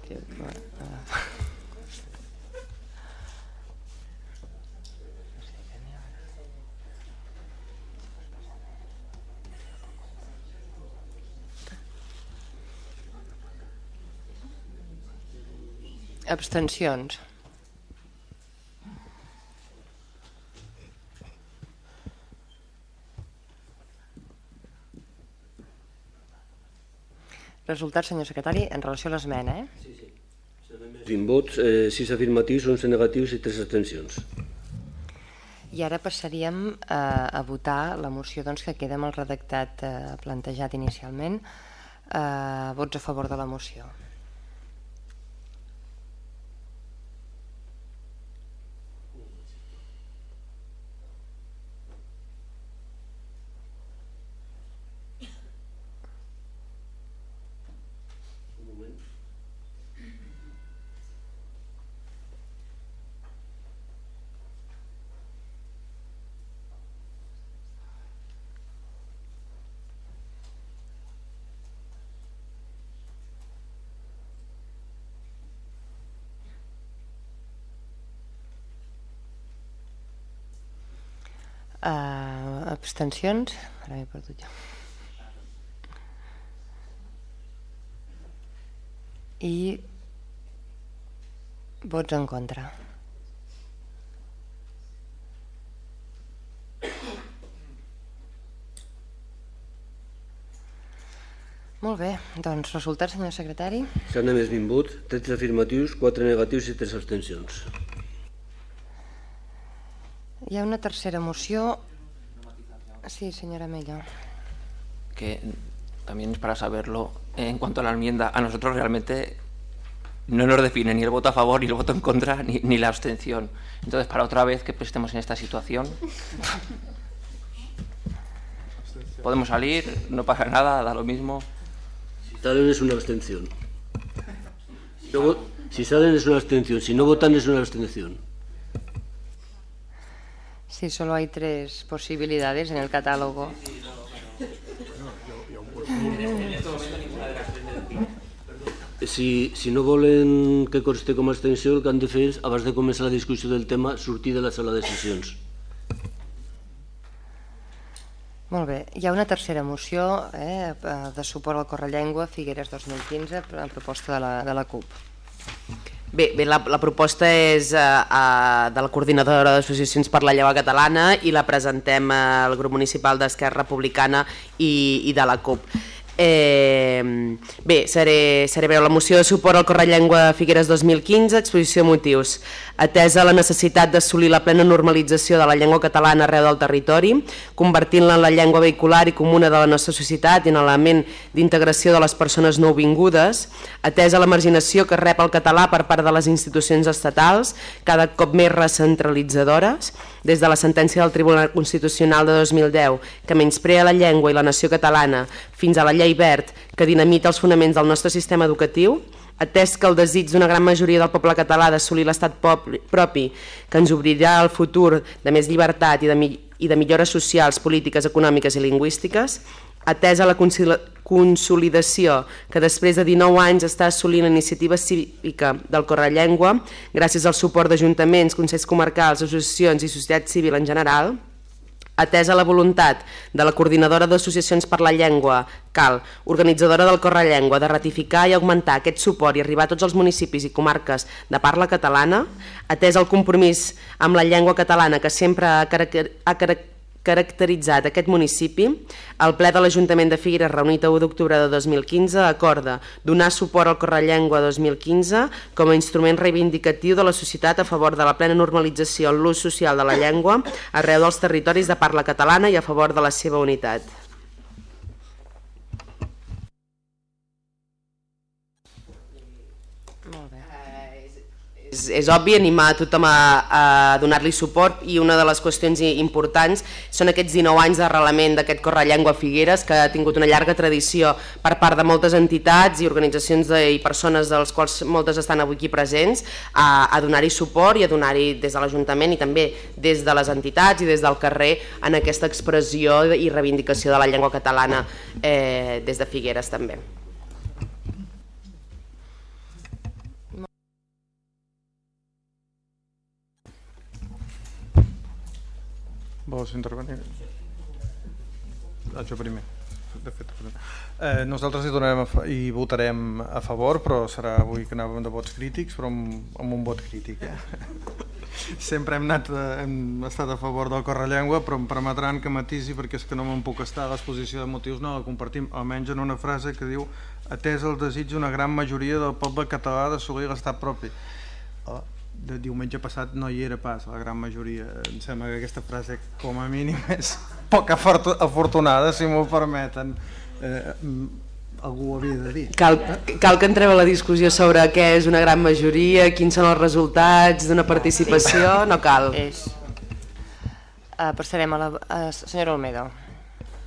[SPEAKER 1] Que, uh, Abstencions. Resultat, senyor secretari, en relació a l'esmena, eh? Sí, sí.
[SPEAKER 12] 20 vots, eh, 6 afirmatius, 11 negatius i 3 abstencions.
[SPEAKER 1] I ara passaríem a, a votar la moció doncs, que queda amb el redactat eh, plantejat inicialment. Eh, vots a favor de la moció. Uh, abstencions? Ara m'he perdut jo. I vots en contra. Molt bé, doncs resultat, senyor secretari.
[SPEAKER 12] S'han emès 20 vots, 13 afirmatius, 4 negatius i 3 abstencions.
[SPEAKER 1] Hi ha una tercera moció. Sí, señora Mello.
[SPEAKER 6] Que también es para saberlo, en cuanto a la enmienda, a nosotros realmente no nos define ni el voto a favor, ni el voto en contra, ni, ni la abstención. Entonces, para otra vez que estemos en esta situación, podemos salir, no pasa nada, da lo mismo.
[SPEAKER 12] Si salen es una abstención. Si, no, si salen es una abstención, si no votan es una abstención.
[SPEAKER 1] Sí, solo hay tres posibilidades en el catálogo.
[SPEAKER 12] Si, si no volen que conste com a abstenció, el que han de fer és, abans de començar la discussió del tema, sortir de la sala de sessions.
[SPEAKER 1] Molt bé. Hi ha una tercera moció eh, de suport al Correllengua Figueres 2015, a proposta de la, de la CUP.
[SPEAKER 11] Bé, bé la, la proposta és uh, uh, de la coordinadora d'associacions per la llengua catalana i la presentem al grup municipal d'Esquerra Republicana i, i de la CUP. Eh, bé, seré, seré breu. La moció de suport al Correllengua Figueres 2015, exposició de motius. Atesa la necessitat d'assolir la plena normalització de la llengua catalana arreu del territori, convertint-la en la llengua vehicular i comuna de la nostra societat i en element d'integració de les persones nouvingudes, atesa la marginació que rep el català per part de les institucions estatals, cada cop més recentralitzadores, des de la sentència del Tribunal Constitucional de 2010, que menysprea la llengua i la nació catalana, fins a la llei verd, que dinamita els fonaments del nostre sistema educatiu, atès que el desig d'una gran majoria del poble català d'assolir l'estat propi, que ens obrirà el futur de més llibertat i de, mi i de millores socials, polítiques, econòmiques i lingüístiques, atesa la consolidació que després de 19 anys està assolint la iniciativa cívica del Correllengua gràcies al suport d'ajuntaments, consells comarcals, associacions i societat civil en general, atesa la voluntat de la Coordinadora d'Associacions per la Llengua, CAL, organitzadora del Correllengua, de ratificar i augmentar aquest suport i arribar a tots els municipis i comarques de parla catalana, atès el compromís amb la llengua catalana que sempre ha caracteritzat caracteritzat aquest municipi, el ple de l'Ajuntament de Figueres reunit a 1 d'octubre de 2015 acorda donar suport al Correllengua 2015 com a instrument reivindicatiu de la societat a favor de la plena normalització en l'ús social de la llengua arreu dels territoris de parla catalana i a favor de la seva unitat. És, és obvi animar a tothom a, a donar-li suport i una de les qüestions importants són aquests 19 anys d'arrelament d'aquest Correllengua Figueres que ha tingut una llarga tradició per part de moltes entitats i organitzacions de, i persones dels quals moltes estan avui aquí presents a, a donar-hi suport i a donar-hi des de l'Ajuntament i també des de les entitats i des del carrer en aquesta expressió i reivindicació de la llengua catalana eh, des de Figueres també.
[SPEAKER 8] Vols intervenir? Jo primer. De fet, eh, nosaltres hi, donarem a, hi votarem a favor, però serà avui que anàvem de vots crítics, però amb, amb un vot crític. Eh? Sempre hem, anat, eh, hem estat a favor del Correllengua, però em permetran que matisi, perquè és que no me'n puc estar a l'exposició de motius, no la compartim, almenys en una frase que diu atès el desig d'una gran majoria del poble català d'assolir l'estat propi. Oh, de diumenge passat no hi era pas la gran majoria. Em sembla que aquesta frase com a mínim és poc afortunada si m'ho permeten. Eh, algú ho havia de dir.
[SPEAKER 11] Cal, cal que entrem a la discussió sobre què és una gran majoria quins són els resultats d'una participació no cal?
[SPEAKER 1] És... Uh, passarem a la a senyora Olmedo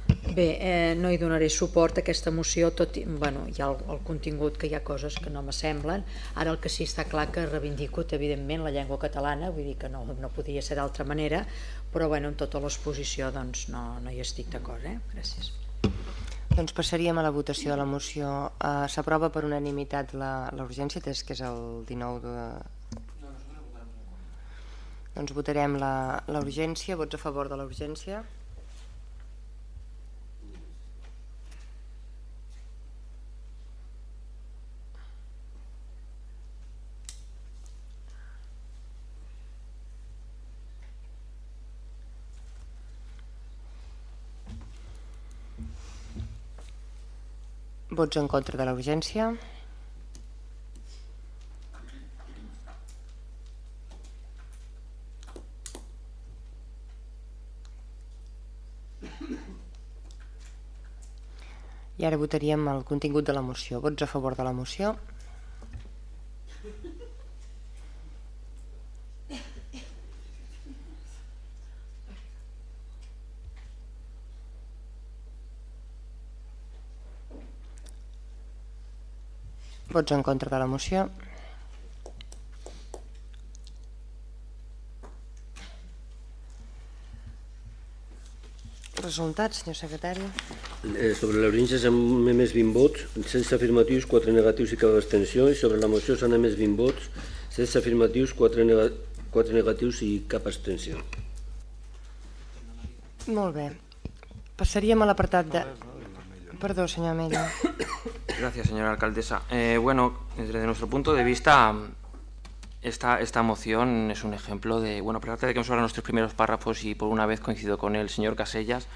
[SPEAKER 7] Bé, eh, no hi donaré suport a aquesta moció, tot i, bueno, hi ha el, el contingut que hi ha coses que no m'assemblen. Ara el que sí està clar que reivindico, evidentment, la llengua catalana, vull dir que no, no podia ser d'altra manera, però bueno, en tota l'exposició doncs, no, no hi estic d'acord. Eh? Gràcies.
[SPEAKER 1] Doncs passaríem a la votació de la moció. Uh, S'aprova per unanimitat l'urgència, des que és el 19 de... Doncs votarem la, la urgència. Vots a favor de la urgència? Vots en contra de la urgència. I ara votaríem el contingut de la moció. Vots a favor de la moció. Vots en contra de la moció. Resultats, senyor secretari.
[SPEAKER 12] Eh, sobre l'Orins s'han emès 20 vots, 16 afirmatius, 4 negatius i cap abstenció, i sobre la moció s'han emès 20 vots, 16 afirmatius, 4, nega 4 negatius i cap abstenció.
[SPEAKER 1] Molt bé. Passaríem a l'apartat de... Perdó, senyor Mella.
[SPEAKER 6] Gracias, señora alcaldesa. Eh, bueno, desde nuestro punto de vista, esta, esta moción es un ejemplo de, bueno, aparte de que hemos hablado los tres primeros párrafos y por una vez coincido con el señor Casellas,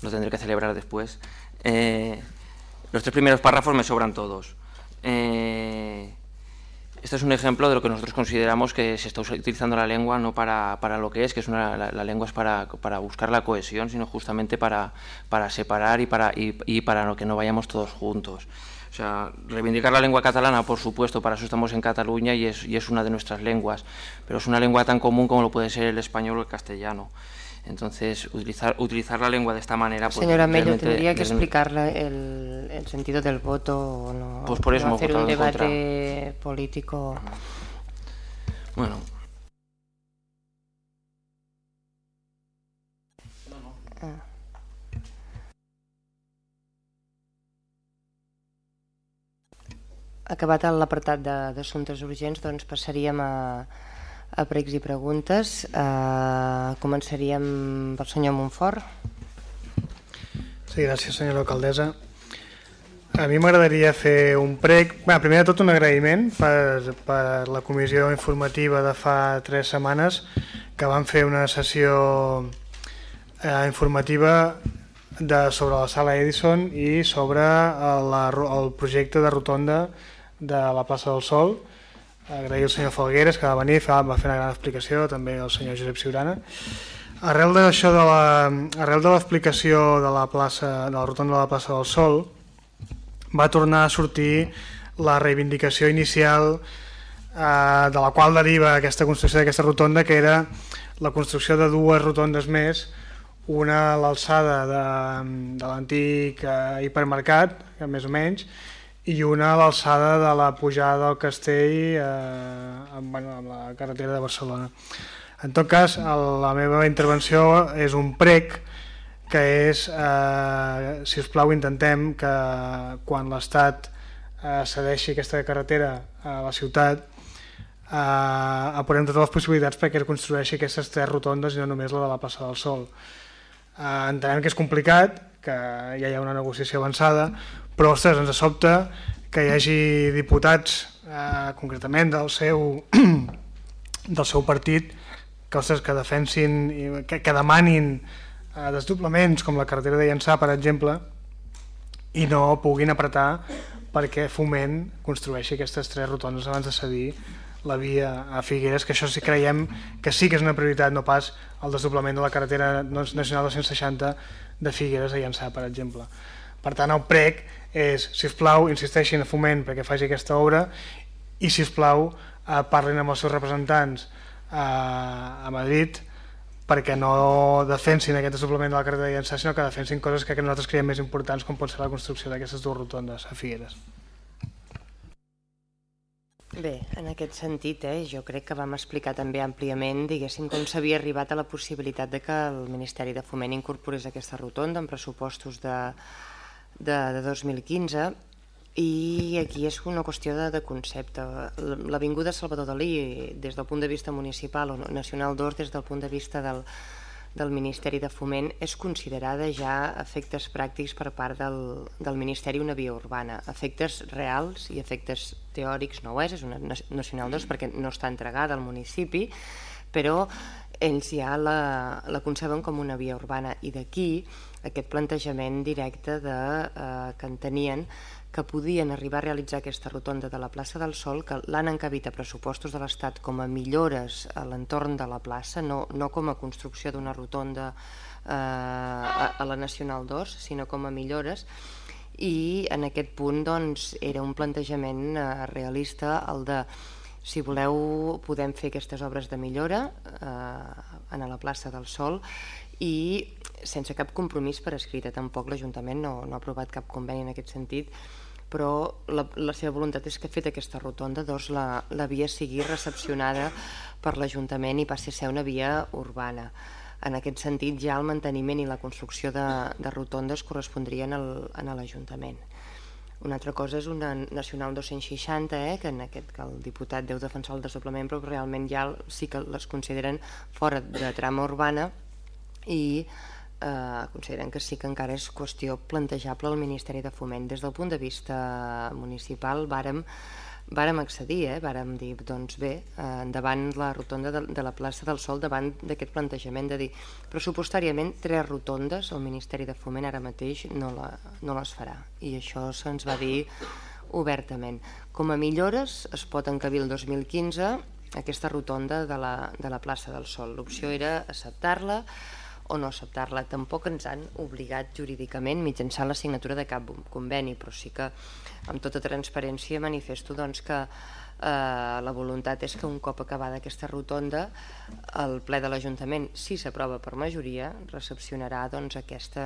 [SPEAKER 6] lo, tendré que celebrar después, eh, los tres primeros párrafos me sobran todos. Eh, este es un ejemplo de lo que nosotros consideramos que se está utilizando la lengua no para, para lo que es, que es una, la, lengua es para, para, buscar la cohesión, sino justamente para, para separar y para, y para lo que no vayamos todos juntos. O sea, reivindicar la lengua catalana, por supuesto, para eso estamos en Cataluña y es, y es una de nuestras lenguas, pero es una lengua tan común como lo puede ser el español o el castellano. Entonces, utilizar, utilizar la lengua de esta manera... Pues,
[SPEAKER 1] Señora Mello, tendría que explicarle el, el, sentido del voto o no,
[SPEAKER 6] pues por eso
[SPEAKER 1] no hacer un debate político.
[SPEAKER 6] Bueno.
[SPEAKER 1] Acabat l'apartat d'assumptes urgents, doncs passaríem a, a pregs i preguntes. Uh, començaríem pel senyor Montfort.
[SPEAKER 3] Sí, gràcies senyora alcaldessa. A mi m'agradaria fer un prec, bé, primer de tot un agraïment per, per la comissió informativa de fa tres setmanes que van fer una sessió eh, informativa de, sobre la sala Edison i sobre el, el projecte de rotonda de la plaça del Sol agrair al senyor Falgueres que va venir, va fer una gran explicació, també el senyor Josep Ciurana. Arrel d'això de la, arrel de l'explicació de la plaça, de la rotonda de la plaça del Sol, va tornar a sortir la reivindicació inicial eh, de la qual deriva aquesta construcció d'aquesta rotonda, que era la construcció de dues rotondes més, una a l'alçada de, de l'antic eh, hipermercat, més o menys, i una a l'alçada de la pujada del castell eh, amb, bueno, amb la carretera de Barcelona. En tot cas, el, la meva intervenció és un prec que és, eh, si us plau, intentem que quan l'Estat eh, cedeixi aquesta carretera a la ciutat eh, apurem totes les possibilitats perquè es construeixi aquestes tres rotondes i no només la de la plaça del Sol. Eh, entenem que és complicat, que ja hi ha una negociació avançada, però ostres, ens sobta que hi hagi diputats eh, concretament del seu del seu partit que, ostres, que defensin que, que demanin eh, desdoblaments com la carretera de Llançà per exemple i no puguin apretar perquè Foment construeixi aquestes tres rotondes abans de cedir la via a Figueres, que això sí creiem que sí que és una prioritat, no pas el desdoblament de la carretera nacional 260 de Figueres a Llançà, per exemple. Per tant, el prec és, si us plau, insisteixin a Foment perquè faci aquesta obra i, si us plau, eh, parlin amb els seus representants eh, a Madrid perquè no defensin aquest desdoblament de la carretera de Llançà, sinó que defensin coses que nosaltres creiem més importants, com pot ser la construcció d'aquestes dues rotondes a Figueres.
[SPEAKER 1] Bé, en aquest sentit, eh, jo crec que vam explicar també àmpliament, diguéssim, com s'havia arribat a la possibilitat de que el Ministeri de Foment incorporés aquesta rotonda en pressupostos de, de, de 2015 i aquí és una qüestió de, de concepte. L'Avinguda Salvador Dalí, des del punt de vista municipal o nacional d'Ors, des del punt de vista del, del Ministeri de Foment, és considerada ja efectes pràctics per part del, del Ministeri una via urbana. Efectes reals i efectes teòrics no ho és, és una nacional d'Ors perquè no està entregada al municipi, però ells ja la, la conceben com una via urbana i d'aquí aquest plantejament directe de, eh, que entenien que podien arribar a realitzar aquesta rotonda de la plaça del Sol, que l'han encabit a pressupostos de l'Estat com a millores a l'entorn de la plaça, no, no com a construcció d'una rotonda eh, a, a la Nacional 2, sinó com a millores, i en aquest punt doncs, era un plantejament eh, realista el de si voleu podem fer aquestes obres de millora eh, en la plaça del Sol i sense cap compromís per escrita, tampoc l'Ajuntament no, no ha aprovat cap conveni en aquest sentit, però la, la seva voluntat és que fet aquesta rotonda doncs la, la via sigui recepcionada per l'Ajuntament i passi a ser una via urbana. En aquest sentit ja el manteniment i la construcció de, de rotondes correspondrien al, a l'Ajuntament. Una altra cosa és una Nacional 260, eh, que en aquest que el diputat deu defensar el desdoblament, però realment ja sí que les consideren fora de trama urbana i eh, consideren que sí que encara és qüestió plantejable al Ministeri de Foment. Des del punt de vista municipal vàrem vàrem accedir, eh? vàrem dir, doncs bé, eh, endavant la rotonda de, de la plaça del Sol, davant d'aquest plantejament de dir, pressupostàriament, tres rotondes, el Ministeri de Foment ara mateix no, la, no les farà. I això se'ns va dir obertament. Com a millores es pot encabir el 2015 aquesta rotonda de la, de la plaça del Sol. L'opció era acceptar-la, o no acceptar-la. Tampoc ens han obligat jurídicament mitjançant la signatura de cap conveni, però sí que amb tota transparència manifesto doncs, que eh, la voluntat és que un cop acabada aquesta rotonda el ple de l'Ajuntament, si s'aprova per majoria, recepcionarà doncs, aquesta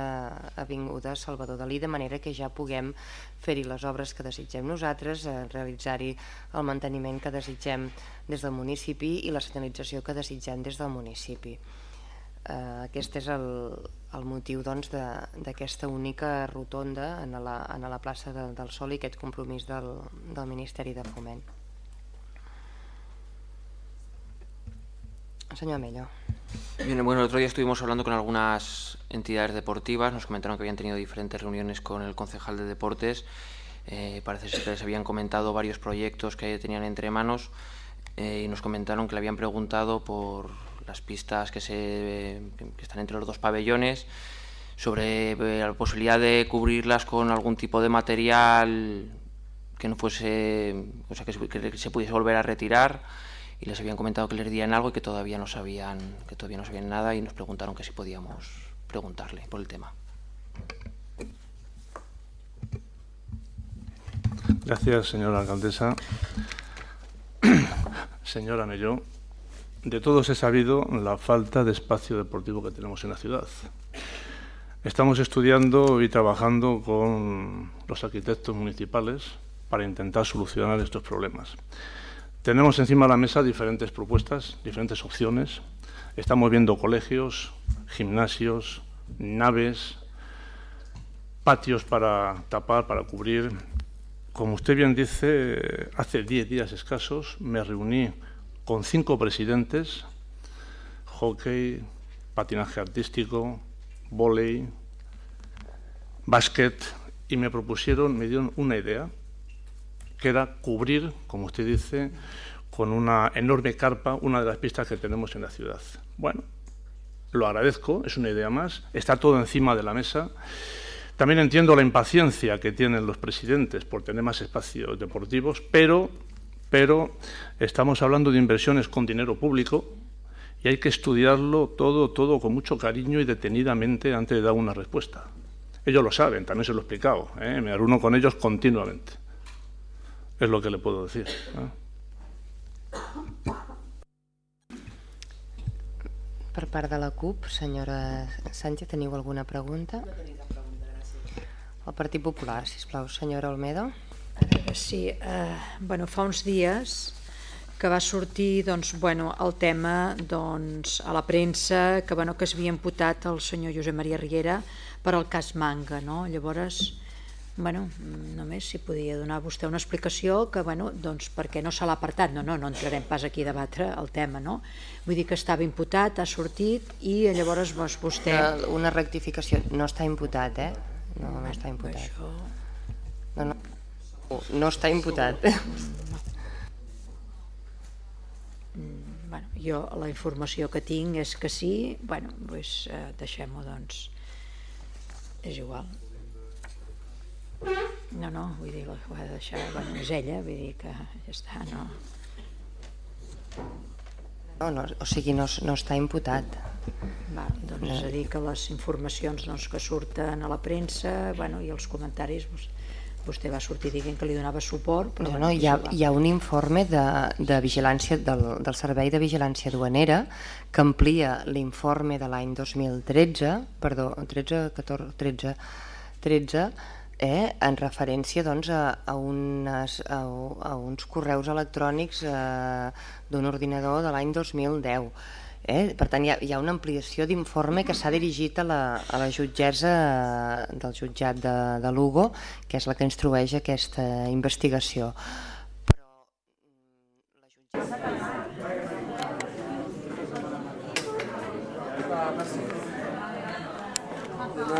[SPEAKER 1] avinguda Salvador Dalí de manera que ja puguem fer-hi les obres que desitgem nosaltres, eh, realitzar-hi el manteniment que desitgem des del municipi i la senyalització que desitgem des del municipi. Eh, aquest és el, el motiu doncs, d'aquesta doncs, única rotonda en la, en la plaça de, del Sol i aquest compromís del, del Ministeri de Foment. Señor Mello.
[SPEAKER 6] Bien, bueno, el otro día estuvimos hablando con algunas entidades deportivas, nos comentaron que habían tenido diferentes reuniones con el concejal de deportes, eh, parece ser que les habían comentado varios proyectos que tenían entre manos eh, y nos comentaron que le habían preguntado por las pistas que, se, que están entre los dos pabellones, sobre eh, la posibilidad de cubrirlas con algún tipo de material que no fuese, o sea, que se, que se pudiese volver a retirar y les habían comentado que les dirían algo y que todavía no sabían, que todavía no sabían nada y nos preguntaron que si podíamos preguntarle por el tema.
[SPEAKER 17] Gracias, señora alcaldesa. Señora Melló, de todos he sabido la falta de espacio deportivo que tenemos en la ciudad. Estamos estudiando y trabajando con los arquitectos municipales para intentar solucionar estos problemas. Tenemos encima de la mesa diferentes propuestas, diferentes opciones. Estamos viendo colegios, gimnasios, naves, patios para tapar, para cubrir. Como usted bien dice, hace 10 días escasos me reuní con cinco presidentes, hockey, patinaje artístico, volei, básquet, y me propusieron, me dieron una idea, que era cubrir, como usted dice, con una enorme carpa una de las pistas que tenemos en la ciudad. Bueno, lo agradezco, es una idea más, está todo encima de la mesa. También entiendo la impaciencia que tienen los presidentes por tener más espacios deportivos, pero pero estamos hablando de inversiones con dinero público y hay que estudiarlo todo, todo con mucho cariño y detenidamente antes de dar una respuesta. Ellos lo saben, también se lo he explicado, ¿eh? me reúno con ellos continuamente. Es lo que le puedo decir. ¿eh?
[SPEAKER 1] Per part de la CUP, senyora Sánchez, teniu alguna pregunta?
[SPEAKER 7] No tenim cap pregunta, gràcies.
[SPEAKER 1] El Partit Popular, sisplau, senyora Olmedo.
[SPEAKER 7] A veure, sí, eh, bueno, fa uns dies que va sortir doncs, bueno, el tema doncs, a la premsa que, bueno, que es havia imputat el senyor Josep Maria Riera per al cas Manga. No? Llavors, bueno, només si podia donar vostè una explicació que, bueno, doncs, per què no se l'ha apartat. No, no, no entrarem pas aquí a debatre el tema. No? Vull dir que estava imputat, ha sortit i llavors doncs, vostè...
[SPEAKER 1] Una rectificació, no està imputat, eh? No, no està imputat.
[SPEAKER 7] Això...
[SPEAKER 1] No, no. No està imputat.
[SPEAKER 7] Mm, bueno, jo la informació que tinc és que sí, bueno, doncs, eh, deixem-ho doncs, és igual. No, no, vull dir, ho ha de deixar, bueno, és ella, vull dir que ja està, no...
[SPEAKER 1] No, no, o sigui, no, no està imputat.
[SPEAKER 7] Va, doncs és a dir que les informacions doncs, que surten a la premsa bueno, i els comentaris doncs, vostè va sortir dient que li donava suport però
[SPEAKER 1] no, no, hi, ha, hi ha un informe de, de vigilància del, del Servei de Vigilància Duanera que amplia l'informe de l'any 2013 perdó, 13, 14, 13 13 eh, en referència doncs, a, a, unes, a, a uns correus electrònics eh, d'un ordinador de l'any 2010. Eh? Per tant, hi ha, hi ha una ampliació d'informe que s'ha dirigit a la, a la jutgessa eh, del jutjat de, de Lugo, que és la que instrueix aquesta investigació. Però mm, la jutgessa...